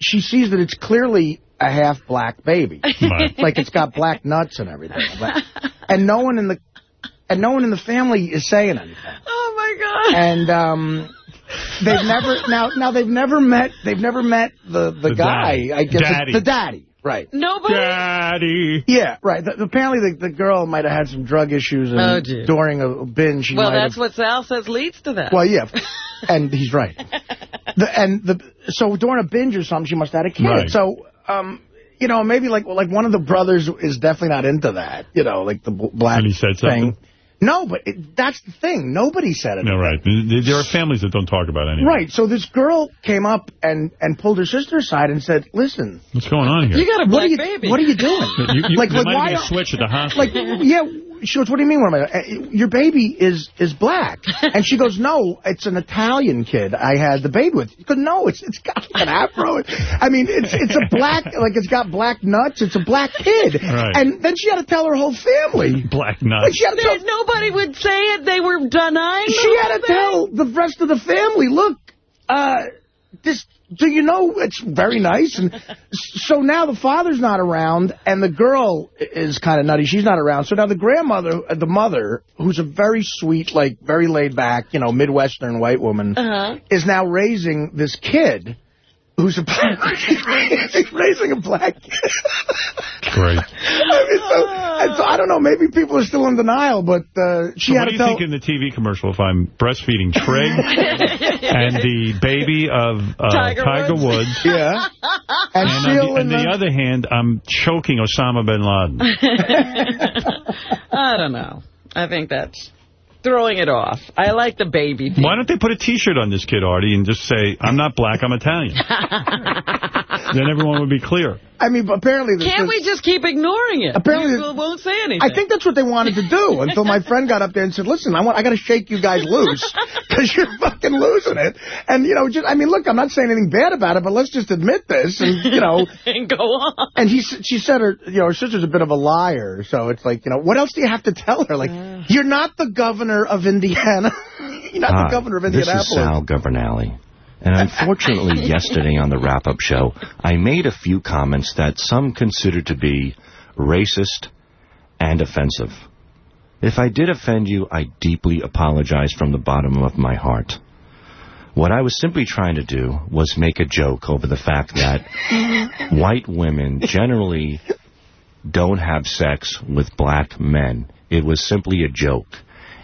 she sees that it's clearly a half-black baby. [LAUGHS] Right. like it's got black nuts and everything. But- and no one in the and no one in the family is saying anything. Oh, my God. And um, they've never now now they've never met they've never met the the, The guy. daddy. I guess Daddy. the daddy. Right. Nobody? Daddy. Yeah, right. The, apparently, the, the girl might have had some drug issues, and Oh, during a binge, well, might that's have what Sal says leads to that. well, yeah, [LAUGHS] and he's right. The, and the so during a binge or something, she must have had a kid. Right. So, um, you know, maybe like like one of the brothers is definitely not into that. You know, like the bl- black And he said thing. Something? No, but it, that's the thing. Nobody said it. No, right. There there are families that don't talk about anything. Right. So this girl came up and and pulled her sister aside and said, "Listen, What's going on here? You got a what are you baby. what are you [LAUGHS] doing? You, you, like there like might why have a are- switch at the [LAUGHS] hospital. like yeah she goes what do you mean what am I uh, your baby is is black [LAUGHS] and she goes no it's an Italian kid I had the baby with she goes no it's it's got like an afro I mean it's it's a black [LAUGHS] like it's got black nuts it's a black kid Right. and then she had to tell her whole family [LAUGHS] Black like nuts. she had to tell nobody would say it. They were denying she had to thing. tell the rest of the family, look, uh, this, do you know, it's very nice. And [LAUGHS] so now the father's not around, and the girl is kind of nutty. She's not around. So now the grandmother, uh, the mother, who's a very sweet, like, very laid back, you know, Midwestern white woman, Uh-huh. is now raising this kid who's a black [LAUGHS] she's raising a black kid. Great. [LAUGHS] I mean, so, and so I don't know, maybe people are still in denial, but uh, she So had what do you think in the TV commercial if I'm breastfeeding Trig [LAUGHS] and the baby of uh, Tiger Tiger, Woods. Woods? Yeah. And, And on the, in on the the- other hand, I'm choking Osama bin Laden. I don't know. I think that's throwing it off. I like the baby thing. Why don't they put a T-shirt on this kid, Artie, and just say, I'm not black, I'm Italian? [LAUGHS] then everyone would be clear. I mean, but apparently... this Can't is- we just keep ignoring it? Apparently- People won't say anything. I think that's what they wanted to do until my friend got up there and said, listen, I want, I got to shake you guys loose because you're fucking losing it. And, you know, just, I mean, look, I'm not saying anything bad about it, but let's just admit this and, you know. [LAUGHS] and go on. And he, she said her, you know, her sister's a bit of a liar. So it's like, you know, what else do you have to tell her? Like, you're not the governor of Indiana. [LAUGHS] you're not Hi, the governor of this is Sal Governale. And unfortunately, [LAUGHS] yesterday on the wrap-up show, I made a few comments that some consider to be racist and offensive. If I did offend you, I deeply apologize from the bottom of my heart. What I was simply trying to do was make a joke over the fact that [LAUGHS] white women generally don't have sex with black men. It was simply a joke.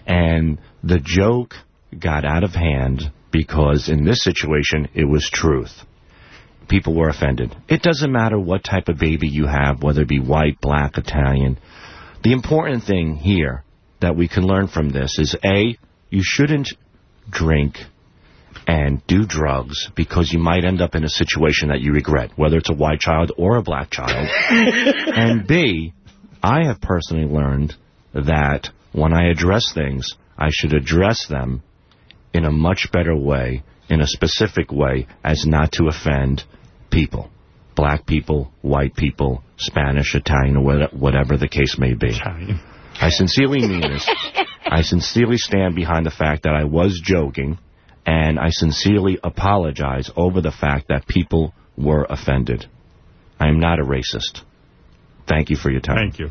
And the joke got out of hand because in this situation, it was truth. People were offended. It doesn't matter what type of baby you have, whether it be white, black, Italian. The important thing here that we can learn from this is A, you shouldn't drink and do drugs because you might end up in a situation that you regret, whether it's a white child or a black child. [LAUGHS] and B, I have personally learned that when I address things, I should address them in a much better way, in a specific way, as not to offend people. Black people, white people, Spanish, Italian, whatever the case may be. I sincerely mean this. [LAUGHS] I sincerely stand behind the fact that I was joking, and I sincerely apologize over the fact that people were offended. I am not a racist. Thank you for your time. Thank you.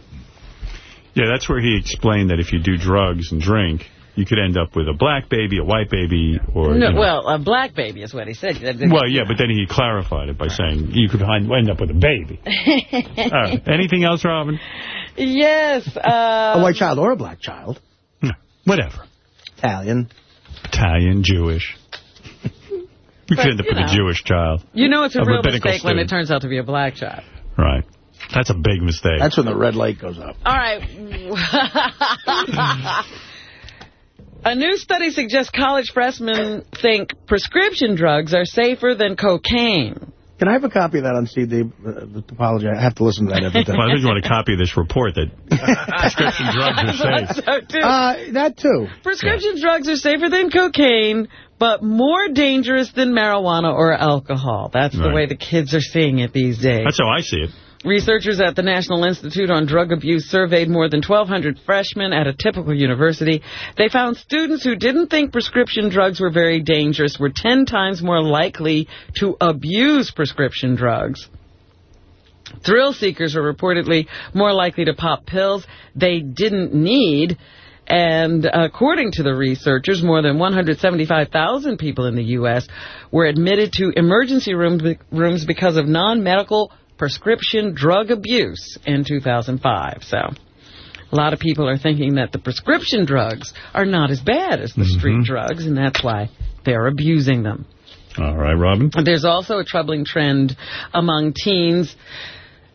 Yeah, that's where he explained that if you do drugs and drink, you could end up with a black baby, a white baby, or... No, you know. well, a black baby is what he said. Well, yeah, but then he clarified it by saying you could find- end up with a baby. [LAUGHS] All right. Anything else, Robin? yes. Uh, a white child or a black child. Whatever. Italian. Italian, Jewish. We But, could end up you with a. Jewish child. You know it's a, real rabbinical mistake when it turns out to be a black child. Right. That's a big mistake. That's when the red light goes up. All right. [LAUGHS] [LAUGHS] A new study suggests college freshmen think prescription drugs are safer than cocaine. Can I have a copy of that on CD? Uh, apology, I have to listen to that every [LAUGHS] time. Well, I think you want to copy this report that [LAUGHS] prescription drugs are safe. So, too. Uh, that too. Prescription drugs are safer than cocaine, but more dangerous than marijuana or alcohol. That's the way the kids are seeing it these days. That's how I see it. Researchers at the National Institute on Drug Abuse surveyed more than 1,200 freshmen at a typical university. They found students who didn't think prescription drugs were very dangerous were 10 times more likely to abuse prescription drugs. Thrill seekers are reportedly more likely to pop pills they didn't need. And according to the researchers, more than 175,000 people in the U.S. were admitted to emergency rooms, rooms because of non-medical prescription drug abuse in 2005. So a lot of people are thinking that the prescription drugs are not as bad as the mm-hmm. street drugs, and that's why they're abusing them. All right, Robin. There's also a troubling trend among teens.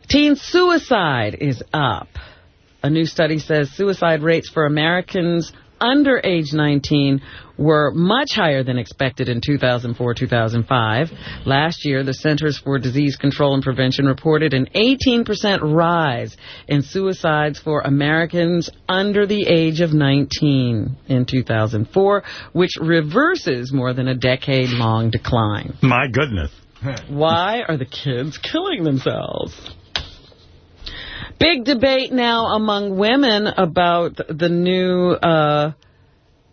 Teen suicide is up. A new study says suicide rates for Americans under age 19 were much higher than expected in 2004-2005. Last year, the Centers for Disease Control and Prevention reported an 18% rise in suicides for Americans under the age of 19 in 2004, which reverses more than a decade-long decline. My goodness. Why are the kids killing themselves? Big debate now among women about the new uh,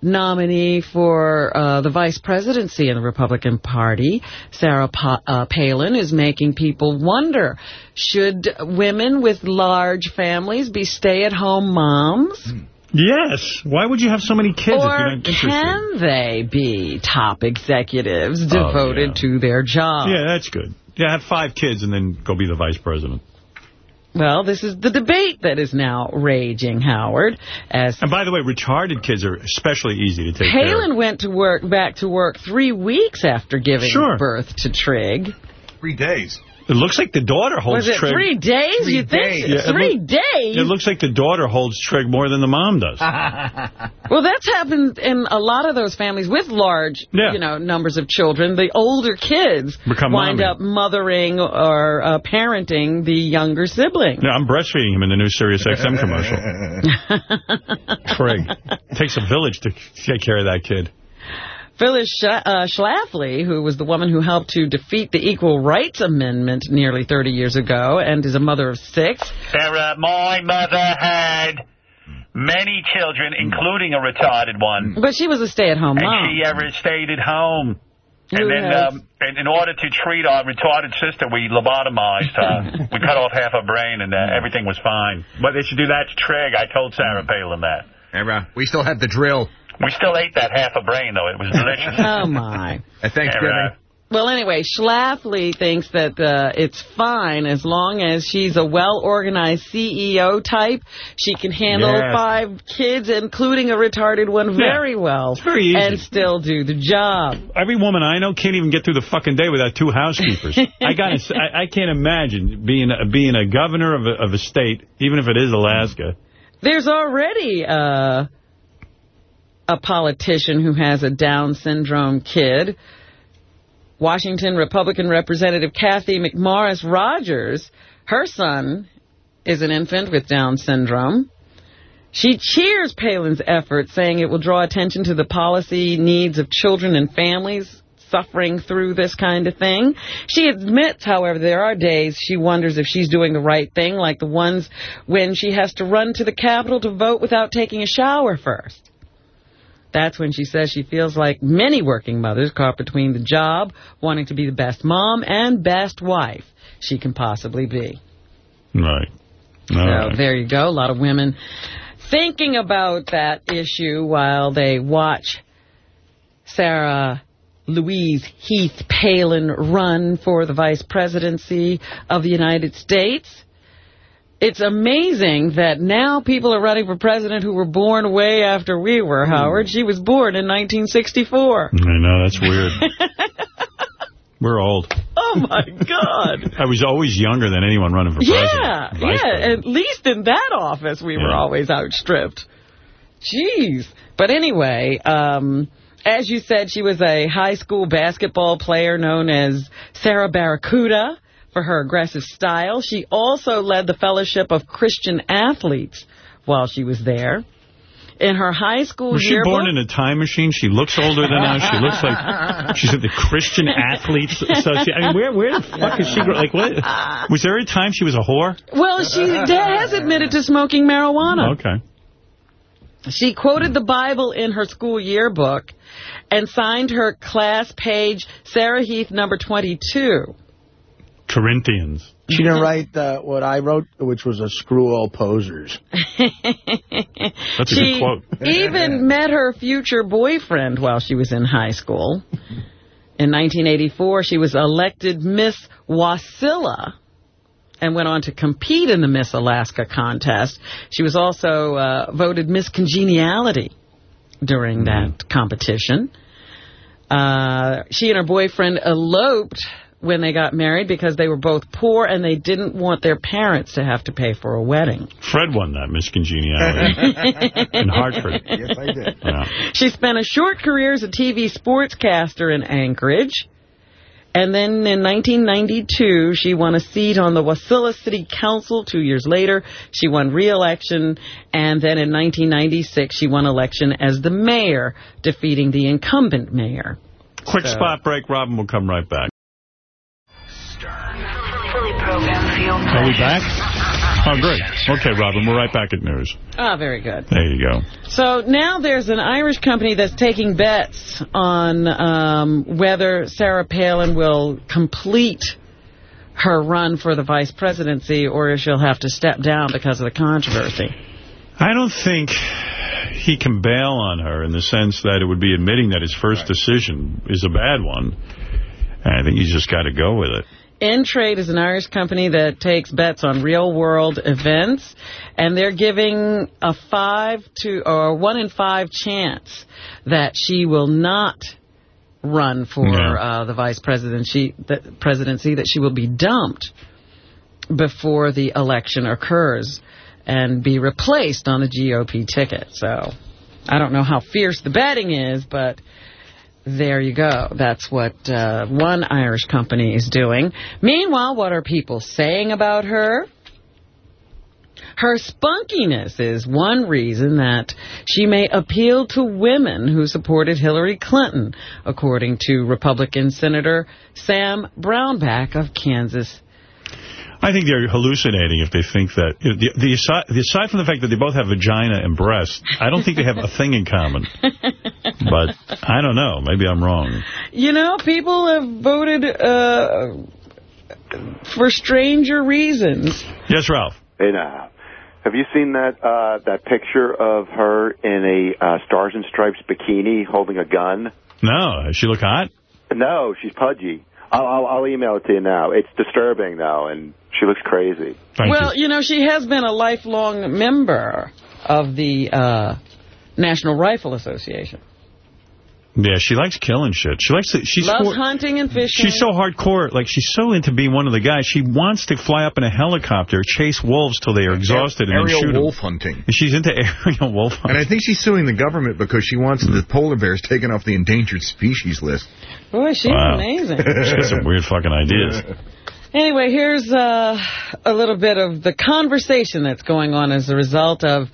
nominee for uh, the vice presidency in the Republican Party. Sarah pa uh, Palin is making people wonder, should women with large families be stay-at-home moms? Yes. Why would you have so many kids if you're Or can they be top executives Oh, devoted to their job? Yeah, that's good. Yeah, have five kids and then go be the vice president. Well, this is the debate that is now raging, Howard. As And by the way, retarded kids are especially easy to take care of. Palin went to work back to work three weeks after giving Sure. birth to Trig. Three days. It looks like the daughter holds Was it Trig. three days? Three you think days. Yeah, it three look- days? It looks like the daughter holds Trig more than the mom does. [LAUGHS] well, that's happened in a lot of those families with large, Yeah. you know, numbers of children. The older kids Become wind mommy. up mothering or uh, parenting the younger sibling. Yeah, I'm breastfeeding him in the new Sirius XM commercial. [LAUGHS] Trig. It takes a village to take care of that kid. Phyllis Sch uh, Schlafly, who was the woman who helped to defeat the Equal Rights Amendment nearly 30 years ago and is a mother of six, Sarah, my mother had many children, including a retarded one. but she was a stay-at-home mom. And she ever stayed at home. Who And then, um, and in order to treat our retarded sister, we lobotomized her. [LAUGHS] we cut off half her brain, and uh, everything was fine. But they should do that to Trig. I told Sarah Palin that. Sarah, we still have the drill. We still ate that half a brain, though. It was delicious. [LAUGHS] Oh, my. [LAUGHS] At Thanksgiving. Well, anyway, Schlafly thinks that uh, it's fine as long as she's a well-organized CEO type. She can handle Yes. five kids, including a retarded one, Yeah. very well. It's very easy. And still do the job. Every woman I know can't even get through the fucking day without two housekeepers. [LAUGHS] I got I, I can't imagine being a, being a governor of a, of a state, even if it is Alaska. There's already uh, a politician who has a Down syndrome kid. Washington Republican Representative Cathy McMorris Rodgers, her son is an infant with Down syndrome. She cheers Palin's effort, saying it will draw attention to the policy needs of children and families suffering through this kind of thing. She admits, however, there are days she wonders if she's doing the right thing, like the ones when she has to run to the Capitol to vote without taking a shower first. That's when she says she feels like many working mothers caught between the job, wanting to be the best mom and best wife she can possibly be. Right. So All right. there you go. A lot of women thinking about that issue while they watch Sarah Louise Heath Palin run for the vice presidency of the United States. It's amazing that now people are running for president who were born way after we were, Howard. She was born in 1964. I know, that's weird. [LAUGHS] We're old. Oh, my God. [LAUGHS] I was always younger than anyone running for president. Yeah, Vice yeah. At least in that office, we were always outstripped. Jeez. But anyway, um, as you said, she was a high school basketball player known as Sarah Barracuda for her aggressive style. She also led the Fellowship of Christian Athletes while she was there. In her high school Was she yearbook... born in a time machine? She looks older than us. She looks like [LAUGHS] she's at the Christian Athletes Association. I mean, where where the fuck is she? Like, what? Was there a time she was a whore? Well, she has admitted to smoking marijuana. Okay. She quoted the Bible in her school yearbook and signed her class page Sarah Heath number 22. Corinthians. She didn't write uh, what I wrote, which was a screw all posers. [LAUGHS] That's a she good quote. even [LAUGHS] met her future boyfriend while she was in high school. In 1984, she was elected Miss Wasilla and went on to compete in the Miss Alaska contest. She was also uh, voted Miss Congeniality during that competition. Uh, she and her boyfriend eloped when they got married because they were both poor and they didn't want their parents to have to pay for a wedding. Fred won that Miss Congeniality [LAUGHS] in Hartford. Yes, I did. Yeah. She spent a short career as a TV sportscaster in Anchorage. And then in 1992, she won a seat on the Wasilla City Council. Two years later, she won re-election. And then in 1996, she won election as the mayor, defeating the incumbent mayor. Quick So- spot break. Robin will come right back. Are we back? Oh, great. Okay, Robin, we're right back at news. Ah, very good. There you go. So now there's an Irish company that's taking bets on um, whether Sarah Palin will complete her run for the vice presidency or if she'll have to step down because of the controversy. I don't think he can bail on her in the sense that it would be admitting that his first decision is a bad one. And I think he's just got to go with it. Intrade is an Irish company that takes bets on real-world events, and they're giving a five to or one in five chance that she will not run for Yeah. uh, the vice presidency. The presidency that she will be dumped before the election occurs and be replaced on the GOP ticket. So I don't know how fierce the betting is, but there you go. That's what uh, one Irish company is doing. Meanwhile, what are people saying about her? Her spunkiness is one reason that she may appeal to women who supported Hillary Clinton, according to Republican Senator Sam Brownback of Kansas. I think they're hallucinating if they think that. The, the, aside, the, aside from the fact that they both have vagina and breasts, I don't think they have a thing in common. [LAUGHS] But I don't know. Maybe I'm wrong. You know, people have voted uh, for stranger reasons. Yes, Ralph. Hey now, have you seen that uh, that picture of her in a uh, Stars and Stripes bikini holding a gun? No. Does she look hot? No, she's pudgy. I'll, I'll, I'll email it to you now. It's disturbing though, and she looks crazy. well, you. know, she has been a lifelong member of the uh, National Rifle Association. Yeah, she likes killing shit. She likes to, she's Loves hunting and fishing. She's so hardcore. Like, she's so into being one of the guys. She wants to fly up in a helicopter, chase wolves till they are exhausted, and then Aerial shoot 'em. wolf hunting. And She's into [LAUGHS] aerial wolf hunting. And I think she's suing the government because she wants the polar bears taken off the endangered species list. Boy, she's Wow. amazing. [LAUGHS] She's got some weird fucking ideas. Anyway, here's uh, a little bit of the conversation that's going on as a result of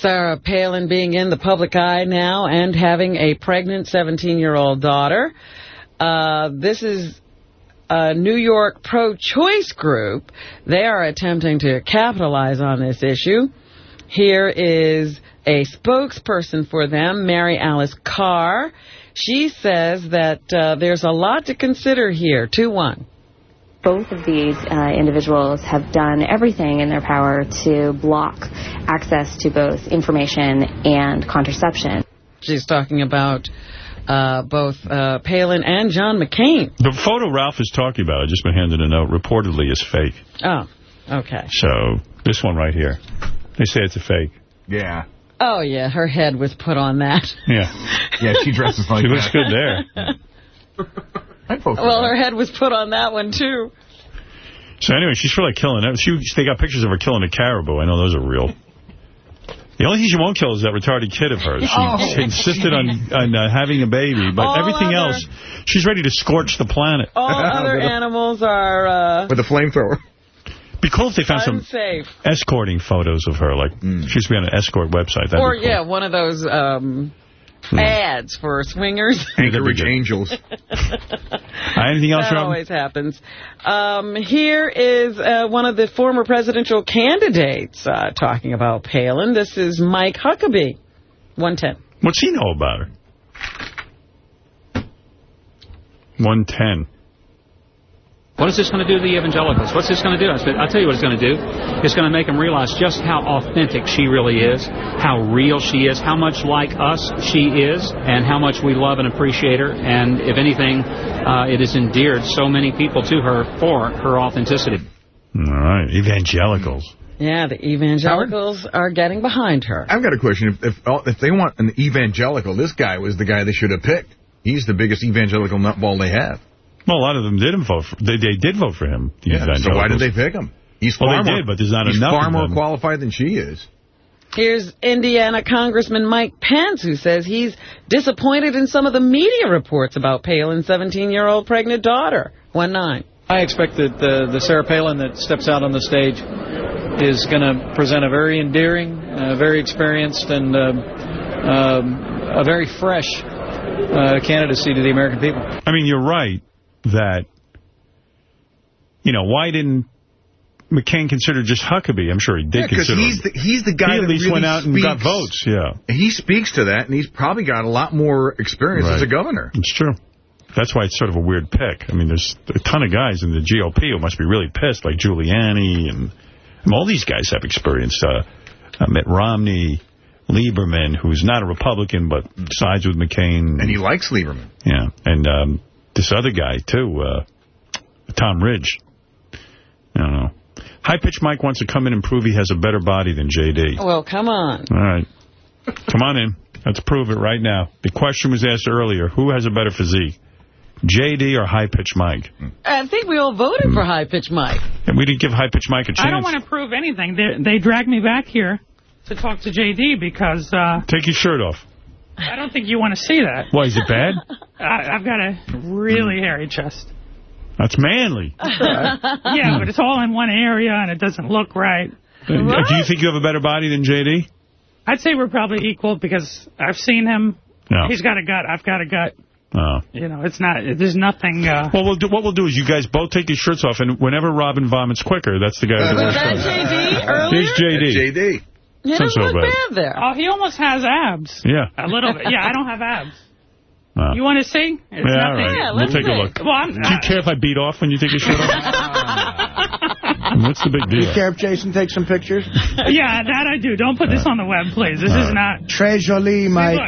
Sarah Palin being in the public eye now and having a pregnant 17-year-old daughter. Uh, this is a New York pro-choice group. They are attempting to capitalize on this issue. Here is a spokesperson for them, Mary Alice Carr. She says that uh, there's a lot to consider here. 2-1. Both of these uh, individuals have done everything in their power to block access to both information and contraception. She's talking about uh, both uh, Palin and John McCain. The photo Ralph is talking about, I've just been handed a note, reportedly is fake. Oh, okay. So, this one right here. They say it's a fake. Yeah. Oh, yeah, her head was put on that. Yeah. Yeah, she dresses like that. She looks good there. [LAUGHS] well, her head was put on that one, too. So anyway, she's really killing it. She, they got pictures of her killing a caribou. I know those are real. The only thing she won't kill is that retarded kid of hers. She [LAUGHS] Oh, insisted on, on uh, having a baby, but All everything other- else, she's ready to scorch the planet. All other [LAUGHS] animals are uh, With a flamethrower. Be cool if they found some escorting photos of her. Like, she used to be on an escort website. That'd Or, be cool. yeah, one of those um, ads for swingers. [LAUGHS] Anchorage Angels. [LAUGHS] Anything else, that Robin? always happens. Um, here is uh, one of the former presidential candidates uh, talking about Palin. This is Mike Huckabee, 110. What's he know about her? 110. What is this going to do to the evangelicals? What's this going to do? I said, I'll tell you what it's going to do. It's going to make them realize just how authentic she really is, how real she is, how much like us she is, and how much we love and appreciate her. And if anything, uh, it has endeared so many people to her for her authenticity. All right, evangelicals. Yeah, the evangelicals are getting behind her. I've got a question. If, if if they want an evangelical, this guy was the guy they should have picked. He's the biggest evangelical nutball they have. Well, a lot of them didn't vote for They, they did vote for him, Yeah, so why did they pick him? He's Well, far they more, did, but there's not he's enough far more qualified than she is. Here's Indiana Congressman Mike Pence, who says he's disappointed in some of the media reports about Palin's 17-year-old pregnant daughter. 1-9. I expect that the, the Sarah Palin that steps out on the stage is going to present a very endearing, uh, very experienced, and um, um, a very fresh uh, candidacy to the American people. I mean, you're right that, you know, why didn't McCain consider just Huckabee? I'm sure he did Yeah, because consider he's the, he's the guy He at that least really went out and got votes, yeah. He speaks to that, and he's probably got a lot more experience as a governor. It's true. That's why it's sort of a weird pick. I mean, there's a ton of guys in the GOP who must be really pissed, like Giuliani, and, and all these guys have experience. Uh, uh, Mitt Romney, Lieberman, who's not a Republican, but sides with McCain. And he likes Lieberman. Yeah, and um, this other guy, too, uh, Tom Ridge. I don't know. High Pitch Mike wants to come in and prove he has a better body than J.D. Well, come on. All right. Come on in. Let's prove it right now. The question was asked earlier, who has a better physique? J.D. or High Pitch Mike? I think we all voted for High Pitch Mike. And we didn't give High Pitch Mike a chance. I don't want to prove anything. They, they dragged me back here to talk to J.D. because uh, Take your shirt off. I don't think you want to see that. Why, is it bad? [LAUGHS] I, I've got a really hairy chest. That's manly. [LAUGHS] yeah, but it's all in one area and it doesn't look right. Uh, Do you think you have a better body than J.D.? I'd say we're probably equal because I've seen him. No. He's got a gut. I've got a gut. Oh. You know, it's not. There's nothing. Uh, Well, we'll do, what we'll do is you guys both take your shirts off, and whenever Robin vomits quicker, that's the guy who Was that J.D. earlier? Here's J.D. J.D. He Some doesn't look bad. bad there. Oh, he almost has abs. [LAUGHS] Yeah. A little bit. Yeah, I don't have abs. Oh. You want to see? It's yeah, all nothing. right. we'll take a look. Well, I'm, Do you care if I beat off when you take your shirt off? [LAUGHS] What's the big Do you care if Jason takes some pictures? [LAUGHS] yeah, that I do. Don't put this on the web, please. This is not. Très joli, Mike.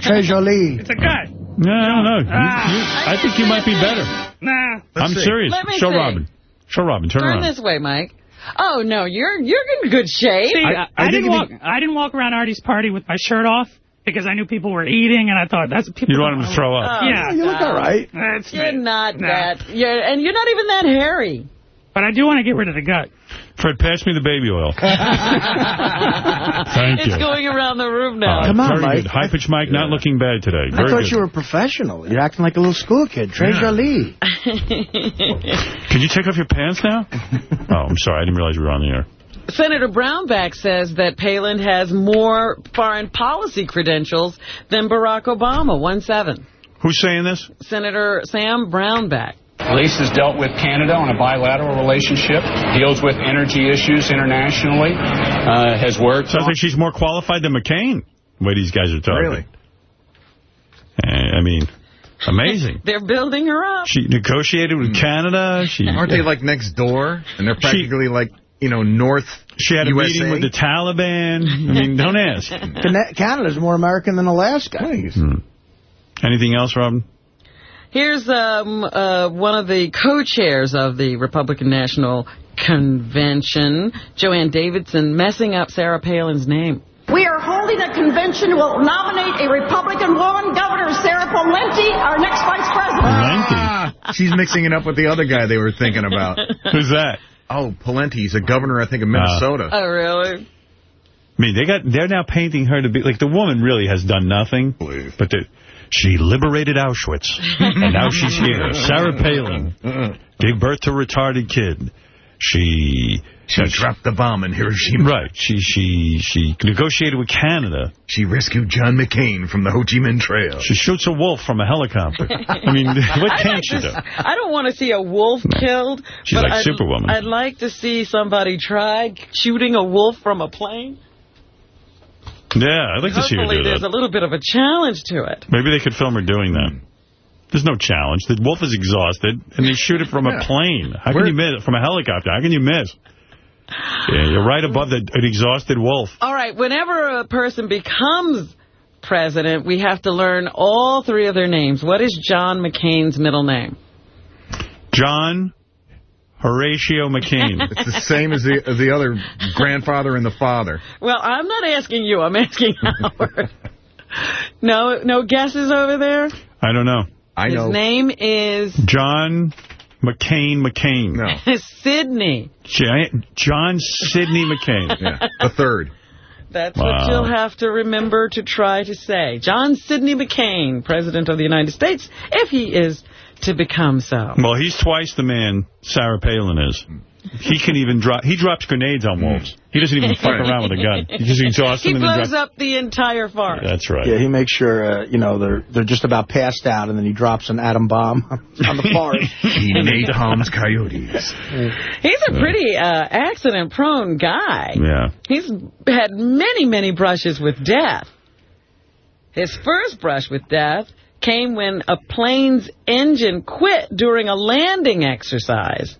Très joli. It's a gut. No, I don't know. You- Ah. you- I think you might be better. Nah. I'm serious. Let me Show see. Robin. Show Robin. Turn, Turn around. this way, Mike. Oh, no, you're you're in good shape. See, I, I didn't think walk. I didn't walk around Artie's party with my shirt off because I knew people were eating, and I thought that's people. You don't want him to throw up. Oh, yeah, You look all right. That's You're not Nah. that. You're, and you're not even that hairy. But I do want to get rid of the gut. Fred, pass me the baby oil. [LAUGHS] Thank it's you. going around the room now. Uh, Come on, very Mike. good. High pitch Mike not looking bad today. I Very thought good. you were a professional. You're acting like a little school kid. Très Yeah. joli. Can you take off your pants now? [LAUGHS] oh, I'm sorry. I didn't realize we were on the air. Senator Brownback says that Palin has more foreign policy credentials than Barack Obama. 1-7. Who's saying this? Senator Sam Brownback. Elise has dealt with Canada on a bilateral relationship, deals with energy issues internationally, uh, has worked Sounds like she's more qualified than McCain, the way these guys are talking. Really? Uh, I mean, amazing. [LAUGHS] They're building her up. She negotiated with Canada. She Aren't they like next door? And they're practically like, you know, North She had a USA? meeting with the Taliban. I mean, don't ask. [LAUGHS] Cana- Canada's more American than Alaska. Hmm. Anything else, Robin? Here's um, uh, one of the co-chairs of the Republican National Convention, Jo Ann Davidson, messing up Sarah Palin's name. We are holding a convention. We'll nominate a Republican woman, Governor Sarah Pawlenty, our next vice president. Ah, she's mixing it up with the other guy they were thinking about. [LAUGHS] Who's that? Oh, Pawlenty. He's a governor, I think, of Minnesota. Oh, really? I mean, they got, they're now painting her to be, like, the woman really has done nothing. But the, she liberated Auschwitz, and now she's here. [LAUGHS] Sarah Palin gave birth to a retarded kid. She... She dropped the bomb in Hiroshima. [LAUGHS] Right. She she she negotiated with Canada. She rescued John McCain from the Ho Chi Minh Trail. She shoots a wolf from a helicopter. I mean, [LAUGHS] what I'd can't like she do? I don't want to see a wolf killed. She's but like I'd, Superwoman. I'd like to see somebody try shooting a wolf from a plane. Yeah, I'd like to see her Hopefully do there's that. a little bit of a challenge to it. Maybe they could film her doing that. There's no challenge. The wolf is exhausted, and they shoot it from a plane. How can you miss? From a helicopter. How can you miss? Yeah, you're right above the, an exhausted wolf. All right, whenever a person becomes president, we have to learn all three of their names. What is John McCain's middle name? John Horatio McCain. [LAUGHS] It's the same as the the other grandfather and the father. Well, I'm not asking you. I'm asking [LAUGHS] Howard. no, no guesses over there? I don't know. I His name is John McCain McCain. No. [LAUGHS] Sidney. John Sidney McCain. Yeah, the third. That's Wow. what you'll have to remember to try to say. John Sidney McCain, President of the United States, if he is to become so. Well, he's twice the man Sarah Palin is. He can even drop. He drops grenades on wolves. He doesn't even fuck around with a gun. [LAUGHS] He just exhausts He them and blows up the entire farm. That's right. Yeah, he makes sure, uh, you know, they're they're just about passed out, and then he drops an atom bomb [LAUGHS] on the forest. [LAUGHS] he made napalms coyotes. He's a pretty uh, accident-prone guy. Yeah. He's had many, many brushes with death. His first brush with death came when a plane's engine quit during a landing exercise.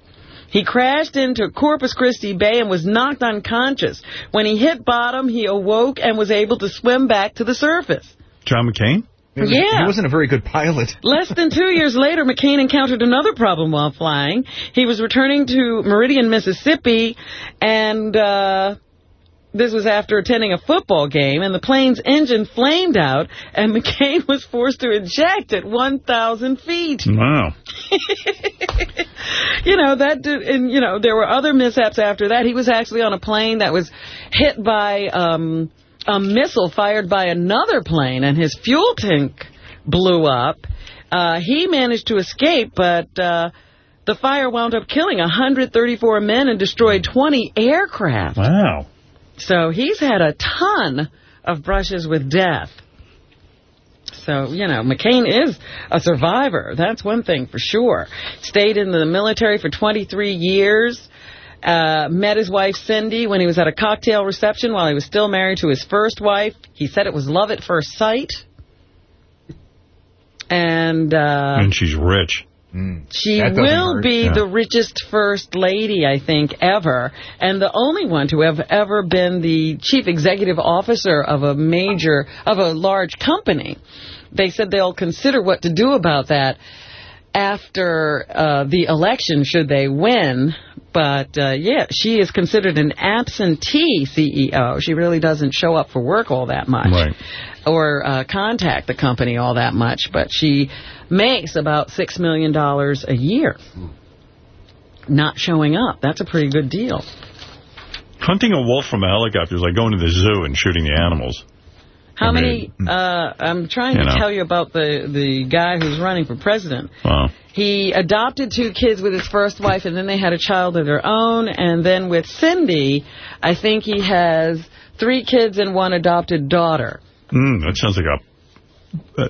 He crashed into Corpus Christi Bay and was knocked unconscious. When he hit bottom, he awoke and was able to swim back to the surface. John McCain? Yeah. He wasn't a very good pilot. [LAUGHS] Less than two years later, McCain encountered another problem while flying. He was returning to Meridian, Mississippi, and uh, this was after attending a football game, and the plane's engine flamed out, and [LAUGHS] McCain was forced to eject at 1,000 feet. Wow. [LAUGHS] You know, that did, and, you know, there were other mishaps after that. He was actually on a plane that was hit by um, a missile fired by another plane, and his fuel tank blew up. Uh, he managed to escape, but uh, the fire wound up killing 134 men and destroyed 20 aircraft. Wow. So he's had a ton of brushes with death. So, you know, McCain is a survivor. That's one thing for sure. Stayed in the military for 23 years. Uh, met his wife, Cindy, when he was at a cocktail reception while he was still married to his first wife. He said it was love at first sight. And uh, and she's rich. She will hurt. be Yeah. the richest first lady, I think, ever, and the only one to have ever been the chief executive officer of a major, of a large company. They said they'll consider what to do about that after uh, the election, should they win. But, uh, yeah, she is considered an absentee CEO. She really doesn't show up for work all that much Right. or uh, contact the company all that much, but she makes about $6 million a year. Not showing up. That's a pretty good deal. Hunting a wolf from a helicopter is like going to the zoo and shooting the animals. How I mean, many, uh, I'm trying to know. tell you about the, the guy who's running for president. Wow. He adopted two kids with his first wife, and then they had a child of their own. And then with Cindy, I think he has three kids and one adopted daughter. Mm, that sounds like a, a,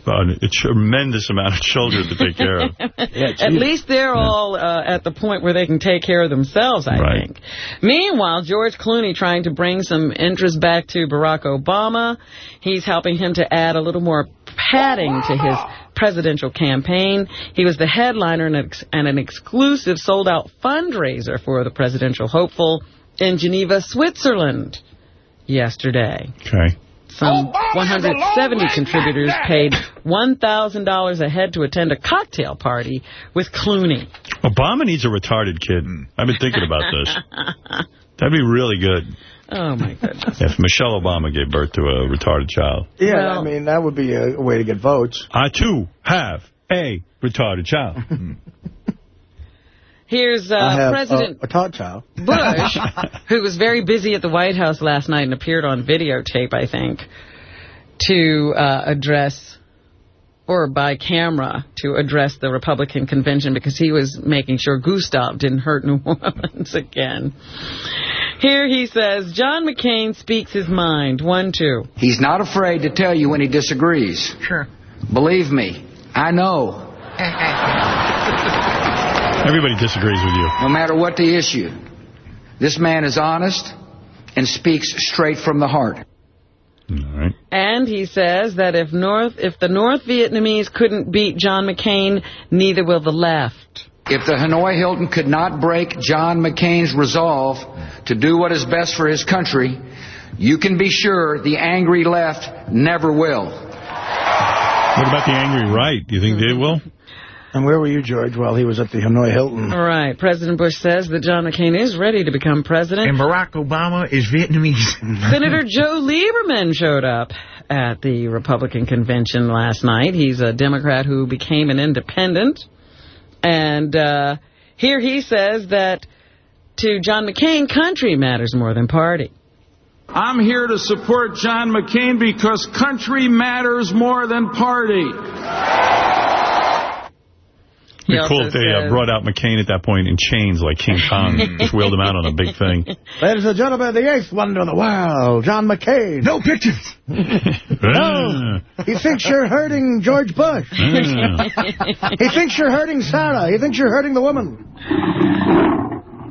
a tremendous amount of children to take care of. [LAUGHS] At least they're all uh, at the point where they can take care of themselves, I Right. think. Meanwhile, George Clooney trying to bring some interest back to Barack Obama. He's helping him to add a little more padding to his presidential campaign. He was the headliner and, ex- and an exclusive sold-out fundraiser for the presidential hopeful in Geneva, Switzerland yesterday. Okay. Some 170 contributors paid $1,000 a head to attend a cocktail party with Clooney. Obama needs a retarded kid. I've been thinking about this. [LAUGHS] That'd be really good Oh, my goodness. if Michelle Obama gave birth to a retarded child. Yeah, Well- I mean, that would be a way to get votes. I, too, have a retarded child. [LAUGHS] Hmm. Here's uh, I have President a, a Tautau. Bush, [LAUGHS] who was very busy at the White House last night and appeared on videotape, I think, to uh, address, or by camera, to address the Republican convention because he was making sure Gustav didn't hurt New [LAUGHS] Orleans again. Here he says, John McCain speaks his mind. One, two. He's not afraid to tell you when he disagrees. Sure. Believe me, I know. Everybody disagrees with you. No matter what the issue, this man is honest and speaks straight from the heart. And he says that if North, if the North Vietnamese couldn't beat John McCain, neither will the left. If the Hanoi Hilton could not break John McCain's resolve to do what is best for his country, you can be sure the angry left never will. What about the angry right? Do you think they will? And where were you, George, while he was at the Hanoi Hilton? All right. President Bush says that John McCain is ready to become president. And Barack Obama is Vietnamese. [LAUGHS] Senator Joe Lieberman showed up at the Republican convention last night. He's a Democrat who became an independent. And uh, here he says that to John McCain, country matters more than party. I'm here to support John McCain because country matters more than party. It'd be cool if they uh, brought out McCain at that point in chains like King [LAUGHS] Kong. just wheeled him out on a big thing. [LAUGHS] Ladies and gentlemen, the eighth wonder of the world, John McCain. No pictures. [LAUGHS] no. He thinks you're hurting George Bush. he thinks you're hurting Sarah. He thinks you're hurting the woman.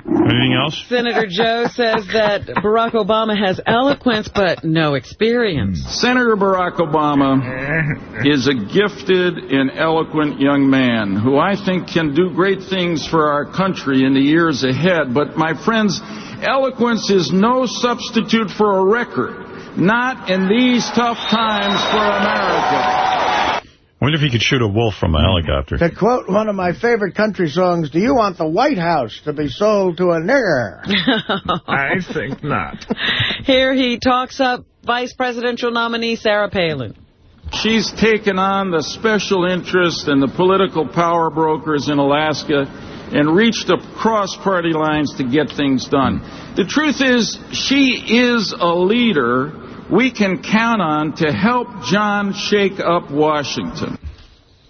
Anything else? Senator Joe says that Barack Obama has eloquence but no experience. Senator Barack Obama is a gifted and eloquent young man who I think can do great things for our country in the years ahead. But, my friends, eloquence is no substitute for a record, not in these tough times for America. I wonder if he could shoot a wolf from a mm-hmm. helicopter. To quote one of my favorite country songs, do you want the White House to be sold to a nigger? [LAUGHS] I think not. Here he talks up vice presidential nominee Sarah Palin. She's taken on the special interest and the political power brokers in Alaska and reached across party lines to get things done. The truth is, she is a leader we can count on to help John shake up Washington.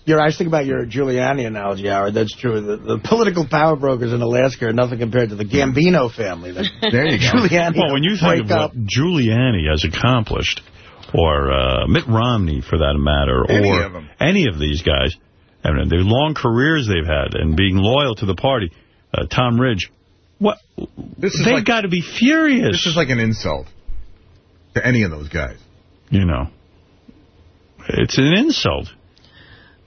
You're, I was thinking about your Giuliani analogy, Howard. That's true. The, the, political power brokers in Alaska are nothing compared to the Gambino family. That [LAUGHS] there you go. Giuliani well, when you think of up. what Giuliani has accomplished, or uh, Mitt Romney, for that matter, any or of any of these guys, I mean, the long careers they've had and being loyal to the party, uh, Tom Ridge, what this is they've like, got to be furious. This is like an insult to any of those guys. You know, it's an insult.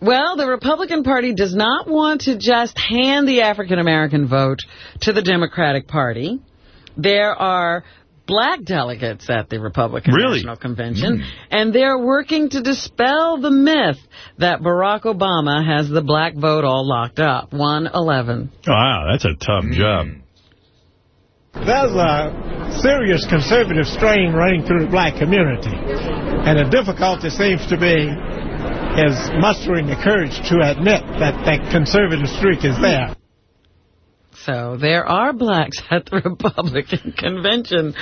Well, the Republican Party does not want to just hand the African-American vote to the Democratic Party. There are black delegates at the Republican really? National Convention, mm. and they're working to dispel the myth that Barack Obama has the black vote all locked up. 111. Wow, that's a tough mm. job. There's a serious conservative strain running through the black community. And the difficulty seems to be is mustering the courage to admit that that conservative streak is there. So there are blacks at the Republican [LAUGHS] convention.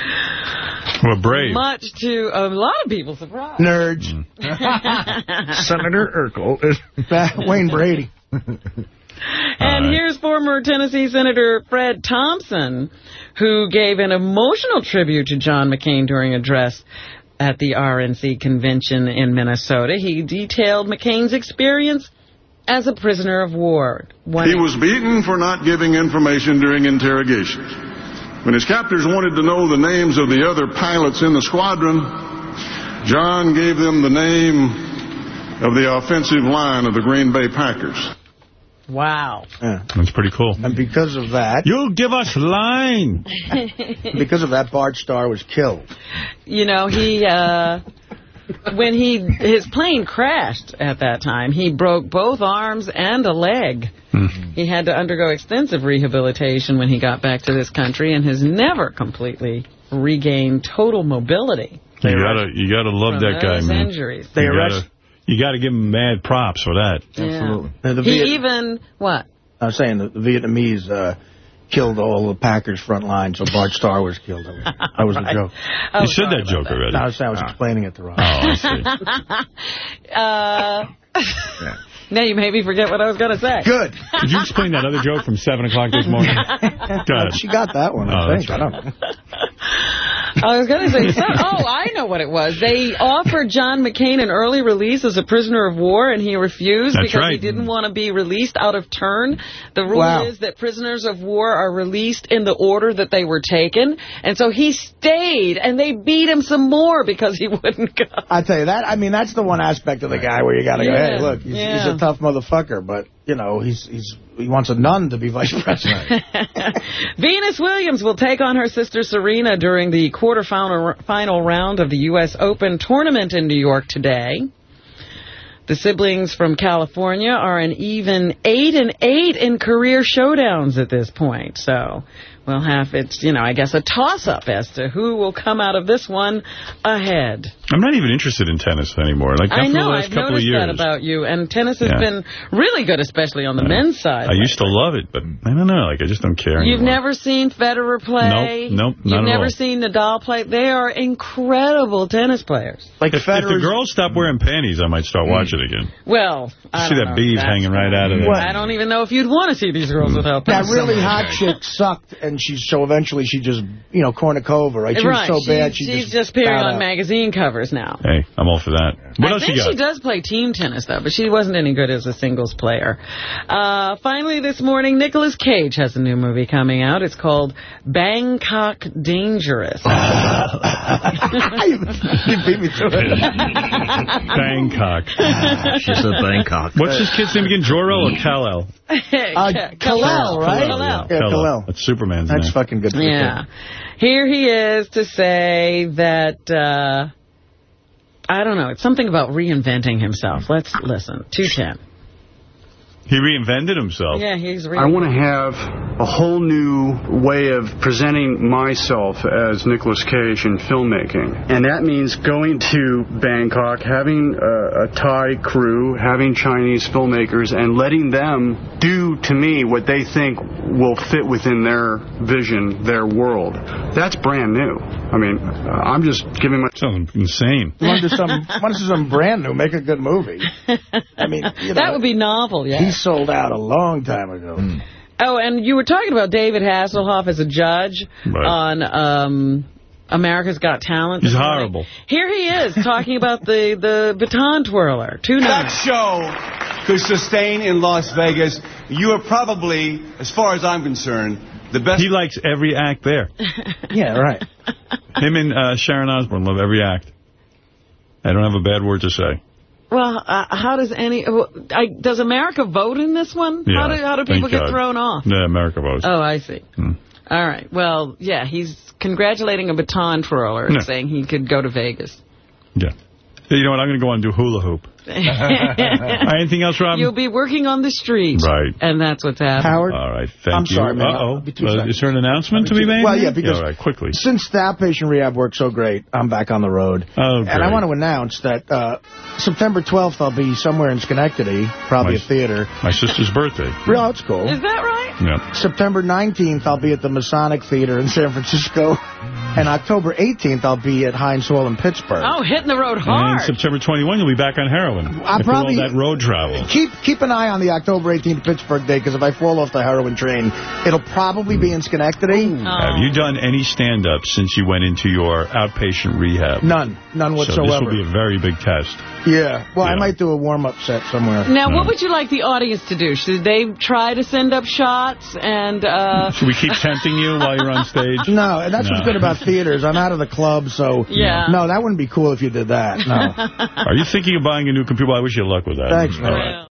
Well, brave. Much to a lot of people's surprise. Nerds. Mm. [LAUGHS] Senator Urkel. Is [LAUGHS] Wayne Brady. And here's former Tennessee Senator Fred Thompson, who gave an emotional tribute to John McCain during a address at the RNC convention in Minnesota. He detailed McCain's experience as a prisoner of war. One he was beaten for not giving information during interrogations. When his captors wanted to know the names of the other pilots in the squadron, John gave them the name of the offensive line of the Green Bay Packers. Wow. Yeah. That's pretty cool. And because of that... You give us line! [LAUGHS] because of that, Bart Starr was killed. You know, he... Uh, when he his plane crashed at that time, he broke both arms and a leg. Mm. He had to undergo extensive rehabilitation when he got back to this country and has never completely regained total mobility. You gotta, you gotta love that guy, man. Injuries. They you arrest. Gotta, you got to give him mad props for that. Yeah. Absolutely. He even, what, I was saying the Vietnamese uh, killed all the Packers front line, so Bart Starr was killed. [LAUGHS] That was Right. a joke. Oh, you said that joke about that. already. No, I was, I was explaining it to Ron. Oh, I see. [LAUGHS] uh, [LAUGHS] now you made me forget what I was going to say. Good. Did you explain that other joke from 7 o'clock this morning? Go. She got that one, I Oh, think. that's I don't know. I was going to say, some, oh, I know what it was. They offered John McCain an early release as a prisoner of war, and he refused That's because he didn't want to be released out of turn. The rule Wow. is that prisoners of war are released in the order that they were taken, and so he stayed, and they beat him some more because he [LAUGHS] wouldn't go. I tell you that. I mean, that's the one aspect of the guy where you got to go, hey, look, he's, yeah. he's a tough motherfucker, but you know, he's he's he wants a nun to be vice [LAUGHS] president. [LAUGHS] Venus Williams will take on her sister Serena during the quarterfinal final round of the U.S. Open tournament in New York today. The siblings from California are an even 8 and 8 in career showdowns at this point. So we'll have it's, you know, I guess a toss-up as to who will come out of this one ahead. I'm not even interested in tennis anymore. Like, not I know, the last I've couple of noticed years. that about you. And tennis has Yeah. been really good, especially on the men's side. I used to love it, but I don't know. Like, I just don't care anymore. You've anymore. never seen Federer play? Nope, nope, You've not at never all. seen Nadal play? They are incredible tennis players. Like if, if the girls stop wearing panties, I might start hmm. watching again. Well, I see don't that know. bead hanging right out of there. I don't even know if you'd want to see these girls hmm. without panties. That pants. really hot chick sucked, and she so eventually she just, you know, Kournikova, right? She right. was so bad, she she's just, just appearing on out. magazine covers now. Hey, I'm all for that. What I else think you got? she does play team tennis, though, but she wasn't any good as a singles player. Uh, finally, this morning, Nicolas Cage has a new movie coming out. It's called Bangkok Dangerous. [LAUGHS] you beat me to it. [LAUGHS] Bangkok. She said Bangkok. What's this kid's name again? Jor-El or Kal-El? [LAUGHS] Uh, Kal-El, right? Kal-El. Yeah, Kal-El. That's Superman's That's name. That's fucking good Yeah. Here he is to say that, uh, I don't know, it's something about reinventing himself. Let's listen. 210. He reinvented himself. Yeah, he's I want to have a whole new way of presenting myself as Nicolas Cage in filmmaking. And that means going to Bangkok, having a, a Thai crew, having Chinese filmmakers, and letting them do to me what they think will fit within their vision, their world. That's brand new. I mean, I'm just giving my... Sounds insane. Want to do something, want to do something brand new, make a good movie. I mean, you [LAUGHS] know, That would be novel, yeah. He sold out a long time ago. Oh, and you were talking about David Hasselhoff as a judge Right. on um, America's Got Talent. He's horrible. Here he is talking about the, the baton twirler. Two That nights. show could sustain in Las Vegas. You are probably, as far as I'm concerned, the best. He likes every act there. [LAUGHS] Yeah, right. Him and uh, Sharon Osbourne love every act. I don't have a bad word to say. Well, uh, how does any... uh, I, does America vote in this one? Yeah, how do, how do people get God. thrown off? Yeah, America votes. Oh, I see. Hmm. All right. Well, yeah, he's congratulating a baton and Yeah. saying he could go to Vegas. Yeah. You know what? I'm going to go on and do hula hoop. Anything else, Rob? You'll be working on the street. Right. And that's what's happening. Howard? All right. Thank I'm you. sorry, man. Uh-oh. I'll be two Uh, is there an announcement to be made? Well, yeah, because all right, quickly. since the outpatient rehab worked so great, I'm back on the road. Oh, great. And I want to announce that uh, September 12th, I'll be somewhere in Schenectady, probably My- a theater. My sister's birthday. Real, it's cool. Is that right? Yeah. September 19th, I'll be at the Masonic Theater in San Francisco. And October 18th, I'll be at Heinz Hall in Pittsburgh. Oh, hitting the road And hard. September 21, you'll be back on heroin. I'll probably- all that road travel. Keep keep an eye on the October 18th Pittsburgh day, because if I fall off the heroin train, it'll probably be in Schenectady. Have you done any stand-up since you went into your outpatient rehab? None. None whatsoever. So this will be a very big test. Yeah. Well, I might do a warm-up set somewhere. Now, what would you like the audience to do? Should they try to send up shots and... Uh... [LAUGHS] Should we keep tempting you while you're on stage? No, and that's what's good about theaters. I'm out of the club, so... Yeah. No, that wouldn't be cool if you did that. No. [LAUGHS] Are you thinking of buying a new computer? Well, I wish you luck with that. Thanks, man. All right.